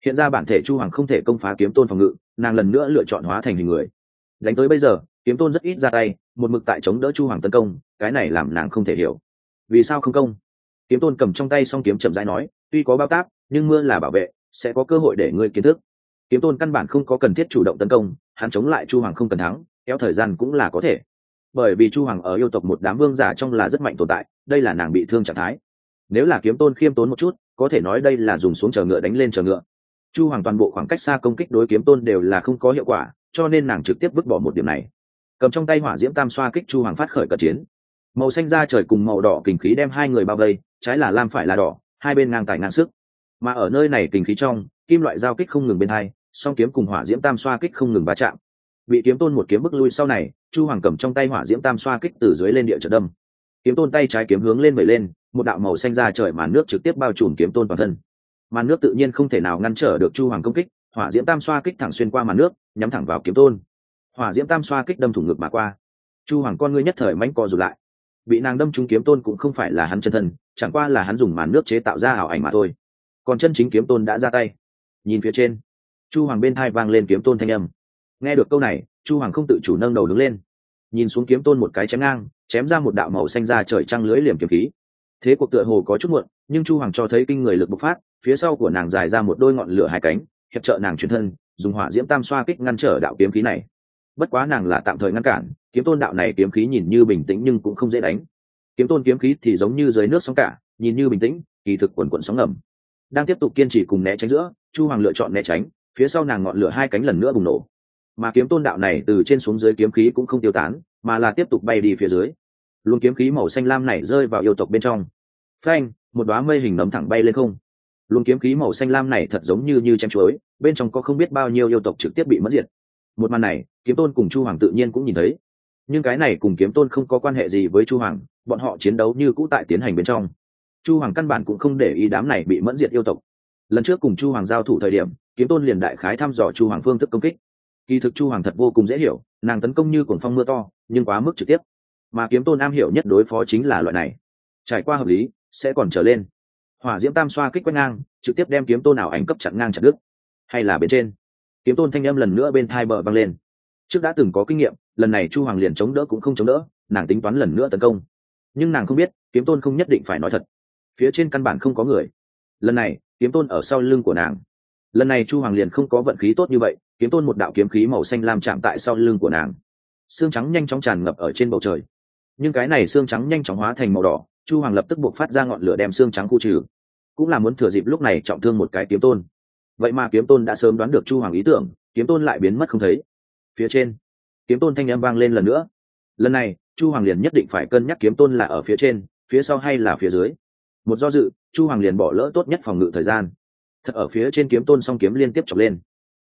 Hiện ra bản thể chu hoàng không thể công phá kiếm tôn phòng ngự, nàng lần nữa lựa chọn hóa thành hình người. Đánh tới bây giờ, kiếm tôn rất ít ra tay, một mực tại chống đỡ chu hoàng tấn công, cái này làm nàng không thể hiểu. Vì sao không công? Kiếm tôn cầm trong tay s o n g kiếm chậm rãi nói, tuy có bao tác nhưng mưa là bảo vệ, sẽ có cơ hội để ngươi kiến thức. Kiếm tôn căn bản không có cần thiết chủ động tấn công, hắn chống lại chu hoàng không cần thắng, kéo thời gian cũng là có thể. Bởi vì chu hoàng ở yêu tộc một đám vương giả trong là rất mạnh tồn tại, đây là nàng bị thương trạng thái. Nếu là kiếm tôn khiêm tốn một chút, có thể nói đây là dùng xuống chờ ngựa đánh lên chờ ngựa. Chu hoàng toàn bộ khoảng cách xa công kích đối kiếm tôn đều là không có hiệu quả, cho nên nàng trực tiếp vứt bỏ một điểm này. Cầm trong tay hỏa diễm tam xoa kích chu hoàng phát khởi cận chiến. Màu xanh da trời cùng màu đỏ kình khí đem hai người bao vây, trái là lam, phải là đỏ, hai bên ngang tài ngang sức mà ở nơi này kình khí trong, kim loại giao kích không ngừng bên hai, song kiếm cùng hỏa diễm tam xoa kích không ngừng va chạm. Bị kiếm tôn một kiếm bức lui sau này, chu hoàng cầm trong tay hỏa diễm tam xoa kích từ dưới lên địa trợ đâm. Kiếm tôn tay trái kiếm hướng lên vẩy lên, một đạo màu xanh ra trời màn nước trực tiếp bao trùm kiếm tôn toàn thân. Màn nước tự nhiên không thể nào ngăn trở được chu hoàng công kích, hỏa diễm tam xoa kích thẳng xuyên qua màn nước, nhắm thẳng vào kiếm tôn. Hỏa diễm tam xoa kích đâm thủng ngực mà qua. Chu hoàng con ngươi nhất thời mánh co rụt lại. Bị nàng đâm trúng kiếm tôn cũng không phải là hắn chân thân, chẳng qua là hắn dùng màn nước chế tạo ra ảo ảnh mà thôi còn chân chính kiếm tôn đã ra tay. Nhìn phía trên, chu hoàng bên thai vang lên kiếm tôn thanh âm. Nghe được câu này, chu hoàng không tự chủ nâng đầu đứng lên. Nhìn xuống kiếm tôn một cái chém ngang, chém ra một đạo màu xanh ra trời trăng lưới liềm kiếm khí. Thế cuộc tựa hồ có chút muộn, nhưng chu hoàng cho thấy kinh người lực bộc phát, phía sau của nàng dài ra một đôi ngọn lửa hai cánh, hiệp trợ nàng truyền thân, dùng hỏa diễm tam xoa kích ngăn trở đạo kiếm khí này. Bất quá nàng là tạm thời ngăn cản, kiếm tôn đạo này kiếm khí nhìn như bình tĩnh nhưng cũng không dễ đánh. Kiếm tôn kiếm khí thì giống như dưới nước sóng cả, nhìn như bình tĩnh, kỳ thực quần quận sóng ngầm đang tiếp tục kiên trì cùng né tránh giữa, chu hoàng lựa chọn né tránh, phía sau nàng ngọn lửa hai cánh lần nữa bùng nổ. Mà kiếm tôn đạo này từ trên xuống dưới kiếm khí cũng không tiêu tán, mà là tiếp tục bay đi phía dưới. Luôn kiếm khí màu xanh lam này rơi vào yêu tộc bên trong. Phanh, một đoá mây hình nấm thẳng bay lên không. Luôn kiếm khí màu xanh lam này thật giống như như chém chuối, bên trong có không biết bao nhiêu yêu tộc trực tiếp bị mất diệt. Một màn này, kiếm tôn cùng chu hoàng tự nhiên cũng nhìn thấy. Nhưng cái này cùng kiếm tôn không có quan hệ gì với chu hoàng, bọn họ chiến đấu như cũ tại tiến hành bên trong chu hoàng căn bản cũng không để ý đám này bị mẫn diệt yêu tộc. Lần trước cùng chu hoàng giao thủ thời điểm, kiếm tôn liền đại khái thăm dò chu hoàng phương thức công kích. Kỳ thực chu hoàng thật vô cùng dễ hiểu, nàng tấn công như cuồng phong mưa to, nhưng quá mức trực tiếp. Mà kiếm tôn am hiểu nhất đối phó chính là loại này. Trải qua hợp lý, sẽ còn trở lên. Hỏa diễm tam xoa kích quét ngang, trực tiếp đem kiếm tôn nào ảnh cấp chặn ngang chặt đứt. Hay là bên trên, kiếm tôn thanh âm lần nữa bên thai bờ văng lên. Trước đã từng có kinh nghiệm, lần này chu hoàng liền chống đỡ cũng không chống đỡ, nàng tính toán lần nữa tấn công. Nhưng nàng không biết, kiếm tôn không nhất định phải nói thật phía trên căn bản không có người. Lần này, kiếm tôn ở sau lưng của nàng. Lần này chu hoàng liền không có vận khí tốt như vậy, kiếm tôn một đạo kiếm khí màu xanh lam chạm tại sau lưng của nàng. Xương trắng nhanh chóng tràn ngập ở trên bầu trời. Nhưng cái này xương trắng nhanh chóng hóa thành màu đỏ, chu hoàng lập tức buộc phát ra ngọn lửa đem xương trắng khu trừ. Cũng là muốn thừa dịp lúc này trọng thương một cái kiếm tôn. Vậy mà kiếm tôn đã sớm đoán được chu hoàng ý tưởng, kiếm tôn lại biến mất không thấy. Phía trên, kiếm tôn thanh â m vang lên lần nữa. Lần này, chu hoàng liền nhất định phải cân nhắc kiếm tôn là ở phía trên, phía sau hay là phía dưới một do dự chu hoàng liền bỏ lỡ tốt nhất phòng ngự thời gian. Thật ở phía trên kiếm tôn song kiếm liên tiếp chọc lên.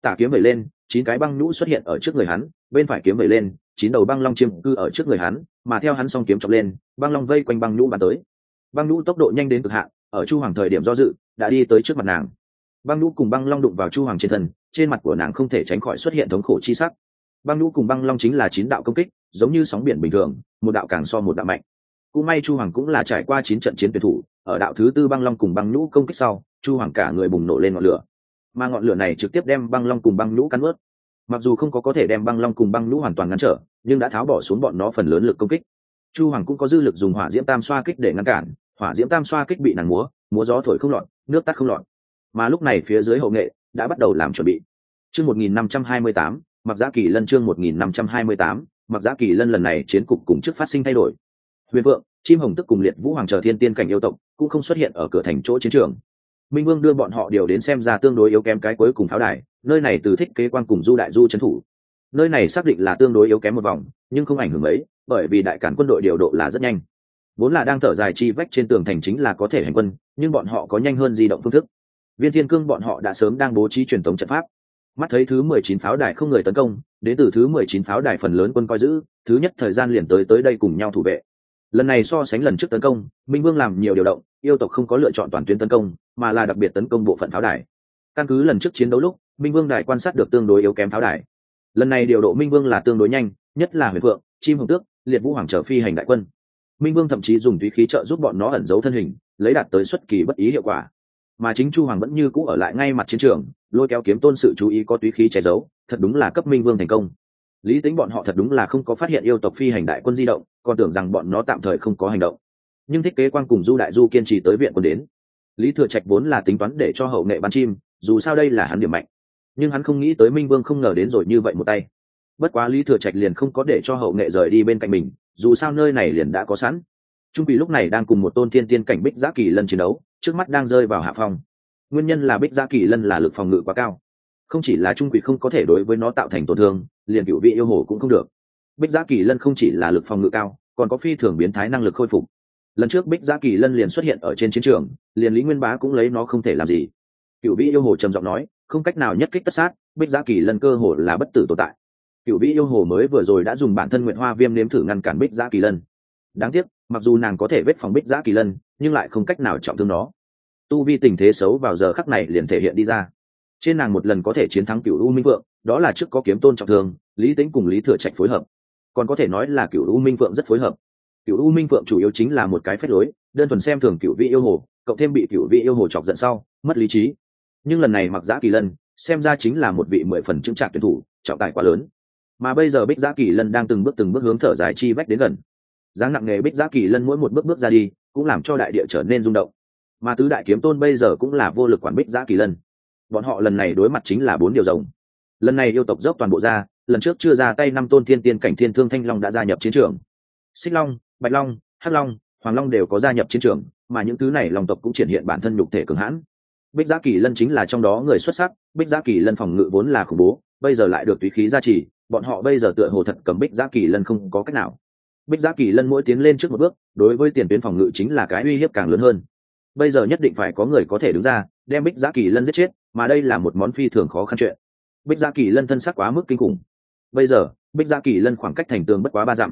Tả kiếm vẩy lên chín cái băng nhũ xuất hiện ở trước người hắn bên phải kiếm vẩy lên chín đầu băng long chiêm cư ở trước người hắn mà theo hắn song kiếm chọc lên băng long vây quanh băng nhũ bắn tới. Băng nhũ tốc độ nhanh đến cực hạn ở chu hoàng thời điểm do dự đã đi tới trước mặt nàng. Băng nhũ cùng băng long đụng vào chu hoàng trên thần, trên mặt của nàng không thể tránh khỏi xuất hiện thống khổ chi sắc. Băng nhũ cùng băng long chính là chín đạo công kích giống như sóng biển bình thường một đạo càng so một đạo mạnh. Cũng may chu hoàng cũng là trải qua chín trận chiến tuyển thủ ở đạo thứ tư băng long cùng băng nhũ công kích sau, chu hoàng cả người bùng nổ lên ngọn lửa. Mà ngọn lửa này trực tiếp đem băng long cùng băng nhũ cắn ướt. Mặc dù không có có thể đem băng long cùng băng nhũ hoàn toàn ngăn trở, nhưng đã tháo bỏ xuống bọn nó phần lớn lực công kích. Chu hoàng cũng có dư lực dùng hỏa diễm tam xoa kích để ngăn cản, hỏa diễm tam xoa kích bị nàng múa múa gió thổi không lọt, nước tắt không lọt. Mà lúc này phía dưới hậu nghệ đã bắt đầu làm chuẩn bị. Chương một nghìn năm trăm hai mươi tám, mặc giá kỳ lân chương một nghìn năm trăm hai mươi tám, mặc giá kỳ lân lần này chiến cục cùng trước phát sinh thay đổi. Huyền vượng, chim hồng tức cùng liệt vũ hoàng chờ thiên tiên cảnh yêu tộc cũng không xuất hiện ở cửa thành chỗ chiến trường. Minh vương đưa bọn họ điều đến xem ra tương đối yếu kém cái cuối cùng pháo đài, nơi này từ thích kế quan cùng du đại du trấn thủ. Nơi này xác định là tương đối yếu kém một vòng, nhưng không ảnh hưởng mấy, bởi vì đại cản quân đội điều độ là rất nhanh. Vốn là đang thở dài chi vách trên tường thành chính là có thể hành quân, nhưng bọn họ có nhanh hơn di động phương thức. Viên thiên cương bọn họ đã sớm đang bố trí truyền thống trận pháp. Mắt thấy thứ mười chín pháo đài không người tấn công, đến từ thứ mười chín pháo đài phần lớn quân coi giữ, thứ nhất thời gian liền tới tới đây cùng nhau thủ vệ. Lần này so sánh lần trước tấn công, minh vương làm nhiều điều động yêu tộc không có lựa chọn toàn tuyến tấn công, mà là đặc biệt tấn công bộ phận pháo đài. Căn cứ lần trước chiến đấu lúc, minh vương đài quan sát được tương đối yếu kém pháo đài. Lần này điều độ minh vương là tương đối nhanh, nhất là huyền phượng, chim hồng tước, liệt vũ hoàng trở phi hành đại quân. Minh vương thậm chí dùng túy khí trợ giúp bọn nó ẩn giấu thân hình, lấy đạt tới xuất kỳ bất ý hiệu quả. Mà chính chu hoàng vẫn như cũ ở lại ngay mặt chiến trường, lôi kéo kiếm tôn sự chú ý có túy khí che giấu, thật đúng là cấp minh vương thành công. Lý tính bọn họ thật đúng là không có phát hiện yêu tộc phi hành đại quân di động, còn tưởng rằng bọn nó tạm thời không có hành động nhưng thiết kế quan cùng du đại du kiên trì tới viện quân đến. Lý thừa trạch vốn là tính toán để cho hậu nghệ bắn chim, dù sao đây là hắn điểm mạnh. Nhưng hắn không nghĩ tới minh vương không ngờ đến rồi như vậy một tay. Bất quá lý thừa trạch liền không có để cho hậu nghệ rời đi bên cạnh mình, dù sao nơi này liền đã có sẵn. Trung quỷ lúc này đang cùng một tôn thiên tiên cảnh bích giã kỳ lân chiến đấu, trước mắt đang rơi vào hạ phong. Nguyên nhân là bích giã kỳ lân là lực phòng ngự quá cao. Không chỉ là trung quỷ không có thể đối với nó tạo thành tổn thương, liền cựu vị yêu hồ cũng không được. Bích giã kỳ lân không chỉ là lực phòng ngự cao, còn có phi thường biến thái năng lực khôi phục lần trước bích giã kỳ lân liền xuất hiện ở trên chiến trường, liền lý nguyên bá cũng lấy nó không thể làm gì. Cựu vĩ yêu hồ trầm giọng nói, không cách nào nhất kích tất sát, bích giã kỳ lân cơ hồ là bất tử tồn tại. Cựu vĩ yêu hồ mới vừa rồi đã dùng bản thân nguyện hoa viêm nếm thử ngăn cản bích giã kỳ lân. Đáng tiếc, mặc dù nàng có thể vết phòng bích giã kỳ lân, nhưng lại không cách nào trọng thương nó. Tu vi tình thế xấu vào giờ khắc này liền thể hiện đi ra. Trên nàng một lần có thể chiến thắng cựu u minh vượng đó là trước có kiếm tôn trọng thương, lý tính cùng lý thừa trạch phối hợp. Còn có thể nói là cựu u minh vượng rất phối hợp cựu u minh vượng chủ yếu chính là một cái phép lối, đơn thuần xem thường cựu vị yêu hồ cậu thêm bị cựu vị yêu hồ chọc giận sau, mất lý trí. Nhưng lần này mặc giã kỳ lân, xem ra chính là một vị mười phần trưng trạc tuyển thủ, trọng tài quá lớn. Mà bây giờ bích giã kỳ lân đang từng bước từng bước hướng thở dài chi vách đến gần. Dáng nặng nghề bích giã kỳ lân mỗi một bước bước ra đi, cũng làm cho đại địa trở nên rung động. Mà tứ đại kiếm tôn bây giờ cũng là vô lực quản bích giã kỳ lân. Bọn họ lần này đối mặt chính là bốn điều rồng. Lần này yêu tộc dốc toàn bộ ra, lần trước chưa ra tay năm tôn thiên tiên cảnh thiên thương thanh long đã gia nhập chiến trường. Xích long bạch long, hắc long, hoàng long đều có gia nhập chiến trường, mà những thứ này lòng tộc cũng triển hiện bản thân nhục thể cường hãn. Bích giã kỳ lân chính là trong đó người xuất sắc, bích giã kỳ lân phòng ngự vốn là khủng bố, bây giờ lại được tùy khí gia trì, bọn họ bây giờ tựa hồ thật cầm bích giã kỳ lân không có cách nào. Bích giã kỳ lân mỗi tiến lên trước một bước, đối với tiền tuyến phòng ngự chính là cái uy hiếp càng lớn hơn. Bây giờ nhất định phải có người có thể đứng ra, đem bích giã kỳ lân giết chết, mà đây là một món phi thường khó khăn chuyện. Bích giã kỳ lân thân sắc quá mức kinh khủng. Bây giờ, bích giã kỳ lân khoảng cách thành tường bất quá ba dặm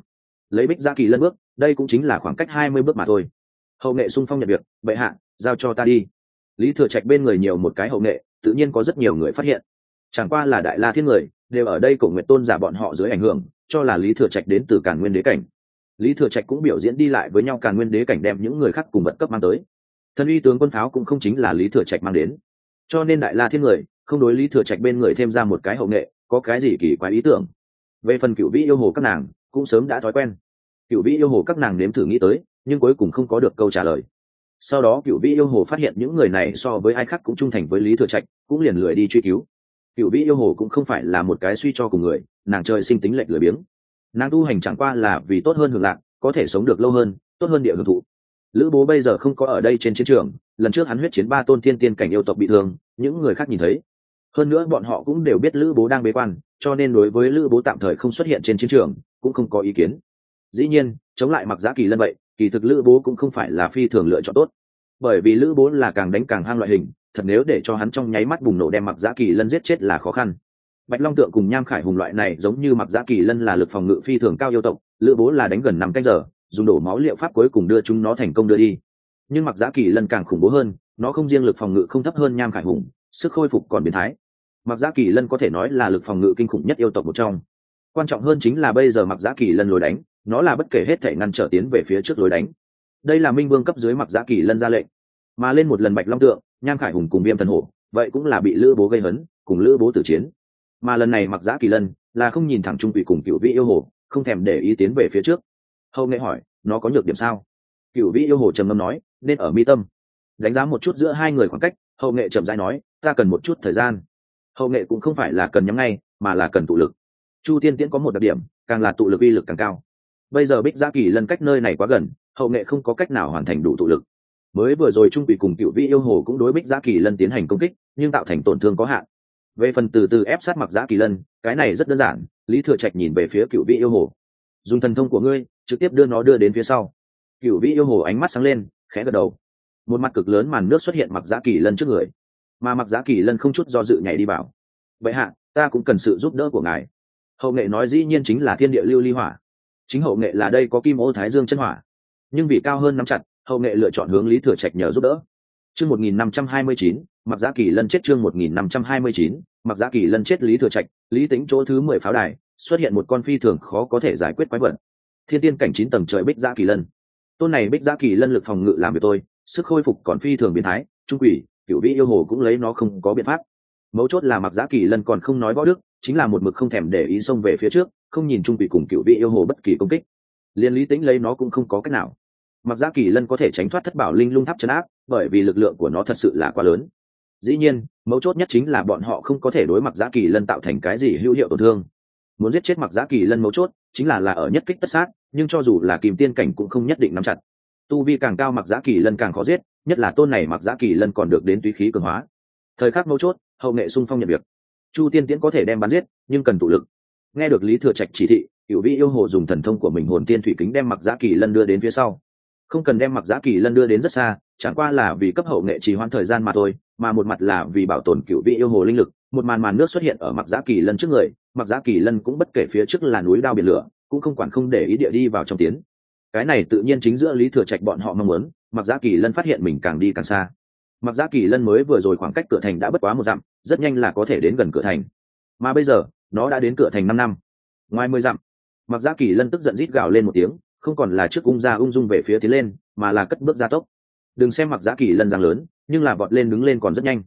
lấy bích ra kỳ lân bước, đây cũng chính là khoảng cách hai mươi bước mà thôi. Hậu nghệ sung phong nhận việc, bệ hạ, giao cho ta đi. Lý thừa trạch bên người nhiều một cái hậu nghệ, tự nhiên có rất nhiều người phát hiện. Chẳng qua là đại la thiên người, đều ở đây cổ nguyện tôn giả bọn họ dưới ảnh hưởng, cho là lý thừa trạch đến từ càn nguyên đế cảnh. Lý thừa trạch cũng biểu diễn đi lại với nhau càn nguyên đế cảnh đem những người khác cùng vật cấp mang tới. Thân uy tướng quân pháo cũng không chính là lý thừa trạch mang đến. Cho nên đại la thiên người, không đối lý thừa trạch bên người thêm ra một cái hậu nghệ, có cái gì kỳ quái ý tưởng? Về phần cựu vĩ yêu hồ các nàng cũng sớm đã thói quen. Cựu vĩ yêu hồ các nàng nếm thử nghĩ tới, nhưng cuối cùng không có được câu trả lời. Sau đó cựu vĩ yêu hồ phát hiện những người này so với ai khác cũng trung thành với lý thừa trạch, cũng liền lười đi truy cứu. Cựu vĩ yêu hồ cũng không phải là một cái suy cho cùng người, nàng chơi sinh tính lệch lười biếng. Nàng tu hành chẳng qua là vì tốt hơn hưởng lạc, có thể sống được lâu hơn, tốt hơn địa hưởng thụ. Lữ bố bây giờ không có ở đây trên chiến trường, lần trước hắn huyết chiến ba tôn thiên tiên cảnh yêu tộc bị thương, những người khác nhìn thấy. Hơn nữa bọn họ cũng đều biết lữ bố đang bế quan, cho nên đối với lữ bố tạm thời không xuất hiện trên chiến trường cũng không có ý kiến. Dĩ nhiên, chống lại mặc giá kỳ lân vậy, kỳ thực lữ bố cũng không phải là phi thường lựa chọn tốt. Bởi vì lữ bố là càng đánh càng hang loại hình, thật nếu để cho hắn trong nháy mắt bùng nổ đem mặc giá kỳ lân giết chết là khó khăn. Bạch long tượng cùng nham khải hùng loại này giống như mặc giã kỳ lân là lực phòng ngự phi thường cao yêu tộc, lữ bố là đánh gần năm canh giờ, dùng đổ máu liệu pháp cuối cùng đưa chúng nó thành công đưa đi. Nhưng mặc giã kỳ lân càng khủng bố hơn, nó không riêng lực phòng ngự không thấp hơn nham khải hùng, sức khôi phục còn biến thái. Mặc giã kỳ lân có thể nói là lực phòng ngự kinh khủng nhất yêu tộc một trong quan trọng hơn chính là bây giờ mặc giã kỳ lân lối đánh, nó là bất kể hết thể ngăn trở tiến về phía trước lối đánh. Đây là minh vương cấp dưới mặc giã kỳ lân ra lệnh. Mà lên một lần bạch long tượng, nham khải hùng cùng viêm thần hổ, vậy cũng là bị lữ bố gây hấn, cùng lữ bố tử chiến. Mà lần này mặc giã kỳ lân là không nhìn thẳng trung vị cùng cựu vị yêu hồ, không thèm để ý tiến về phía trước. Hầu nghệ hỏi, nó có nhược điểm sao? Cựu vị yêu hồ trầm ngâm nói, nên ở mi tâm. Đánh giá một chút giữa hai người khoảng cách, hậu nghệ chậm rãi nói, ta cần một chút thời gian. Hậu nghệ cũng không phải là cần nhắm ngay, mà là cần tụ lực chu tiên tiễn có một đặc điểm, càng là tụ lực uy lực càng cao. Bây giờ bích giã kỳ lân cách nơi này quá gần, hậu nghệ không có cách nào hoàn thành đủ tụ lực. Mới vừa rồi trung bị cùng cựu vị yêu hồ cũng đối bích giã kỳ lân tiến hành công kích, nhưng tạo thành tổn thương có hạn. Về phần từ từ ép sát mặc giã kỳ lân cái này rất đơn giản, lý thừa trạch nhìn về phía cựu vị yêu hồ. Dùng thần thông của ngươi, trực tiếp đưa nó đưa đến phía sau. Cựu vị yêu hồ ánh mắt sáng lên, khẽ gật đầu. Một mặt cực lớn màn nước xuất hiện mặc giã kỳ lân trước người, mà mặc giã kỳ lân không chút do dự nhảy đi vào. Vậy hạ, ta cũng cần sự giúp đỡ của ngài hậu nghệ nói dĩ nhiên chính là thiên địa lưu ly hỏa. Chính hậu nghệ là đây có kim ô thái dương chân hỏa. Nhưng vì cao hơn nắm chặt, hậu nghệ lựa chọn hướng lý thừa trạch nhờ giúp đỡ. Chương một nghìn năm trăm hai mươi chín mặc giá kỳ lân chết chương một nghìn năm trăm hai mươi chín mặc giá kỳ lân chết lý thừa trạch, lý tính chỗ thứ mười pháo đài, xuất hiện một con phi thường khó có thể giải quyết quái vật. Thiên tiên cảnh chín tầng trời bích giá kỳ lân. Tôn này bích giá kỳ lân lực phòng ngự làm việc tôi, sức khôi phục còn phi thường biến thái, trung quỷ cựu vị yêu hồ cũng lấy nó không có biện pháp. Mấu chốt là mặc giá kỳ lân còn không nói võ đức chính là một mực không thèm để ý xông về phía trước, không nhìn trung bị cùng cựu vị yêu hồ bất kỳ công kích. Liên lý tính lấy nó cũng không có cách nào. Mặc ra kỳ lân có thể tránh thoát thất bảo linh lung tháp chấn áp, bởi vì lực lượng của nó thật sự là quá lớn. Dĩ nhiên, mấu chốt nhất chính là bọn họ không có thể đối mặt giá kỳ lân tạo thành cái gì hữu hiệu tổn thương. Muốn giết chết mặc giá kỳ lân mấu chốt, chính là là ở nhất kích tất sát, nhưng cho dù là kìm tiên cảnh cũng không nhất định nắm chặt. Tu vi càng cao mặc giá kỳ lân càng khó giết, nhất là tôn này mặc giá kỳ lân còn được đến túy khí cường hóa. Thời khắc mấu chốt, hậu nghệ sung phong nhận việc chu tiên tiễn có thể đem bắn giết, nhưng cần tụ lực. Nghe được lý thừa trạch chỉ thị cựu vị yêu hồ dùng thần thông của mình hồn tiên thủy kính đem mặc giã kỳ lân đưa đến phía sau. Không cần đem mặc giã kỳ lân đưa đến rất xa, chẳng qua là vì cấp hậu nghệ trì hoãn thời gian mà thôi, mà một mặt là vì bảo tồn cựu vị yêu hồ linh lực, một màn màn nước xuất hiện ở mặc giã kỳ lân trước người mặc giã kỳ lân cũng bất kể phía trước là núi đao biển lửa, cũng không quản không để ý địa đi vào trong tiến. Cái này tự nhiên chính giữa lý thừa trạch bọn họ mong muốn mặc giã kỳ lân phát hiện mình càng đi càng xa mặc ra kỳ lân mới vừa rồi khoảng cách cửa thành đã bất quá một dặm, rất nhanh là có thể đến gần cửa thành. Mà bây giờ, nó đã đến cửa thành năm năm. Ngoài mười dặm, mặc ra kỳ lân tức giận rít gào lên một tiếng, không còn là trước ung ra ung dung về phía tiến lên, mà là cất bước gia tốc. Đừng xem mặc Giá kỳ lân giang lớn, nhưng là vọt lên đứng lên còn rất nhanh.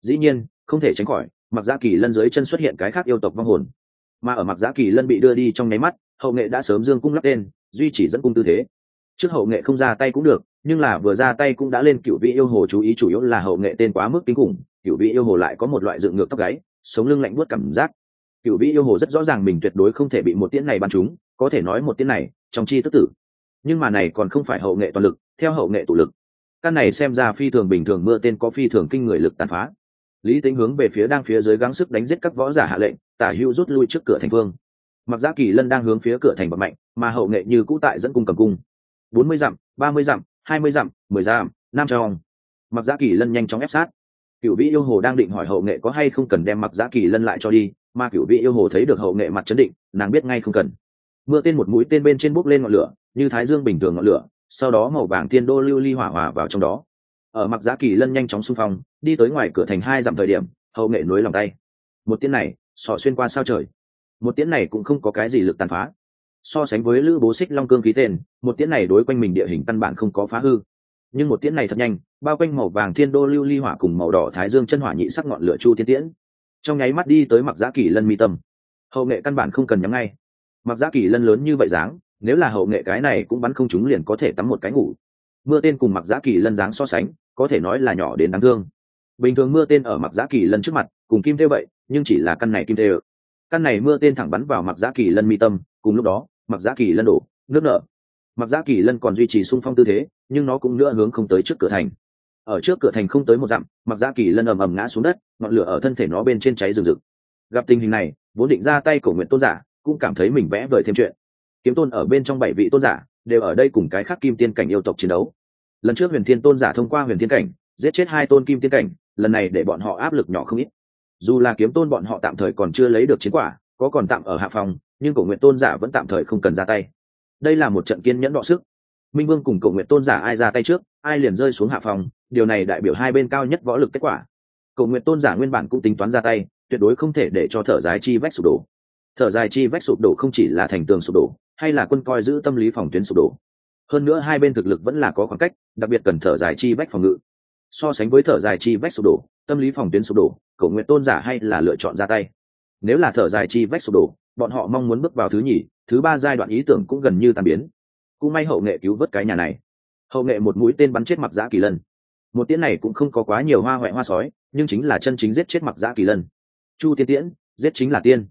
Dĩ nhiên, không thể tránh khỏi, mặc Giá kỳ lân dưới chân xuất hiện cái khác yêu tộc vong hồn. Mà ở mặc Giá kỳ lân bị đưa đi trong nháy mắt, hậu nghệ đã sớm dương cung lắp tên, duy chỉ dẫn cung tư thế. Trước hậu nghệ không ra tay cũng được nhưng là vừa ra tay cũng đã lên cựu vị yêu hồ chú ý chủ yếu là hậu nghệ tên quá mức kinh khủng, cựu vị yêu hồ lại có một loại dựng ngược tóc gáy, sống lưng lạnh buốt cảm giác. Cựu vị yêu hồ rất rõ ràng mình tuyệt đối không thể bị một tiễn này bắn trúng, có thể nói một tiễn này, trong chi tức tử. Nhưng mà này còn không phải hậu nghệ toàn lực, theo hậu nghệ tụ lực. Căn này xem ra phi thường bình thường, mưa tên có phi thường kinh người lực tàn phá. Lý tính hướng về phía đang phía dưới gắng sức đánh giết các võ giả hạ lệnh, tả hữu rút lui trước cửa thành phương mặc giá kỳ lân đang hướng phía cửa thành bậc mạnh, mà hậu nghệ như cũ tại dẫn cung cầm cung. Bốn mươi dặm, ba mươi dặm hai mươi dặm, mười dặm năm trong mặc giá kỳ lân nhanh chóng ép sát. Cựu vị yêu hồ đang định hỏi hậu nghệ có hay không cần đem mặc giá kỳ lân lại cho đi, mà cựu vị yêu hồ thấy được hậu nghệ mặt chấn định, nàng biết ngay không cần. Mưa tên một mũi tên bên trên bốc lên ngọn lửa, như thái dương bình thường ngọn lửa, sau đó màu vàng thiên đô lưu ly hỏa hòa vào trong đó. Ở mặc giá kỳ lân nhanh chóng xung phong, đi tới ngoài cửa thành hai dặm thời điểm, hậu nghệ nối lòng tay. Một tiếng này, sọ xuyên qua sao trời. Một tiếng này cũng không có cái gì lực tàn phá so sánh với lữ bố xích long cương khí tên, một tiếng này đối quanh mình địa hình căn bản không có phá hư. Nhưng một tiếng này thật nhanh, bao quanh màu vàng thiên đô lưu ly hỏa cùng màu đỏ thái dương chân hỏa nhị sắc ngọn lửa chu tiên tiễn. Trong nháy mắt đi tới mặc giá kỳ lân mi tâm. Hậu nghệ căn bản không cần nhắm ngay. Mặc giá kỳ lân lớn như vậy dáng, nếu là hậu nghệ cái này cũng bắn không chúng liền có thể tắm một cái ngủ. Mưa tên cùng mặc giá kỳ lân dáng so sánh, có thể nói là nhỏ đến đáng thương. Bình thường mưa tên ở mặc giá kỳ lân trước mặt, cùng kim thế vậy, nhưng chỉ là căn này kim tê căn này mưa tên thẳng bắn vào mặc giá kỳ lân mi tâm cùng lúc đó mặc giã kỳ lân đổ nước nở mặc giã kỳ lân còn duy trì sung phong tư thế, nhưng nó cũng nữa hướng không tới trước cửa thành. Ở trước cửa thành không tới một dặm mặc giã kỳ lân ầm ầm ngã xuống đất, ngọn lửa ở thân thể nó bên trên cháy rừng rực. Gặp tình hình này, vốn định ra tay cổ nguyện tôn giả, cũng cảm thấy mình vẽ vời thêm chuyện. Kiếm tôn ở bên trong bảy vị tôn giả, đều ở đây cùng cái khác kim tiên cảnh yêu tộc chiến đấu. Lần trước huyền thiên tôn giả thông qua huyền thiên cảnh, giết chết hai tôn kim tiên cảnh, lần này để bọn họ áp lực nhỏ không ít. Dù là kiếm tôn bọn họ tạm thời còn chưa lấy được chiến quả, có còn tạm ở hạ phòng nhưng cổ nguyện tôn giả vẫn tạm thời không cần ra tay. Đây là một trận kiên nhẫn đọ sức. Minh vương cùng cổ nguyện tôn giả ai ra tay trước, ai liền rơi xuống hạ phòng, điều này đại biểu hai bên cao nhất võ lực kết quả. Cổ nguyện tôn giả nguyên bản cũng tính toán ra tay, tuyệt đối không thể để cho thở dài chi vách sụp đổ. Thở dài chi vách sụp đổ không chỉ là thành tường sụp đổ, hay là quân coi giữ tâm lý phòng tuyến sụp đổ. Hơn nữa hai bên thực lực vẫn là có khoảng cách, đặc biệt cần thở dài chi vách phòng ngự. So sánh với thở dài chi vách sụp đổ, tâm lý phòng tuyến sụp đổ, cổ nguyện tôn giả hay là lựa chọn ra tay. Nếu là thở dài chi vách sụp đổ bọn họ mong muốn bước vào thứ nhì, thứ ba giai đoạn ý tưởng cũng gần như tàn biến. Cũng may hậu nghệ cứu vớt cái nhà này. Hậu nghệ một mũi tên bắn chết mặc giã kỳ lân. Một tiễn này cũng không có quá nhiều hoa huệ hoa sói, nhưng chính là chân chính giết chết mặc giã kỳ lân. Chu tiên tiễn, giết chính là tiên.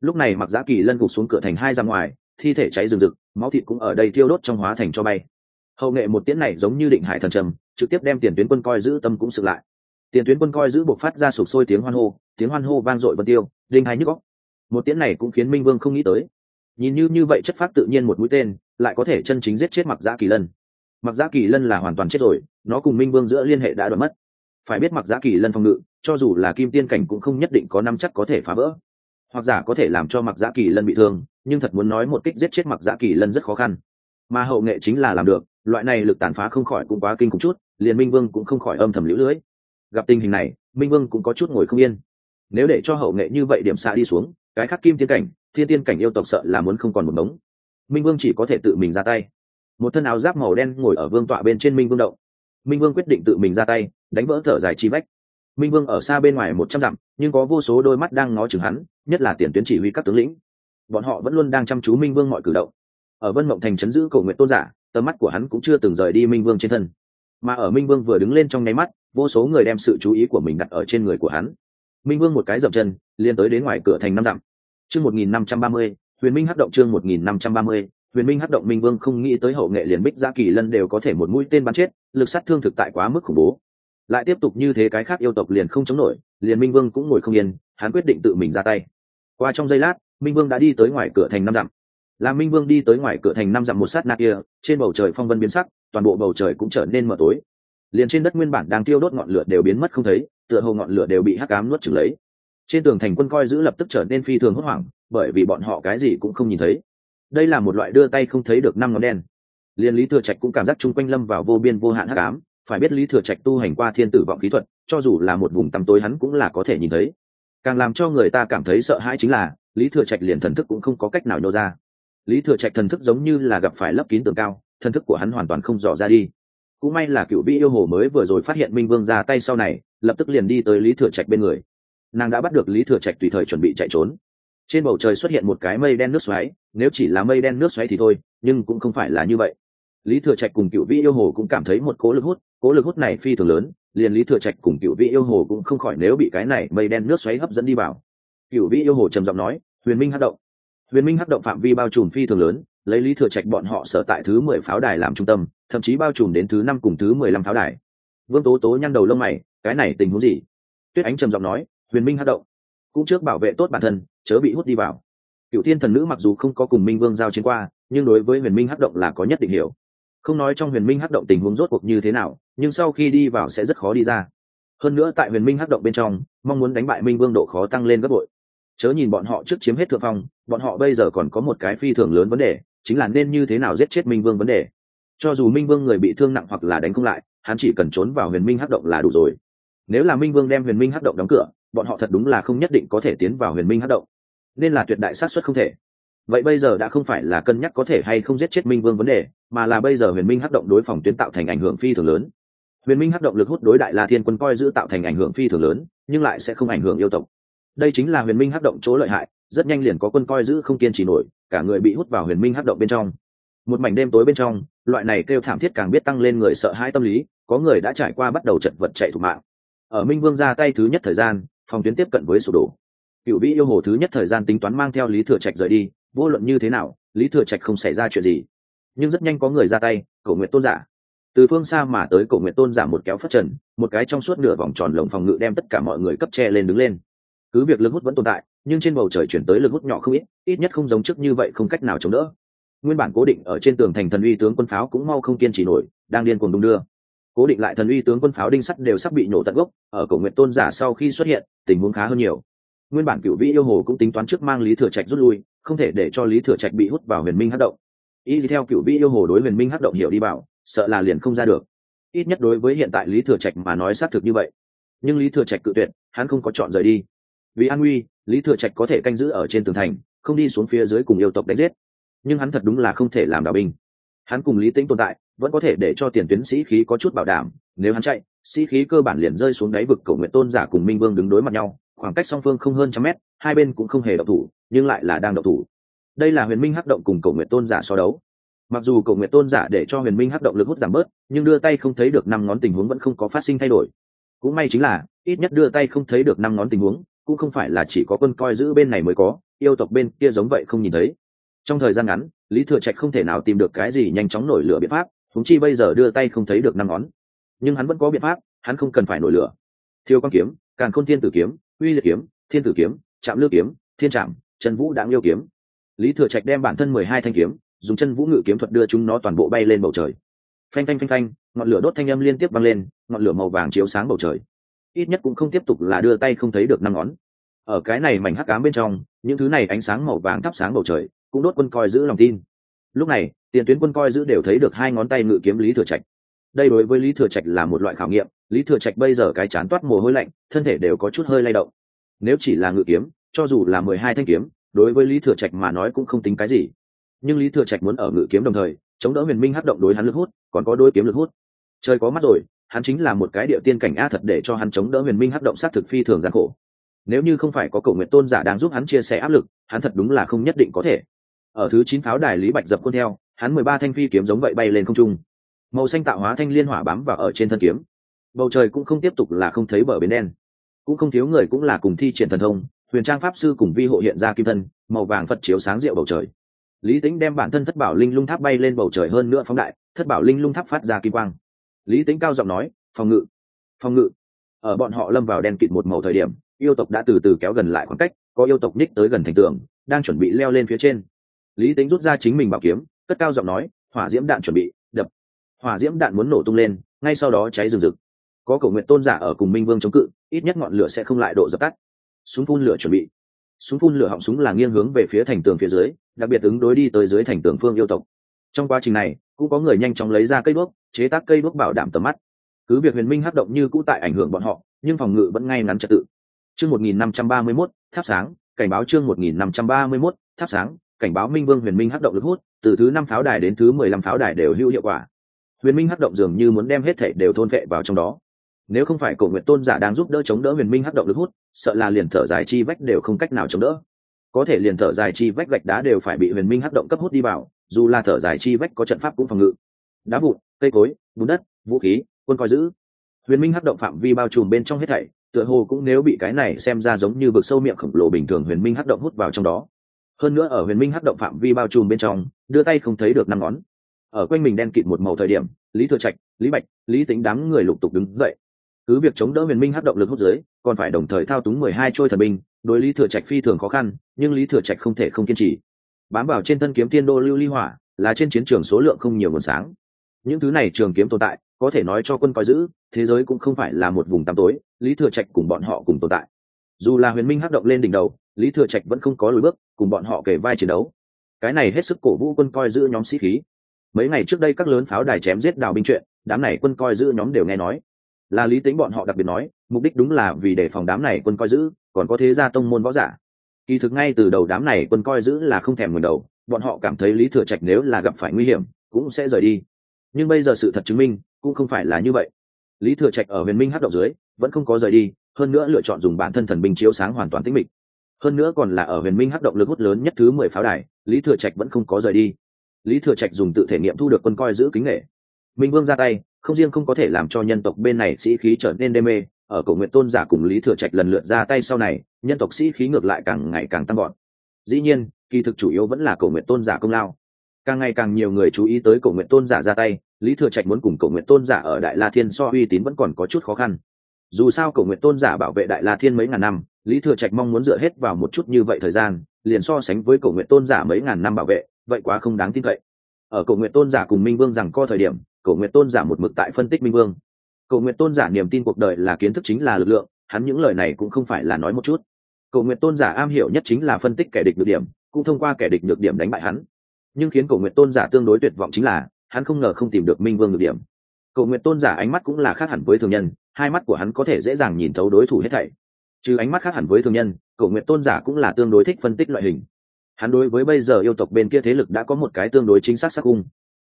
Lúc này mặc giã kỳ lân gục xuống cửa thành hai ra ngoài, thi thể cháy rừng rực, máu thịt cũng ở đây thiêu đốt trong hóa thành cho bay. Hậu nghệ một tiễn này giống như định hải thần trầm, trực tiếp đem tiền tuyến quân coi giữ tâm cũng sự lại. Tiền tuyến quân coi giữ buộc phát ra sụp sôi tiếng hoan hô, tiếng hoan hô vang dội vân tiêu đinh hai nhức góc một tiễn này cũng khiến minh vương không nghĩ tới nhìn như như vậy chất phát tự nhiên một mũi tên lại có thể chân chính giết chết mặc giã kỳ lân mặc giã kỳ lân là hoàn toàn chết rồi nó cùng minh vương giữa liên hệ đã đoạn mất phải biết mặc giã kỳ lân phòng ngự cho dù là kim tiên cảnh cũng không nhất định có năm chắc có thể phá vỡ hoặc giả có thể làm cho mặc giã kỳ lân bị thương nhưng thật muốn nói một kích giết chết mặc giã kỳ lân rất khó khăn mà hậu nghệ chính là làm được loại này lực tàn phá không khỏi cũng quá kinh khủng chút liền minh vương cũng không khỏi âm thầm lũ lưỡi gặp tình hình này minh vương cũng có chút ngồi không yên nếu để cho hậu nghệ như vậy điểm xa đi xuống cái khắc kim tiên cảnh, thiên tiên cảnh yêu tộc sợ là muốn không còn một mống minh vương chỉ có thể tự mình ra tay. Một thân áo giáp màu đen ngồi ở vương tọa bên trên minh vương động. Minh vương quyết định tự mình ra tay, đánh vỡ thở dài chi vách. Minh vương ở xa bên ngoài một trăm dặm, nhưng có vô số đôi mắt đang ngó chừng hắn, nhất là tiền tuyến chỉ huy các tướng lĩnh. Bọn họ vẫn luôn đang chăm chú minh vương mọi cử động. Ở vân mộng thành chấn giữ cầu nguyện tôn giả, tầm mắt của hắn cũng chưa từng rời đi minh vương trên thân. Mà ở minh vương vừa đứng lên trong nháy mắt, vô số người đem sự chú ý của mình đặt ở trên người của hắn. Minh vương một cái dậm chân liên tới đến ngoài cửa thành năm dặm chương một nghìn năm trăm ba mươi, huyền minh hắc động chương một nghìn năm trăm ba mươi, huyền minh hắc động minh vương không nghĩ tới hậu nghệ liền bích gia kỳ lân đều có thể một mũi tên bắn chết, lực sát thương thực tại quá mức khủng bố. Lại tiếp tục như thế cái khác yêu tộc liền không chống nổi, liền minh vương cũng ngồi không yên, hắn quyết định tự mình ra tay. Qua trong giây lát, minh vương đã đi tới ngoài cửa thành năm dặm. Làm minh vương đi tới ngoài cửa thành năm dặm một sát na kia, trên bầu trời phong vân biến sắc, toàn bộ bầu trời cũng trở nên mờ tối. Liền trên đất nguyên bản đang tiêu đốt ngọn lửa đều biến mất không thấy, tựa hồ ngọn lửa đều bị hắc ám nuốt chửng lấy trên tường thành quân coi giữ lập tức trở nên phi thường hốt hoảng, bởi vì bọn họ cái gì cũng không nhìn thấy. Đây là một loại đưa tay không thấy được năm ngón đen. Liền lý thừa trạch cũng cảm giác chung quanh lâm vào vô biên vô hạn hắc ám, phải biết lý thừa trạch tu hành qua thiên tử vọng kỹ thuật, cho dù là một vùng tăm tối hắn cũng là có thể nhìn thấy. Càng làm cho người ta cảm thấy sợ hãi chính là, lý thừa trạch liền thần thức cũng không có cách nào nhô ra. Lý thừa trạch thần thức giống như là gặp phải lấp kín tường cao, thần thức của hắn hoàn toàn không dò ra đi. Cũng may là cựu vĩ yêu hồ mới vừa rồi phát hiện minh vương ra tay sau này, lập tức liền đi tới lý thừa trạch bên người nàng đã bắt được lý thừa trạch tùy thời chuẩn bị chạy trốn. Trên bầu trời xuất hiện một cái mây đen nước xoáy, nếu chỉ là mây đen nước xoáy thì thôi, nhưng cũng không phải là như vậy. Lý thừa trạch cùng cựu vị yêu hồ cũng cảm thấy một cố lực hút, cố lực hút này phi thường lớn, liền lý thừa trạch cùng cựu vị yêu hồ cũng không khỏi nếu bị cái này mây đen nước xoáy hấp dẫn đi vào. Cựu vị yêu hồ trầm giọng nói, huyền minh hát động. Huyền minh hắc động phạm vi bao trùm phi thường lớn, lấy lý thừa trạch bọn họ sở tại thứ mười pháo đài làm trung tâm, thậm chí bao trùm đến thứ năm cùng thứ mười lăm pháo đài. Vương tố tố nhăn đầu lông mày, cái này tình huống gì? Tuyết ánh trầm giọng nói huyền minh hát động. Cũng trước bảo vệ tốt bản thân, chớ bị hút đi vào. Cựu thiên thần nữ mặc dù không có cùng minh vương giao chiến qua, nhưng đối với huyền minh hát động là có nhất định hiểu. Không nói trong huyền minh hát động tình huống rốt cuộc như thế nào, nhưng sau khi đi vào sẽ rất khó đi ra. Hơn nữa tại huyền minh hát động bên trong, mong muốn đánh bại minh vương độ khó tăng lên gấp bội. Chớ nhìn bọn họ trước chiếm hết thượng phong, bọn họ bây giờ còn có một cái phi thường lớn vấn đề, chính là nên như thế nào giết chết minh vương vấn đề. Cho dù minh vương người bị thương nặng hoặc là đánh không lại, hắn chỉ cần trốn vào huyền minh hát động là đủ rồi. Nếu là minh vương đem huyền minh hát động đóng cửa bọn họ thật đúng là không nhất định có thể tiến vào huyền minh hát động, nên là tuyệt đại sát xuất không thể. Vậy bây giờ đã không phải là cân nhắc có thể hay không giết chết minh vương vấn đề, mà là bây giờ huyền minh hát động đối phòng tuyến tạo thành ảnh hưởng phi thường lớn. Huyền minh hát động lực hút đối đại la thiên quân coi giữ tạo thành ảnh hưởng phi thường lớn, nhưng lại sẽ không ảnh hưởng yêu tộc. Đây chính là huyền minh hát động chỗ lợi hại, rất nhanh liền có quân coi giữ không kiên trì nổi, cả người bị hút vào huyền minh hát động bên trong. Một mảnh đêm tối bên trong, loại này kêu thảm thiết càng biết tăng lên người sợ hãi tâm lý, có người đã trải qua bắt đầu chật vật chạy thủ mạng. Ở minh vương ra tay thứ nhất thời gian phòng tuyến tiếp cận với sụp đổ. Cựu vĩ yêu hồ thứ nhất thời gian tính toán mang theo lý thừa trạch rời đi, vô luận như thế nào, lý thừa trạch không xảy ra chuyện gì. Nhưng rất nhanh có người ra tay cầu nguyện tôn giả. Từ phương xa mà tới cầu nguyện tôn giả một kéo phát trần, một cái trong suốt nửa vòng tròn lồng phòng ngự đem tất cả mọi người cấp che lên đứng lên. Cứ việc lực hút vẫn tồn tại, nhưng trên bầu trời chuyển tới lực hút nhỏ không ít ít nhất không giống trước như vậy không cách nào chống đỡ. Nguyên bản cố định ở trên tường thành thần uy tướng quân pháo cũng mau không kiên trì nổi, đang điên cuồng đung đưa cố định lại thần uy tướng quân pháo đinh sắt đều sắp bị nổ tận gốc, ở cổ nguyện tôn giả sau khi xuất hiện, tình huống khá hơn nhiều. Nguyên bản cựu vĩ yêu hồ cũng tính toán trước mang lý thừa trạch rút lui, không thể để cho lý thừa trạch bị hút vào huyền minh hát động. Y theo cựu vĩ yêu hồ đối huyền minh hát động hiểu đi bảo, sợ là liền không ra được. Ít nhất đối với hiện tại lý thừa trạch mà nói xác thực như vậy. Nhưng lý thừa trạch cự tuyệt, hắn không có chọn rời đi. Vì an nguy, lý thừa trạch có thể canh giữ ở trên tường thành, không đi xuống phía dưới cùng yêu tộc đánh giết. Nhưng hắn thật đúng là không thể làm đạo binh. Hắn cùng lý tĩnh tồn tại vẫn có thể để cho tiền tuyến sĩ khí có chút bảo đảm, nếu hắn chạy, sĩ khí cơ bản liền rơi xuống đáy vực cầu nguyện tôn giả cùng minh vương đứng đối mặt nhau, khoảng cách song phương không hơn trăm mét, hai bên cũng không hề độc thủ, nhưng lại là đang độc thủ. Đây là huyền minh hắc động cùng cầu nguyện tôn giả so đấu. Mặc dù cầu nguyện tôn giả để cho huyền minh hắc động lực hút giảm bớt, nhưng đưa tay không thấy được năm ngón tình huống vẫn không có phát sinh thay đổi. Cũng may chính là, ít nhất đưa tay không thấy được năm ngón tình huống, cũng không phải là chỉ có quân coi giữ bên này mới có, yêu tộc bên kia giống vậy không nhìn thấy. Trong thời gian ngắn, lý thừa trạch không thể nào tìm được cái gì nhanh chóng nổi lửa biện pháp húng chi bây giờ đưa tay không thấy được năm ngón. Nhưng hắn vẫn có biện pháp, hắn không cần phải nổi lửa. Thiêu quan kiếm, càn khôn thiên tử kiếm, uy liệt kiếm, thiên tử kiếm, trạm lư kiếm, thiên trạm trần vũ đáng yêu kiếm. Lý thừa trạch đem bản thân mười hai thanh kiếm, dùng chân vũ ngự kiếm thuật đưa chúng nó toàn bộ bay lên bầu trời. Phanh phanh phanh phanh, ngọn lửa đốt thanh âm liên tiếp băng lên, ngọn lửa màu vàng chiếu sáng bầu trời. Ít nhất cũng không tiếp tục là đưa tay không thấy được năm ngón. Ở cái này mảnh hắc ám bên trong, những thứ này ánh sáng màu vàng thắp sáng bầu trời, cũng đốt quân coi giữ lòng tin. Lúc này tiền tuyến quân coi giữ đều thấy được hai ngón tay ngự kiếm lý thừa trạch. Đây đối với lý thừa trạch là một loại khảo nghiệm, lý thừa trạch bây giờ cái chán toát mồ hôi lạnh, thân thể đều có chút hơi lay động. Nếu chỉ là ngự kiếm, cho dù là mười hai thanh kiếm, đối với lý thừa trạch mà nói cũng không tính cái gì. Nhưng lý thừa trạch muốn ở ngự kiếm đồng thời, chống đỡ huyền minh hấp động đối hắn lực hút, còn có đôi kiếm lực hút. Trời có mắt rồi, hắn chính là một cái địa tiên cảnh a thật để cho hắn chống đỡ huyền minh hấp động sát thực phi thường gian khổ. Nếu như không phải có cầu nguyện tôn giả đang giúp hắn chia sẻ áp lực, hắn thật đúng là không nhất định có thể. Ở thứ chín pháo đài lý bạch dập quân theo hắn mười ba thanh phi kiếm giống vậy bay lên không trung. Màu xanh tạo hóa thanh liên hỏa bám vào ở trên thân kiếm. Bầu trời cũng không tiếp tục là không thấy bờ bến đen. Cũng không thiếu người cũng là cùng thi triển thần thông, huyền trang pháp sư cùng vi hộ hiện ra kim thân, màu vàng phật chiếu sáng rượu bầu trời. Lý tính đem bản thân thất bảo linh lung tháp bay lên bầu trời hơn nữa phóng đại, thất bảo linh lung tháp phát ra kim quang. Lý tính cao giọng nói, phòng ngự phòng ngự. Ở bọn họ lâm vào đen kịt một màu thời điểm, yêu tộc đã từ từ kéo gần lại khoảng cách, có yêu tộc ních tới gần thành tường, đang chuẩn bị leo lên phía trên. Lý tính rút ra chính mình bảo kiếm cất cao giọng nói, hỏa diễm đạn chuẩn bị, đập. Hỏa diễm đạn muốn nổ tung lên, ngay sau đó cháy rừng rực. Có cầu nguyện tôn giả ở cùng minh vương chống cự, ít nhất ngọn lửa sẽ không lại độ dập tắt. Súng phun lửa chuẩn bị. Súng phun lửa họng súng là nghiêng hướng về phía thành tường phía dưới, đặc biệt ứng đối đi tới dưới thành tường phương yêu tộc. Trong quá trình này, cũng có người nhanh chóng lấy ra cây đuốc, chế tác cây đuốc bảo đảm tầm mắt. Cứ việc huyền minh hắc động như cũ tại ảnh hưởng bọn họ, nhưng phòng ngự vẫn ngay ngắn trật tự. Chương một nghìn năm trăm ba mươi mốt tháp sáng, cảnh báo chương một nghìn năm trăm ba mươi mốt tháp sáng cảnh báo minh vương huyền minh hắc động lực hút, từ thứ năm pháo đài đến thứ mười lăm pháo đài đều hữu hiệu quả. Huyền minh hắc động dường như muốn đem hết thể đều thôn vệ vào trong đó. Nếu không phải cổ nguyện tôn giả đang giúp đỡ chống đỡ huyền minh hắc động lực hút, sợ là liền thở dài chi vách đều không cách nào chống đỡ. Có thể liền thở dài chi vách gạch đá đều phải bị huyền minh hắc động cấp hút đi vào, dù là thở dài chi vách có trận pháp cũng phòng ngự. Đá vụn, cây cối, bùn đất, vũ khí, quân coi giữ. Huyền minh hắc động phạm vi bao trùm bên trong hết thảy, tựa hồ cũng nếu bị cái này xem ra giống như vực sâu miệng khổng lồ bình thường huyền minh hắc động hút vào trong đó hơn nữa ở huyền minh hắc động phạm vi bao trùm bên trong, đưa tay không thấy được năm ngón. Ở quanh mình đen kịt một màu thời điểm, lý thừa trạch, lý bạch, lý tính đám người lục tục đứng dậy. Cứ việc chống đỡ huyền minh hắc động lực hút dưới, còn phải đồng thời thao túng mười hai trôi thần binh, đối lý thừa trạch phi thường khó khăn, nhưng lý thừa trạch không thể không kiên trì. Bám vào trên thân kiếm tiên đô lưu ly hỏa, là trên chiến trường số lượng không nhiều nguồn sáng. Những thứ này trường kiếm tồn tại, có thể nói cho quân coi giữ, thế giới cũng không phải là một vùng tăm tối, lý thừa trạch cùng bọn họ cùng tồn tại. Dù là huyền minh hắc động lên đỉnh đầu lý thừa trạch vẫn không có lối bước, cùng bọn họ kể vai chiến đấu. Cái này hết sức cổ vũ quân coi giữ nhóm sĩ khí. Mấy ngày trước đây các lớn pháo đài chém giết đào binh chuyện, đám này quân coi giữ nhóm đều nghe nói. Là lý tính bọn họ đặc biệt nói, mục đích đúng là vì để phòng đám này quân coi giữ, còn có thế gia tông môn võ giả. Kỳ thực ngay từ đầu đám này quân coi giữ là không thèm ngừng đầu, bọn họ cảm thấy lý thừa trạch nếu là gặp phải nguy hiểm, cũng sẽ rời đi. Nhưng bây giờ sự thật chứng minh, cũng không phải là như vậy. Lý thừa trạch ở huyền minh hát động dưới, vẫn không có rời đi, hơn nữa lựa chọn dùng bản thân thần binh chiếu sáng hoàn toàn tĩnh mịch hơn nữa còn là ở huyền minh hắc động lực hút lớn nhất thứ mười pháo đài, lý thừa trạch vẫn không có rời đi. Lý thừa trạch dùng tự thể nghiệm thu được quân coi giữ kính nghệ. Minh vương ra tay, không riêng không có thể làm cho nhân tộc bên này sĩ khí trở nên đê mê, ở cổ nguyện tôn giả cùng lý thừa trạch lần lượt ra tay sau này, nhân tộc sĩ khí ngược lại càng ngày càng tăng gọn dĩ nhiên, kỳ thực chủ yếu vẫn là cổ nguyện tôn giả công lao. Càng ngày càng nhiều người chú ý tới cổ nguyện tôn giả ra tay, lý thừa trạch muốn cùng cổ nguyện tôn giả ở đại la thiên so uy tín vẫn còn có chút khó khăn. Dù sao cổ nguyện tôn giả bảo vệ đại la thiên mấy ngàn năm lý thừa trạch mong muốn dựa hết vào một chút như vậy thời gian, liền so sánh với cổ nguyện tôn giả mấy ngàn năm bảo vệ, vậy quá không đáng tin cậy. Ở cổ nguyện tôn giả cùng minh vương rằng co thời điểm cổ nguyện tôn giả một mực tại phân tích minh vương. Cổ nguyện tôn giả niềm tin cuộc đời là kiến thức chính là lực lượng, hắn những lời này cũng không phải là nói một chút. Cổ nguyện tôn giả am hiểu nhất chính là phân tích kẻ địch được điểm, cũng thông qua kẻ địch được điểm đánh bại hắn. Nhưng khiến cổ nguyện tôn giả tương đối tuyệt vọng chính là, hắn không ngờ không tìm được minh vương được điểm. Cổ nguyện tôn giả ánh mắt cũng là khác hẳn với thường nhân, hai mắt của hắn có thể dễ dàng nhìn thấu đối thủ hết thảy trừ ánh mắt khác hẳn với thường nhân, cổ nguyện tôn giả cũng là tương đối thích phân tích loại hình. Hắn đối với bây giờ yêu tộc bên kia thế lực đã có một cái tương đối chính xác sắc cung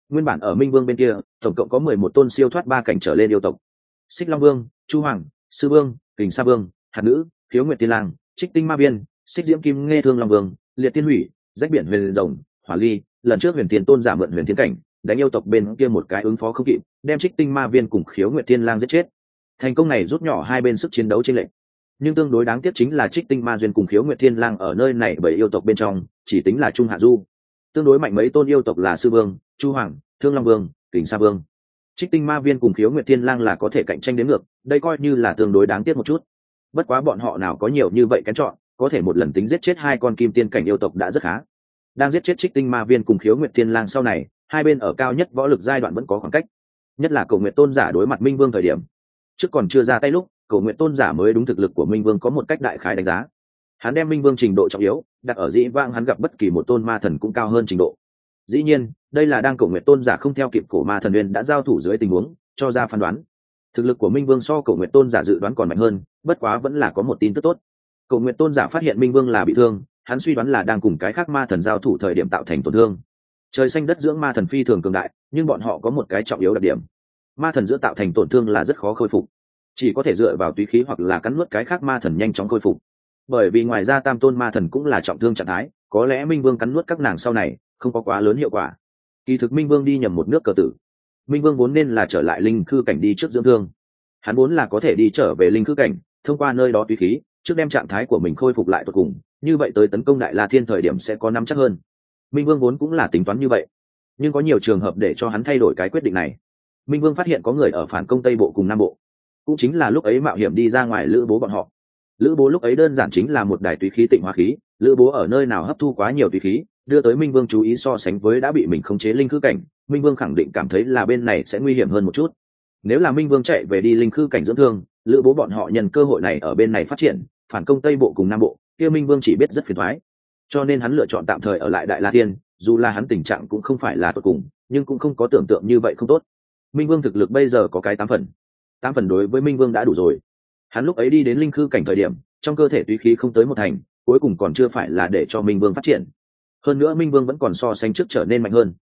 nguyên bản ở minh vương bên kia, tổng cộng có mười một tôn siêu thoát ba cảnh trở lên yêu tộc. Xích long vương, chu hoàng, sư vương, kình sa vương, hạt nữ, thiếu nguyệt tiên lang, trích tinh ma viên, xích diễm kim nghe thương long vương, liệt tiên hủy, rách biển huyền rồng, hỏa ly, lần trước huyền tiên tôn giả mượn huyền thiên cảnh, đánh yêu tộc bên kia một cái ứng phó không kịp, đem trích tinh ma viên cùng khiếu nguyệt tiên lang giết chết. Thành công này rút nhỏ hai bên sức chiến đấu trên lệnh nhưng tương đối đáng tiếc chính là trích tinh ma duyên cùng khiếu nguyệt thiên lang ở nơi này bởi yêu tộc bên trong, chỉ tính là trung hạ du. Tương đối mạnh mấy tôn yêu tộc là sư vương, chu hoàng, thương long vương, kình sa vương. Trích tinh ma viên cùng khiếu nguyệt thiên lang là có thể cạnh tranh đến ngược, đây coi như là tương đối đáng tiếc một chút. Bất quá bọn họ nào có nhiều như vậy kén chọn, có thể một lần tính giết chết hai con kim tiên cảnh yêu tộc đã rất khá. Đang giết chết trích tinh ma viên cùng khiếu nguyệt thiên lang sau này, hai bên ở cao nhất võ lực giai đoạn vẫn có khoảng cách. Nhất là cầu nguyện tôn giả đối mặt minh vương thời điểm. Trước còn chưa ra tay lúc cầu nguyện tôn giả mới đúng thực lực của minh vương có một cách đại khái đánh giá. Hắn đem minh vương trình độ trọng yếu, đặt ở dĩ vang hắn gặp bất kỳ một tôn ma thần cũng cao hơn trình độ. Dĩ nhiên, đây là đang cầu nguyện tôn giả không theo kịp cổ ma thần uyên đã giao thủ dưới tình huống, cho ra phán đoán. Thực lực của minh vương so cầu nguyện tôn giả dự đoán còn mạnh hơn, bất quá vẫn là có một tin tức tốt. Cầu nguyện tôn giả phát hiện minh vương là bị thương, hắn suy đoán là đang cùng cái khác ma thần giao thủ thời điểm tạo thành tổn thương. Trời xanh đất dưỡng ma thần phi thường cường đại, nhưng bọn họ có một cái trọng yếu đặc điểm. Ma thần giữa tạo thành tổn thương là rất khó khôi phục chỉ có thể dựa vào túy khí hoặc là cắn nuốt cái khác ma thần nhanh chóng khôi phục. Bởi vì ngoài ra tam tôn ma thần cũng là trọng thương trạng thái, có lẽ minh vương cắn nuốt các nàng sau này, không có quá lớn hiệu quả. Kỳ thực minh vương đi nhầm một nước cờ tử. Minh vương vốn nên là trở lại linh khư cảnh đi trước dưỡng thương. Hắn vốn là có thể đi trở về linh khư cảnh, thông qua nơi đó túy khí, trước đem trạng thái của mình khôi phục lại tột cùng, như vậy tới tấn công đại la thiên thời điểm sẽ có nắm chắc hơn. Minh vương vốn cũng là tính toán như vậy. Nhưng có nhiều trường hợp để cho hắn thay đổi cái quyết định này. Minh vương phát hiện có người ở phản công tây bộ cùng nam bộ cũng chính là lúc ấy mạo hiểm đi ra ngoài lữ bố bọn họ. Lữ bố lúc ấy đơn giản chính là một đài tùy khí tịnh hóa khí, lữ bố ở nơi nào hấp thu quá nhiều tùy khí, đưa tới minh vương chú ý so sánh với đã bị mình khống chế linh khư cảnh, minh vương khẳng định cảm thấy là bên này sẽ nguy hiểm hơn một chút. Nếu là minh vương chạy về đi linh khư cảnh dưỡng thương, lữ bố bọn họ nhận cơ hội này ở bên này phát triển, phản công tây bộ cùng nam bộ, kia minh vương chỉ biết rất phiền thoái cho nên hắn lựa chọn tạm thời ở lại đại la tiên dù là hắn tình trạng cũng không phải là tốt cùng, nhưng cũng không có tưởng tượng như vậy không tốt. Minh vương thực lực bây giờ có cái tám phần tám phần đối với minh vương đã đủ rồi. Hắn lúc ấy đi đến linh khư cảnh thời điểm, trong cơ thể tùy khí không tới một thành, cuối cùng còn chưa phải là để cho minh vương phát triển. Hơn nữa minh vương vẫn còn so sánh trước trở nên mạnh hơn.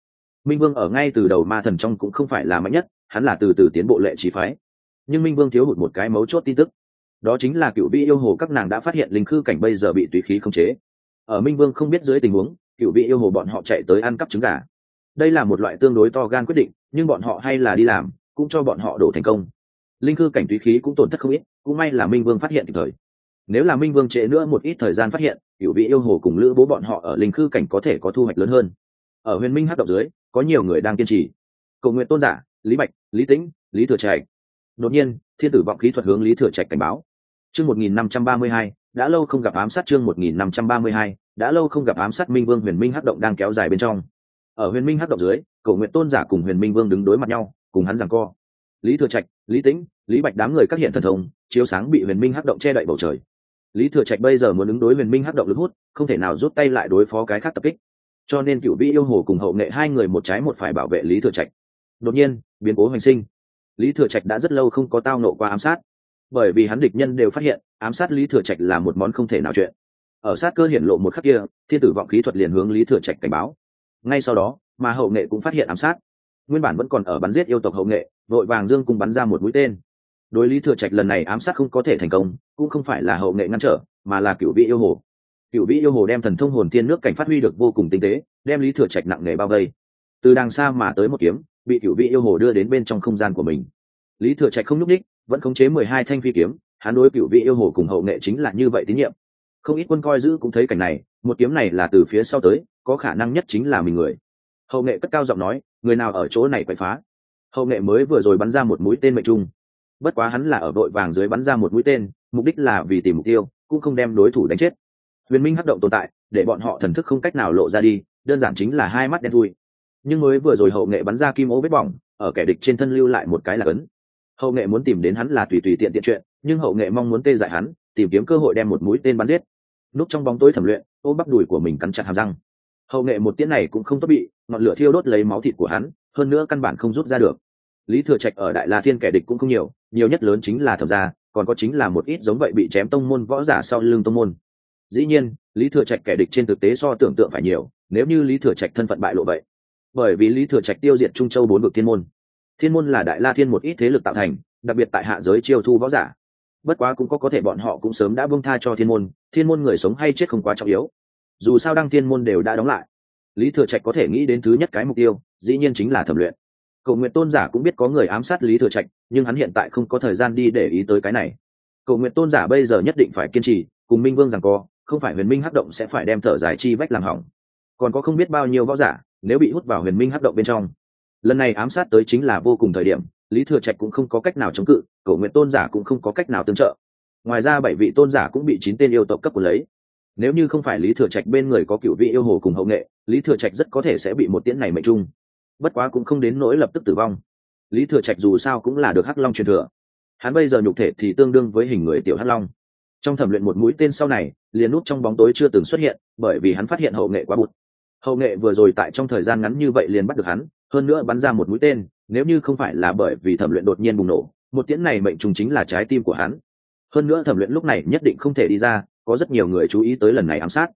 Minh vương ở ngay từ đầu ma thần trong cũng không phải là mạnh nhất, hắn là từ từ tiến bộ lệ trí phái. Nhưng minh vương thiếu hụt một cái mấu chốt tin tức. Đó chính là cựu vị yêu hồ các nàng đã phát hiện linh khư cảnh bây giờ bị tùy khí không chế. Ở minh vương không biết dưới tình huống, cựu vị yêu hồ bọn họ chạy tới ăn cắp trứng gà. Đây là một loại tương đối to gan quyết định, nhưng bọn họ hay là đi làm, cũng cho bọn họ đổ thành công linh cư cảnh túy khí cũng tổn thất không ít, cũng may là minh vương phát hiện kịp thời. Nếu là minh vương trễ nữa một ít thời gian phát hiện cựu vị yêu hồ cùng lữ bố bọn họ ở linh cư cảnh có thể có thu hoạch lớn hơn. Ở huyền minh hát động dưới, có nhiều người đang kiên trì. Cầu nguyện tôn giả, lý bạch, lý tĩnh, lý thừa trạch. Đột nhiên, thiên tử vọng khí thuật hướng lý thừa trạch cảnh báo. Chương một nghìn năm trăm ba mươi hai, đã lâu không gặp ám sát chương một nghìn năm trăm ba mươi hai, đã lâu không gặp ám sát minh vương huyền minh hát động đang kéo dài bên trong. Ở huyền minh hát động dưới, cầu nguyện tôn giả cùng huyền minh vương đứng đối mặt nhau, cùng hắn rằng co lý thừa trạch, lý tĩnh, lý bạch đám người các hiện thần thông, chiếu sáng bị huyền minh hắc động che đậy bầu trời. Lý thừa trạch bây giờ muốn ứng đối huyền minh hắc động lực hút, không thể nào rút tay lại đối phó cái khác tập kích. Cho nên cựu vĩ yêu hồ cùng hậu nghệ hai người một trái một phải bảo vệ lý thừa trạch. Đột nhiên, biến cố hoành sinh. Lý thừa trạch đã rất lâu không có tao nộ qua ám sát. Bởi vì hắn địch nhân đều phát hiện, ám sát lý thừa trạch là một món không thể nào chuyện. Ở sát cơ hiển lộ một khắc kia, thiên tử vọng khí thuật liền hướng lý thừa trạch cảnh báo. Ngay sau đó, mà hậu nghệ cũng phát hiện ám sát nguyên bản vẫn còn ở bắn giết yêu tộc hậu nghệ, vội vàng dương cùng bắn ra một mũi tên. Đối lý thừa trạch lần này ám sát không có thể thành công, cũng không phải là hậu nghệ ngăn trở, mà là cựu vị yêu hồ. Cựu vị yêu hồ đem thần thông hồn tiên nước cảnh phát huy được vô cùng tinh tế, đem lý thừa trạch nặng nề bao vây. Từ đằng xa mà tới một kiếm, bị cựu vị yêu hồ đưa đến bên trong không gian của mình. Lý thừa trạch không nhúc ních vẫn khống chế mười hai thanh phi kiếm, hắn đối cựu vị yêu hồ cùng hậu nghệ chính là như vậy tín nhiệm. Không ít quân coi giữ cũng thấy cảnh này, một kiếm này là từ phía sau tới, có khả năng nhất chính là mình người hậu nghệ cất cao giọng nói, người nào ở chỗ này quậy phá. Hậu nghệ mới vừa rồi bắn ra một mũi tên mệnh trung. Bất quá hắn là ở đội vàng dưới bắn ra một mũi tên, mục đích là vì tìm mục tiêu, cũng không đem đối thủ đánh chết. Huyền minh hắc động tồn tại, để bọn họ thần thức không cách nào lộ ra đi, đơn giản chính là hai mắt đen thui. Nhưng mới vừa rồi hậu nghệ bắn ra kim ố vết bỏng, ở kẻ địch trên thân lưu lại một cái là cấn. Hậu nghệ muốn tìm đến hắn là tùy tùy tiện tiện chuyện, nhưng hậu nghệ mong muốn tê dại hắn, tìm kiếm cơ hội đem một mũi tên bắn giết. Núp trong bóng tối thẩm luyện, ôm bắp đùi của mình cắn chặt hàm răng hậu nghệ một tiễn này cũng không tốt bị, ngọn lửa thiêu đốt lấy máu thịt của hắn, hơn nữa căn bản không rút ra được. Lý thừa trạch ở đại la thiên kẻ địch cũng không nhiều nhiều nhất lớn chính là thẩm gia, còn có chính là một ít giống vậy bị chém tông môn võ giả sau lưng tông môn. Dĩ nhiên, lý thừa trạch kẻ địch trên thực tế so tưởng tượng phải nhiều, nếu như lý thừa trạch thân phận bại lộ vậy. Bởi vì lý thừa trạch tiêu diệt trung châu bốn vực thiên môn. Thiên môn là đại la thiên một ít thế lực tạo thành, đặc biệt tại hạ giới chiêu thu võ giả. Bất quá cũng có có thể bọn họ cũng sớm đã bông tha cho thiên môn thiên môn người sống hay chết không quá trọng yếu dù sao đăng thiên môn đều đã đóng lại. Lý thừa trạch có thể nghĩ đến thứ nhất cái mục tiêu, dĩ nhiên chính là thẩm luyện. Cầu nguyện tôn giả cũng biết có người ám sát lý thừa trạch, nhưng hắn hiện tại không có thời gian đi để ý tới cái này. Cầu nguyện tôn giả bây giờ nhất định phải kiên trì, cùng minh vương rằng co, không phải huyền minh hắc động sẽ phải đem thở dài chi vách làm hỏng. Còn có không biết bao nhiêu võ giả, nếu bị hút vào huyền minh hắc động bên trong. Lần này ám sát tới chính là vô cùng thời điểm, lý thừa trạch cũng không có cách nào chống cự, cầu nguyện tôn giả cũng không có cách nào tương trợ. Ngoài ra bảy vị tôn giả cũng bị chín tên yêu tộc cấp của lấy nếu như không phải lý thừa trạch bên người có cựu vị yêu hồ cùng hậu nghệ, lý thừa trạch rất có thể sẽ bị một tiễn này mệnh trung. Bất quá cũng không đến nỗi lập tức tử vong. Lý thừa trạch dù sao cũng là được hắc long truyền thừa. Hắn bây giờ nhục thể thì tương đương với hình người tiểu hắc long. Trong thẩm luyện một mũi tên sau này, liền nút trong bóng tối chưa từng xuất hiện, bởi vì hắn phát hiện hậu nghệ quá bụt. Hậu nghệ vừa rồi tại trong thời gian ngắn như vậy liền bắt được hắn, hơn nữa bắn ra một mũi tên, nếu như không phải là bởi vì thẩm luyện đột nhiên bùng nổ, một tiễn này mệnh trùng chính là trái tim của hắn. Hơn nữa thẩm luyện lúc này nhất định không thể đi ra có rất nhiều người chú ý tới lần này ám sát.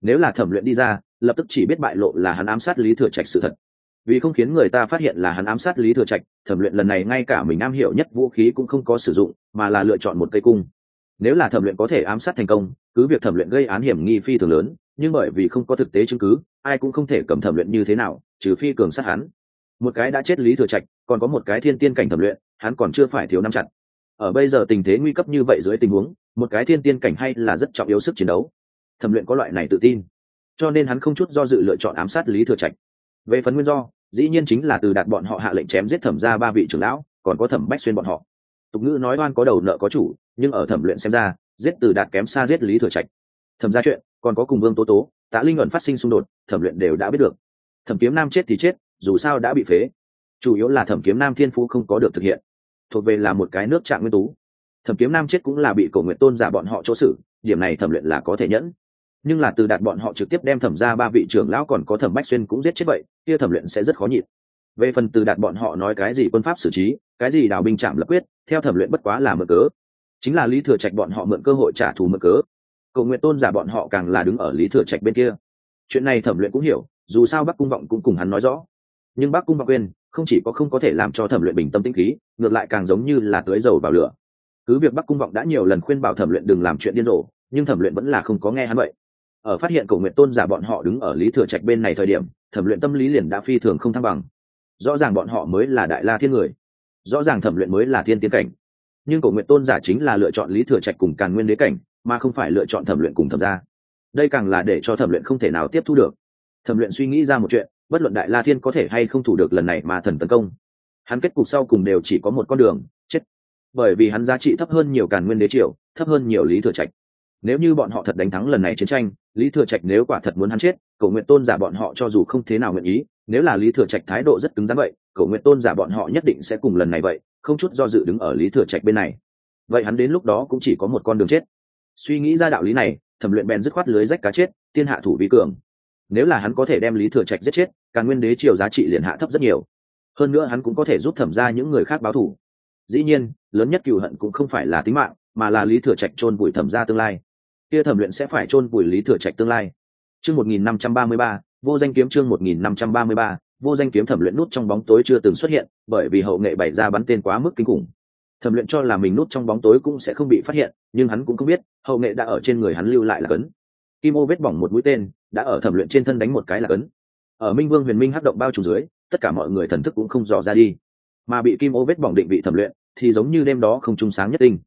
Nếu là thẩm luyện đi ra, lập tức chỉ biết bại lộ là hắn ám sát lý thừa trạch sự thật. Vì không khiến người ta phát hiện là hắn ám sát lý thừa trạch, thẩm luyện lần này ngay cả mình am hiểu nhất vũ khí cũng không có sử dụng, mà là lựa chọn một cây cung. Nếu là thẩm luyện có thể ám sát thành công, cứ việc thẩm luyện gây án hiểm nghi phi thường lớn, nhưng bởi vì không có thực tế chứng cứ, ai cũng không thể cầm thẩm luyện như thế nào, trừ phi cường sát hắn. Một cái đã chết lý thừa trạch, còn có một cái thiên tiên cảnh thẩm luyện, hắn còn chưa phải thiếu năm chặt. Ở bây giờ tình thế nguy cấp như vậy dưới tình huống một cái thiên tiên cảnh hay là rất trọng yếu sức chiến đấu. Thẩm luyện có loại này tự tin, cho nên hắn không chút do dự lựa chọn ám sát lý thừa trạch. Về phần nguyên do, dĩ nhiên chính là từ đạt bọn họ hạ lệnh chém giết thẩm ra ba vị trưởng lão, còn có thẩm bách xuyên bọn họ. Tục ngữ nói oan có đầu nợ có chủ, nhưng ở thẩm luyện xem ra, giết từ đạt kém xa giết lý thừa trạch. Thẩm ra chuyện, còn có cùng vương tố tố, tạ linh ẩn phát sinh xung đột, thẩm luyện đều đã biết được. Thẩm kiếm nam chết thì chết, dù sao đã bị phế. Chủ yếu là thẩm kiếm nam thiên phú không có được thực hiện. Thuộc về là một cái nước trạng nguyên tú thẩm kiếm nam chết cũng là bị cổ nguyện tôn giả bọn họ chỗ xử, điểm này thẩm luyện là có thể nhẫn. Nhưng là từ đạt bọn họ trực tiếp đem thẩm ra ba vị trưởng lão còn có thẩm bách xuyên cũng giết chết vậy, kia thẩm luyện sẽ rất khó nhịn. Về phần từ đạt bọn họ nói cái gì quân pháp xử trí, cái gì đào binh chạm lập quyết, theo thẩm luyện bất quá là mượn cớ. Chính là lý thừa trạch bọn họ mượn cơ hội trả thù mượn cớ. Cầu nguyện tôn giả bọn họ càng là đứng ở lý thừa trạch bên kia. Chuyện này thẩm luyện cũng hiểu, dù sao bắc cung vọng cũng cùng hắn nói rõ. Nhưng bắc cung vọng quên, không chỉ có không có thể làm cho thẩm luyện bình tâm tĩnh khí, ngược lại càng giống như là tưới dầu vào lửa cứ việc bắc cung vọng đã nhiều lần khuyên bảo thẩm luyện đừng làm chuyện điên rồ, nhưng thẩm luyện vẫn là không có nghe hắn vậy. Ở phát hiện cầu nguyện tôn giả bọn họ đứng ở lý thừa trạch bên này thời điểm, thẩm luyện tâm lý liền đã phi thường không thăng bằng. Rõ ràng bọn họ mới là đại la thiên người, rõ ràng thẩm luyện mới là thiên tiến cảnh. Nhưng cầu nguyện tôn giả chính là lựa chọn lý thừa trạch cùng càn nguyên đế cảnh, mà không phải lựa chọn thẩm luyện cùng thẩm gia. Đây càng là để cho thẩm luyện không thể nào tiếp thu được. Thẩm luyện suy nghĩ ra một chuyện, bất luận đại la thiên có thể hay không thủ được lần này mà thần tấn công. Hắn kết cục sau cùng đều chỉ có một con đường, chết bởi vì hắn giá trị thấp hơn nhiều càn nguyên đế triều, thấp hơn nhiều lý thừa trạch. Nếu như bọn họ thật đánh thắng lần này chiến tranh, lý thừa trạch nếu quả thật muốn hắn chết, cầu nguyện tôn giả bọn họ cho dù không thế nào nguyện ý, nếu là lý thừa trạch thái độ rất cứng rắn vậy, cầu nguyện tôn giả bọn họ nhất định sẽ cùng lần này vậy, không chút do dự đứng ở lý thừa trạch bên này. Vậy hắn đến lúc đó cũng chỉ có một con đường chết. Suy nghĩ ra đạo lý này, thẩm luyện bèn dứt khoát lưới rách cá chết, tiên hạ thủ vi cường. Nếu là hắn có thể đem lý thừa trạch giết chết càng nguyên đế triều giá trị liền hạ thấp rất nhiều. Hơn nữa hắn cũng có thể giúp thẩm ra những người khác báo thù dĩ nhiên, lớn nhất cựu hận cũng không phải là tính mạng, mà là lý thừa trạch chôn bụi thẩm ra tương lai. Kia thẩm luyện sẽ phải chôn bụi lý thừa trạch tương lai. Chương một nghìn năm trăm ba mươi ba, vô danh kiếm chương một nghìn năm trăm ba mươi ba, vô danh kiếm thẩm luyện nút trong bóng tối chưa từng xuất hiện, bởi vì hậu nghệ bày ra bắn tên quá mức kinh khủng. Thẩm luyện cho là mình nút trong bóng tối cũng sẽ không bị phát hiện, nhưng hắn cũng không biết, hậu nghệ đã ở trên người hắn lưu lại là cấn. Kim ô vết bỏng một mũi tên, đã ở thẩm luyện trên thân đánh một cái là cấn. Ở minh vương huyền minh hắc động bao trùm dưới, tất cả mọi người thần thức cũng không dò ra đi. Mà bị kim ô vết bỏng định vị thẩm luyện thì giống như đêm đó không trung sáng nhất tinh.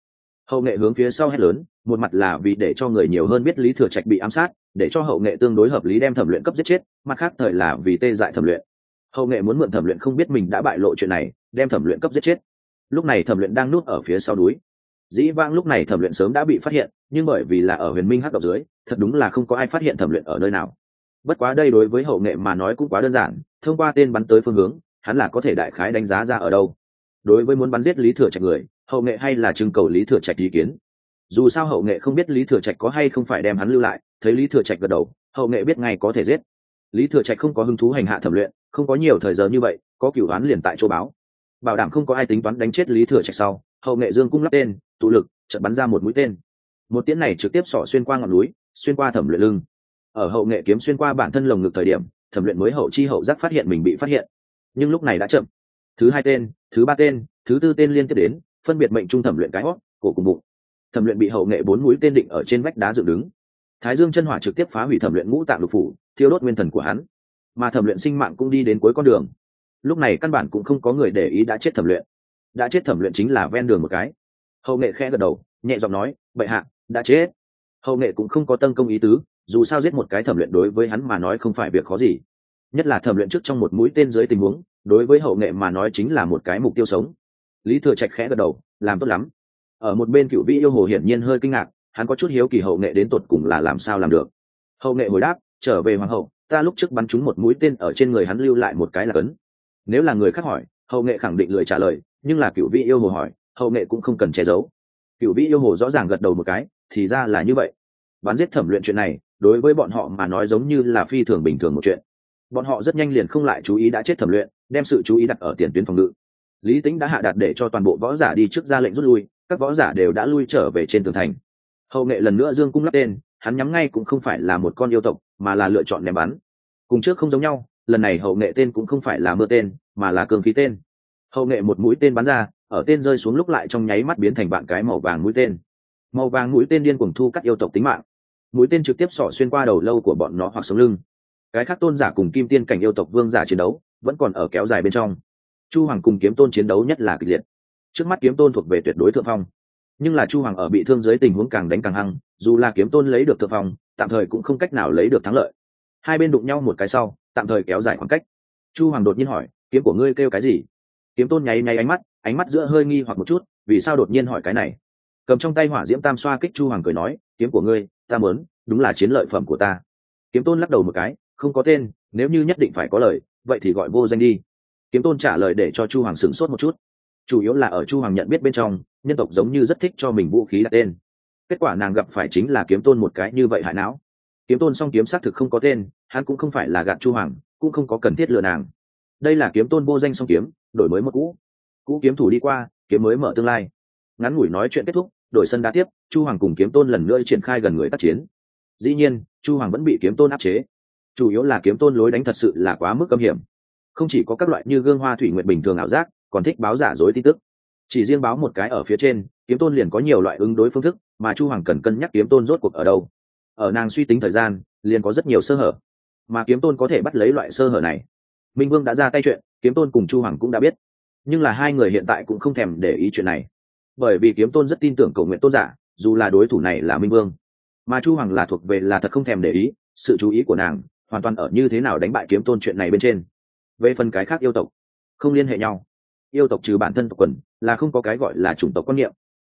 Hậu nghệ hướng phía sau hét lớn, một mặt là vì để cho người nhiều hơn biết lý thừa trạch bị ám sát, để cho hậu nghệ tương đối hợp lý đem thẩm luyện cấp giết chết, mặt khác thời là vì tê dại thẩm luyện. Hậu nghệ muốn mượn thẩm luyện không biết mình đã bại lộ chuyện này, đem thẩm luyện cấp giết chết. Lúc này thẩm luyện đang núp ở phía sau núi. Dĩ vãng lúc này thẩm luyện sớm đã bị phát hiện, nhưng bởi vì là ở huyền minh hắc độc dưới, thật đúng là không có ai phát hiện thẩm luyện ở nơi nào. Bất quá đây đối với hậu nghệ mà nói cũng quá đơn giản, thông qua tên bắn tới phương hướng, hắn là có thể đại khái đánh giá ra ở đâu đối với muốn bắn giết lý thừa trạch người, hậu nghệ hay là trưng cầu lý thừa trạch ý kiến? Dù sao hậu nghệ không biết lý thừa trạch có hay không phải đem hắn lưu lại, thấy lý thừa trạch gật đầu, hậu nghệ biết ngay có thể giết. Lý thừa trạch không có hứng thú hành hạ thẩm luyện, không có nhiều thời giờ như vậy, có cửu đoán liền tại chỗ báo. Bảo đảm không có ai tính toán đánh chết lý thừa trạch sau, hậu nghệ dương cung lắp tên, tụ lực, chợt bắn ra một mũi tên. Một tiễn này trực tiếp xỏ xuyên qua ngọn núi, xuyên qua thẩm luyện lưng. Ở hậu nghệ kiếm xuyên qua bản thân lồng ngực thời điểm, thẩm luyện mới hậu chi hậu giác phát hiện mình bị phát hiện. Nhưng lúc này đã chậm. Thứ hai tên thứ ba tên, thứ tư tên liên tiếp đến, phân biệt mệnh trung thẩm luyện cái hót cổ cùng bụng. Thẩm luyện bị hậu nghệ bốn mũi tên định ở trên vách đá dựng đứng. Thái dương chân hỏa trực tiếp phá hủy thẩm luyện ngũ tạng lục phủ, thiêu đốt nguyên thần của hắn. Mà thẩm luyện sinh mạng cũng đi đến cuối con đường. Lúc này căn bản cũng không có người để ý đã chết thẩm luyện. Đã chết thẩm luyện chính là ven đường một cái. Hậu nghệ khẽ gật đầu, nhẹ giọng nói, bệ hạ, đã chết. Hậu nghệ cũng không có tân công ý tứ, dù sao giết một cái thẩm luyện đối với hắn mà nói không phải việc khó gì. Nhất là thẩm luyện trước trong một mũi tên dưới tình huống đối với hậu nghệ mà nói chính là một cái mục tiêu sống. Lý thừa trạch khẽ gật đầu, làm tốt lắm. Ở một bên cựu vĩ yêu hồ hiển nhiên hơi kinh ngạc, hắn có chút hiếu kỳ hậu nghệ đến tột cùng là làm sao làm được. Hậu nghệ hồi đáp, trở về hoàng hậu, ta lúc trước bắn trúng một mũi tên ở trên người hắn lưu lại một cái là cấn. Nếu là người khác hỏi, hậu nghệ khẳng định lười trả lời, nhưng là cựu vị yêu hồ hỏi, hậu nghệ cũng không cần che giấu. Cựu vị yêu hồ rõ ràng gật đầu một cái, thì ra là như vậy. Bắn giết thẩm luyện chuyện này, đối với bọn họ mà nói giống như là phi thường bình thường một chuyện. Bọn họ rất nhanh liền không lại chú ý đã chết thẩm luyện đem sự chú ý đặt ở tiền tuyến phòng ngự. Lý tính đã hạ đạt để cho toàn bộ võ giả đi trước ra lệnh rút lui, các võ giả đều đã lui trở về trên tường thành. Hậu nghệ lần nữa dương cung lắp tên, hắn nhắm ngay cũng không phải là một con yêu tộc, mà là lựa chọn ném bắn. Cùng trước không giống nhau, lần này hậu nghệ tên cũng không phải là mưa tên, mà là cường khí tên. Hậu nghệ một mũi tên bắn ra, ở tên rơi xuống lúc lại trong nháy mắt biến thành bạn cái màu vàng mũi tên. Màu vàng mũi tên điên cuồng thu cắt yêu tộc tính mạng. Mũi tên trực tiếp xỏ xuyên qua đầu lâu của bọn nó hoặc sống lưng. Cái khác tôn giả cùng kim tiên cảnh yêu tộc vương giả chiến đấu vẫn còn ở kéo dài bên trong. Chu hoàng cùng kiếm tôn chiến đấu nhất là kịch liệt. Trước mắt kiếm tôn thuộc về tuyệt đối thượng phong. Nhưng là chu hoàng ở bị thương dưới tình huống càng đánh càng hăng, dù là kiếm tôn lấy được thượng phong, tạm thời cũng không cách nào lấy được thắng lợi. Hai bên đụng nhau một cái sau, tạm thời kéo dài khoảng cách. Chu hoàng đột nhiên hỏi, kiếm của ngươi kêu cái gì? Kiếm tôn nháy nháy ánh mắt ánh mắt giữa hơi nghi hoặc một chút, vì sao đột nhiên hỏi cái này? Cầm trong tay hỏa diễm tam xoa kích chu hoàng cười nói, kiếm của ngươi, ta mớn đúng là chiến lợi phẩm của ta. Kiếm tôn lắc đầu một cái, không có tên, nếu như nhất định phải có lời vậy thì gọi vô danh đi. Kiếm tôn trả lời để cho chu hoàng sửng sốt một chút. Chủ yếu là ở chu hoàng nhận biết bên trong, nhân tộc giống như rất thích cho mình vũ khí đặt tên. Kết quả nàng gặp phải chính là kiếm tôn một cái như vậy hại não. Kiếm tôn song kiếm xác thực không có tên, hắn cũng không phải là gạt chu hoàng, cũng không có cần thiết lừa nàng. Đây là kiếm tôn vô danh song kiếm, đổi mới một cũ cũ kiếm thủ đi qua, kiếm mới mở tương lai. Ngắn ngủi nói chuyện kết thúc, đổi sân đá tiếp, chu hoàng cùng kiếm tôn lần nữa triển khai gần người tác chiến. Dĩ nhiên, chu hoàng vẫn bị kiếm tôn áp chế chủ yếu là kiếm tôn lối đánh thật sự là quá mức âm hiểm. Không chỉ có các loại như gương hoa thủy nguyện bình thường ảo giác, còn thích báo giả dối tin tức. Chỉ riêng báo một cái ở phía trên, kiếm tôn liền có nhiều loại ứng đối phương thức, mà chu hoàng cần cân nhắc kiếm tôn rốt cuộc ở đâu. Ở nàng suy tính thời gian, liền có rất nhiều sơ hở. Mà kiếm tôn có thể bắt lấy loại sơ hở này. Minh vương đã ra tay chuyện, kiếm tôn cùng chu hoàng cũng đã biết. Nhưng là hai người hiện tại cũng không thèm để ý chuyện này. Bởi vì kiếm tôn rất tin tưởng cầu nguyện tôn giả, dù là đối thủ này là minh vương. Mà chu hoàng là thuộc về là thật không thèm để ý, sự chú ý của nàng hoàn toàn ở như thế nào đánh bại kiếm tôn chuyện này bên trên. Về phần cái khác yêu tộc, không liên hệ nhau. Yêu tộc trừ bản thân tộc quần là không có cái gọi là chủng tộc quan niệm.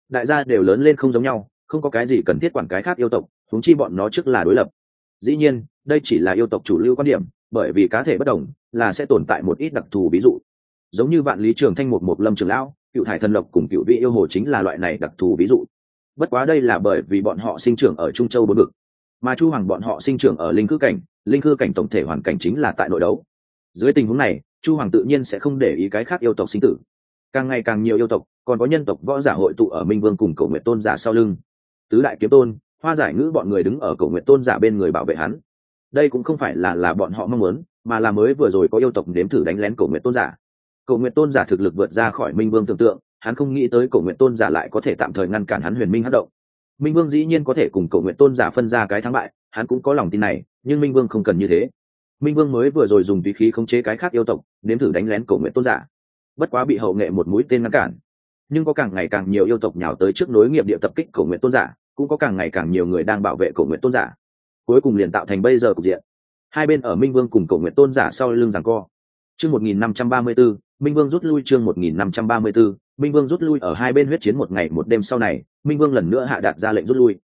Đại gia đều lớn lên không giống nhau, không có cái gì cần thiết quản cái khác yêu tộc thúng chi bọn nó trước là đối lập. Dĩ nhiên, đây chỉ là yêu tộc chủ lưu quan điểm, bởi vì cá thể bất đồng là sẽ tồn tại một ít đặc thù ví dụ. Giống như vạn lý trường thanh một một lâm trường lão, cựu thải thần lộc cùng cựu vị yêu hồ chính là loại này đặc thù ví dụ. Bất quá đây là bởi vì bọn họ sinh trưởng ở trung châu bốn vực, mà chu hoàng bọn họ sinh trưởng ở linh cư cảnh linh hư cảnh tổng thể hoàn cảnh chính là tại nội đấu. Dưới tình huống này, chu hoàng tự nhiên sẽ không để ý cái khác yêu tộc sinh tử. Càng ngày càng nhiều yêu tộc, còn có nhân tộc võ giả hội tụ ở minh vương cùng cầu nguyện tôn giả sau lưng. Tứ đại kiếm tôn, hoa giải ngữ bọn người đứng ở cầu nguyện tôn giả bên người bảo vệ hắn. Đây cũng không phải là là bọn họ mong muốn, mà là mới vừa rồi có yêu tộc nếm thử đánh lén cầu nguyện tôn giả. Cầu nguyện tôn giả thực lực vượt ra khỏi minh vương tưởng tượng, hắn không nghĩ tới cầu nguyện tôn giả lại có thể tạm thời ngăn cản hắn huyền minh hát động. Minh vương dĩ nhiên có thể cùng cầu nguyện tôn giả phân ra cái thắng bại hắn cũng có lòng tin này, nhưng minh vương không cần như thế. Minh vương mới vừa rồi dùng tùy khí khống chế cái khác yêu tộc, nếm thử đánh lén cầu nguyện tôn giả. Bất quá bị hậu nghệ một mũi tên ngăn cản. Nhưng có càng ngày càng nhiều yêu tộc nhào tới trước nối nghiệp địa tập kích cầu nguyện tôn giả, cũng có càng ngày càng nhiều người đang bảo vệ cầu nguyện tôn giả. Cuối cùng liền tạo thành bây giờ cục diện. Hai bên ở minh vương cùng cầu nguyện tôn giả sau lưng rằng co. Chương một nghìn năm trăm ba mươi b minh vương rút lui chương một nghìn năm trăm ba mươi b minh vương rút lui ở hai bên huyết chiến một ngày một đêm sau này, minh vương lần nữa hạ đạt ra lệnh rút lui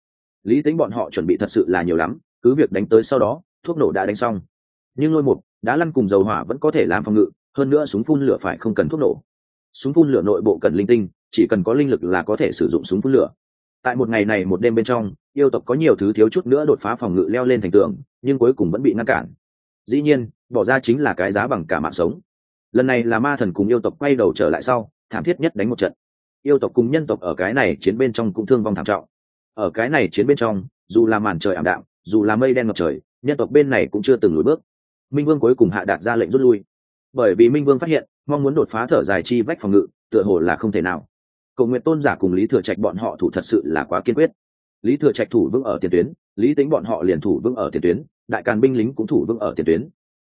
lý tính bọn họ chuẩn bị thật sự là nhiều lắm, cứ việc đánh tới sau đó, thuốc nổ đã đánh xong. Nhưng lôi một đá lăn cùng dầu hỏa vẫn có thể làm phòng ngự, hơn nữa súng phun lửa phải không cần thuốc nổ. Súng phun lửa nội bộ cần linh tinh, chỉ cần có linh lực là có thể sử dụng súng phun lửa. Tại một ngày này một đêm bên trong, yêu tộc có nhiều thứ thiếu chút nữa đột phá phòng ngự leo lên thành tường, nhưng cuối cùng vẫn bị ngăn cản. Dĩ nhiên, bỏ ra chính là cái giá bằng cả mạng sống. Lần này là ma thần cùng yêu tộc quay đầu trở lại sau, thảm thiết nhất đánh một trận. Yêu tộc cùng nhân tộc ở cái này chiến bên trong cũng thương vong thảm trọng ở cái này chiến bên trong, dù là màn trời ảm đạm, dù là mây đen ngập trời, nhân tộc bên này cũng chưa từng lùi bước. Minh vương cuối cùng hạ đạt ra lệnh rút lui. Bởi vì minh vương phát hiện, mong muốn đột phá thở dài chi vách phòng ngự, tựa hồ là không thể nào. Cầu nguyện tôn giả cùng lý thừa trạch bọn họ thủ thật sự là quá kiên quyết. Lý thừa trạch thủ vững ở tiền tuyến, lý tính bọn họ liền thủ vững ở tiền tuyến, đại càn binh lính cũng thủ vững ở tiền tuyến.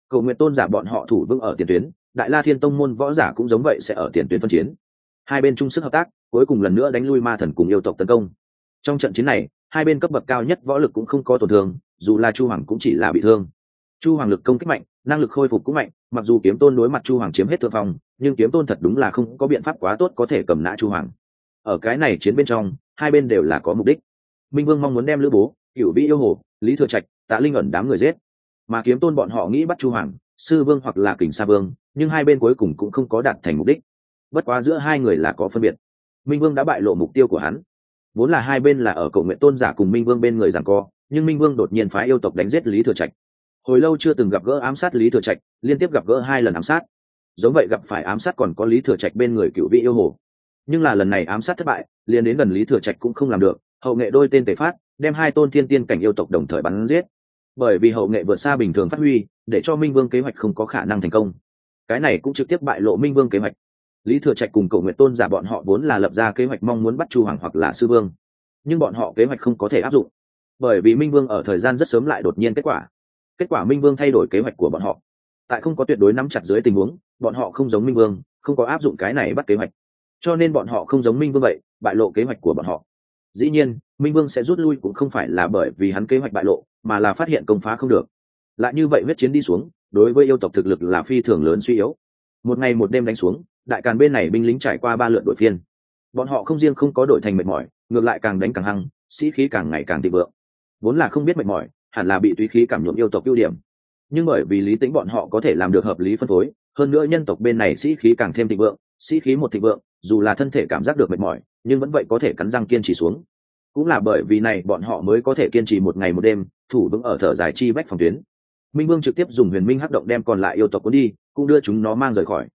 Cầu nguyện tôn giả bọn họ thủ vững ở tiền tuyến, đại la thiên tông môn võ giả cũng giống vậy sẽ ở tiền tuyến phân chiến. Hai bên chung sức hợp tác, cuối cùng lần nữa đánh lui ma thần cùng yêu tộc tấn công trong trận chiến này, hai bên cấp bậc cao nhất võ lực cũng không có tổn thương, dù là chu hoàng cũng chỉ là bị thương. Chu hoàng lực công kích mạnh, năng lực khôi phục cũng mạnh, mặc dù kiếm tôn đối mặt chu hoàng chiếm hết thượng phong, nhưng kiếm tôn thật đúng là không có biện pháp quá tốt có thể cầm nã chu hoàng. Ở cái này chiến bên trong, hai bên đều là có mục đích. Minh vương mong muốn đem lữ bố cựu vĩ yêu hồ, lý thừa trạch, tạ linh ẩn đám người giết. Mà kiếm tôn bọn họ nghĩ bắt chu hoàng, sư vương hoặc là kình sa vương, nhưng hai bên cuối cùng cũng không có đạt thành mục đích. Bất quá giữa hai người là có phân biệt. Minh vương đã bại lộ mục tiêu của hắn vốn là hai bên là ở cầu nguyện tôn giả cùng minh vương bên người giảng co, nhưng minh vương đột nhiên phái yêu tộc đánh giết lý thừa trạch. Hồi lâu chưa từng gặp gỡ ám sát lý thừa trạch, liên tiếp gặp gỡ hai lần ám sát. Giống vậy gặp phải ám sát còn có lý thừa trạch bên người cựu vị yêu hồ. Nhưng là lần này ám sát thất bại, liền đến gần lý thừa trạch cũng không làm được, hậu nghệ đôi tên tề phát, đem hai tôn thiên tiên cảnh yêu tộc đồng thời bắn giết. Bởi vì hậu nghệ vượt xa bình thường phát huy, để cho minh vương kế hoạch không có khả năng thành công. Cái này cũng trực tiếp bại lộ minh vương kế hoạch lý thừa trạch cùng cầu nguyện tôn giả bọn họ vốn là lập ra kế hoạch mong muốn bắt chu hoàng hoặc là sư vương. Nhưng bọn họ kế hoạch không có thể áp dụng. Bởi vì minh vương ở thời gian rất sớm lại đột nhiên kết quả. Kết quả minh vương thay đổi kế hoạch của bọn họ. Tại không có tuyệt đối nắm chặt dưới tình huống, bọn họ không giống minh vương, không có áp dụng cái này bắt kế hoạch. Cho nên bọn họ không giống minh vương vậy, bại lộ kế hoạch của bọn họ. Dĩ nhiên, minh vương sẽ rút lui cũng không phải là bởi vì hắn kế hoạch bại lộ, mà là phát hiện công phá không được. Lại như vậy huyết chiến đi xuống, đối với yêu tộc thực lực là phi thường lớn suy yếu. Một ngày một đêm đánh xuống đại càn bên này binh lính trải qua ba lượt đội phiên. Bọn họ không riêng không có đội thành mệt mỏi, ngược lại càng đánh càng hăng, sĩ khí càng ngày càng thịnh vượng. Vốn là không biết mệt mỏi, hẳn là bị túy khí cảm nhuộm yêu tộc ưu điểm. Nhưng bởi vì lý tính bọn họ có thể làm được hợp lý phân phối, hơn nữa nhân tộc bên này sĩ khí càng thêm thịnh vượng, sĩ khí một thịnh vượng, dù là thân thể cảm giác được mệt mỏi, nhưng vẫn vậy có thể cắn răng kiên trì xuống. Cũng là bởi vì này, bọn họ mới có thể kiên trì một ngày một đêm, thủ vững ở thở dài chi bách phòng tuyến. Minh vương trực tiếp dùng huyền minh hắc động đem còn lại yêu tộc cuốn đi, cũng đưa chúng nó mang rời khỏi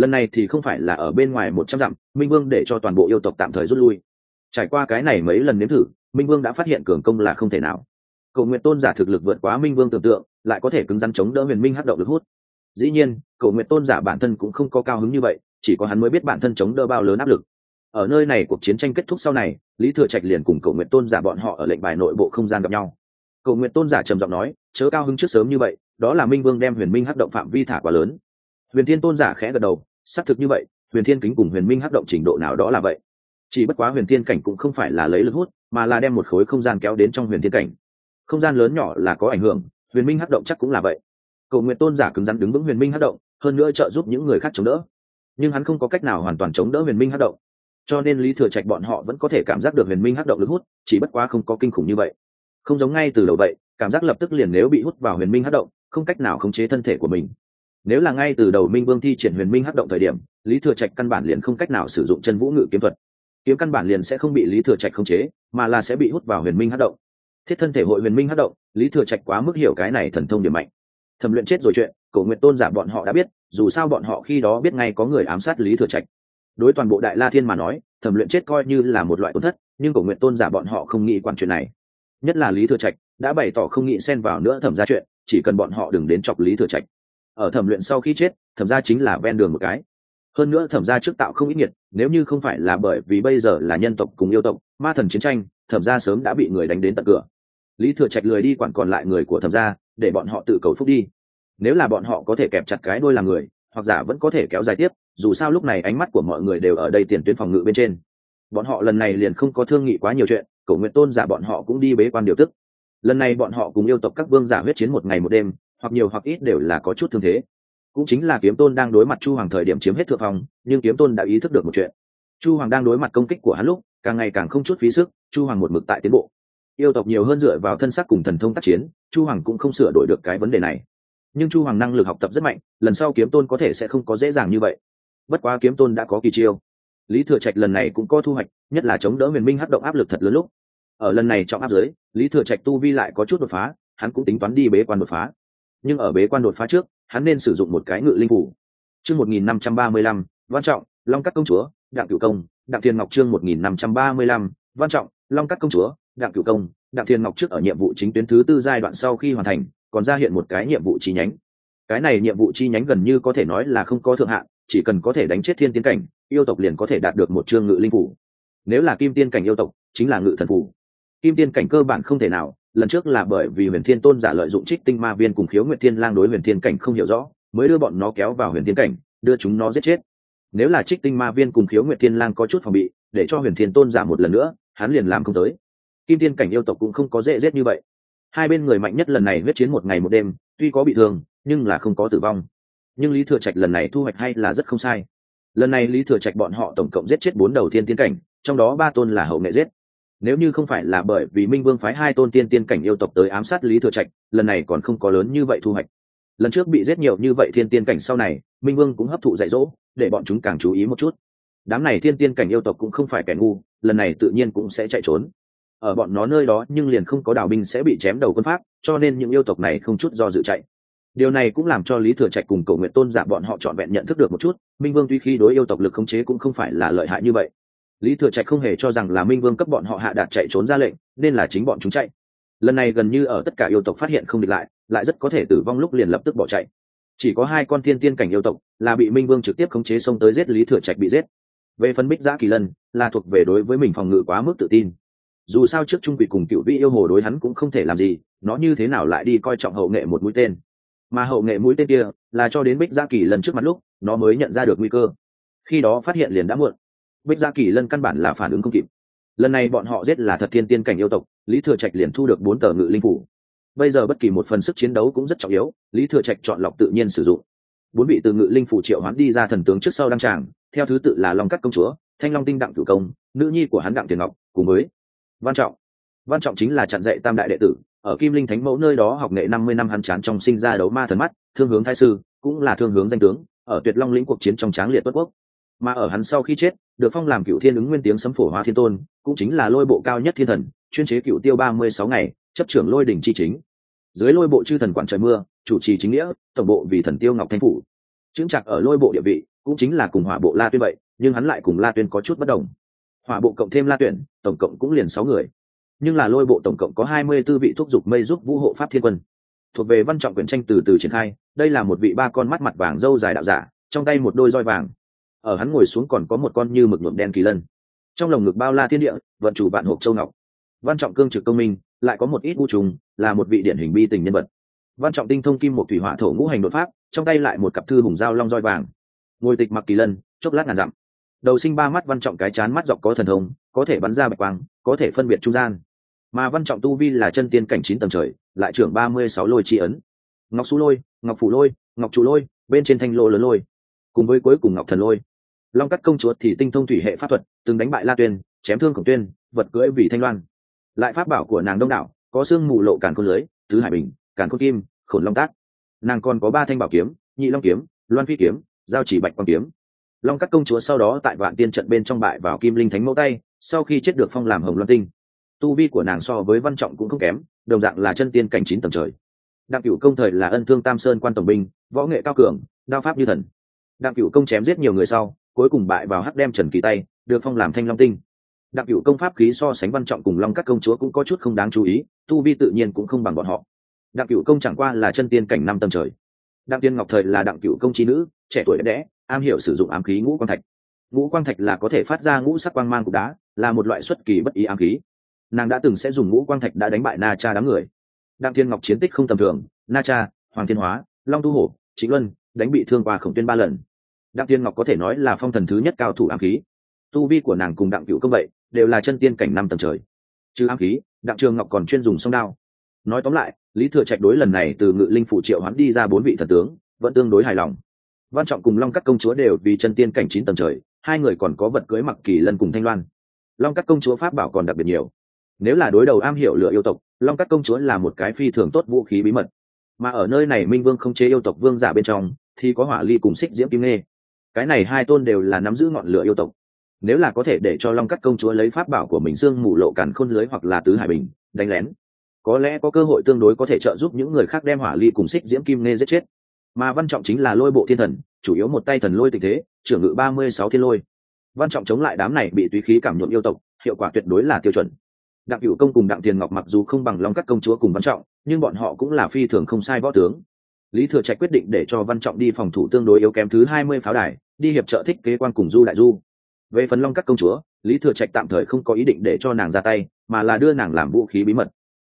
lần này thì không phải là ở bên ngoài một trăm dặm, minh vương để cho toàn bộ yêu tộc tạm thời rút lui. Trải qua cái này mấy lần nếm thử, minh vương đã phát hiện cường công là không thể nào. Cầu nguyện tôn giả thực lực vượt quá minh vương tưởng tượng, lại có thể cứng rắn chống đỡ huyền minh hát động được hút. Dĩ nhiên, cầu nguyện tôn giả bản thân cũng không có cao hứng như vậy, chỉ có hắn mới biết bản thân chống đỡ bao lớn áp lực. Ở nơi này cuộc chiến tranh kết thúc sau này, lý thừa trạch liền cùng cầu nguyện tôn giả bọn họ ở lệnh bài nội bộ không gian gặp nhau. Cầu nguyện tôn giả trầm giọng nói, chớ cao hứng trước sớm như vậy, đó là minh vương đem huyền minh hát động phạm vi thả quá lớn. Huyền thiên tôn giả khẽ gật đầu xác thực như vậy, huyền thiên kính cùng huyền minh hắc động trình độ nào đó là vậy. Chỉ bất quá huyền thiên cảnh cũng không phải là lấy lực hút, mà là đem một khối không gian kéo đến trong huyền thiên cảnh. Không gian lớn nhỏ là có ảnh hưởng, huyền minh hắc động chắc cũng là vậy. Cầu nguyện tôn giả cứng rắn đứng vững huyền minh hắc động, hơn nữa trợ giúp những người khác chống đỡ. Nhưng hắn không có cách nào hoàn toàn chống đỡ huyền minh hắc động. Cho nên lý thừa trạch bọn họ vẫn có thể cảm giác được huyền minh hắc động lực hút, chỉ bất quá không có kinh khủng như vậy. Không giống ngay từ đầu vậy, cảm giác lập tức liền nếu bị hút vào huyền minh hắc động, không cách nào khống chế thân thể của mình nếu là ngay từ đầu minh vương thi triển huyền minh hắc động thời điểm, lý thừa trạch căn bản liền không cách nào sử dụng chân vũ ngự kiếm thuật. Kiếm căn bản liền sẽ không bị lý thừa trạch khống chế, mà là sẽ bị hút vào huyền minh hắc động. Thiết thân thể hội huyền minh hắc động, lý thừa trạch quá mức hiểu cái này thần thông điểm mạnh. Thẩm luyện chết rồi chuyện, cổ nguyện tôn giả bọn họ đã biết, dù sao bọn họ khi đó biết ngay có người ám sát lý thừa trạch. Đối toàn bộ đại la thiên mà nói, thẩm luyện chết coi như là một loại tổn thất, nhưng cổ nguyện tôn giả bọn họ không nghĩ quan chuyện này. Nhất là lý thừa trạch, đã bày tỏ không nghĩ xen vào nữa thẩm ra chuyện, chỉ cần bọn họ đừng đến chọc lý thừa trạch ở thẩm luyện sau khi chết, thẩm ra chính là ven đường một cái. Hơn nữa thẩm ra trước tạo không ít nhiệt nếu như không phải là bởi vì bây giờ là nhân tộc cùng yêu tộc, ma thần chiến tranh, thẩm ra sớm đã bị người đánh đến tận cửa. Lý thừa trạch lười đi quản còn lại người của thẩm ra để bọn họ tự cầu phúc đi. Nếu là bọn họ có thể kẹp chặt cái đôi làm người, hoặc giả vẫn có thể kéo dài tiếp, dù sao lúc này ánh mắt của mọi người đều ở đây tiền tuyến phòng ngự bên trên. Bọn họ lần này liền không có thương nghị quá nhiều chuyện, cổ nguyện tôn giả bọn họ cũng đi bế quan điều tức. Lần này bọn họ cùng yêu tộc các vương giả huyết chiến một ngày một đêm hoặc nhiều hoặc ít đều là có chút thương thế. Cũng chính là kiếm tôn đang đối mặt chu hoàng thời điểm chiếm hết thượng phong, nhưng kiếm tôn đã ý thức được một chuyện. Chu hoàng đang đối mặt công kích của hắn lúc, càng ngày càng không chút phí sức, chu hoàng một mực tại tiến bộ. Yêu tộc nhiều hơn dựa vào thân sắc cùng thần thông tác chiến, chu hoàng cũng không sửa đổi được cái vấn đề này. Nhưng chu hoàng năng lực học tập rất mạnh, lần sau kiếm tôn có thể sẽ không có dễ dàng như vậy. Bất quá kiếm tôn đã có kỳ chiêu. Lý thừa trạch lần này cũng có thu hoạch, nhất là chống đỡ huyền minh hát động áp lực thật lớn lúc. Ở lần này trọng áp giới, lý thừa trạch tu vi lại có chút đột phá, hắn cũng tính toán đi bế quan đột phá nhưng ở bế quan đột phá trước, hắn nên sử dụng một cái ngự linh phủ. Chương một nghìn năm trăm ba mươi lăm, văn trọng, long cắt công chúa, đặng cửu công, đặng thiên ngọc trương một nghìn năm trăm ba mươi lăm, văn trọng, long cắt công chúa, đặng cửu công, đặng thiên ngọc trước ở nhiệm vụ chính tuyến thứ tư giai đoạn sau khi hoàn thành, còn ra hiện một cái nhiệm vụ chi nhánh. Cái này nhiệm vụ chi nhánh gần như có thể nói là không có thượng hạn, chỉ cần có thể đánh chết thiên tiến cảnh, yêu tộc liền có thể đạt được một chương ngự linh phủ. Nếu là kim tiên cảnh yêu tộc, chính là ngự thần phủ. Kim tiên cảnh cơ bản không thể nào lần trước là bởi vì huyền thiên tôn giả lợi dụng trích tinh ma viên cùng khiếu nguyệt thiên lang đối huyền thiên cảnh không hiểu rõ, mới đưa bọn nó kéo vào huyền thiên cảnh, đưa chúng nó giết chết. Nếu là trích tinh ma viên cùng khiếu nguyệt thiên lang có chút phòng bị, để cho huyền thiên tôn giả một lần nữa, hắn liền làm không tới. Kim Thiên cảnh yêu tộc cũng không có dễ giết như vậy. Hai bên người mạnh nhất lần này huyết chiến một ngày một đêm, tuy có bị thương, nhưng là không có tử vong. Nhưng lý thừa trạch lần này thu hoạch hay là rất không sai. Lần này lý thừa trạch bọn họ tổng cộng giết chết bốn đầu Thiên tiến cảnh, trong đó ba tôn là hậu nghệ giết nếu như không phải là bởi vì minh vương phái hai tôn tiên tiên cảnh yêu tộc tới ám sát lý thừa trạch, lần này còn không có lớn như vậy thu hoạch. Lần trước bị giết nhiều như vậy thiên tiên cảnh sau này, minh vương cũng hấp thụ dạy dỗ, để bọn chúng càng chú ý một chút. Đám này thiên tiên cảnh yêu tộc cũng không phải kẻ ngu, lần này tự nhiên cũng sẽ chạy trốn. Ở bọn nó nơi đó nhưng liền không có đào binh sẽ bị chém đầu quân pháp, cho nên những yêu tộc này không chút do dự chạy. Điều này cũng làm cho lý thừa trạch cùng cầu nguyện tôn giả bọn họ trọn vẹn nhận thức được một chút, minh vương tuy khi đối yêu tộc lực khống chế cũng không phải là lợi hại như vậy lý thừa trạch không hề cho rằng là minh vương cấp bọn họ hạ đạt chạy trốn ra lệnh, nên là chính bọn chúng chạy. Lần này gần như ở tất cả yêu tộc phát hiện không địch lại lại rất có thể tử vong lúc liền lập tức bỏ chạy. Chỉ có hai con thiên tiên cảnh yêu tộc là bị minh vương trực tiếp khống chế xông tới giết lý thừa trạch bị giết. Về phân bích giã kỳ lân là thuộc về đối với mình phòng ngự quá mức tự tin. Dù sao trước trung quỷ cùng cựu vị yêu hồ đối hắn cũng không thể làm gì, nó như thế nào lại đi coi trọng hậu nghệ một mũi tên? Mà hậu nghệ mũi tên kia là cho đến bích giã kỳ lần trước mặt lúc, nó mới nhận ra được nguy cơ. Khi đó phát hiện liền đã muộn bích gia kỳ lân căn bản là phản ứng không kịp. Lần này bọn họ giết là thật thiên tiên cảnh yêu tộc, lý thừa trạch liền thu được bốn tờ ngự linh phủ. Bây giờ bất kỳ một phần sức chiến đấu cũng rất trọng yếu, lý thừa trạch chọn lọc tự nhiên sử dụng. Bốn vị từ ngự linh phủ triệu hoán đi ra thần tướng trước sau đăng tràng, theo thứ tự là long cắt công chúa, thanh long tinh đặng cửu công, nữ nhi của hắn đặng tiền ngọc, cùng với văn trọng. Văn trọng chính là chặn dạy tam đại đệ tử, ở kim linh thánh mẫu nơi đó học nghệ năm mươi năm hắn chán trong sinh ra đấu ma thần mắt, thương hướng thái sư, cũng là thương hướng danh tướng, ở tuyệt long lĩnh cuộc chiến trong tráng liệt bất quốc. Mà ở hắn sau khi chết được phong làm cựu thiên ứng nguyên tiếng sấm phổ hóa thiên tôn, cũng chính là lôi bộ cao nhất thiên thần, chuyên chế cựu tiêu ba mươi sáu ngày, chấp trưởng lôi đỉnh chi chính. Dưới lôi bộ chư thần quản trời mưa, chủ trì chính nghĩa, tổng bộ vì thần tiêu ngọc thanh phủ. Chứng chặt ở lôi bộ địa vị, cũng chính là cùng hỏa bộ la tuyên vậy, nhưng hắn lại cùng la tuyên có chút bất đồng. Hỏa bộ cộng thêm la tuyển, tổng cộng cũng liền sáu người. Nhưng là lôi bộ tổng cộng có hai mươi 24 vị thúc dục mây giúp vũ hộ pháp thiên quân. Thuộc về văn trọng quyển tranh từ từ triển khai, đây là một vị ba con mắt mặt vàng dâu dài đạo giả, trong tay một đôi roi vàng ở hắn ngồi xuống còn có một con như mực nhuộm đen kỳ lân. Trong lồng ngực bao la thiên địa, vận chủ vạn hộp châu ngọc. Văn trọng cương trực công minh, lại có một ít u trùng, là một vị điển hình bi tình nhân vật. Văn trọng tinh thông kim một thủy hỏa thổ ngũ hành đột pháp, trong tay lại một cặp thư hùng dao long roi vàng. Ngồi tịch mặc kỳ lân, chốc lát ngàn dặm. Đầu sinh ba mắt văn trọng cái chán mắt dọc có thần thông, có thể bắn ra bạch quang, có thể phân biệt trung gian. Mà văn trọng tu vi là chân tiên cảnh chín tầng trời, lại trưởng ba mươi sáu lôi tri ấn. Ngọc su lôi, ngọc phủ lôi, ngọc chủ lôi, bên trên thanh lô lớn lôi. Cùng với cuối cùng ngọc thần lôi long cắt công chúa thì tinh thông thủy hệ pháp thuật, từng đánh bại la tuyên, chém thương khổng tuyên, vật cưỡi vì thanh loan. Lại pháp bảo của nàng đông đảo, có xương mù lộ càn khôn lưới, tứ hải bình, càn khôn kim, khổn long tác. Nàng còn có ba thanh bảo kiếm, nhị long kiếm, loan phi kiếm, giao chỉ bạch quang kiếm. Long cắt công chúa sau đó tại vạn tiên trận bên trong bại vào kim linh thánh mẫu tay, sau khi chết được phong làm hồng loan tinh. Tu vi của nàng so với văn trọng cũng không kém, đồng dạng là chân tiên cảnh chín tầng trời. Đặng cửu công thời là ân thương tam sơn quan tổng binh, võ nghệ cao cường, đao pháp như thần. Đặng cửu công chém giết nhiều người sau cuối cùng bại vào hắc đem trần kỳ tay, được phong làm thanh long tinh. Đặc cửu công pháp khí so sánh văn trọng cùng long các công chúa cũng có chút không đáng chú ý, tu vi tự nhiên cũng không bằng bọn họ. Đặng cửu công chẳng qua là chân tiên cảnh năm tầng trời. Đặng tiên ngọc thời là đặng cựu công trí nữ, trẻ tuổi đẹp đẽ, am hiểu sử dụng ám khí ngũ quang thạch. Ngũ quang thạch là có thể phát ra ngũ sắc quang mang cục đá, là một loại xuất kỳ bất ý ám khí. Nàng đã từng sẽ dùng ngũ quang thạch đã đánh bại na cha đám người. Đặng tiên ngọc chiến tích không tầm thường, na cha, hoàng thiên hóa, long tu hổ chính luân, đánh bị thương qua khổng tuyên ba lần đặng tiên ngọc có thể nói là phong thần thứ nhất cao thủ ám khí. Tu vi của nàng cùng đặng cựu công vậy, đều là chân tiên cảnh năm tầng trời. Chứ ám khí, đặng trường ngọc còn chuyên dùng song đao. Nói tóm lại, lý thừa trạch đối lần này từ ngự linh phụ triệu hoán đi ra bốn vị thần tướng, vẫn tương đối hài lòng. Văn trọng cùng long các công chúa đều vì chân tiên cảnh chín tầng trời, hai người còn có vật cưới mặc kỳ lân cùng thanh loan. Long các công chúa pháp bảo còn đặc biệt nhiều. Nếu là đối đầu am hiểu lựa yêu tộc, long các công chúa là một cái phi thường tốt vũ khí bí mật. Mà ở nơi này minh vương không chế yêu tộc vương giả bên trong, thì có hỏa ly cùng xích diễm kim nghe cái này hai tôn đều là nắm giữ ngọn lửa yêu tộc. Nếu là có thể để cho long cắt công chúa lấy pháp bảo của mình dương mù lộ càn khôn lưới hoặc là tứ hải bình, đánh lén, có lẽ có cơ hội tương đối có thể trợ giúp những người khác đem hỏa ly cùng xích diễm kim nê giết chết. Mà văn trọng chính là lôi bộ thiên thần, chủ yếu một tay thần lôi tình thế, trưởng ngự ba mươi sáu thiên lôi. Văn trọng chống lại đám này bị tùy khí cảm nhuộm yêu tộc, hiệu quả tuyệt đối là tiêu chuẩn. Đặng cựu công cùng đặng tiền ngọc mặc dù không bằng long các công chúa cùng văn trọng, nhưng bọn họ cũng là phi thường không sai võ tướng lý thừa trạch quyết định để cho văn trọng đi phòng thủ tương đối yếu kém thứ hai mươi pháo đài, đi hiệp trợ thích kế quan cùng du đại du. Về phần long các công chúa, lý thừa trạch tạm thời không có ý định để cho nàng ra tay, mà là đưa nàng làm vũ khí bí mật.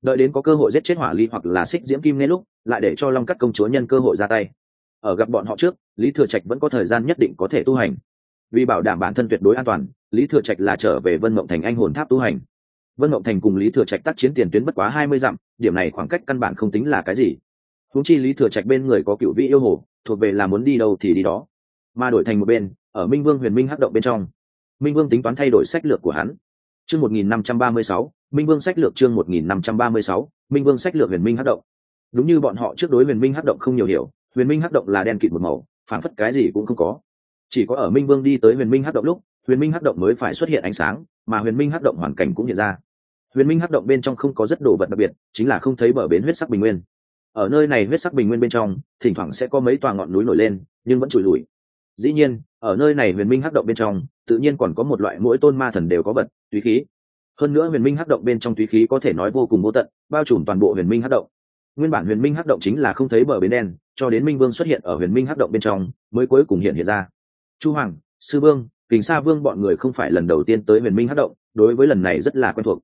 Đợi đến có cơ hội giết chết hỏa ly hoặc là xích diễm kim nên lúc, lại để cho long cắt công chúa nhân cơ hội ra tay. Ở gặp bọn họ trước, lý thừa trạch vẫn có thời gian nhất định có thể tu hành. Vì bảo đảm bản thân tuyệt đối an toàn, lý thừa trạch là trở về vân mộng thành anh hồn tháp tu hành. Vân mộng thành cùng lý thừa trạch tác chiến tiền tuyến bất quá hai mươi dặm, điểm này khoảng cách căn bản không tính là cái gì húng chi lý thừa trạch bên người có cựu vị yêu hồ, thuộc về là muốn đi đâu thì đi đó. Mà đổi thành một bên, ở minh vương huyền minh hắc động bên trong, minh vương tính toán thay đổi sách lược của hắn. Chương một nghìn năm trăm ba mươi sáu, minh vương sách lược chương một nghìn năm trăm ba mươi sáu, minh vương sách lược huyền minh hắc động. Đúng như bọn họ trước đối huyền minh hắc động không nhiều hiểu, huyền minh hắc động là đen kịt một màu phản phất cái gì cũng không có. Chỉ có ở minh vương đi tới huyền minh hắc động lúc, huyền minh hắc động mới phải xuất hiện ánh sáng, mà huyền minh hắc động hoàn cảnh cũng hiện ra. Huyền minh hắc động bên trong không có rất đồ vật đặc biệt, chính là không thấy bờ bến huyết sắc bình nguyên ở nơi này huyết sắc bình nguyên bên trong, thỉnh thoảng sẽ có mấy tòa ngọn núi nổi lên, nhưng vẫn trùi lùi. Dĩ nhiên, ở nơi này huyền minh hắc động bên trong, tự nhiên còn có một loại mỗi tôn ma thần đều có vật, túy khí. Hơn nữa huyền minh hắc động bên trong túy khí có thể nói vô cùng vô tận, bao trùm toàn bộ huyền minh hắc động. Nguyên bản huyền minh hắc động chính là không thấy bờ bến đen, cho đến minh vương xuất hiện ở huyền minh hắc động bên trong, mới cuối cùng hiện hiện ra. Chu hoàng, sư vương kính sa vương bọn người không phải lần đầu tiên tới huyền minh hắc động, đối với lần này rất là quen thuộc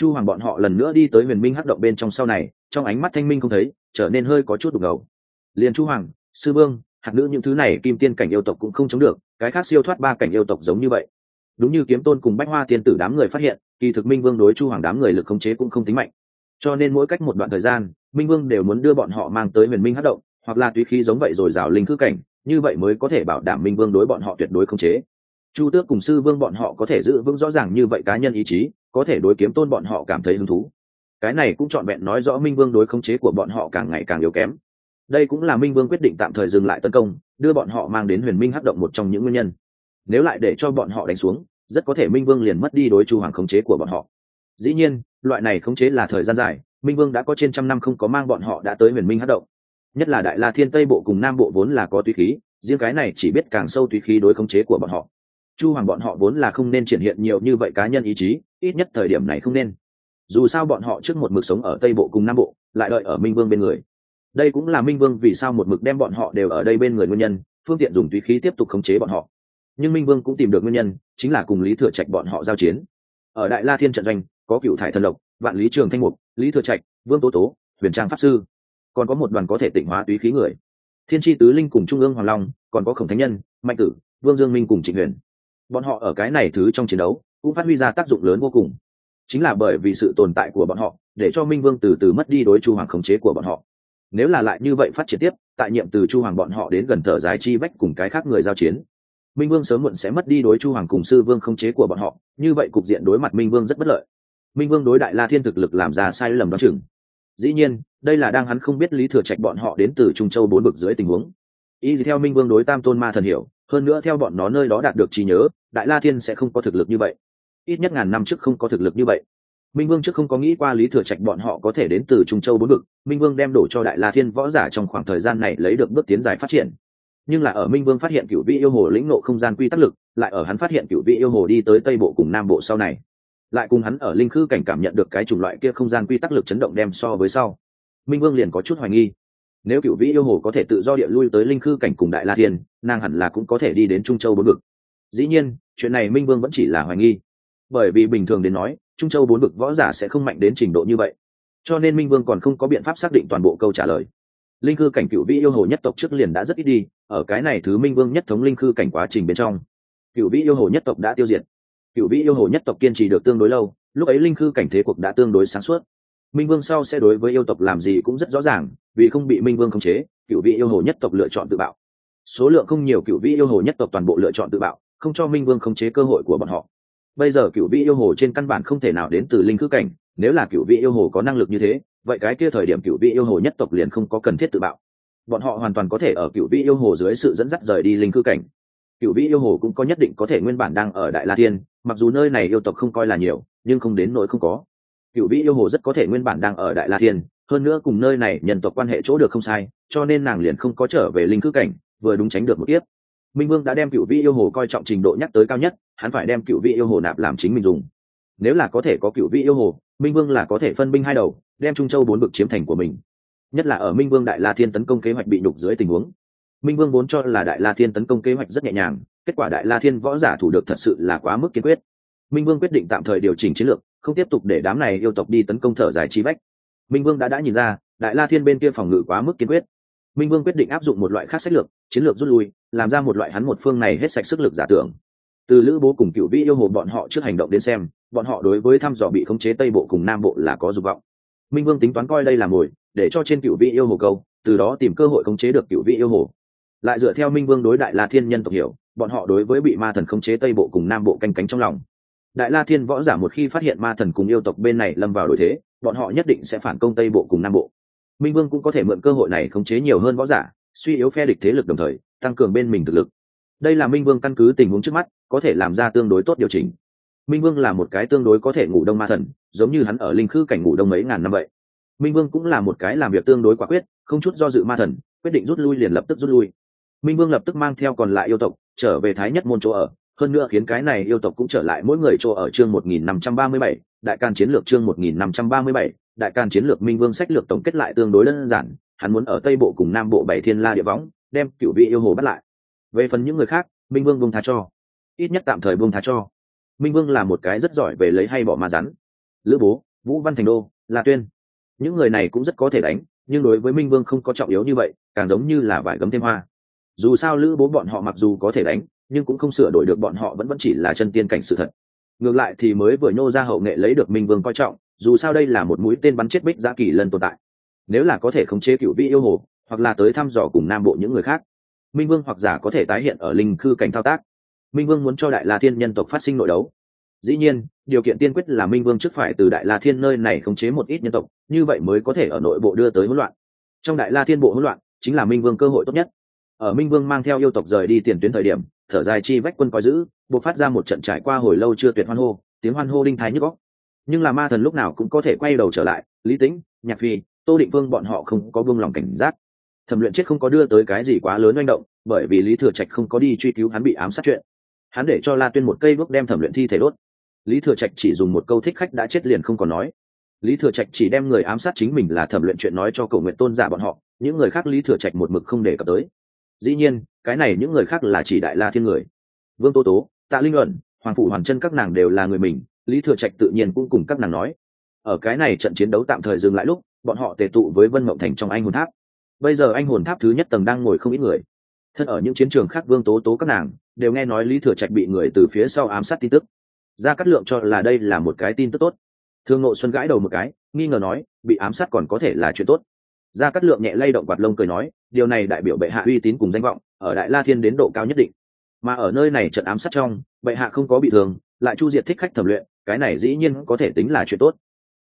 chu hoàng bọn họ lần nữa đi tới huyền minh hắc động bên trong sau này, trong ánh mắt thanh minh không thấy, trở nên hơi có chút đục ngầu. Liền chu hoàng, sư vương hạt nữ những thứ này kim tiên cảnh yêu tộc cũng không chống được, cái khác siêu thoát ba cảnh yêu tộc giống như vậy. Đúng như kiếm tôn cùng bách hoa tiên tử đám người phát hiện, kỳ thực minh vương đối chu hoàng đám người lực khống chế cũng không tính mạnh. Cho nên mỗi cách một đoạn thời gian, minh vương đều muốn đưa bọn họ mang tới huyền minh hát động, hoặc là tùy khí giống vậy rồi rào linh khư cảnh, như vậy mới có thể bảo đảm minh vương đối bọn họ tuyệt đối khống chế. Chu tước cùng sư vương bọn họ có thể giữ vững rõ ràng như vậy cá nhân ý chí có thể đối kiếm tôn bọn họ cảm thấy hứng thú. Cái này cũng trọn vẹn nói rõ minh vương đối khống chế của bọn họ càng ngày càng yếu kém. Đây cũng là minh vương quyết định tạm thời dừng lại tấn công, đưa bọn họ mang đến huyền minh hắc động một trong những nguyên nhân. Nếu lại để cho bọn họ đánh xuống, rất có thể minh vương liền mất đi đối chu hoàng khống chế của bọn họ. Dĩ nhiên, loại này khống chế là thời gian dài, minh vương đã có trên trăm năm không có mang bọn họ đã tới huyền minh hắc động. Nhất là đại la thiên tây bộ cùng nam bộ vốn là có tùy khí, riêng cái này chỉ biết càng sâu tùy khí đối khống chế của bọn họ chu hoàng bọn họ vốn là không nên triển hiện nhiều như vậy cá nhân ý chí, ít nhất thời điểm này không nên. Dù sao bọn họ trước một mực sống ở tây bộ cùng nam bộ, lại đợi ở minh vương bên người. Đây cũng là minh vương vì sao một mực đem bọn họ đều ở đây bên người nguyên nhân, phương tiện dùng tùy khí tiếp tục khống chế bọn họ. Nhưng minh vương cũng tìm được nguyên nhân, chính là cùng lý thừa trạch bọn họ giao chiến. Ở đại la thiên trận doanh, có cựu thải thần lộc, vạn lý trường thanh mục, lý thừa trạch, vương tố tố, huyền trang pháp sư. Còn có một đoàn có thể tịnh hóa túy khí người. Thiên tri tứ linh cùng trung ương hoàng long, còn có khổng thánh nhân, mạnh tử, vương dương minh cùng trịnh huyền bọn họ ở cái này thứ trong chiến đấu, cũng phát huy ra tác dụng lớn vô cùng. Chính là bởi vì sự tồn tại của bọn họ, để cho minh vương từ từ mất đi đối chu hoàng khống chế của bọn họ. Nếu là lại như vậy phát triển tiếp, tại nhiệm từ chu hoàng bọn họ đến gần thở dài chi vách cùng cái khác người giao chiến, minh vương sớm muộn sẽ mất đi đối chu hoàng cùng sư vương khống chế của bọn họ, như vậy cục diện đối mặt minh vương rất bất lợi. Minh vương đối đại la thiên thực lực làm ra sai lầm đó chừng. Dĩ nhiên, đây là đang hắn không biết lý thừa trạch bọn họ đến từ trung châu bốn bực dưới tình huống. Y theo minh vương đối tam tôn ma thần hiểu hơn nữa theo bọn nó nơi đó đạt được trí nhớ, đại la thiên sẽ không có thực lực như vậy. Ít nhất ngàn năm trước không có thực lực như vậy. Minh vương trước không có nghĩ qua lý thừa trạch bọn họ có thể đến từ trung châu bốn vực. Minh vương đem đổ cho đại la thiên võ giả trong khoảng thời gian này lấy được bước tiến dài phát triển. Nhưng là ở minh vương phát hiện cựu vị yêu hồ lĩnh nộ không gian quy tắc lực, lại ở hắn phát hiện cựu vị yêu hồ đi tới tây bộ cùng nam bộ sau này. Lại cùng hắn ở linh khư cảnh cảm nhận được cái chủng loại kia không gian quy tắc lực chấn động đem so với sau. Minh vương liền có chút hoài nghi nếu cựu vĩ yêu hồ có thể tự do địa lui tới linh khư cảnh cùng đại la thiên, nàng hẳn là cũng có thể đi đến trung châu bốn vực. Dĩ nhiên, chuyện này minh vương vẫn chỉ là hoài nghi. Bởi vì bình thường đến nói, trung châu bốn vực võ giả sẽ không mạnh đến trình độ như vậy. Cho nên minh vương còn không có biện pháp xác định toàn bộ câu trả lời. Linh khư cảnh cựu vĩ yêu hồ nhất tộc trước liền đã rất ít đi, ở cái này thứ minh vương nhất thống linh khư cảnh quá trình bên trong, cựu vĩ yêu hồ nhất tộc đã tiêu diệt. Cựu vĩ yêu hồ nhất tộc kiên trì được tương đối lâu, lúc ấy linh khư cảnh thế cuộc đã tương đối sáng suốt minh vương sau sẽ đối với yêu tộc làm gì cũng rất rõ ràng, vì không bị minh vương khống chế cựu vị yêu hồ nhất tộc lựa chọn tự bạo. Số lượng không nhiều cựu vị yêu hồ nhất tộc toàn bộ lựa chọn tự bạo, không cho minh vương khống chế cơ hội của bọn họ. Bây giờ cựu vị yêu hồ trên căn bản không thể nào đến từ linh khứ cảnh, nếu là cựu vị yêu hồ có năng lực như thế, vậy cái kia thời điểm cựu vị yêu hồ nhất tộc liền không có cần thiết tự bạo. Bọn họ hoàn toàn có thể ở cựu vị yêu hồ dưới sự dẫn dắt rời đi linh cư cảnh. Cựu vị yêu hồ cũng có nhất định có thể nguyên bản đang ở đại la tiên mặc dù nơi này yêu tộc không coi là nhiều, nhưng không đến nỗi không có cựu vĩ yêu hồ rất có thể nguyên bản đang ở đại la Thiên, hơn nữa cùng nơi này nhân tộc quan hệ chỗ được không sai cho nên nàng liền không có trở về linh cư cảnh vừa đúng tránh được một tiếp minh vương đã đem cựu vĩ yêu hồ coi trọng trình độ nhắc tới cao nhất hắn phải đem cựu vĩ yêu hồ nạp làm chính mình dùng. Nếu là có thể có cựu vĩ yêu hồ minh vương là có thể phân binh hai đầu đem trung châu bốn bực chiếm thành của mình. Nhất là ở minh vương đại la thiên tấn công kế hoạch bị đục dưới tình huống. Minh vương vốn cho là đại la thiên tấn công kế hoạch rất nhẹ nhàng kết quả đại la thiên võ giả thủ được thật sự là quá mức kiên quyết. Minh vương quyết định tạm thời điều chỉnh chiến lược không tiếp tục để đám này yêu tộc đi tấn công thở dài chi bách. Minh vương đã đã nhìn ra, đại la thiên bên kia phòng ngự quá mức kiên quyết. Minh vương quyết định áp dụng một loại khác sách lược chiến lược rút lui, làm ra một loại hắn một phương này hết sạch sức lực giả tưởng. Từ lữ bố cùng cựu vĩ yêu hồ bọn họ trước hành động đến xem, bọn họ đối với thăm dò bị khống chế tây bộ cùng nam bộ là có dục vọng. Minh vương tính toán coi đây là mồi, để cho trên cựu vị yêu hồ câu, từ đó tìm cơ hội khống chế được cựu vị yêu hồ. Lại dựa theo minh vương đối đại la thiên nhân tộc hiểu, bọn họ đối với bị ma thần khống chế tây bộ cùng nam bộ canh cánh trong lòng đại la thiên võ giả một khi phát hiện ma thần cùng yêu tộc bên này lâm vào đổi thế, bọn họ nhất định sẽ phản công tây bộ cùng nam bộ. Minh vương cũng có thể mượn cơ hội này khống chế nhiều hơn võ giả, suy yếu phe địch thế lực đồng thời, tăng cường bên mình thực lực. Đây là minh vương căn cứ tình huống trước mắt, có thể làm ra tương đối tốt điều chỉnh. Minh vương là một cái tương đối có thể ngủ đông ma thần, giống như hắn ở linh khư cảnh ngủ đông mấy ngàn năm vậy. Minh vương cũng là một cái làm việc tương đối quả quyết, không chút do dự ma thần, quyết định rút lui liền lập tức rút lui. Minh vương lập tức mang theo còn lại yêu tộc, trở về thái nhất môn chỗ ở hơn nữa khiến cái này yêu tộc cũng trở lại mỗi người chỗ ở chương một nghìn năm trăm ba mươi bảy, đại can chiến lược chương một nghìn năm trăm ba mươi bảy, đại can chiến lược minh vương sách lược tổng kết lại tương đối đơn giản, hắn muốn ở tây bộ cùng nam bộ bảy thiên la địa võng, đem cựu vị yêu hồ bắt lại. Về phần những người khác, minh vương buông tha cho. Ít nhất tạm thời buông tha cho. Minh vương là một cái rất giỏi về lấy hay bỏ mà rắn. Lữ bố, vũ văn thành đô, la tuyên. Những người này cũng rất có thể đánh, nhưng đối với minh vương không có trọng yếu như vậy, càng giống như là vải gấm thêm hoa. Dù sao lữ bố bọn họ mặc dù có thể đánh nhưng cũng không sửa đổi được bọn họ vẫn vẫn chỉ là chân tiên cảnh sự thật. Ngược lại thì mới vừa nhô ra hậu nghệ lấy được minh vương coi trọng, dù sao đây là một mũi tên bắn chết bích giã kỳ lân tồn tại. Nếu là có thể khống chế cựu vị yêu hồ, hoặc là tới thăm dò cùng nam bộ những người khác, minh vương hoặc giả có thể tái hiện ở linh khư cảnh thao tác. Minh vương muốn cho đại la thiên nhân tộc phát sinh nội đấu. Dĩ nhiên, điều kiện tiên quyết là minh vương trước phải từ đại la thiên nơi này khống chế một ít nhân tộc, như vậy mới có thể ở nội bộ đưa tới hỗn loạn. Trong đại la thiên bộ hỗn loạn, chính là minh vương cơ hội tốt nhất. Ở minh vương mang theo yêu tộc rời đi tiền tuyến thời điểm thở dài chi vách quân coi giữ buộc phát ra một trận trải qua hồi lâu chưa tuyệt hoan hô, tiếng hoan hô đinh thái nhức góc nhưng là ma thần lúc nào cũng có thể quay đầu trở lại, lý tĩnh, nhạc phi, tô định vương bọn họ không có vương lòng cảnh giác. Thẩm luyện chết không có đưa tới cái gì quá lớn manh động, bởi vì lý thừa trạch không có đi truy cứu hắn bị ám sát chuyện. Hắn để cho la tuyên một cây bước đem thẩm luyện thi thể đốt. Lý thừa trạch chỉ dùng một câu thích khách đã chết liền không còn nói. Lý thừa trạch chỉ đem người ám sát chính mình là thẩm luyện chuyện nói cho cầu nguyện tôn giả bọn họ, những người khác lý thừa trạch một mực không đề cập tới dĩ nhiên, cái này những người khác là chỉ đại la thiên người. Vương tô tố, tạ linh luận hoàng phủ hoàn chân các nàng đều là người mình, lý thừa trạch tự nhiên cũng cùng các nàng nói. Ở cái này trận chiến đấu tạm thời dừng lại lúc, bọn họ tề tụ với vân mộng thành trong anh hồn tháp. Bây giờ anh hồn tháp thứ nhất tầng đang ngồi không ít người. Thân ở những chiến trường khác vương tố tố các nàng đều nghe nói lý thừa trạch bị người từ phía sau ám sát tin tức. Ra cắt lượng cho là đây là một cái tin tức tốt. Thương ngộ xuân gãi đầu một cái, nghi ngờ nói, bị ám sát còn có thể là chuyện tốt ra cắt lượng nhẹ lay động quạt lông cười nói, điều này đại biểu bệ hạ uy tín cùng danh vọng, ở đại la thiên đến độ cao nhất định. Mà ở nơi này trận ám sát trong, bệ hạ không có bị thương, lại chu diệt thích khách thẩm luyện, cái này dĩ nhiên có thể tính là chuyện tốt.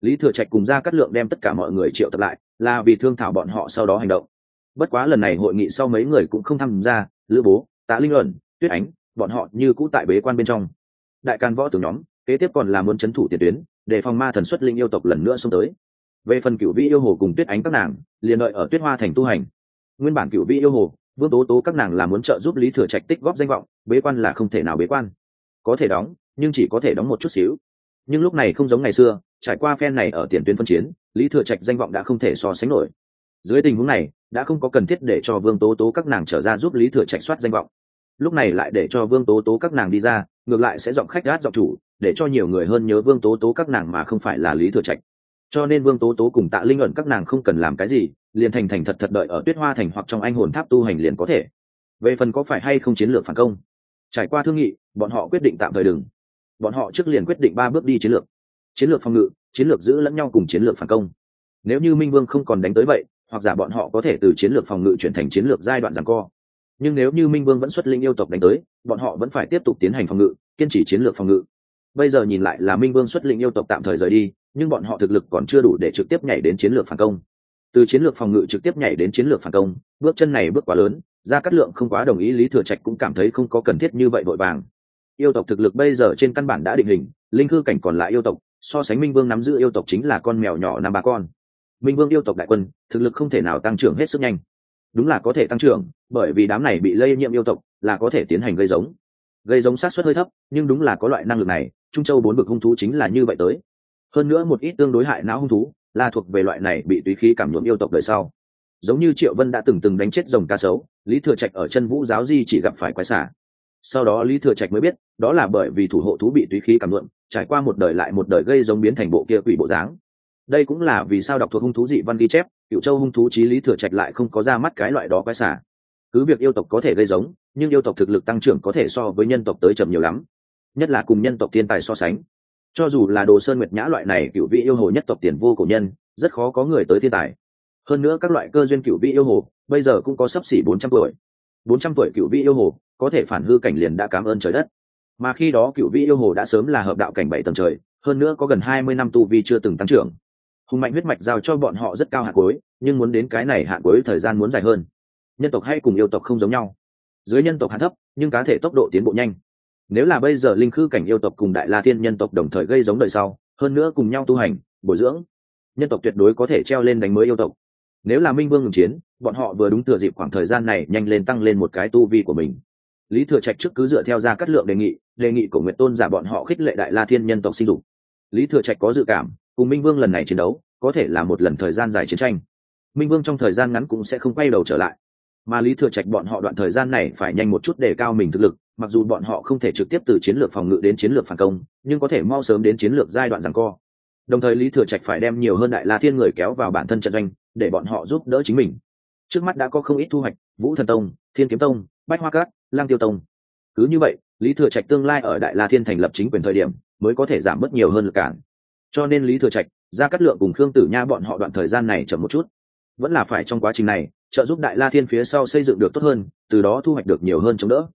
Lý thừa trạch cùng ra cắt lượng đem tất cả mọi người triệu tập lại, là vì thương thảo bọn họ sau đó hành động. Bất quá lần này hội nghị sau mấy người cũng không tham gia, lữ bố, tạ linh luận, tuyết ánh, bọn họ như cũ tại bế quan bên trong. Đại can võ tướng nhóm, kế tiếp còn là muốn c h ấ n thủ tiền tuyến, để phòng ma thần xuất linh yêu tộc lần nữa xông tới về phần cựu vị yêu hồ cùng tuyết ánh các nàng, liền đợi ở tuyết hoa thành tu hành. Nguyên bản cựu vị yêu hồ, vương tố tố các nàng là muốn trợ giúp lý thừa trạch tích góp danh vọng, bế quan là không thể nào bế quan. Có thể đóng, nhưng chỉ có thể đóng một chút xíu. Nhưng lúc này không giống ngày xưa, trải qua phen này ở tiền tuyến phân chiến, lý thừa trạch danh vọng đã không thể so sánh nổi. Dưới tình huống này, đã không có cần thiết để cho vương tố tố các nàng trở ra giúp lý thừa trạch soát danh vọng. Lúc này lại để cho vương tố tố các nàng đi ra, ngược lại sẽ dọn khách gát dọn chủ, để cho nhiều người hơn nhớ vương tố tố các nàng mà không phải là lý thừa trạch cho nên vương tố tố cùng tạ linh ẩn các nàng không cần làm cái gì, liền thành thành thật thật đợi ở tuyết hoa thành hoặc trong anh hồn tháp tu hành liền có thể. Về phần có phải hay không chiến lược phản công? Trải qua thương nghị, bọn họ quyết định tạm thời đừng. Bọn họ trước liền quyết định ba bước đi chiến lược. Chiến lược phòng ngự, chiến lược giữ lẫn nhau cùng chiến lược phản công. Nếu như minh vương không còn đánh tới vậy, hoặc giả bọn họ có thể từ chiến lược phòng ngự chuyển thành chiến lược giai đoạn rằng co. Nhưng nếu như minh vương vẫn xuất linh yêu tộc đánh tới, bọn họ vẫn phải tiếp tục tiến hành phòng ngự, kiên trì chiến lược phòng ngự. Bây giờ nhìn lại là minh vương xuất linh yêu tộc tạm thời rời đi nhưng bọn họ thực lực còn chưa đủ để trực tiếp nhảy đến chiến lược phản công. Từ chiến lược phòng ngự trực tiếp nhảy đến chiến lược phản công, bước chân này bước quá lớn ra cát lượng không quá đồng ý lý thừa trạch cũng cảm thấy không có cần thiết như vậy vội vàng. Yêu tộc thực lực bây giờ trên căn bản đã định hình, linh hư cảnh còn lại yêu tộc, so sánh minh vương nắm giữ yêu tộc chính là con mèo nhỏ năm ba con. Minh vương yêu tộc đại quân, thực lực không thể nào tăng trưởng hết sức nhanh. Đúng là có thể tăng trưởng, bởi vì đám này bị lây nhiễm yêu tộc, là có thể tiến hành gây giống. Gây giống sát xuất hơi thấp, nhưng đúng là có loại năng lực này, trung châu bốn bực hung thú chính là như vậy tới hơn nữa một ít tương đối hại não hung thú, là thuộc về loại này bị túy khí cảm nhuộm yêu tộc đời sau. Giống như triệu vân đã từng từng đánh chết rồng ca sấu, lý thừa trạch ở chân vũ giáo di chỉ gặp phải quái xả sau đó lý thừa trạch mới biết, đó là bởi vì thủ hộ thú bị túy khí cảm nhuộm, trải qua một đời lại một đời gây giống biến thành bộ kia quỷ bộ dáng. Đây cũng là vì sao đọc thuộc hung thú dị văn ghi chép cựu châu hung thú trí lý thừa trạch lại không có ra mắt cái loại đó quái xả cứ việc yêu tộc có thể gây giống, nhưng yêu tộc thực lực tăng trưởng có thể so với nhân tộc tới chậm nhiều lắm. Nhất là cùng nhân tộc thiên tài so sánh cho dù là đồ sơn nguyệt nhã loại này cựu vị yêu hồ nhất tộc tiền vô cổ nhân, rất khó có người tới thiên tài. Hơn nữa các loại cơ duyên cựu vị yêu hồ, bây giờ cũng có sấp xỉ bốn trăm tuổi. Bốn trăm tuổi cựu vị yêu hồ, có thể phản hư cảnh liền đã cảm ơn trời đất. Mà khi đó cựu vị yêu hồ đã sớm là hợp đạo cảnh bảy tầng trời, hơn nữa có gần hai mươi năm tu vi chưa từng tăng trưởng. Hùng mạnh huyết mạch giao cho bọn họ rất cao hạt cuối, nhưng muốn đến cái này hạn cuối thời gian muốn dài hơn. Nhân tộc hay cùng yêu tộc không giống nhau. Dưới nhân tộc hạn thấp, nhưng cá thể tốc độ tiến bộ nhanh nếu là bây giờ linh khư cảnh yêu tộc cùng đại la thiên nhân tộc đồng thời gây giống đời sau, hơn nữa cùng nhau tu hành, bồi dưỡng, nhân tộc tuyệt đối có thể treo lên đánh mới yêu tộc. Nếu là minh vương ngừng chiến, bọn họ vừa đúng thừa dịp khoảng thời gian này nhanh lên tăng lên một cái tu vi của mình. Lý thừa trạch trước cứ dựa theo ra cắt lượng đề nghị đề nghị của nguyệt tôn giả bọn họ khích lệ đại la thiên nhân tộc sinh dục. Lý thừa trạch có dự cảm, cùng minh vương lần này chiến đấu, có thể là một lần thời gian dài chiến tranh. Minh vương trong thời gian ngắn cũng sẽ không quay đầu trở lại. Mà lý thừa trạch bọn họ đoạn thời gian này phải nhanh một chút để cao mình thực lực mặc dù bọn họ không thể trực tiếp từ chiến lược phòng ngự đến chiến lược phản công, nhưng có thể mau sớm đến chiến lược giai đoạn rằng co. Đồng thời lý thừa trạch phải đem nhiều hơn đại la thiên người kéo vào bản thân trận doanh, để bọn họ giúp đỡ chính mình. Trước mắt đã có không ít thu hoạch, vũ thần tông, thiên kiếm tông, bách hoa cát, lang tiêu tông. Cứ như vậy, lý thừa trạch tương lai ở đại la thiên thành lập chính quyền thời điểm, mới có thể giảm bớt nhiều hơn lực cản. Cho nên lý thừa trạch ra cắt lượng cùng khương tử nha bọn họ đoạn thời gian này chậm một chút. Vẫn là phải trong quá trình này, trợ giúp đại la thiên phía sau xây dựng được tốt hơn, từ đó thu hoạch được nhiều hơn chống đỡ.